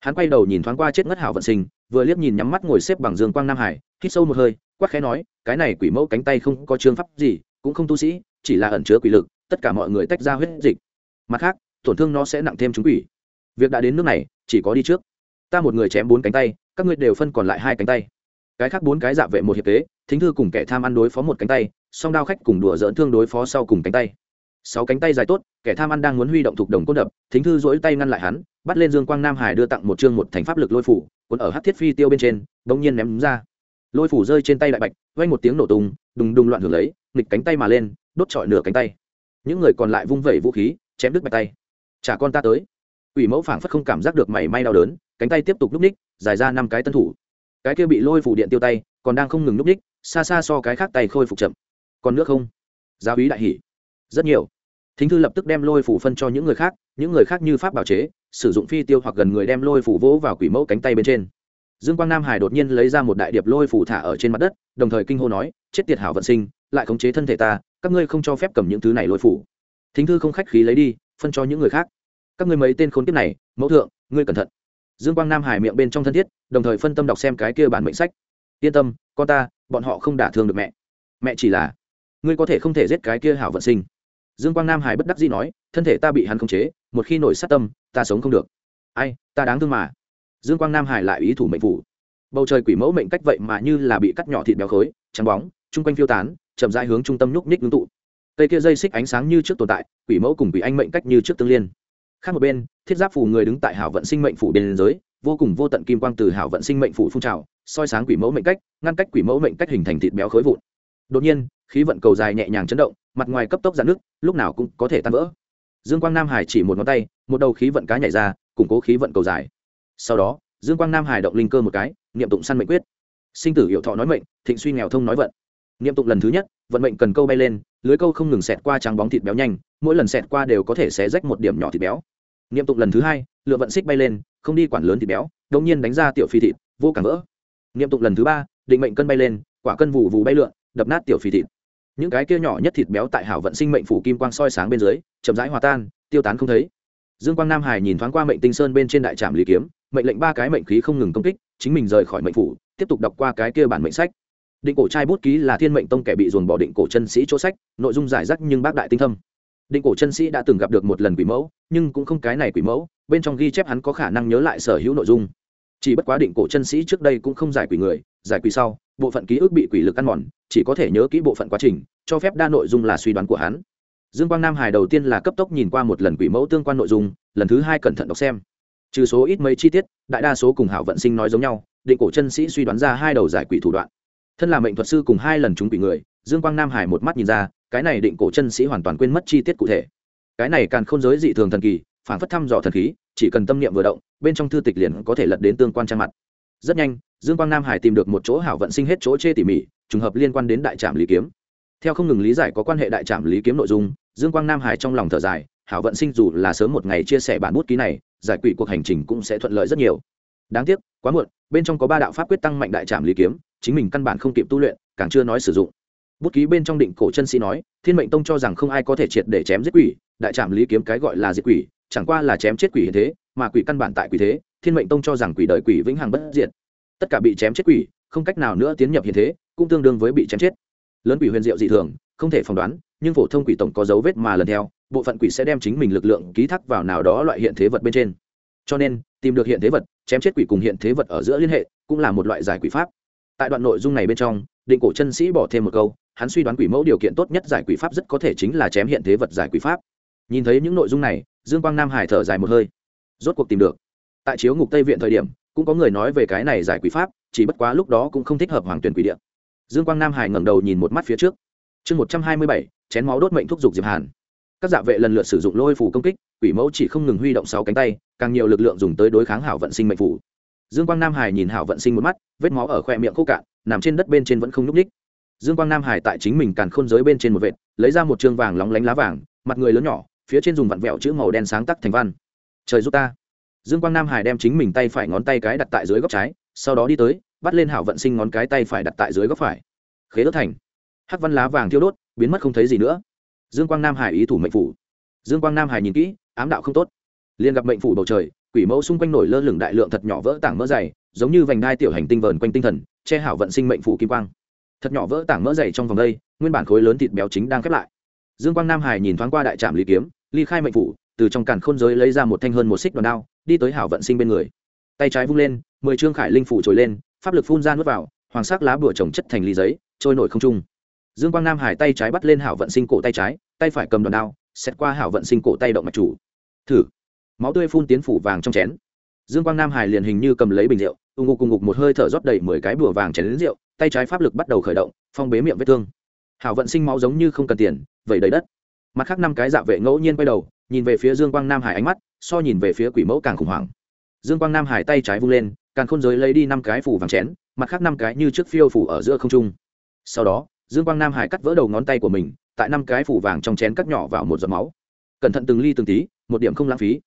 [SPEAKER 1] Hắn quay đầu nhìn thoáng qua chết ngất hảo vận sinh vừa liếc nhìn nhắm mắt ngồi xếp bằng dương quang nam hải, hít sâu một hơi quắc khẽ nói, cái này quỷ mẫu cánh tay không có chương pháp gì, cũng không tu sĩ, chỉ là ẩn chứa quỷ lực, tất cả mọi người tách ra huyết dịch. Mặt khác, tổn thương nó sẽ nặng thêm chúng quỷ. Việc đã đến nước này, chỉ có đi trước. Ta một người chém bốn cánh tay, các ngươi đều phân còn lại hai cánh tay. Cái khác bốn cái dạ vệ một hiệp kế, thính thư cùng kẻ tham ăn đối phó một cánh tay, song đao khách cùng đùa dỡn thương đối phó sau cùng cánh tay. Sáu cánh tay dài tốt, kẻ tham ăn đang muốn huy động thuộc đồng côn đập, thính thư dỗi tay ngăn lại hắn, bắt lên dương quang nam hải đưa tặng một chương một thành pháp lực lôi phủ cuốn ở hát thiết phi tiêu bên trên, bỗng nhiên ném ra. Lôi phủ rơi trên tay đại bạch vay một tiếng nổ tung, đùng đùng loạn hưởng lấy, nghịch cánh tay mà lên, đốt trọi nửa cánh tay. Những người còn lại vung vẩy vũ khí, chém đứt bạch tay. Trả con ta tới. Ủy mẫu phảng phất không cảm giác được mảy may đau đớn, cánh tay tiếp tục núp ních, dài ra năm cái tân thủ. Cái kia bị lôi phủ điện tiêu tay, còn đang không ngừng núp ních, xa xa so cái khác tay khôi phục chậm. Còn nước không? Giáo ý đại hỉ. rất nhiều. Thính thư lập tức đem lôi phủ phân cho những người khác, những người khác như pháp bảo chế sử dụng phi tiêu hoặc gần người đem lôi phủ vỗ vào quỷ mẫu cánh tay bên trên. Dương quang nam hải đột nhiên lấy ra một đại điệp lôi phủ thả ở trên mặt đất, đồng thời kinh hô nói, chết tiệt hảo vận sinh, lại khống chế thân thể ta, các ngươi không cho phép cầm những thứ này lôi phủ. Thính thư không khách khí lấy đi, phân cho những người khác. Các ngươi mấy tên khốn kiếp này, mẫu thượng, ngươi cẩn thận. Dương quang nam hải miệng bên trong thân thiết, đồng thời phân tâm đọc xem cái kia bản mệnh sách. Yên tâm, con ta, bọn họ không đả thương được mẹ. Mẹ chỉ là, ngươi có thể không thể giết cái kia hảo vận sinh. Dương quang nam hải bất đắc dĩ nói, thân thể ta bị hắn khống chế một khi nổi sát tâm, ta sống không được. Ai, ta đáng thương mà. Dương quang nam hải lại ý thủ mệnh phủ. Bầu trời quỷ mẫu mệnh cách vậy mà như là bị cắt nhỏ thịt béo khối, trắng bóng, chung quanh phiêu tán, chậm rãi hướng trung tâm nhúc nhích ngưng tụ. Cây kia dây xích ánh sáng như trước tồn tại, quỷ mẫu cùng quỷ anh mệnh cách như trước tương liên. Khác một bên, thiết giáp phù người đứng tại hảo vận sinh mệnh phủ bên giới, vô cùng vô tận kim quang từ hảo vận sinh mệnh phủ phun trào, soi sáng quỷ mẫu mệnh cách, ngăn cách quỷ mẫu mệnh cách hình thành thịt béo khối vụn. Đột nhiên, khí vận cầu dài nhẹ nhàng chấn động, mặt ngoài cấp tốc giãn nước lúc nào cũng có thể tan vỡ dương quang nam hải chỉ một ngón tay, một đầu khí vận cá nhảy ra, củng cố khí vận cầu dài. Sau đó, dương quang nam hải động linh cơ một cái, niệm tụng săn mệnh quyết. Sinh tử hiệu thọ nói mệnh, thịnh suy nghèo thông nói vận. Niệm tụng lần thứ nhất, vận mệnh cần câu bay lên, lưới câu không ngừng xẹt qua trắng bóng thịt béo nhanh, mỗi lần xẹt qua đều có thể xé rách một điểm nhỏ thịt béo. Niệm tụng lần thứ hai, lựa vận xích bay lên, không đi quản lớn thịt béo đống nhiên đánh ra tiểu phi thịt, vô cản vỡ. Niệm tụng lần thứ ba, định mệnh cân bay lên, quả cân vụ vụ bay lượn, đập nát tiểu phi thịt những cái kia nhỏ nhất thịt béo tại hảo vận sinh mệnh phủ kim quang soi sáng bên dưới, chậm rãi hòa tan, tiêu tán không thấy. Dương quang nam hải nhìn thoáng qua mệnh tinh sơn bên trên đại trạm lý kiếm, mệnh lệnh ba cái mệnh khí không ngừng công kích, chính mình rời khỏi mệnh phủ, tiếp tục đọc qua cái kia bản mệnh sách. Định cổ trai bút ký là thiên mệnh tông kẻ bị dồn bỏ định cổ chân sĩ chỗ sách, nội dung giải rác nhưng bác đại tinh thâm. Định cổ chân sĩ đã từng gặp được một lần quỷ mẫu, nhưng cũng không cái này quỷ mẫu, bên trong ghi chép hắn có khả năng nhớ lại sở hữu nội dung. Chỉ bất quá định cổ chân sĩ trước đây cũng không giải quỷ người, giải quỷ sau bộ phận ký ức bị quỷ lực ăn mòn, chỉ có thể nhớ kỹ bộ phận quá trình, cho phép đa nội dung là suy đoán của hắn. Dương quang nam hải đầu tiên là cấp tốc nhìn qua một lần quỷ mẫu tương quan nội dung, lần thứ hai cẩn thận đọc xem. Trừ số ít mấy chi tiết, đại đa số cùng hảo vận sinh nói giống nhau, định cổ chân sĩ suy đoán ra hai đầu giải quỷ thủ đoạn. Thân là mệnh thuật sư cùng hai lần trúng quỷ người, dương quang nam hải một mắt nhìn ra, cái này định cổ chân sĩ hoàn toàn quên mất chi tiết cụ thể. Cái này càng không giới dị thường thần kỳ, phản phất thăm dò thần khí, chỉ cần tâm niệm vừa động, bên trong thư tịch liền có thể lật đến tương quan trang mặt. Rất nhanh dương quang nam hải tìm được một chỗ hảo vận sinh hết chỗ chê tỉ mỉ, trùng hợp liên quan đến đại trạm lý kiếm. Theo không ngừng lý giải có quan hệ đại trạm lý kiếm nội dung, dương quang nam hải trong lòng thở dài, hảo vận sinh dù là sớm một ngày chia sẻ bản bút ký này, giải quỷ cuộc hành trình cũng sẽ thuận lợi rất nhiều. Đáng tiếc, quá muộn, bên trong có ba đạo pháp quyết tăng mạnh đại trạm lý kiếm, chính mình căn bản không kịp tu luyện, càng chưa nói sử dụng. Bút ký bên trong định cổ chân sĩ nói, thiên mệnh tông cho rằng không ai có thể triệt để chém giết quỷ, đại trạm lý kiếm cái gọi là diệt quỷ, chẳng qua là chém chết quỷ hiện thế, mà quỷ căn bản tại quỷ thế, thiên mệnh tông cho rằng quỷ đời quỷ vĩnh hằng bất diệt tất cả bị chém chết quỷ, không cách nào nữa tiến nhập hiện thế, cũng tương đương với bị chém chết. Lớn quỷ huyền diệu dị thường, không thể phỏng đoán, nhưng phổ thông quỷ tổng có dấu vết mà lần theo, bộ phận quỷ sẽ đem chính mình lực lượng ký thác vào nào đó loại hiện thế vật bên trên. Cho nên, tìm được hiện thế vật, chém chết quỷ cùng hiện thế vật ở giữa liên hệ, cũng là một loại giải quỷ pháp. Tại đoạn nội dung này bên trong, định cổ chân sĩ bỏ thêm một câu, hắn suy đoán quỷ mẫu điều kiện tốt nhất giải quỷ pháp rất có thể chính là chém hiện thế vật giải quỷ pháp. Nhìn thấy những nội dung này, dương quang nam hải thở dài một hơi. Rốt cuộc tìm được. Tại chiếu ngục tây viện thời điểm cũng có người nói về cái này giải quỷ pháp, chỉ bất quá lúc đó cũng không thích hợp hoàng tuyển quỷ điện dương quang nam hải ngẩng đầu nhìn một mắt phía trước. Chương một trăm hai mươi bảy, chén máu đốt mệnh thúc giục diệp hàn. Các dạ vệ lần lượt sử dụng lôi phủ công kích, quỷ mẫu chỉ không ngừng huy động sáu cánh tay, càng nhiều lực lượng dùng tới đối kháng hảo vận sinh mệnh phủ. Dương quang nam hải nhìn hảo vận sinh một mắt, vết máu ở khoe miệng khô cạn, nằm trên đất bên trên vẫn không nhúc ních dương quang nam hải tại chính mình càn khôn giới bên trên một vệt, lấy ra một chương vàng lóng lánh lá vàng, mặt người lớn nhỏ, phía trên dùng vặn vẹo chữ màu đen sáng tắc thành văn. Trời giúp ta dương quang nam hải đem chính mình tay phải ngón tay cái đặt tại dưới góc trái, sau đó đi tới, bắt lên hảo vận sinh ngón cái tay phải đặt tại dưới góc phải. Khế ớt thành. Hắc văn lá vàng thiêu đốt, biến mất không thấy gì nữa. Dương quang nam hải ý thủ mệnh phủ. Dương quang nam hải nhìn kỹ, ám đạo không tốt. Liền gặp mệnh phủ bầu trời, quỷ mẫu xung quanh nổi lơ lửng đại lượng thật nhỏ vỡ tảng mỡ dày, giống như vành đai tiểu hành tinh vờn quanh tinh thần, che hảo vận sinh mệnh phủ kim quang. Thật nhỏ vỡ tảng mỡ dày trong vòng đây, nguyên bản khối lớn thịt béo chính đang khép lại. Dương quang nam hải nhìn thoáng qua đại trạm lý kiếm, ly khai mệnh phủ, từ trong càn khôn giới lấy ra một thanh hơn một xích đòn đao đi tới hảo vận sinh bên người. Tay trái vung lên, mười trương khải linh phủ trồi lên, pháp lực phun ra nuốt vào, hoàng sắc lá bửa trồng chất thành ly giấy, trôi nổi không trung. Dương quang nam hải tay trái bắt lên hảo vận sinh cổ tay trái, tay phải cầm đòn đao, xét qua hảo vận sinh cổ tay động mạch chủ. Thử. Máu tươi phun tiến phủ vàng trong chén. Dương quang nam hải liền hình như cầm lấy bình rượu ung ngục cùng ngục một hơi thở rót đầy mười cái bùa vàng chén đến rượu, tay trái pháp lực bắt đầu khởi động, phong bế miệng vết thương. Hảo vận sinh máu giống như không cần tiền, vẩy đầy đất. Mặt khác năm cái dạ vệ ngẫu nhiên quay đầu nhìn về phía dương quang nam hải ánh mắt, so nhìn về phía quỷ mẫu càng khủng hoảng. Dương quang nam hải tay trái vung lên, càng khôn giới lấy đi năm cái phủ vàng chén, mặt khác năm cái như trước phiêu phủ ở giữa không trung. Sau đó, dương quang nam hải cắt vỡ đầu ngón tay của mình, tại năm cái phủ vàng trong chén cắt nhỏ vào một giọt máu. Cẩn thận từng ly từng tí, một điểm không lãng phí.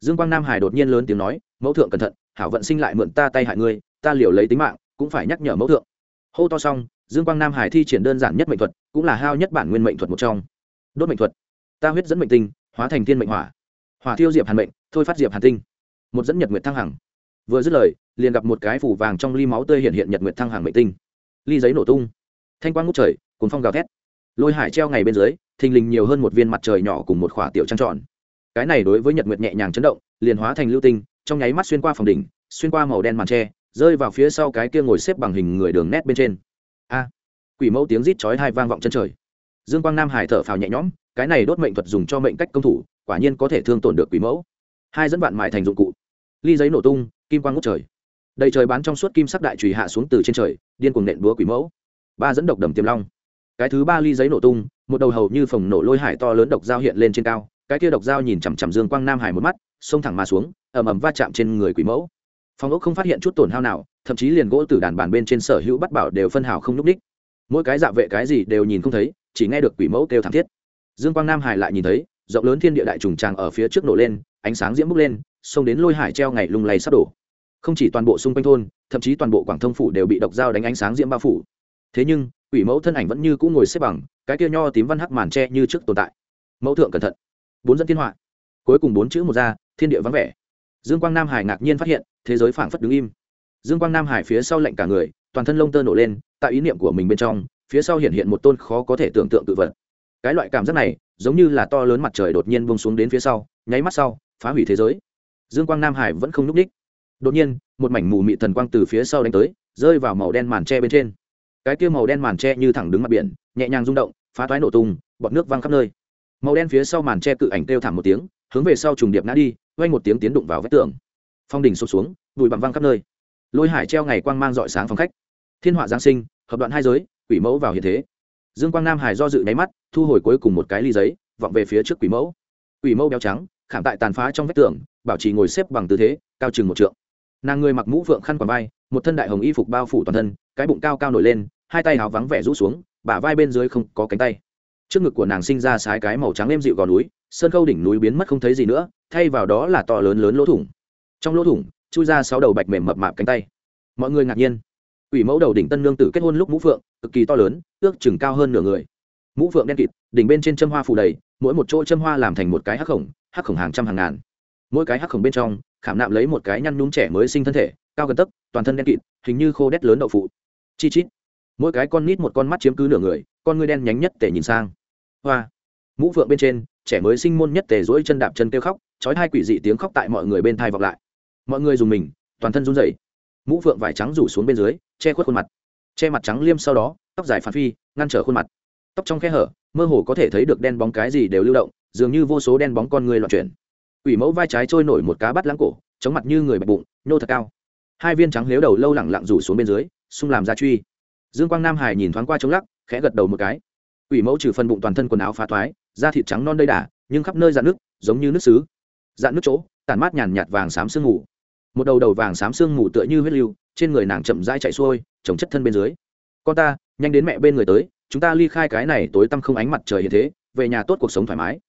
[SPEAKER 1] Dương quang nam hải đột nhiên lớn tiếng nói, mẫu thượng cẩn thận, hảo vận sinh lại mượn ta tay hại ngươi, ta liều lấy tính mạng, cũng phải nhắc nhở mẫu thượng. Hô to xong, dương quang nam hải thi triển đơn giản nhất mệnh thuật, cũng là hao nhất bản nguyên mệnh thuật một trong. Đốt mệnh thuật. Ta huyết dẫn mệnh tinh hóa thành thiên mệnh hỏa. Hỏa thiêu diệp hàn mệnh, thôi phát diệp hàn tinh. Một dẫn nhật nguyệt thăng hằng. Vừa dứt lời, liền gặp một cái phủ vàng trong ly máu tươi hiện hiện nhật nguyệt thăng hằng mệnh tinh. Ly giấy nổ tung. Thanh quang ngút trời cuốn phong gào thét. Lôi hải treo ngày bên dưới, thình lình nhiều hơn một viên mặt trời nhỏ cùng một khỏa tiểu trăng tròn. Cái này đối với nhật nguyệt nhẹ nhàng chấn động, liền hóa thành lưu tinh, trong nháy mắt xuyên qua phòng đỉnh, xuyên qua màu đen màn tre, rơi vào phía sau cái kia ngồi xếp bằng hình người đường nét bên trên. A! Quỷ mẫu tiếng rít chói hai vang vọng chân trời. Dương quang nam hải thở phào nhẹ nhõm cái này đốt mệnh thuật dùng cho mệnh cách công thủ, quả nhiên có thể thương tổn được quỷ mẫu. Hai dẫn vạn mại thành dụng cụ. Ly giấy nổ tung, kim quang ngút trời. Đầy trời bán trong suốt kim sắc đại trùy hạ xuống từ trên trời, điên cuồng nện búa quỷ mẫu. Ba dẫn độc đầm tiềm long. Cái thứ ba ly giấy nổ tung, một đầu hầu như phồng nổ lôi hải to lớn độc dao hiện lên trên cao, cái kia độc dao nhìn chằm chằm dương quang nam hải một mắt, xông thẳng mà xuống, ầm ầm va chạm trên người quỷ mẫu. Phòng ốc không phát hiện chút tổn hao nào, thậm chí liền gỗ từ đàn bàn bên trên sở hữu bắt bảo đều phân hào không núp đích mỗi cái dạ vệ cái gì đều nhìn không thấy, chỉ nghe được quỷ mẫu kêu thảm thiết dương quang nam hải lại nhìn thấy, rộng lớn thiên địa đại trùng tràng ở phía trước nổ lên, ánh sáng diễm bốc lên, xông đến lôi hải treo ngày lung lay sắp đổ. Không chỉ toàn bộ xung quanh thôn, thậm chí toàn bộ quảng thông phủ đều bị độc dao đánh ánh sáng diễm bao phủ. Thế nhưng, quỷ mẫu thân ảnh vẫn như cũ ngồi xếp bằng, cái kia nho tím văn hắc màn tre như trước tồn tại. Mẫu thượng cẩn thận. Bốn dẫn thiên họa. Cuối cùng bốn chữ một ra, thiên địa vắng vẻ. Dương quang nam hải ngạc nhiên phát hiện, thế giới phảng phất đứng im. Dương quang nam hải phía sau lạnh cả người, toàn thân lông tơ nổ lên, tại ý niệm của mình bên trong, phía sau hiện hiện một tôn khó có thể tưởng tượng tự vật cái loại cảm giác này, giống như là to lớn mặt trời đột nhiên bông xuống đến phía sau, nháy mắt sau, phá hủy thế giới. Dương quang nam hải vẫn không nhúc ních đột nhiên, một mảnh mù mị thần quang từ phía sau đánh tới, rơi vào màu đen màn tre bên trên. Cái kia màu đen màn tre như thẳng đứng mặt biển, nhẹ nhàng rung động, phá toái nổ tung, bọt nước văng khắp nơi. Màu đen phía sau màn tre cự ảnh kêu thảm một tiếng, hướng về sau trùng điệp ngã đi quanh một tiếng tiến đụng vào vách tường. Phong đỉnh sụp xuống, bụi bặm văng khắp nơi. Lôi hải treo ngày quang mang dọi sáng phòng khách. Thiên họa giáng sinh, hợp đoạn hai giới, quỷ mẫu vào hiện thế dương quang nam hải do dự nháy mắt, thu hồi cuối cùng một cái ly giấy, vọng về phía trước quỷ mẫu. Quỷ mẫu béo trắng, khảm tại tàn phá trong vách tường, bảo trì ngồi xếp bằng tư thế, cao chừng một trượng. Nàng người mặc mũ phượng khăn quàng vai, một thân đại hồng y phục bao phủ toàn thân, cái bụng cao cao nổi lên, hai tay háo vắng vẻ rũ xuống, bả vai bên dưới không có cánh tay. Trước ngực của nàng sinh ra sái cái màu trắng êm dịu gò núi, sơn khâu đỉnh núi biến mất không thấy gì nữa, thay vào đó là to lớn lớn lỗ thủng. Trong lỗ thủng, chui ra sáu đầu bạch mềm mập mạp cánh tay. Mọi người ngạc nhiên quỷ mẫu đầu đỉnh tân nương tử kết hôn lúc mũ phượng, cực kỳ to lớn, ước chừng cao hơn nửa người. Mũ phượng đen kịt, đỉnh bên trên châm hoa phủ đầy, mỗi một chỗ châm hoa làm thành một cái hắc khổng hắc khổng hàng trăm hàng ngàn. Mỗi cái hắc khổng bên trong, khảm nạm lấy một cái nhăn nhúm trẻ mới sinh thân thể, cao gần tấc, toàn thân đen kịt, hình như khô đét lớn đậu phụ. Chi chít. Mỗi cái con nít một con mắt chiếm cứ nửa người, con ngươi đen nhánh nhất tể nhìn sang. Hoa. Mũ phượng bên trên, trẻ mới sinh môn nhất tề dỗi chân đạp chân kêu khóc trói hai quỷ dị tiếng khóc tại mọi người bên thai vọng lại. Mọi người dùng mình, toàn thân run rẩy mũ phượng vải trắng rủ xuống bên dưới, che khuất khuôn mặt. Che mặt trắng liêm sau đó, tóc dài phản phi, ngăn trở khuôn mặt. Tóc trong khe hở, mơ hồ có thể thấy được đen bóng cái gì đều lưu động, dường như vô số đen bóng con người loạn chuyển. Ủy mẫu vai trái trôi nổi một cá bắt lãng cổ, chống mặt như người bạch bụng, nhô thật cao. Hai viên trắng lếu đầu lâu lẳng lặng rủ xuống bên dưới xung làm ra truy. Dương quang nam hải nhìn thoáng qua chống lắc, khẽ gật đầu một cái. Ủy mẫu trừ phân bụng toàn thân quần áo phá thoái, da thịt trắng non đầy đà, nhưng khắp nơi dạn nước giống như nước xứ. Dạn nước chỗ, tản mát nhàn nhạt vàng xám sương ngủ một đầu đầu vàng xám xương mù tựa như huyết lưu, trên người nàng chậm rãi chạy xuôi, chồng chất thân bên dưới. Con ta, nhanh đến mẹ bên người tới, chúng ta ly khai cái này tối tăm không ánh mặt trời hiện thế, về nhà tốt cuộc sống thoải mái.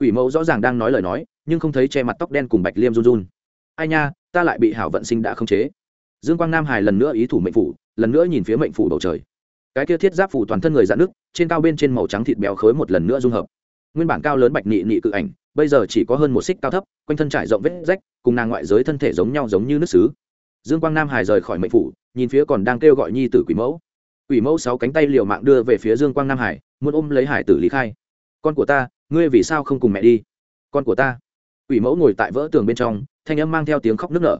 [SPEAKER 1] Ủy mẫu rõ ràng đang nói lời nói, nhưng không thấy che mặt tóc đen cùng bạch liêm run run. Ai nha, ta lại bị hảo vận sinh đã khống chế. Dương quang nam hài lần nữa ý thủ mệnh phủ, lần nữa nhìn phía mệnh phủ bầu trời. Cái kia thiết giáp phủ toàn thân người dạn nước trên cao bên trên màu trắng thịt béo khối một lần nữa dung hợp. Nguyên bản cao lớn bạch nị nị cự ảnh, bây giờ chỉ có hơn một xích cao thấp, quanh thân trải rộng vết rách cùng nàng ngoại giới thân thể giống nhau giống như nước xứ. Dương quang nam hải rời khỏi mệnh phủ, nhìn phía còn đang kêu gọi nhi tử quỷ mẫu. Quỷ mẫu sáu cánh tay liều mạng đưa về phía dương quang nam hải muốn ôm lấy hải tử lý khai. Con của ta, ngươi vì sao không cùng mẹ đi? Con của ta. Quỷ mẫu ngồi tại vỡ tường bên trong, thanh âm mang theo tiếng khóc nức nở.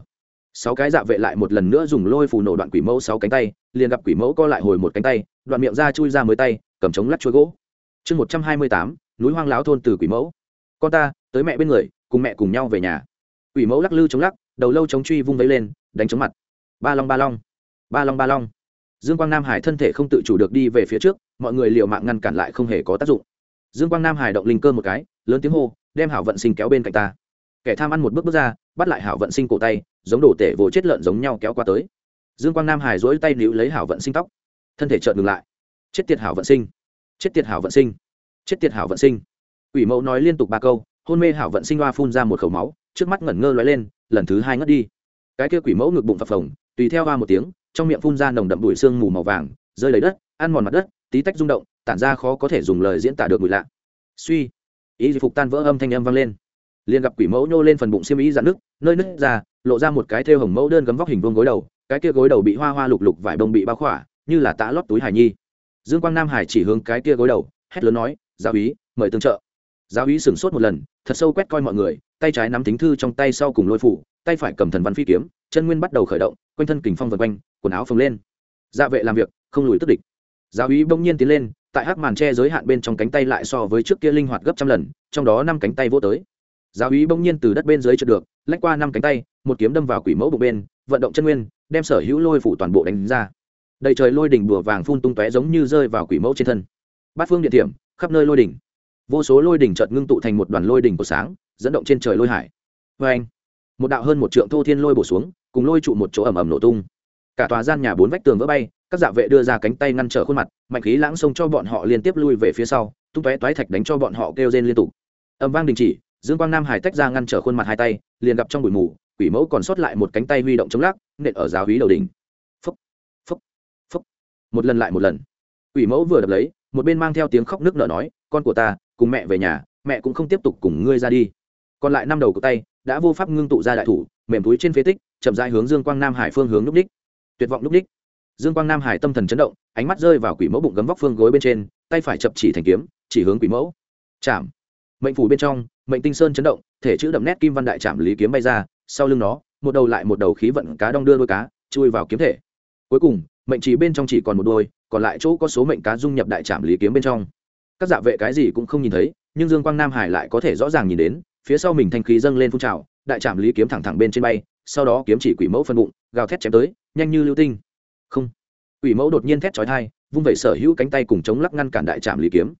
[SPEAKER 1] Sáu cái dạ vệ lại một lần nữa dùng lôi phù nổ đoạn quỷ mẫu sáu cánh tay, liền gặp quỷ mẫu co lại hồi một cánh tay, đoạn miệng ra chui ra mới tay, cầm trống lắc chuối gỗ. Chương một trăm hai mươi tám, núi hoang láo thôn từ quỷ mẫu. Con ta, tới mẹ bên người, cùng mẹ cùng nhau về nhà quỷ mẫu lắc lư chống lắc, đầu lâu chống truy vung vấy lên, đánh chống mặt. Ba long ba long. Ba long ba long. Dương quang nam hải thân thể không tự chủ được đi về phía trước, mọi người liệu mạng ngăn cản lại không hề có tác dụng. Dương quang nam hải động linh cơ một cái, lớn tiếng hô, đem hảo vận sinh kéo bên cạnh ta. Kẻ tham ăn một bước bước ra, bắt lại hảo vận sinh cổ tay, giống đổ tể vỗ chết lợn giống nhau kéo qua tới. Dương quang nam hải dỗi tay níu lấy hảo vận sinh tóc. Thân thể chợt ngừng lại. Chết tiệt hảo vận sinh! Chết tiệt hảo vận sinh! Chết tiệt hảo vận sinh! Ủy mẫu nói liên tục ba câu, hôn mê hảo vận sinh hoa phun ra một khẩu máu trước mắt ngẩn ngơ lóe lên, lần thứ hai ngất đi. Cái kia quỷ mẫu ngực bụng phập phồng, tùy theo hoa một tiếng, trong miệng phun ra nồng đậm bụi xương mù màu vàng, rơi lấy đất, ăn mòn mặt đất, tí tách rung động, tản ra khó có thể dùng lời diễn tả được mùi lạ. Suy, ý phục tan vỡ âm thanh âm vang lên. Liền gặp quỷ mẫu nhô lên phần bụng xiêm ý dạn nước nơi nứt ra, lộ ra một cái thêu hồng mẫu đơn gấm vóc hình vuông gối đầu, cái kia gối đầu bị hoa hoa lục lục vải bông bị bao khỏa, như là tã lót túi hải nhi. Dương quang nam hải chỉ hướng cái kia gối đầu, hét lớn nói, giáo úy, mời tương trợ. Giáo úy sửng sốt một lần, thật sâu quét coi mọi người tay trái nắm thính thư trong tay sau cùng lôi phủ, tay phải cầm thần văn phi kiếm, chân nguyên bắt đầu khởi động, quanh thân kình phong vần quanh, quần áo phồng lên. Dạ vệ làm việc, không lùi tức địch. Giáo úy bỗng nhiên tiến lên, tại hắc màn che giới hạn bên trong cánh tay lại so với trước kia linh hoạt gấp trăm lần, trong đó năm cánh tay vô tới. Giáo úy bỗng nhiên từ đất bên dưới trượt được, lách qua năm cánh tay, một kiếm đâm vào quỷ mẫu bụng bên, vận động chân nguyên, đem sở hữu lôi phủ toàn bộ đánh ra. Đầy trời lôi đỉnh bùa vàng phun tung tóe giống như rơi vào quỷ mẫu trên thân. Bát phương địa điểm, khắp nơi lôi đỉnh vô số lôi đỉnh chợt ngưng tụ thành một đoàn lôi đỉnh của sáng, dẫn động trên trời lôi hải. Vê anh, một đạo hơn một trượng thô thiên lôi bổ xuống, cùng lôi trụ một chỗ ẩm ẩm nổ tung. Cả tòa gian nhà bốn vách tường vỡ bay, các dạ vệ đưa ra cánh tay ngăn trở khuôn mặt, mạnh khí lãng xông cho bọn họ liên tiếp lui về phía sau, tung tóe toái thạch đánh cho bọn họ kêu rên liên tục. Âm vang đình chỉ, dương quang nam hải tách ra ngăn trở khuôn mặt hai tay, liền gặp trong bụi mù, quỷ mẫu còn sót lại một cánh tay huy động chống lắc, nện ở giáo hí đầu đỉnh. Phúc phúc phúc. Một lần lại một lần. Quỷ mẫu vừa đập lấy, một bên mang theo tiếng khóc nước nở nói, con của ta cùng mẹ về nhà, mẹ cũng không tiếp tục cùng ngươi ra đi. Còn lại năm đầu của tay đã vô pháp ngưng tụ ra đại thủ, mềm túi trên phế tích, chậm rãi hướng dương quang nam hải phương hướng núp đích. Tuyệt vọng núp đích. Dương quang nam hải tâm thần chấn động, ánh mắt rơi vào quỷ mẫu bụng gấm vóc phương gối bên trên, tay phải chập chỉ thành kiếm, chỉ hướng quỷ mẫu. Chạm. Mệnh phủ bên trong, mệnh tinh sơn chấn động, thể chữ đậm nét kim văn đại chạm lý kiếm bay ra, sau lưng nó, một đầu lại một đầu khí vận cá đong đưa đôi cá, chui vào kiếm thể. Cuối cùng, mệnh chỉ bên trong chỉ còn một đôi, còn lại chỗ có số mệnh cá dung nhập đại trạm lý kiếm bên trong các dạ vệ cái gì cũng không nhìn thấy, nhưng dương quang nam hải lại có thể rõ ràng nhìn đến, phía sau mình thanh khí dâng lên phun trào, đại trạm lý kiếm thẳng thẳng bên trên bay, sau đó kiếm chỉ quỷ mẫu phân bụng, gào thét chém tới, nhanh như lưu tinh. Không. Quỷ mẫu đột nhiên thét chói thai vung vẩy sở hữu cánh tay cùng chống lắc ngăn cản đại trạm lý kiếm.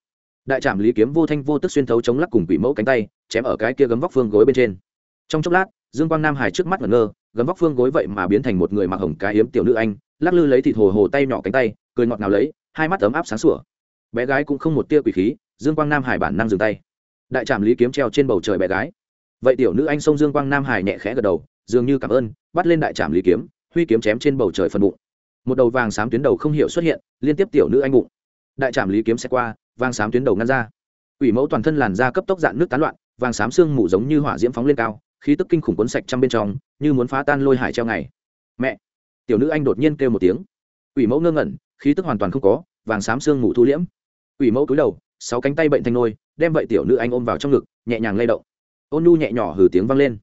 [SPEAKER 1] Đại trạm lý kiếm vô thanh vô tức xuyên thấu chống lắc cùng quỷ mẫu cánh tay, chém ở cái kia gấm vóc phương gối bên trên. Trong chốc lát, dương quang nam hải trước mắt ngẩn ngơ, gấm vóc phương gối vậy mà biến thành một người mặc hồng cá hiếm tiểu nữ anh, lắc lư lấy thịt hồ hồ tay nhỏ cánh tay, cười ngọt nào lấy, hai mắt ấm áp sáng sủa bé gái cũng không một tia quỷ khí, dương quang nam hải bản năng dừng tay. Đại trạm lý kiếm treo trên bầu trời bé gái. Vậy tiểu nữ anh sông dương quang nam hải nhẹ khẽ gật đầu, dường như cảm ơn, bắt lên đại trạm lý kiếm, huy kiếm chém trên bầu trời phần bụng. Một đầu vàng xám tuyến đầu không hiểu xuất hiện, liên tiếp tiểu nữ anh bụng. Đại trạm lý kiếm xe qua, vàng xám tuyến đầu ngăn ra. Ủy mẫu toàn thân làn da cấp tốc dạn nước tán loạn, vàng xám xương mù giống như hỏa diễm phóng lên cao, khí tức kinh khủng cuốn sạch trong bên trong, như muốn phá tan lôi hải treo ngày. Mẹ! Tiểu nữ anh đột nhiên kêu một tiếng. Ủy mẫu ngơ ngẩn, khí tức hoàn toàn không có, vàng xám xương mù thu liễm ủy mẫu cúi đầu, sáu cánh tay bệnh thanh nôi, đem vậy tiểu nữ anh ôm vào trong ngực, nhẹ nhàng lay động. Ôn nhu nhẹ nhỏ hừ tiếng vang lên.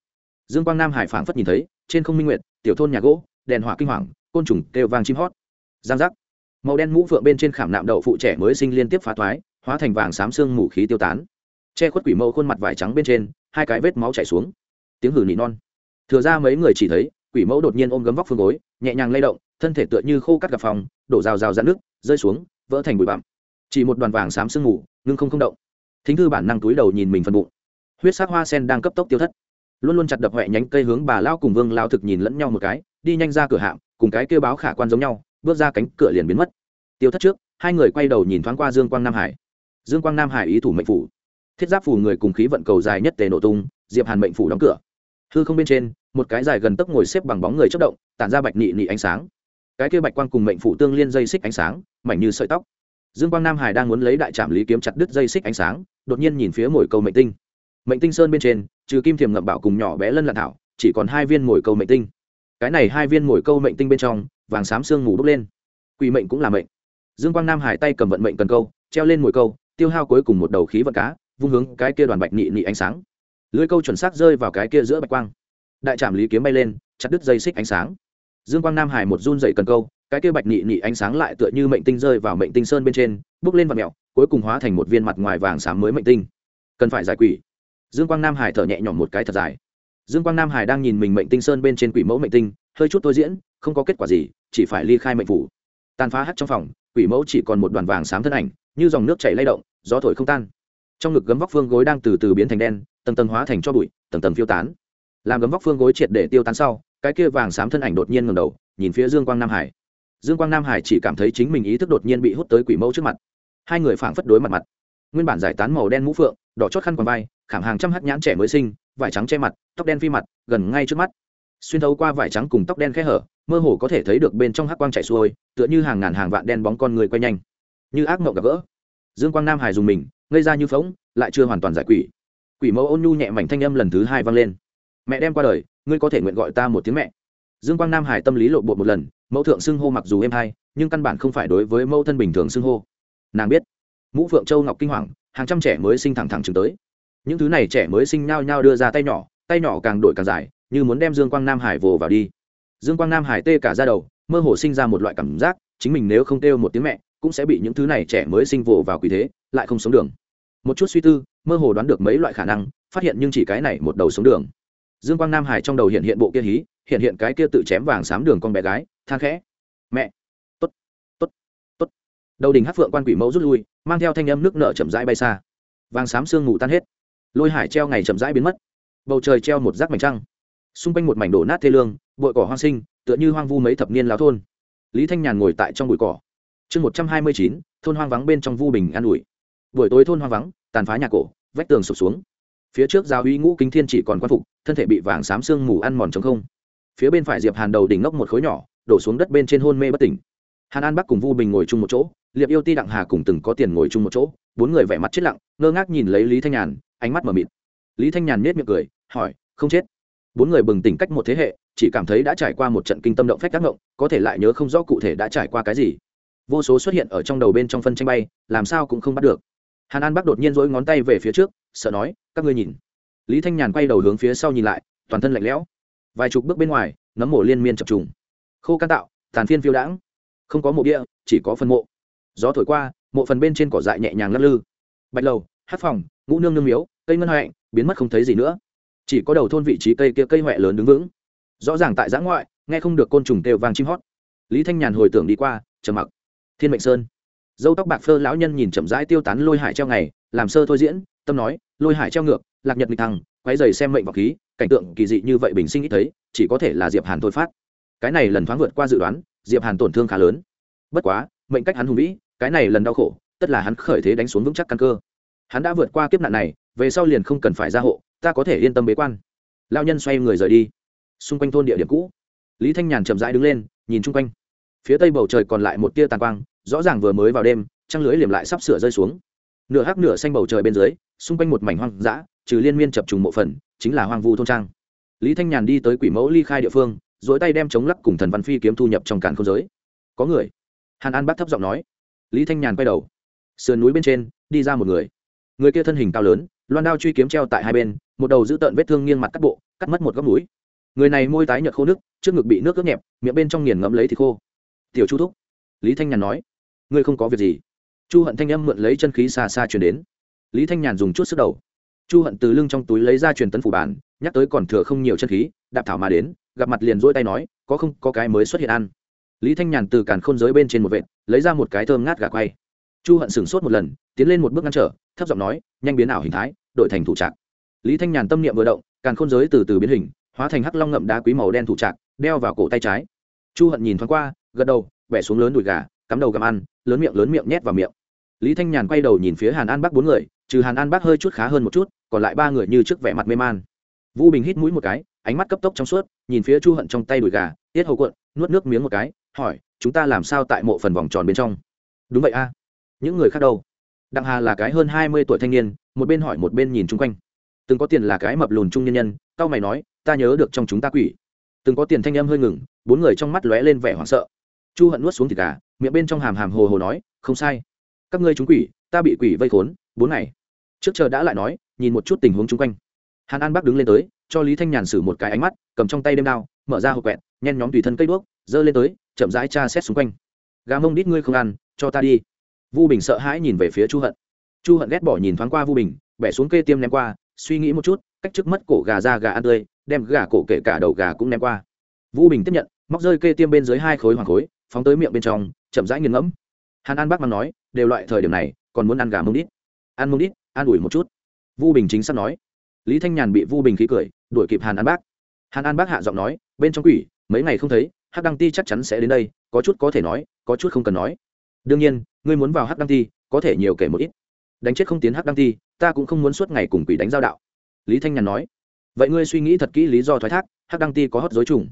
[SPEAKER 1] Dương quang nam hải phảng phất nhìn thấy, trên không minh nguyệt, tiểu thôn nhà gỗ, đèn hỏa kinh hoàng, côn trùng kêu vang chim hót. Giang giác. Màu đen mũ phượng bên trên khảm nạm đậu phụ trẻ mới sinh liên tiếp phá thoái, hóa thành vàng xám xương mù khí tiêu tán. Che khuất quỷ mẫu khuôn mặt vải trắng bên trên, hai cái vết máu chảy xuống. Tiếng hử nỉ non. Thừa ra mấy người chỉ thấy, quỷ mẫu đột nhiên ôm gấm vóc phương gối, nhẹ nhàng lay động, thân thể tựa như khô cắt gặp phòng, đổ rào rào ra nước rơi xuống, vỡ thành bụi bặm chỉ một đoàn vàng xám sương mù, ngưng không không động. Thính thư bản năng túi đầu nhìn mình phần bụng. Huyết sắc hoa sen đang cấp tốc tiêu thất. Luôn luôn chặt đập huệ nhánh cây hướng bà lao cùng vương lao thực nhìn lẫn nhau một cái, đi nhanh ra cửa hạm, cùng cái kêu báo khả quan giống nhau, bước ra cánh cửa liền biến mất. Tiêu thất trước, hai người quay đầu nhìn thoáng qua dương quang nam hải. Dương quang nam hải ý thủ mệnh phủ. Thiết giáp phù người cùng khí vận cầu dài nhất tề nổ tung, diệp hàn mệnh phủ đóng cửa. Hư không bên trên, một cái dài gần tấc ngồi xếp bằng bóng người chất động, tản ra bạch nị nị ánh sáng. Cái kia bạch quang cùng mệnh phủ tương liên dây xích ánh sáng, mảnh như sợi tóc dương quang nam hải đang muốn lấy đại trạm lý kiếm chặt đứt dây xích ánh sáng, đột nhiên nhìn phía mồi câu mệnh tinh. Mệnh tinh sơn bên trên, trừ kim thiềm ngậm bảo cùng nhỏ bé lân lạn thảo, chỉ còn hai viên mồi câu mệnh tinh. Cái này hai viên mồi câu mệnh tinh bên trong, vàng xám sương mù bốc lên. Quỷ mệnh cũng là mệnh. Dương quang nam hải tay cầm vận mệnh cần câu, treo lên mồi câu, tiêu hao cuối cùng một đầu khí vận cá, vung hướng cái kia đoàn bạch nị nị ánh sáng. Lưới câu chuẩn xác rơi vào cái kia giữa bạch quang. Đại trạm lý kiếm bay lên, chặt đứt dây xích ánh sáng. Dương quang nam hải một run dậy cần câu cái kia bạch nị nị ánh sáng lại tựa như mệnh tinh rơi vào mệnh tinh sơn bên trên bước lên vật mẹo, cuối cùng hóa thành một viên mặt ngoài vàng xám mới mệnh tinh. Cần phải giải quỷ. Dương quang nam hải thở nhẹ nhõm một cái thật dài. Dương quang nam hải đang nhìn mình mệnh tinh sơn bên trên quỷ mẫu mệnh tinh, hơi chút tôi diễn, không có kết quả gì, chỉ phải ly khai mệnh phủ. Tàn phá hắt trong phòng, quỷ mẫu chỉ còn một đoàn vàng xám thân ảnh, như dòng nước chảy lay động, gió thổi không tan. Trong ngực gấm vóc phương gối đang từ từ biến thành đen, tầng tầng hóa thành cho bụi, tầng tầng phiêu tán. Làm gấm vóc phương gối triệt để tiêu tán sau, cái kia vàng xám thân ảnh đột nhiên ngầm đầu, nhìn phía dương quang nam hải dương quang nam hải chỉ cảm thấy chính mình ý thức đột nhiên bị hút tới quỷ mẫu trước mặt. Hai người phảng phất đối mặt mặt. Nguyên bản giải tán màu đen mũ phượng, đỏ chót khăn quàng vai, khảm hàng trăm hắt nhãn trẻ mới sinh, vải trắng che mặt, tóc đen phi mặt, gần ngay trước mắt. Xuyên thấu qua vải trắng cùng tóc đen khẽ hở, mơ hồ có thể thấy được bên trong hắc quang chạy xuôi, tựa như hàng ngàn hàng vạn đen bóng con người quay nhanh. Như ác mộng gặp gỡ. Dương quang nam hải dùng mình, ngây ra như phóng lại chưa hoàn toàn giải quỷ. Quỷ mẫu ôn nhu nhẹ mảnh thanh âm lần thứ hai vang lên. Mẹ đem qua đời, ngươi có thể nguyện gọi ta một tiếng mẹ. Dương quang nam hải tâm lý lộ bột một lần mẫu thượng xưng hô mặc dù êm hay, nhưng căn bản không phải đối với mẫu thân bình thường xưng hô. Nàng biết, mũ phượng châu ngọc kinh hoàng, hàng trăm trẻ mới sinh thẳng thẳng chừng tới. Những thứ này trẻ mới sinh nhao nhao đưa ra tay nhỏ tay nhỏ càng đổi càng dài, như muốn đem dương quang nam hải vồ vào đi. Dương quang nam hải tê cả ra đầu, mơ hồ sinh ra một loại cảm giác, chính mình nếu không kêu một tiếng mẹ, cũng sẽ bị những thứ này trẻ mới sinh vồ vào quỷ thế, lại không sống đường. Một chút suy tư, mơ hồ đoán được mấy loại khả năng, phát hiện nhưng chỉ cái này một đầu sống đường dương quang nam hải trong đầu hiện hiện bộ kia hí, hiện hiện cái kia tự chém vàng xám đường con bé gái, than khẽ. Mẹ! T ố t t ố t t ố t đầu đình hát phượng quan quỷ mẫu rút lui, mang theo thanh âm nước nợ chậm rãi bay xa. Vàng xám sương ngủ tan hết. Lôi hải treo ngày chậm rãi biến mất. Bầu trời treo một rác mảnh trăng. Xung quanh một mảnh đổ nát thê lương, bụi cỏ hoang sinh, tựa như hoang vu mấy thập niên lao thôn. Lý thanh nhàn ngồi tại trong bụi cỏ. Chương một trăm hai mươi chín, thôn hoang vắng bên trong vu bình an ủi. Buổi tối thôn hoang vắng, tàn phá nhà cổ, vách tường sụp xuống phía trước giáo uy ngũ kính thiên chỉ còn quan phục, thân thể bị vàng xám sương mù ăn mòn trống không. Phía bên phải diệp hàn đầu đỉnh ngốc một khối nhỏ, đổ xuống đất bên trên hôn mê bất tỉnh. Hàn an bắc cùng vu bình ngồi chung một chỗ, liệp yêu ti đặng hà cùng từng có tiền ngồi chung một chỗ, bốn người vẻ mặt chết lặng, ngơ ngác nhìn lấy lý thanh nhàn, ánh mắt mờ mịt. Lý thanh nhàn nết miệng cười, hỏi, không chết? Bốn người bừng tỉnh cách một thế hệ, chỉ cảm thấy đã trải qua một trận kinh tâm động phách tác động có thể lại nhớ không rõ cụ thể đã trải qua cái gì. Vô số xuất hiện ở trong đầu bên trong phân tranh bay, làm sao cũng không bắt được hàn an bắc đột nhiên dỗi ngón tay về phía trước, sợ nói, các ngươi nhìn. Lý thanh nhàn quay đầu hướng phía sau nhìn lại, toàn thân lạnh lẽo. Vài chục bước bên ngoài, nấm mổ liên miên chập trùng. Khô can tạo, tàn phiên phiêu đãng. Không có mộ địa, chỉ có phân mộ. Gió thổi qua, mộ phần bên trên cỏ dại nhẹ nhàng lắc lư. Bạch lầu, hát phòng, ngũ nương nương miếu, cây ngân hạnh biến mất không thấy gì nữa. Chỉ có đầu thôn vị trí cây kia cây huệ lớn đứng vững. Rõ ràng tại giã ngoại, nghe không được côn trùng kêu vàng chim hót. Lý thanh nhàn hồi tưởng đi qua, trầm mặc. Thiên mệnh sơn dâu tóc bạc phơ lão nhân nhìn chậm rãi tiêu tán lôi hải treo ngày, làm sơ thôi diễn, tâm nói, lôi hải treo ngược, lạc nhật nghịch thăng quay dày xem mệnh vào khí, cảnh tượng kỳ dị như vậy bình sinh ít thấy, chỉ có thể là diệp hàn thôi phát. Cái này lần thoáng vượt qua dự đoán, diệp hàn tổn thương khá lớn. Bất quá, mệnh cách hắn hùng vĩ, cái này lần đau khổ, tất là hắn khởi thế đánh xuống vững chắc căn cơ. Hắn đã vượt qua kiếp nạn này, về sau liền không cần phải ra hộ, ta có thể yên tâm bế quan. Lao nhân xoay người rời đi. Xung quanh thôn địa điểm cũ. Lý thanh nhàn chậm rãi đứng lên, nhìn chung quanh. Phía tây bầu trời còn lại một tia tàn quang rõ ràng vừa mới vào đêm, trăng lưới liềm lại sắp sửa rơi xuống. Nửa hắc nửa xanh bầu trời bên dưới, xung quanh một mảnh hoang dã, trừ liên miên chập trùng mộ phần, chính là hoang vu thôn trang. Lý thanh nhàn đi tới quỷ mẫu ly khai địa phương dỗi tay đem chống lắc cùng thần văn phi kiếm thu nhập trong cản không giới. Có người? Hàn an bắt thấp giọng nói. Lý thanh nhàn quay đầu. Sườn núi bên trên, đi ra một người. Người kia thân hình cao lớn, loan đao truy kiếm treo tại hai bên, một đầu giữ tợn vết thương nghiêng mặt cắt bộ, cắt mất một góc mũi. Người này môi tái nhợt khô nước trước ngực bị nước ướt nhẹp, miệng bên trong nghiền ngẫm lấy thì khô. Tiểu chu thúc, lý thanh nhàn nói ngươi không có việc gì. Chu hận thanh âm mượn lấy chân khí xa xa chuyển đến. Lý thanh nhàn dùng chút sức đầu. Chu hận từ lưng trong túi lấy ra truyền tấn phủ bản, nhắc tới còn thừa không nhiều chân khí, đạp thảo mà đến, gặp mặt liền rỗi tay nói, có không, có cái mới xuất hiện ăn. Lý thanh nhàn từ càn khôn giới bên trên một vệt, lấy ra một cái thơm ngát gà quay. Chu hận sửng sốt một lần, tiến lên một bước ngăn trở, thấp giọng nói, nhanh biến ảo hình thái đội thành thủ trạc. Lý thanh nhàn tâm niệm vừa động, càn khôn giới từ từ biến hình, hóa thành hắc long ngậm đá quý màu đen thủ trạc, đeo vào cổ tay trái. Chu hận nhìn thoáng qua, gật đầu, bẻ xuống lớn đùi gà cắm đầu gặm ăn, lớn miệng lớn miệng nhét vào miệng. Lý thanh nhàn quay đầu nhìn phía hàn an bắc bốn người, trừ hàn an bắc hơi chút khá hơn một chút, còn lại ba người như trước vẻ mặt mê man. Vũ bình hít mũi một cái, ánh mắt cấp tốc trong suốt, nhìn phía chu hận trong tay đùi gà, tiết hầu cuộn, nuốt nước miếng một cái, hỏi, chúng ta làm sao tại mộ phần vòng tròn bên trong? Đúng vậy a. Những người khác đâu? Đặng hà là cái hơn hai mươi tuổi thanh niên, một bên hỏi một bên nhìn chung quanh. Từng có tiền là cái mập lùn trung nhân nhân cao mày nói, ta nhớ được trong chúng ta quỷ. Từng có tiền thanh âm hơi ngừng, bốn người trong mắt lóe lên vẻ hoảng sợ. Chu hận nuốt xuống thịt gà miệng bên trong hàm hàm hồ hồ nói, không sai. Các ngươi trúng quỷ, ta bị quỷ vây khốn, bốn ngày. Trước chờ đã lại nói, nhìn một chút tình huống chung quanh. Hàn an bắc đứng lên tới, cho lý thanh nhàn xử một cái ánh mắt, cầm trong tay đêm đao, mở ra hộp quẹt, nhen nhóm tùy thân cây đuốc, giơ lên tới, chậm rãi tra xét xung quanh. Gà mông đít ngươi không ăn, cho ta đi. Vu bình sợ hãi nhìn về phía chu hận. Chu hận ghét bỏ nhìn thoáng qua vu bình, bẻ xuống kê tiêm ném qua, suy nghĩ một chút, cách trước mất cổ gà ra gà ăn tươi, đem gà cổ kể cả đầu gà cũng ném qua. Vũ bình tiếp nhận, móc rơi kê tiêm bên dưới hai khối hoàng khối phóng tới miệng bên trong, chậm rãi nghiền ngẫm. Hàn an bác mang nói, đều loại thời điểm này, còn muốn ăn gà mông đít. Ăn mông đít, an ủi một chút. Vu bình chính sắp nói. Lý thanh nhàn bị vu bình khí cười, đuổi kịp hàn an bác hàn an bác hạ giọng nói, bên trong quỷ, mấy ngày không thấy, hắc đăng ti chắc chắn sẽ đến đây, có chút có thể nói, có chút không cần nói. Đương nhiên, ngươi muốn vào hắc đăng ti, có thể nhiều kể một ít. Đánh chết không tiến hắc đăng ti, ta cũng không muốn suốt ngày cùng quỷ đánh giao đạo. Lý thanh nhàn nói. Vậy ngươi suy nghĩ thật kỹ lý do thoái thác, hắc đăng ti có hót dối trùng.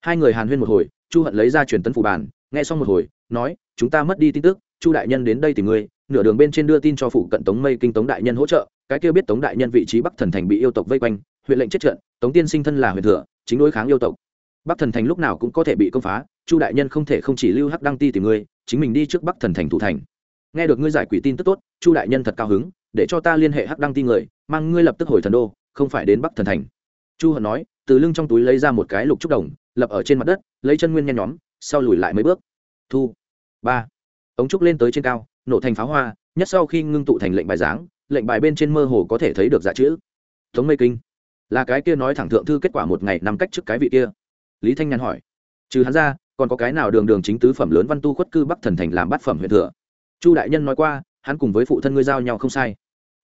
[SPEAKER 1] Hai người hàn huyên một hồi, chu hận lấy ra truyền tấn phủ bàn nghe xong một hồi, nói, chúng ta mất đi tin tức, chu đại nhân đến đây tìm ngươi, nửa đường bên trên đưa tin cho phụ cận tống mây kinh tống đại nhân hỗ trợ, cái kia biết tống đại nhân vị trí bắc thần thành bị yêu tộc vây quanh, huyện lệnh chết trận, tống tiên sinh thân là huyện thừa, chính đối kháng yêu tộc. Bắc thần thành lúc nào cũng có thể bị công phá, chu đại nhân không thể không chỉ lưu hắc đăng ti tìm ngươi, chính mình đi trước bắc thần thành thủ thành. Nghe được ngươi giải quỷ tin tức tốt, chu đại nhân thật cao hứng, để cho ta liên hệ hắc đăng ti người, mang ngươi lập tức hồi thần đô, không phải đến bắc thần thành. Chu hận nói, từ lưng trong túi lấy ra một cái lục trúc đồng, lập ở trên mặt đất, lấy chân nguyên nhen nhóm sau lùi lại mấy bước. Thu. Ba. Ống trúc lên tới trên cao, nổ thành pháo hoa, nhất sau khi ngưng tụ thành lệnh bài dáng lệnh bài bên trên mơ hồ có thể thấy được giả chữ. Tống mây kinh. Là cái kia nói thẳng thượng thư kết quả một ngày nằm cách trước cái vị kia. Lý thanh nhàn hỏi. Trừ hắn ra, còn có cái nào đường đường chính tứ phẩm lớn văn tu khuất cư bắc thần thành làm bát phẩm huyện thừa? Chu đại nhân nói qua, hắn cùng với phụ thân ngươi giao nhau không sai.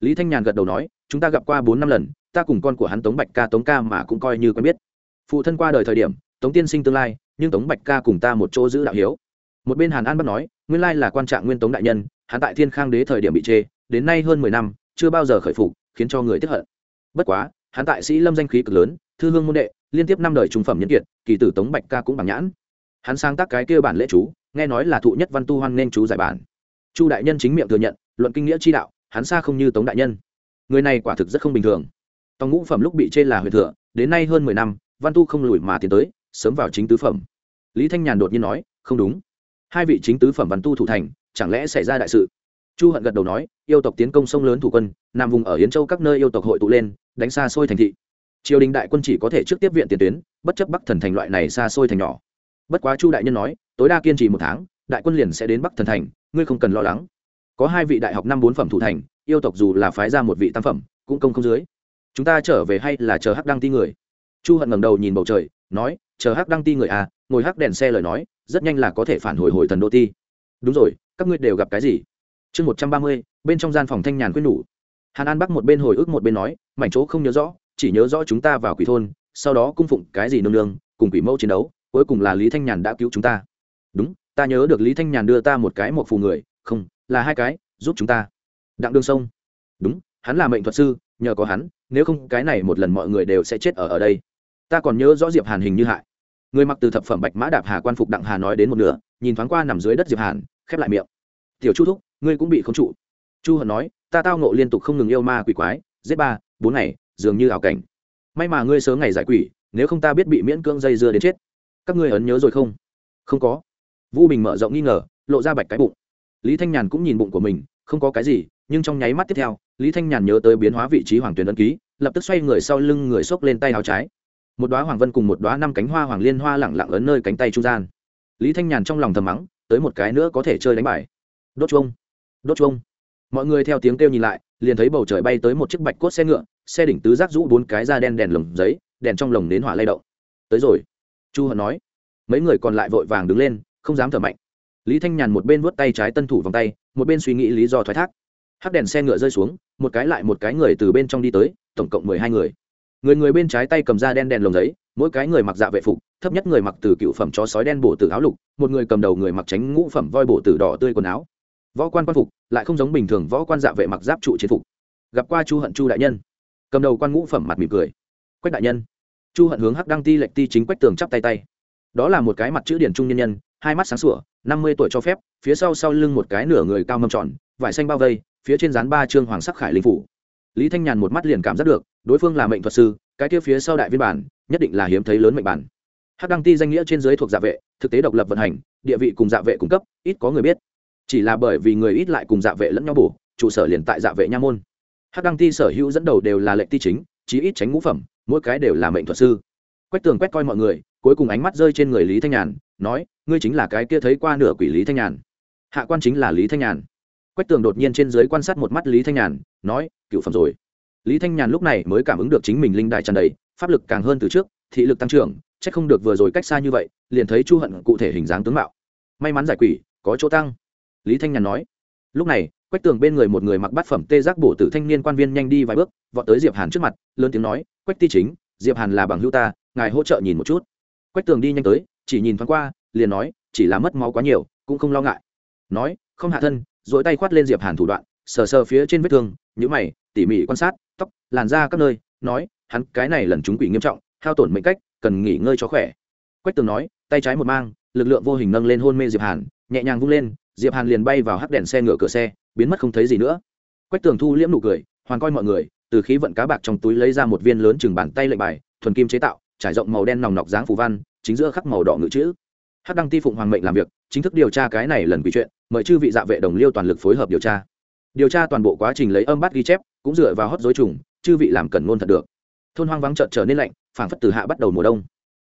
[SPEAKER 1] Lý thanh nhàn gật đầu nói, chúng ta gặp qua bốn năm lần, ta cùng con của hắn tống bạch ca tống ca mà cũng coi như quen biết. Phụ thân qua đời thời điểm, tống tiên sinh tương lai nhưng tống bạch ca cùng ta một chỗ giữ đạo hiếu. Một bên hàn an bắt nói, nguyên lai là quan trạng nguyên tống đại nhân, hắn tại thiên khang đế thời điểm bị chê, đến nay hơn mười năm, chưa bao giờ khởi phục, khiến cho người tiếp hận. Bất quá, hắn tại sĩ lâm danh khí cực lớn, thư hương môn đệ, liên tiếp năm đời trung phẩm nhân kiệt, kỳ tử tống bạch ca cũng bằng nhãn. Hắn sáng tác cái kia bản lễ chú, nghe nói là thụ nhất văn tu hoan nên chú giải bản. Chu đại nhân chính miệng thừa nhận, luận kinh nghĩa chi đạo, hắn xa không như tống đại nhân. Người này quả thực rất không bình thường. Tòng ngũ phẩm lúc bị chê là huyền thừa, đến nay hơn mười năm, văn tu không lùi mà tiến tới sớm vào chính tứ phẩm. Lý thanh nhàn đột nhiên nói, không đúng. Hai vị chính tứ phẩm văn tu thủ thành, chẳng lẽ xảy ra đại sự? Chu hận gật đầu nói, yêu tộc tiến công sông lớn thủ quân, nam vùng ở yến châu các nơi yêu tộc hội tụ lên, đánh xa xôi thành thị. Triều đình đại quân chỉ có thể trước tiếp viện tiền tuyến, bất chấp bắc thần thành loại này xa xôi thành nhỏ. Bất quá chu đại nhân nói, tối đa kiên trì một tháng, đại quân liền sẽ đến bắc thần thành, ngươi không cần lo lắng. Có hai vị đại học năm bốn phẩm thủ thành, yêu tộc dù là phái ra một vị tam phẩm, cũng công không dưới. Chúng ta trở về hay là chờ hắc đăng ti người? Chu hận ngẩng đầu nhìn bầu trời, nói chờ hắc đăng ti người à ngồi hắc đèn xe lời nói, rất nhanh là có thể phản hồi hồi thần đô ti. Đúng rồi, các ngươi đều gặp cái gì? Chương một trăm ba mươi, bên trong gian phòng thanh nhàn quyết nhủ. Hàn an bắc một bên hồi ức một bên nói, mảnh chỗ không nhớ rõ, chỉ nhớ rõ chúng ta vào quỷ thôn, sau đó cung phụng cái gì nương nương, cùng quỷ mẫu chiến đấu, cuối cùng là lý thanh nhàn đã cứu chúng ta. Đúng, ta nhớ được lý thanh nhàn đưa ta một cái một phù người, không, là hai cái, giúp chúng ta. Đặng đương sông. Đúng, hắn là mệnh thuật sư, nhờ có hắn, nếu không cái này một lần mọi người đều sẽ chết ở ở đây. Ta còn nhớ rõ diệp hàn hình như hại người mặc từ thập phẩm bạch mã đạp hà quan phục đặng hà nói đến một nửa, nhìn thoáng qua nằm dưới đất diệp hàn, khép lại miệng. Tiểu chu thúc, ngươi cũng bị khống trụ. Chu hận nói, ta tao ngộ liên tục không ngừng yêu ma quỷ quái, giết ba, bốn ngày, dường như ảo cảnh. May mà ngươi sớm ngày giải quỷ, nếu không ta biết bị miễn cưỡng dây dưa đến chết. Các ngươi ấn nhớ rồi không? Không có. Vu bình mở rộng nghi ngờ, lộ ra bạch cái bụng. Lý thanh nhàn cũng nhìn bụng của mình, không có cái gì, nhưng trong nháy mắt tiếp theo, lý thanh nhàn nhớ tới biến hóa vị trí hoàng tuyền ấn ký, lập tức xoay người sau lưng người xốc lên tay áo trái một đoá hoàng vân cùng một đoá năm cánh hoa hoàng liên hoa lẳng lặng ấn nơi cánh tay trung gian. Lý thanh nhàn trong lòng thầm mắng, tới một cái nữa có thể chơi đánh bài. Đốt chuông đốt chuông. Mọi người theo tiếng kêu nhìn lại, liền thấy bầu trời bay tới một chiếc bạch cốt xe ngựa, xe đỉnh tứ giác rũ bốn cái da đen đèn lồng giấy, đèn trong lồng đến hỏa lay động. Tới rồi. Chu hận nói. Mấy người còn lại vội vàng đứng lên, không dám thở mạnh. Lý thanh nhàn một bên vuốt tay trái tân thủ vòng tay, một bên suy nghĩ lý do thoái thác. Hắc đèn xe ngựa rơi xuống, một cái lại một cái người từ bên trong đi tới, tổng cộng mười hai người người người bên trái tay cầm da đen đèn lồng giấy, mỗi cái người mặc dạ vệ phục, thấp nhất người mặc từ cựu phẩm chó sói đen bổ từ áo lục, một người cầm đầu người mặc tránh ngũ phẩm voi bổ từ đỏ tươi quần áo. Võ quan quan phục, lại không giống bình thường võ quan dạ vệ mặc giáp trụ chiến phục. Gặp qua chu hận chu đại nhân. Cầm đầu quan ngũ phẩm mặt mỉm cười. Quách đại nhân. Chu hận hướng hắc đăng ti lệnh ti chính quách tường chắp tay tay. Đó là một cái mặt chữ điển trung nhân nhân, hai mắt sáng sủa, năm mươi tuổi cho phép, phía sau sau lưng một cái nửa người cao mâm tròn, vải xanh bao vây, phía trên dán ba trương hoàng sắc khải linh phủ lý thanh nhàn một mắt liền cảm giác được, đối phương là mệnh thuật sư, cái kia phía sau đại viên bản, nhất định là hiếm thấy lớn mệnh bản. Hắc đăng ti danh nghĩa trên dưới thuộc dạ vệ, thực tế độc lập vận hành, địa vị cùng dạ vệ cung cấp, ít có người biết. Chỉ là bởi vì người ít lại cùng dạ vệ lẫn nhau bổ, trụ sở liền tại dạ vệ nha môn. Hắc đăng ti sở hữu dẫn đầu đều là lệnh ti chính, chí ít tránh ngũ phẩm, mỗi cái đều là mệnh thuật sư. Quách tường quét coi mọi người, cuối cùng ánh mắt rơi trên người lý thanh nhàn, nói, ngươi chính là cái kia thấy qua nửa quỷ lý thanh nhàn. Hạ quan chính là lý thanh nhàn quách tường đột nhiên trên dưới quan sát một mắt lý thanh nhàn, nói cựu phẩm rồi. Lý thanh nhàn lúc này mới cảm ứng được chính mình linh đài tràn đầy, pháp lực càng hơn từ trước, thị lực tăng trưởng c h ắ c không được vừa rồi cách xa như vậy, liền thấy chu hận cụ thể hình dáng tướng mạo. May mắn giải quỷ, có chỗ tăng. Lý thanh nhàn nói. Lúc này, quách tường bên người một người mặc bát phẩm tê giác bổ tử thanh niên quan viên nhanh đi vài bước, vọt tới diệp hàn trước mặt, lớn tiếng nói, quách ti chính, diệp hàn là bằng hữu ta, ngài hỗ trợ nhìn một chút. Quách tường đi nhanh tới, chỉ nhìn thoáng qua, liền nói, chỉ là mất máu quá nhiều, cũng không lo ngại. Nói, không hạ thân dỗi tay khoát lên diệp hàn thủ đoạn, sờ sờ phía trên vết thương nhữ mày, tỉ mỉ quan sát, tóc, làn da các nơi, nói, hắn, cái này lần chúng quỷ nghiêm trọng, hao tổn mệnh cách, cần nghỉ ngơi cho khỏe. Quách tường nói, tay trái một mang, lực lượng vô hình nâng lên hôn mê diệp hàn, nhẹ nhàng vung lên, diệp hàn liền bay vào hắc đèn xe ngựa cửa xe, biến mất không thấy gì nữa. Quách tường thu liễm nụ cười, hoàn coi mọi người, từ khí vận cá bạc trong túi lấy ra một viên lớn chừng bàn tay lệnh bài, thuần kim chế tạo, trải rộng màu đen nòng nọc dáng phù văn, chính giữa khắc màu đỏ ngự chữ. Hát đăng ti phụng hoàng mệnh làm việc, chính thức điều tra cái này lần quỷ chuyện, mời chư vị dạ vệ đồng liêu toàn lực phối hợp điều tra. Điều tra toàn bộ quá trình lấy âm bắt ghi chép, cũng dựa vào hót dối trùng, chư vị làm cần ngôn thật được. Thôn hoang vắng trợn trở nên lạnh, phảng phất từ hạ bắt đầu mùa đông.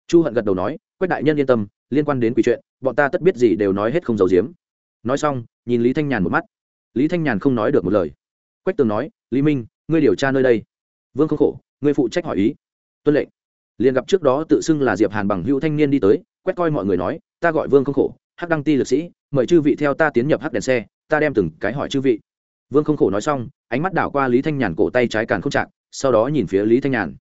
[SPEAKER 1] Chu hận gật đầu nói, quách đại nhân yên tâm, liên quan đến quỷ chuyện, bọn ta tất biết gì đều nói hết không giấu giếm. Nói xong, nhìn lý thanh nhàn một mắt. Lý thanh nhàn không nói được một lời. Quách tường nói, lý minh, ngươi điều tra nơi đây. Vương không khổ, ngươi phụ trách hỏi ý. Tuân lệnh. Liền gặp trước đó tự xưng là diệp hàn bằng hữu thanh niên đi tới quét coi mọi người nói, ta gọi vương không khổ, hắc đăng ti lực sĩ, mời chư vị theo ta tiến nhập hắc đèn xe, ta đem từng cái hỏi chư vị. Vương không khổ nói xong, ánh mắt đảo qua lý thanh nhàn cổ tay trái càn không chạc sau đó nhìn phía lý thanh nhàn.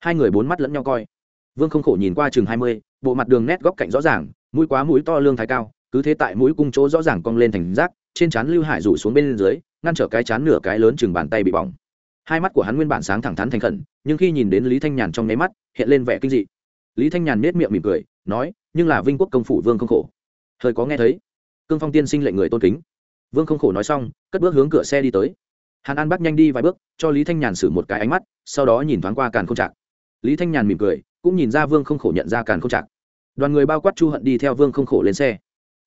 [SPEAKER 1] Hai người bốn mắt lẫn nhau coi. Vương không khổ nhìn qua chừng hai mươi, bộ mặt đường nét góc cạnh rõ ràng, mũi quá mũi to lương thái cao, cứ thế tại mũi cung chỗ rõ ràng cong lên thành rác, trên trán lưu hải rủ xuống bên dưới, ngăn trở cái chán nửa cái lớn chừng bàn tay bị bỏng. Hai mắt của hắn nguyên bản sáng thẳng thắn thành khẩn, nhưng khi nhìn đến lý thanh nhàn trong nháy mắt, hiện lên vẻ kinh dị. Lý thanh nhàn nết miệng mỉm cười, nói nhưng là vinh quốc công phủ vương không khổ. Thời có nghe thấy. Cương phong tiên sinh lệnh người tôn kính. Vương không khổ nói xong, cất bước hướng cửa xe đi tới. Hàn an bắt nhanh đi vài bước, cho lý thanh nhàn xử một cái ánh mắt, sau đó nhìn thoáng qua càn không chạc lý thanh nhàn mỉm cười, cũng nhìn ra vương không khổ nhận ra càn không chạc đoàn người bao quát chu hận đi theo vương không khổ lên xe.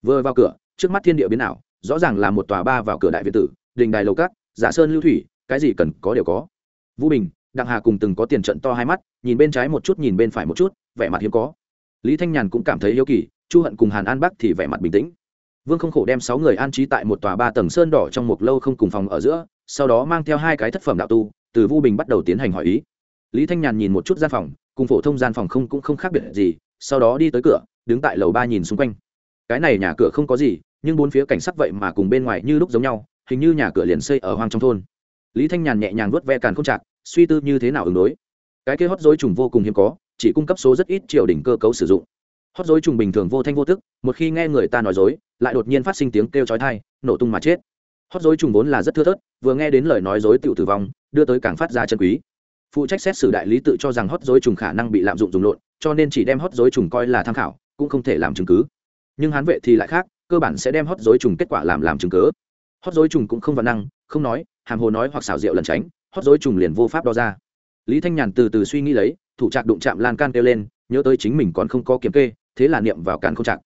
[SPEAKER 1] Vừa vào cửa, trước mắt thiên địa biến ảo, rõ ràng là một tòa ba vào cửa đại việt tử, đình đài lầu cát giả sơn lưu thủy, cái gì cần có đều có. Vũ bình, đặng hà cùng từng có tiền trận to hai mắt, nhìn bên trái một chút, nhìn bên phải một chút, vẻ mặt hiếm có lý thanh nhàn cũng cảm thấy hiếu kỳ, chu hận cùng hàn an bắc thì vẻ mặt bình tĩnh. Vương không khổ đem sáu người an trí tại một tòa ba tầng sơn đỏ trong một lâu không cùng phòng ở giữa, sau đó mang theo hai cái thất phẩm đạo tu, từ vu bình bắt đầu tiến hành hỏi ý. Lý thanh nhàn nhìn một chút gian phòng, cùng phổ thông gian phòng không cũng không khác biệt gì, sau đó đi tới cửa, đứng tại lầu ba nhìn xung quanh. Cái này nhà cửa không có gì, nhưng bốn phía cảnh sắc vậy mà cùng bên ngoài như lúc giống nhau, hình như nhà cửa liền xây ở hoang trong thôn. Lý thanh nhàn nhẹ nhàng vuốt ve càn không chạc suy tư như thế nào ứng đối. Cái kia hót dối trùng vô cùng hiếm có chỉ cung cấp số rất ít triều đỉnh cơ cấu sử dụng. Hót dối trùng bình thường vô thanh vô tức, một khi nghe người ta nói dối, lại đột nhiên phát sinh tiếng kêu chói thai nổ tung mà chết. Hót dối trùng vốn là rất thưa thớt, vừa nghe đến lời nói dối tự tử vong, đưa tới càng phát ra chân quý. Phụ trách xét xử đại lý tự cho rằng hót dối trùng khả năng bị lạm dụng dùng lộn, cho nên chỉ đem hót dối trùng coi là tham khảo, cũng không thể làm chứng cứ. Nhưng hán vệ thì lại khác, cơ bản sẽ đem hót dối trùng kết quả làm làm chứng cứ. hót dối trùng cũng không văn năng, không nói, hàm hồ nói hoặc xảo diệu lẩn tránh hót dối trùng liền vô pháp đo ra. Lý thanh nhàn từ từ suy nghĩ lấy thủ trạc đụng chạm lan can kêu lên, nhớ tới chính mình còn không có kiểm kê, thế là niệm vào càn không trạc.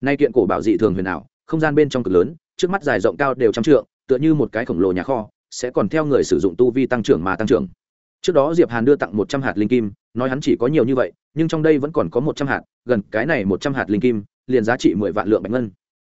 [SPEAKER 1] Nay kiện cổ bảo dị thường huyền ảo, không gian bên trong cực lớn, trước mắt dài rộng cao đều trăm trượng, tựa như một cái khổng lồ nhà kho, sẽ còn theo người sử dụng tu vi tăng trưởng mà tăng trưởng. Trước đó diệp hàn đưa tặng một trăm hạt linh kim, nói hắn chỉ có nhiều như vậy, nhưng trong đây vẫn còn có một trăm hạt, gần cái này một trăm hạt linh kim, liền giá trị mười vạn lượng bạch ngân.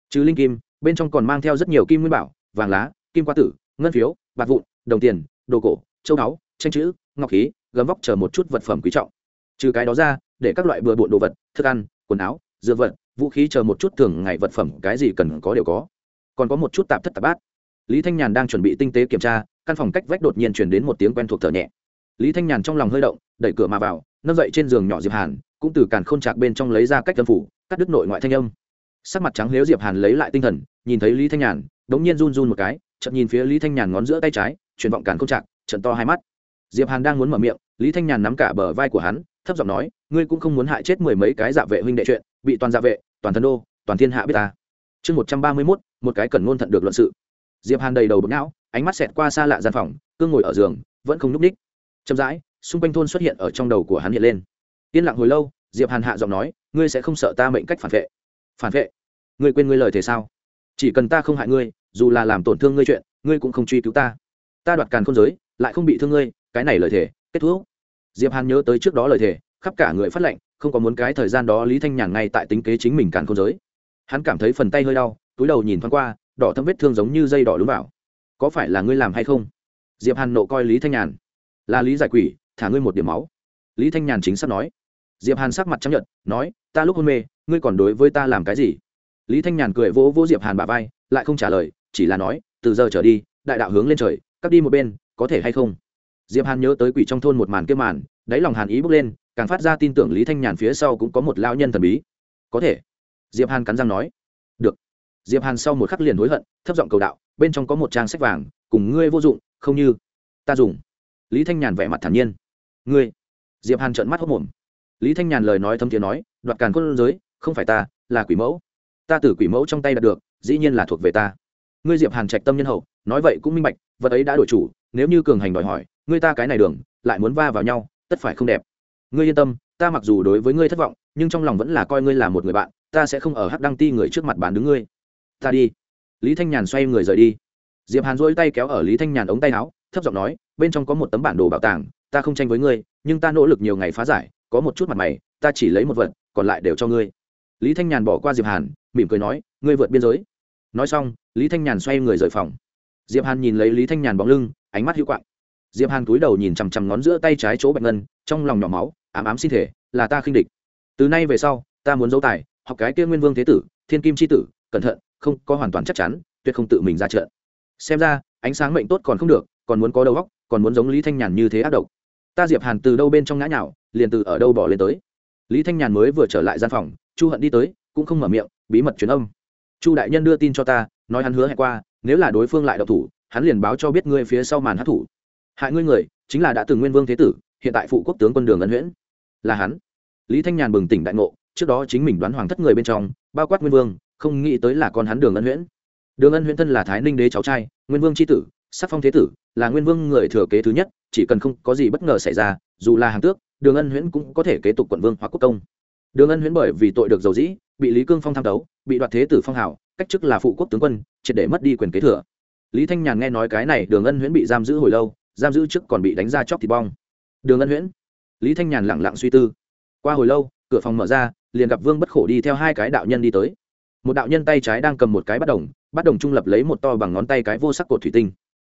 [SPEAKER 1] Chứ linh kim, bên trong còn mang theo rất nhiều kim nguyên bảo, vàng lá, kim qua tử, ngân phiếu, bạc vụn, đồng tiền, đồ cổ, châu báu, tranh chữ, ngọc khí gấm vóc chờ một chút vật phẩm quý trọng. Trừ cái đó ra, để các loại bừa bộn đồ vật, thức ăn, quần áo, dược vật, vũ khí chờ một chút thường ngày vật phẩm cái gì cần có đều có. Còn có một chút tạp thất tạp bát. Lý thanh nhàn đang chuẩn bị tinh tế kiểm tra, căn phòng cách vách đột nhiên chuyển đến một tiếng quen thuộc thở nhẹ. Lý thanh nhàn trong lòng hơi động, đẩy cửa mà vào, nâng dậy trên giường nhỏ diệp hàn, cũng từ càn k h ô n chạc bên trong lấy ra cách tâm phủ, cắt đứt nội ngoại thanh âm. Sắc mặt trắng nếu diệp hàn lấy lại tinh thần, nhìn thấy lý thanh nhàn đ n g nhiên run run một cái chậm nhìn phía lý thanh nhàn ngón giữa tay trái, chuyển vọng càn k h ô n chạc trận to hai mắt. Diệp hàn đang muốn mở miệng lý thanh nhàn nắm cả bờ vai của hắn, thấp giọng nói, ngươi cũng không muốn hại chết mười mấy cái dạ vệ huynh đệ chuyện, bị toàn dạ vệ, toàn thân đô, toàn thiên hạ biết ta. Chương một trăm ba mươi mốt, một cái cần ngôn thận được luận sự. Diệp hàn đầy đầu bực não, ánh mắt xẹt qua xa lạ gian phòng cương ngồi ở giường, vẫn không n ú c ních chậm rãi, xung quanh thôn xuất hiện ở trong đầu của hắn hiện lên. Yên lặng hồi lâu, diệp hàn hạ giọng nói, ngươi sẽ không sợ ta mệnh cách phản vệ. Phản vệ? Ngươi quên ngươi lời thế sao? Chỉ cần ta không hại ngươi, dù là làm tổn thương ngươi chuyện, ngươi cũng không truy cứu ta. Ta đoạt càn không giới, lại không bị thương ngươi, cái này lời thề kết thúc. Diệp hàn nhớ tới trước đó lời thề, khắp cả người phát lệnh không có muốn cái thời gian đó lý thanh nhàn ngay tại tính kế chính mình càn không giới. Hắn cảm thấy phần tay hơi đau, túi đầu nhìn thoáng qua, đỏ thâm vết thương giống như dây đỏ lún vào. Có phải là ngươi làm hay không? Diệp hàn nộ coi lý thanh nhàn. Là lý giải quỷ, thả ngươi một điểm máu. Lý thanh nhàn chính xác nói. Diệp hàn sắc mặt chấp nhận nói, ta lúc hôn mê, ngươi còn đối với ta làm cái gì? Lý thanh nhàn cười vỗ vỗ diệp hàn bà vai, lại không trả lời, chỉ là nói, từ giờ trở đi, đại đạo hướng lên trời cắt đi một bên, có thể hay không? Diệp hàn nhớ tới quỷ trong thôn một màn kia màn, đáy lòng hàn ý bốc lên, càng phát ra tin tưởng lý thanh nhàn phía sau cũng có một lão nhân thần bí. Có thể. Diệp hàn cắn răng nói. Được. Diệp hàn sau một khắc liền hối hận, thấp giọng cầu đạo, bên trong có một trang sách vàng, cùng ngươi vô dụng, không như ta dùng. Lý thanh nhàn vẻ mặt thản nhiên. Ngươi? Diệp hàn trợn mắt hốc mồm. Lý thanh nhàn lời nói thâm tiếng nói, đoạt càn quân giới, không phải ta, là quỷ mẫu. Ta từ quỷ mẫu trong tay đạt được, dĩ nhiên là thuộc về ta. Ngươi diệp hàn trạch tâm nhân hậu, nói vậy cũng minh bạch, vật ấy đã đổi chủ nếu như cường hành đòi hỏi ngươi ta cái này đường, lại muốn va vào nhau, tất phải không đẹp. Ngươi yên tâm, ta mặc dù đối với ngươi thất vọng, nhưng trong lòng vẫn là coi ngươi là một người bạn, ta sẽ không ở hắc đăng ti người trước mặt bán đứng ngươi. Ta đi. Lý thanh nhàn xoay người rời đi. Diệp hàn dỗi tay kéo ở lý thanh nhàn ống tay áo, thấp giọng nói, bên trong có một tấm bản đồ bảo tàng, ta không tranh với ngươi, nhưng ta nỗ lực nhiều ngày phá giải, có một chút mặt mày, ta chỉ lấy một vật, còn lại đều cho ngươi. Lý thanh nhàn bỏ qua diệp hàn, mỉm cười nói, ngươi vượt biên giới. Nói xong, lý thanh nhàn xoay người rời phòng. Diệp hàn nhìn lấy lý thanh nhàn bóng lưng ánh mắt hữu quạng. Diệp hàn cúi đầu nhìn chằm chằm ngón giữa tay trái chỗ bạch ngân, trong lòng nhỏ máu, ám ám xin thể, là ta khinh địch. Từ nay về sau, ta muốn dấu tài, học cái kia nguyên vương thế tử, thiên kim c h i tử, cẩn thận, không có hoàn toàn chắc chắn, tuyệt không tự mình ra trận. Xem ra, ánh sáng mệnh tốt còn không được, còn muốn có đầu óc, còn muốn giống lý thanh nhàn như thế ác độc. Ta diệp hàn từ đâu bên trong ngã nhào, liền từ ở đâu bỏ lên tới. Lý thanh nhàn mới vừa trở lại gian phòng, chu hận đi tới, cũng không mở miệng, bí mật truyền âm. Chu đại nhân đưa tin cho ta, nói hắn hứa hẹn qua, nếu là đối phương lại độc thủ hắn liền báo cho biết ngươi phía sau màn hát thủ. Hại ngươi người, chính là đã từng nguyên vương thế tử, hiện tại phụ quốc tướng quân đường ân huyễn. Là hắn. Lý thanh nhàn bừng tỉnh đại ngộ, trước đó chính mình đoán hoàng thất người bên trong, bao quát nguyên vương, không nghĩ tới là con hắn đường ân huyễn. Đường ân huyễn thân là thái ninh đế cháu trai, nguyên vương c tử, sắc phong thế tử, là nguyên vương người thừa kế thứ nhất, chỉ cần không có gì bất ngờ xảy ra, dù là hàng tước, đường ân huyễn cũng có thể kế tục quận vương hoặc quốc công. Đường ân huyễn bởi vì tội được dầu dĩ, bị lý cương phong tham đấu bị đoạt thế tử phong hào, cách chức là phụ quốc tướng quân, triệt để mất đi quyền kế thừa lý thanh nhàn nghe nói cái này đường ân huyễn bị giam giữ hồi lâu, giam giữ trước còn bị đánh ra chóc thịt bong. Đường ân huyễn? Lý thanh nhàn lẳng lặng suy tư. Qua hồi lâu, cửa phòng mở ra, liền gặp vương bất khổ đi theo hai cái đạo nhân đi tới. Một đạo nhân tay trái đang cầm một cái bắt đồng bắt đồng trung lập lấy một to bằng ngón tay cái vô sắc cột thủy tinh.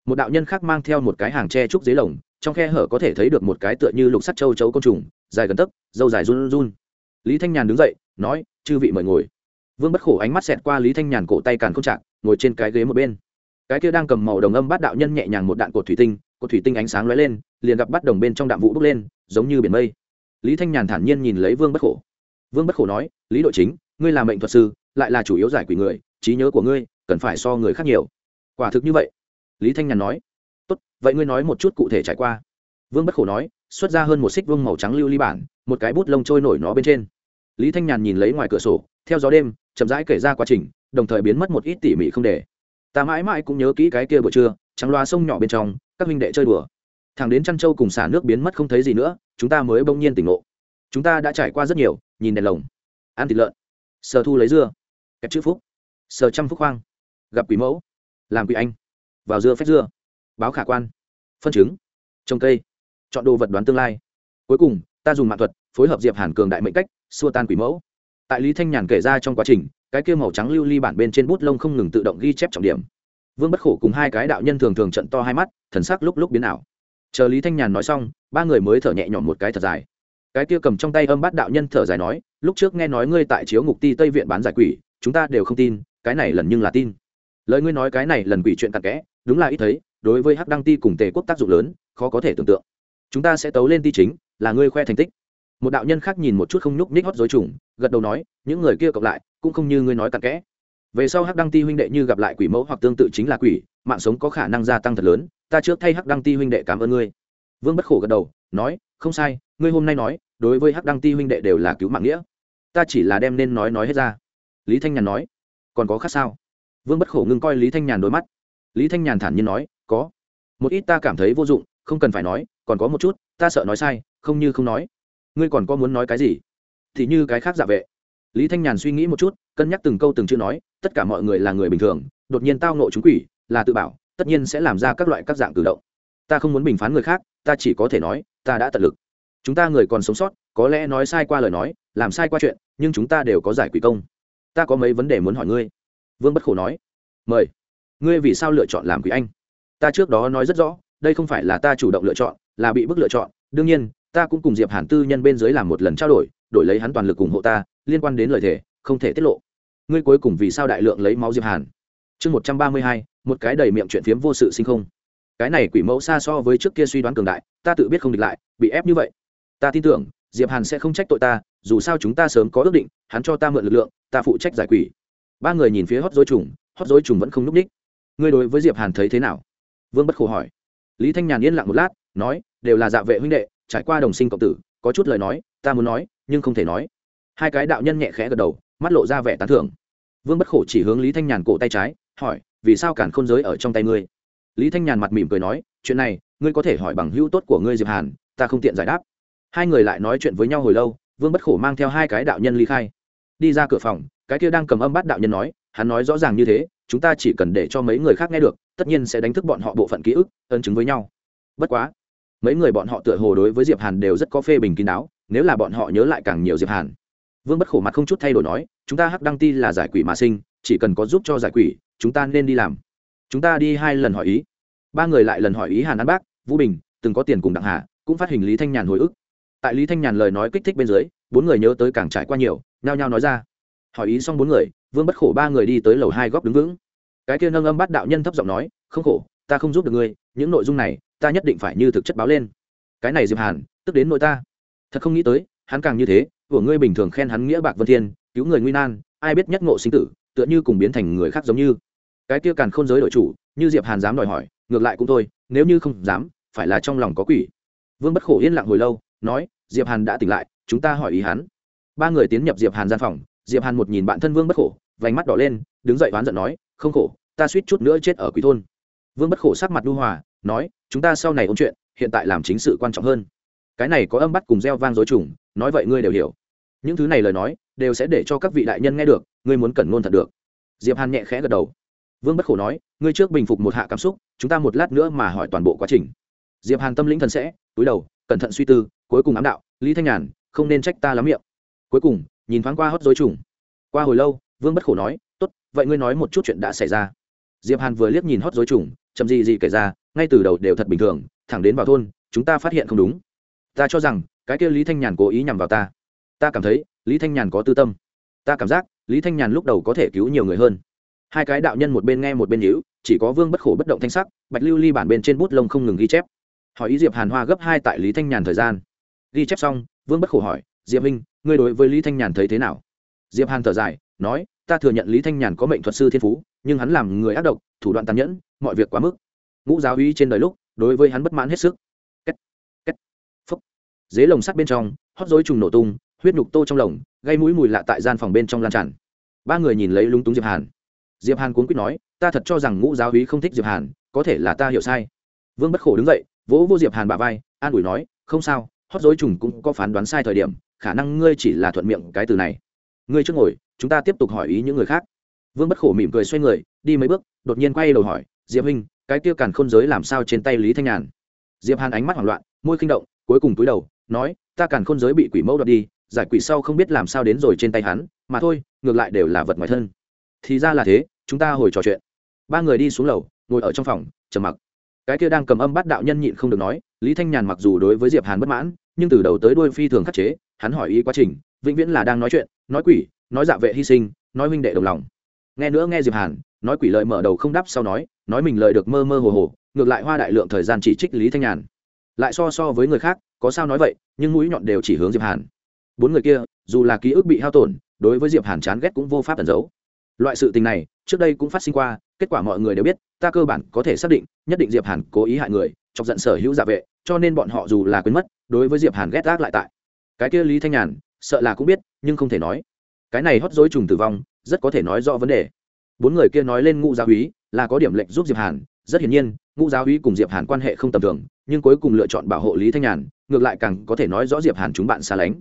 [SPEAKER 1] Một đạo nhân khác mang theo một cái hàng tre trúc dưới lồng, trong khe hở có thể thấy được một cái tựa như lục sắt châu chấu côn trùng, dài gần tấc, dâu dài run run. Lý thanh nhàn đứng dậy, nói, chư vị mời ngồi. Vương bất khổ ánh mắt xẹt qua lý thanh nhàn cổ tay càn không chạc ngồi trên cái ghế một bên cái kia đang cầm màu đồng âm bát đạo nhân nhẹ nhàng một đạn cột thủy tinh, cột thủy tinh ánh sáng lóe lên, liền gặp bắt đồng bên trong đạm vụ bốc lên, giống như biển mây. Lý thanh nhàn thản nhiên nhìn lấy vương bất khổ. Vương bất khổ nói, lý đội chính, ngươi là mệnh thuật sư, lại là chủ yếu giải quỷ người, trí nhớ của ngươi cần phải so người khác nhiều. Quả thực như vậy. Lý thanh nhàn nói, tốt, vậy ngươi nói một chút cụ thể trải qua. Vương bất khổ nói, xuất ra hơn một xích vương màu trắng lưu ly bản, một cái bút lông trôi nổi nó bên trên. Lý thanh nhàn nhìn lấy ngoài cửa sổ, theo gió đêm, chậm rãi kể ra quá trình, đồng thời biến mất một ít tỉ mỉ không để ta mãi mãi cũng nhớ kỹ cái kia buổi trưa, trắng loa sông nhỏ bên trong, các huynh đệ chơi đùa. Thằng đến chăn trâu cùng xả nước biến mất không thấy gì nữa, chúng ta mới bỗng nhiên tỉnh ngộ. Chúng ta đã trải qua rất nhiều, nhìn đèn lồng, ăn thịt lợn, sờ thu lấy dưa, kẹp chữ phúc, sờ trăm phúc khoang, gặp quỷ mẫu, làm quỷ anh, vào dưa phép dưa, báo khả quan, phân chứng trồng cây, chọn đồ vật đoán tương lai. Cuối cùng, ta dùng mạng thuật, phối hợp diệp hàn cường đại mệnh cách, xua tan quỷ mẫu. Tại lý thanh nhàn kể ra trong quá trình cái kia màu trắng lưu ly bản bên trên bút lông không ngừng tự động ghi chép trọng điểm. Vương bất khổ cùng hai cái đạo nhân thường thường trận to hai mắt, thần sắc lúc lúc biến ảo. Chờ lý thanh nhàn nói xong, ba người mới thở nhẹ nhõm một cái thật dài. Cái kia cầm trong tay âm bát đạo nhân thở dài nói, lúc trước nghe nói ngươi tại chiếu ngục ti tây viện bán giải quỷ, chúng ta đều không tin, cái này lần nhưng là tin. Lời ngươi nói cái này lần quỷ chuyện cặn kẽ, đúng là ít thấy, đối với hắc đăng ti cùng tề quốc tác dụng lớn, khó có thể tưởng tượng. Chúng ta sẽ tấu lên ti chính, là ngươi khoe thành tích một đạo nhân khác nhìn một chút không nhúc nhích hót dối trùng, gật đầu nói, những người kia cộng lại, cũng không như ngươi nói cặn kẽ. Về sau hắc đăng ti huynh đệ như gặp lại quỷ mẫu hoặc tương tự chính là quỷ, mạng sống có khả năng gia tăng thật lớn, ta trước thay hắc đăng ti huynh đệ cảm ơn ngươi. Vương bất khổ gật đầu, nói, không sai, ngươi hôm nay nói, đối với hắc đăng ti huynh đệ đều là cứu mạng nghĩa. Ta chỉ là đem nên nói nói hết ra. Lý thanh nhàn nói, còn có khác sao? Vương bất khổ ngưng coi lý thanh nhàn đôi mắt. Lý thanh nhàn thản nhiên nói, có. Một ít ta cảm thấy vô dụng, không cần phải nói, còn có một chút, ta sợ nói sai, không như không nói ngươi còn có muốn nói cái gì? Thì như cái khác giả vệ. Lý thanh nhàn suy nghĩ một chút, cân nhắc từng câu từng chữ nói, tất cả mọi người là người bình thường, đột nhiên tao nộ chúng quỷ, là tự bảo, tất nhiên sẽ làm ra các loại các dạng cử động. Ta không muốn bình phán người khác, ta chỉ có thể nói, ta đã tận lực. Chúng ta người còn sống sót, có lẽ nói sai qua lời nói, làm sai qua chuyện, nhưng chúng ta đều có giải quỷ công. Ta có mấy vấn đề muốn hỏi ngươi. Vương bất khổ nói, mời. Ngươi vì sao lựa chọn làm quỷ anh? Ta trước đó nói rất rõ, đây không phải là ta chủ động lựa chọn, là bị bức lựa chọn. Đương nhiên ta cũng cùng diệp hàn tư nhân bên dưới làm một lần trao đổi đổi lấy hắn toàn lực ủng hộ ta, liên quan đến lời thề, không thể tiết lộ. Ngươi cuối cùng vì sao đại lượng lấy máu diệp hàn? Chương một trăm ba mươi hai, một cái đầy miệng chuyện phiếm vô sự sinh không. Cái này quỷ mẫu xa so với trước kia suy đoán cường đại, ta tự biết không địch lại, bị ép như vậy. Ta tin tưởng, diệp hàn sẽ không trách tội ta, dù sao chúng ta sớm có ước định, hắn cho ta mượn lực lượng, ta phụ trách giải quỷ. Ba người nhìn phía hót dối trùng hót dối trùng vẫn không n ú c ních. Ngươi đối với diệp hàn thấy thế nào? Vương bất khổ hỏi. Lý thanh nhàn yên lặng một lát, nói, đều là dạ vệ huynh đệ trải qua đồng sinh cộng tử, có chút lời nói, ta muốn nói, nhưng không thể nói. Hai cái đạo nhân nhẹ khẽ gật đầu, mắt lộ ra vẻ tán thưởng. Vương bất khổ chỉ hướng lý thanh nhàn cổ tay trái, hỏi, vì sao cản khôn giới ở trong tay ngươi? Lý thanh nhàn mặt mỉm cười nói, chuyện này, ngươi có thể hỏi bằng hữu tốt của ngươi diệp hàn, ta không tiện giải đáp. Hai người lại nói chuyện với nhau hồi lâu, vương bất khổ mang theo hai cái đạo nhân ly khai. Đi ra cửa phòng, cái kia đang cầm âm bắt đạo nhân nói, hắn nói rõ ràng như thế, chúng ta chỉ cần để cho mấy người khác nghe được, tất nhiên sẽ đánh thức bọn họ bộ phận ký ức ân chứng với nhau. Bất quá mấy người bọn họ tựa hồ đối với diệp hàn đều rất có phê bình kín đáo, nếu là bọn họ nhớ lại càng nhiều diệp hàn. Vương bất khổ mặt không chút thay đổi nói, chúng ta hắc đăng ti là giải quỷ mà sinh, chỉ cần có giúp cho giải quỷ, chúng ta nên đi làm. Chúng ta đi hai lần hỏi ý. Ba người lại lần hỏi ý hàn an bác, vũ bình, từng có tiền cùng đặng hà, cũng phát hình lý thanh nhàn hồi ức. Tại lý thanh nhàn lời nói kích thích bên dưới, bốn người nhớ tới càng trải qua nhiều, nhao nhao nói ra. Hỏi ý xong bốn người, vương bất khổ ba người đi tới lầu hai góc đứng vững. Cái kia nâng âm bắt đạo nhân thấp giọng nói, không khổ, ta không giúp được ngươi, những nội dung này ta nhất định phải như thực chất báo lên. Cái này diệp hàn, tức đến nội ta. Thật không nghĩ tới, hắn càng như thế, của ngươi bình thường khen hắn nghĩa bạc vân thiên, cứu người nguy nan, ai biết nhất ngộ sinh tử, tựa như cùng biến thành người khác giống như. Cái kia càng không giới đội chủ, như diệp hàn dám đòi hỏi, ngược lại cũng thôi, nếu như không dám, phải là trong lòng có quỷ. Vương bất khổ yên lặng hồi lâu, nói, diệp hàn đã tỉnh lại, chúng ta hỏi ý hắn. Ba người tiến nhập diệp hàn gian phòng, diệp hàn một nhìn bạn thân vương bất khổ, vành mắt đỏ lên, đứng dậy oán giận nói, không khổ, ta suýt chút nữa chết ở quỷ thôn. Vương bất khổ sắc mặt đu hòa nói, chúng ta sau này ôn chuyện, hiện tại làm chính sự quan trọng hơn. Cái này có âm bắt cùng gieo vang dối trùng, nói vậy ngươi đều hiểu. Những thứ này lời nói, đều sẽ để cho các vị đại nhân nghe được, ngươi muốn cẩn ngôn thật được. Diệp hàn nhẹ khẽ gật đầu. Vương bất khổ nói, ngươi trước bình phục một hạ cảm xúc, chúng ta một lát nữa mà hỏi toàn bộ quá trình. Diệp hàn tâm lĩnh thần sẽ, túi đầu, cẩn thận suy tư, cuối cùng ám đạo, lý thanh nhàn, không nên trách ta lắm miệng. Cuối cùng, nhìn thoáng qua hót dối trùng. Qua hồi lâu, vương bất khổ nói, tốt, vậy ngươi nói một chút chuyện đã xảy ra. Diệp hàn vừa liếc nhìn hót dối trùng, chậm gì gì kể ra ngay từ đầu đều thật bình thường, thẳng đến vào thôn, chúng ta phát hiện không đúng. Ta cho rằng, cái kia lý thanh nhàn cố ý nhằm vào ta. Ta cảm thấy, lý thanh nhàn có tư tâm. Ta cảm giác, lý thanh nhàn lúc đầu có thể cứu nhiều người hơn. Hai cái đạo nhân một bên nghe một bên nhíu, chỉ có vương bất khổ bất động thanh sắc, bạch lưu ly bản bên trên bút lông không ngừng ghi chép. Hỏi ý diệp hàn hoa gấp hai tại lý thanh nhàn thời gian. Ghi chép xong, vương bất khổ hỏi, diệp minh ngươi đối với lý thanh nhàn thấy thế nào? Diệp hàn thở dài, nói, ta thừa nhận lý thanh nhàn có mệnh thuật sư thiên phú, nhưng hắn làm người ác độc, thủ đoạn tàn nhẫn, mọi việc quá mức ngũ giáo uy trên đời lúc, đối với hắn bất mãn hết sức Kết. Kết. Phúc. dế lồng sắt bên trong, hót dối trùng nổ tung, huyết nhục tô trong lồng, gây mũi mùi lạ tại gian phòng bên trong lan tràn ba người nhìn lấy lúng túng diệp hàn diệp hàn cuốn quýt nói, ta thật cho rằng ngũ giáo uy không thích diệp hàn, có thể là ta hiểu sai vương bất khổ đứng dậy, vỗ vô diệp hàn bả vai, an ủi nói, không sao, hót dối trùng cũng có phán đoán sai thời điểm, khả năng ngươi chỉ là thuận miệng cái từ này ngươi trước ngồi, chúng ta tiếp tục hỏi ý những người khác vương bất khổ mỉm cười xoay người, đi mấy bước, đột nhiên quay đầu hỏi, diệp huynh cái tiêu càn khôn giới làm sao trên tay lý thanh nhàn? Diệp hàn ánh mắt hoảng loạn, môi khinh động, cuối cùng túi đầu, nói, ta càn khôn giới bị quỷ mẫu đoạt đi, giải quỷ sau không biết làm sao đến rồi trên tay hắn, mà thôi, ngược lại đều là vật ngoài thân. Thì ra là thế, chúng ta hồi trò chuyện. Ba người đi xuống lầu, ngồi ở trong phòng, trầm mặc. Cái kia đang cầm âm bắt đạo nhân nhịn không được nói, lý thanh nhàn mặc dù đối với diệp hàn bất mãn, nhưng từ đầu tới đuôi phi thường khắc chế, hắn hỏi ý quá trình, vĩnh viễn là đang nói chuyện, nói quỷ, nói dạ vệ hy sinh, nói huynh đệ đồng lòng. Nghe nữa nghe diệp hàn, nói quỷ lợi mở đầu không đáp sau nói nói mình lời được mơ mơ hồ hồ, ngược lại hoa đại lượng thời gian chỉ trích lý thanh nhàn. Lại so so với người khác, có sao nói vậy, nhưng mũi nhọn đều chỉ hướng diệp hàn. Bốn người kia, dù là ký ức bị hao tổn, đối với diệp hàn chán ghét cũng vô pháp ẩn giấu. Loại sự tình này, trước đây cũng phát sinh qua, kết quả mọi người đều biết, ta cơ bản có thể xác định, nhất định diệp hàn cố ý hại người, chọc giận sở hữu giả vệ, cho nên bọn họ dù là quên mất, đối với diệp hàn ghét gác lại tại. Cái kia lý thanh nhàn, sợ là cũng biết, nhưng không thể nói. Cái này hót dối trùng tử vong, rất có thể nói rõ vấn đề. Bốn người kia nói lên ngũ gia húy là có điểm lệnh giúp diệp hàn. Rất hiển nhiên, ngũ giáo úy cùng diệp hàn quan hệ không tầm thường, nhưng cuối cùng lựa chọn bảo hộ lý thanh nhàn, ngược lại càng có thể nói rõ diệp hàn chúng bạn xa lánh.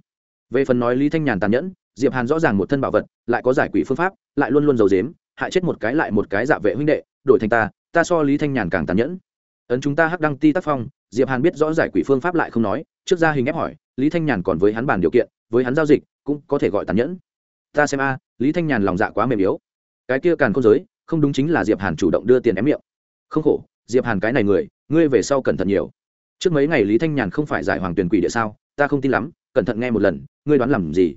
[SPEAKER 1] Về phần nói lý thanh nhàn tàn nhẫn, diệp hàn rõ ràng một thân bảo vật, lại có giải quỷ phương pháp, lại luôn luôn giấu dếm hại chết một cái lại một cái dạ vệ huynh đệ, đổi thành ta ta so lý thanh nhàn càng tàn nhẫn. Ấn chúng ta hắc đăng ti tác phong, diệp hàn biết rõ giải quỷ phương pháp lại không nói, trước ra hình ép hỏi, lý thanh nhàn còn với hắn bàn điều kiện, với hắn giao dịch, cũng có thể gọi tàn nhẫn. Ta xem a, lý thanh nhàn lòng dạ quá mềm yếu. Cái kia càn không giới không đúng chính là diệp hàn chủ động đưa tiền ém miệng. Không khổ, diệp hàn cái này người, ngươi về sau cẩn thận nhiều. Trước mấy ngày lý thanh nhàn không phải giải hoàng tuyển quỷ địa sao, ta không tin lắm, cẩn thận nghe một lần, ngươi đoán làm gì?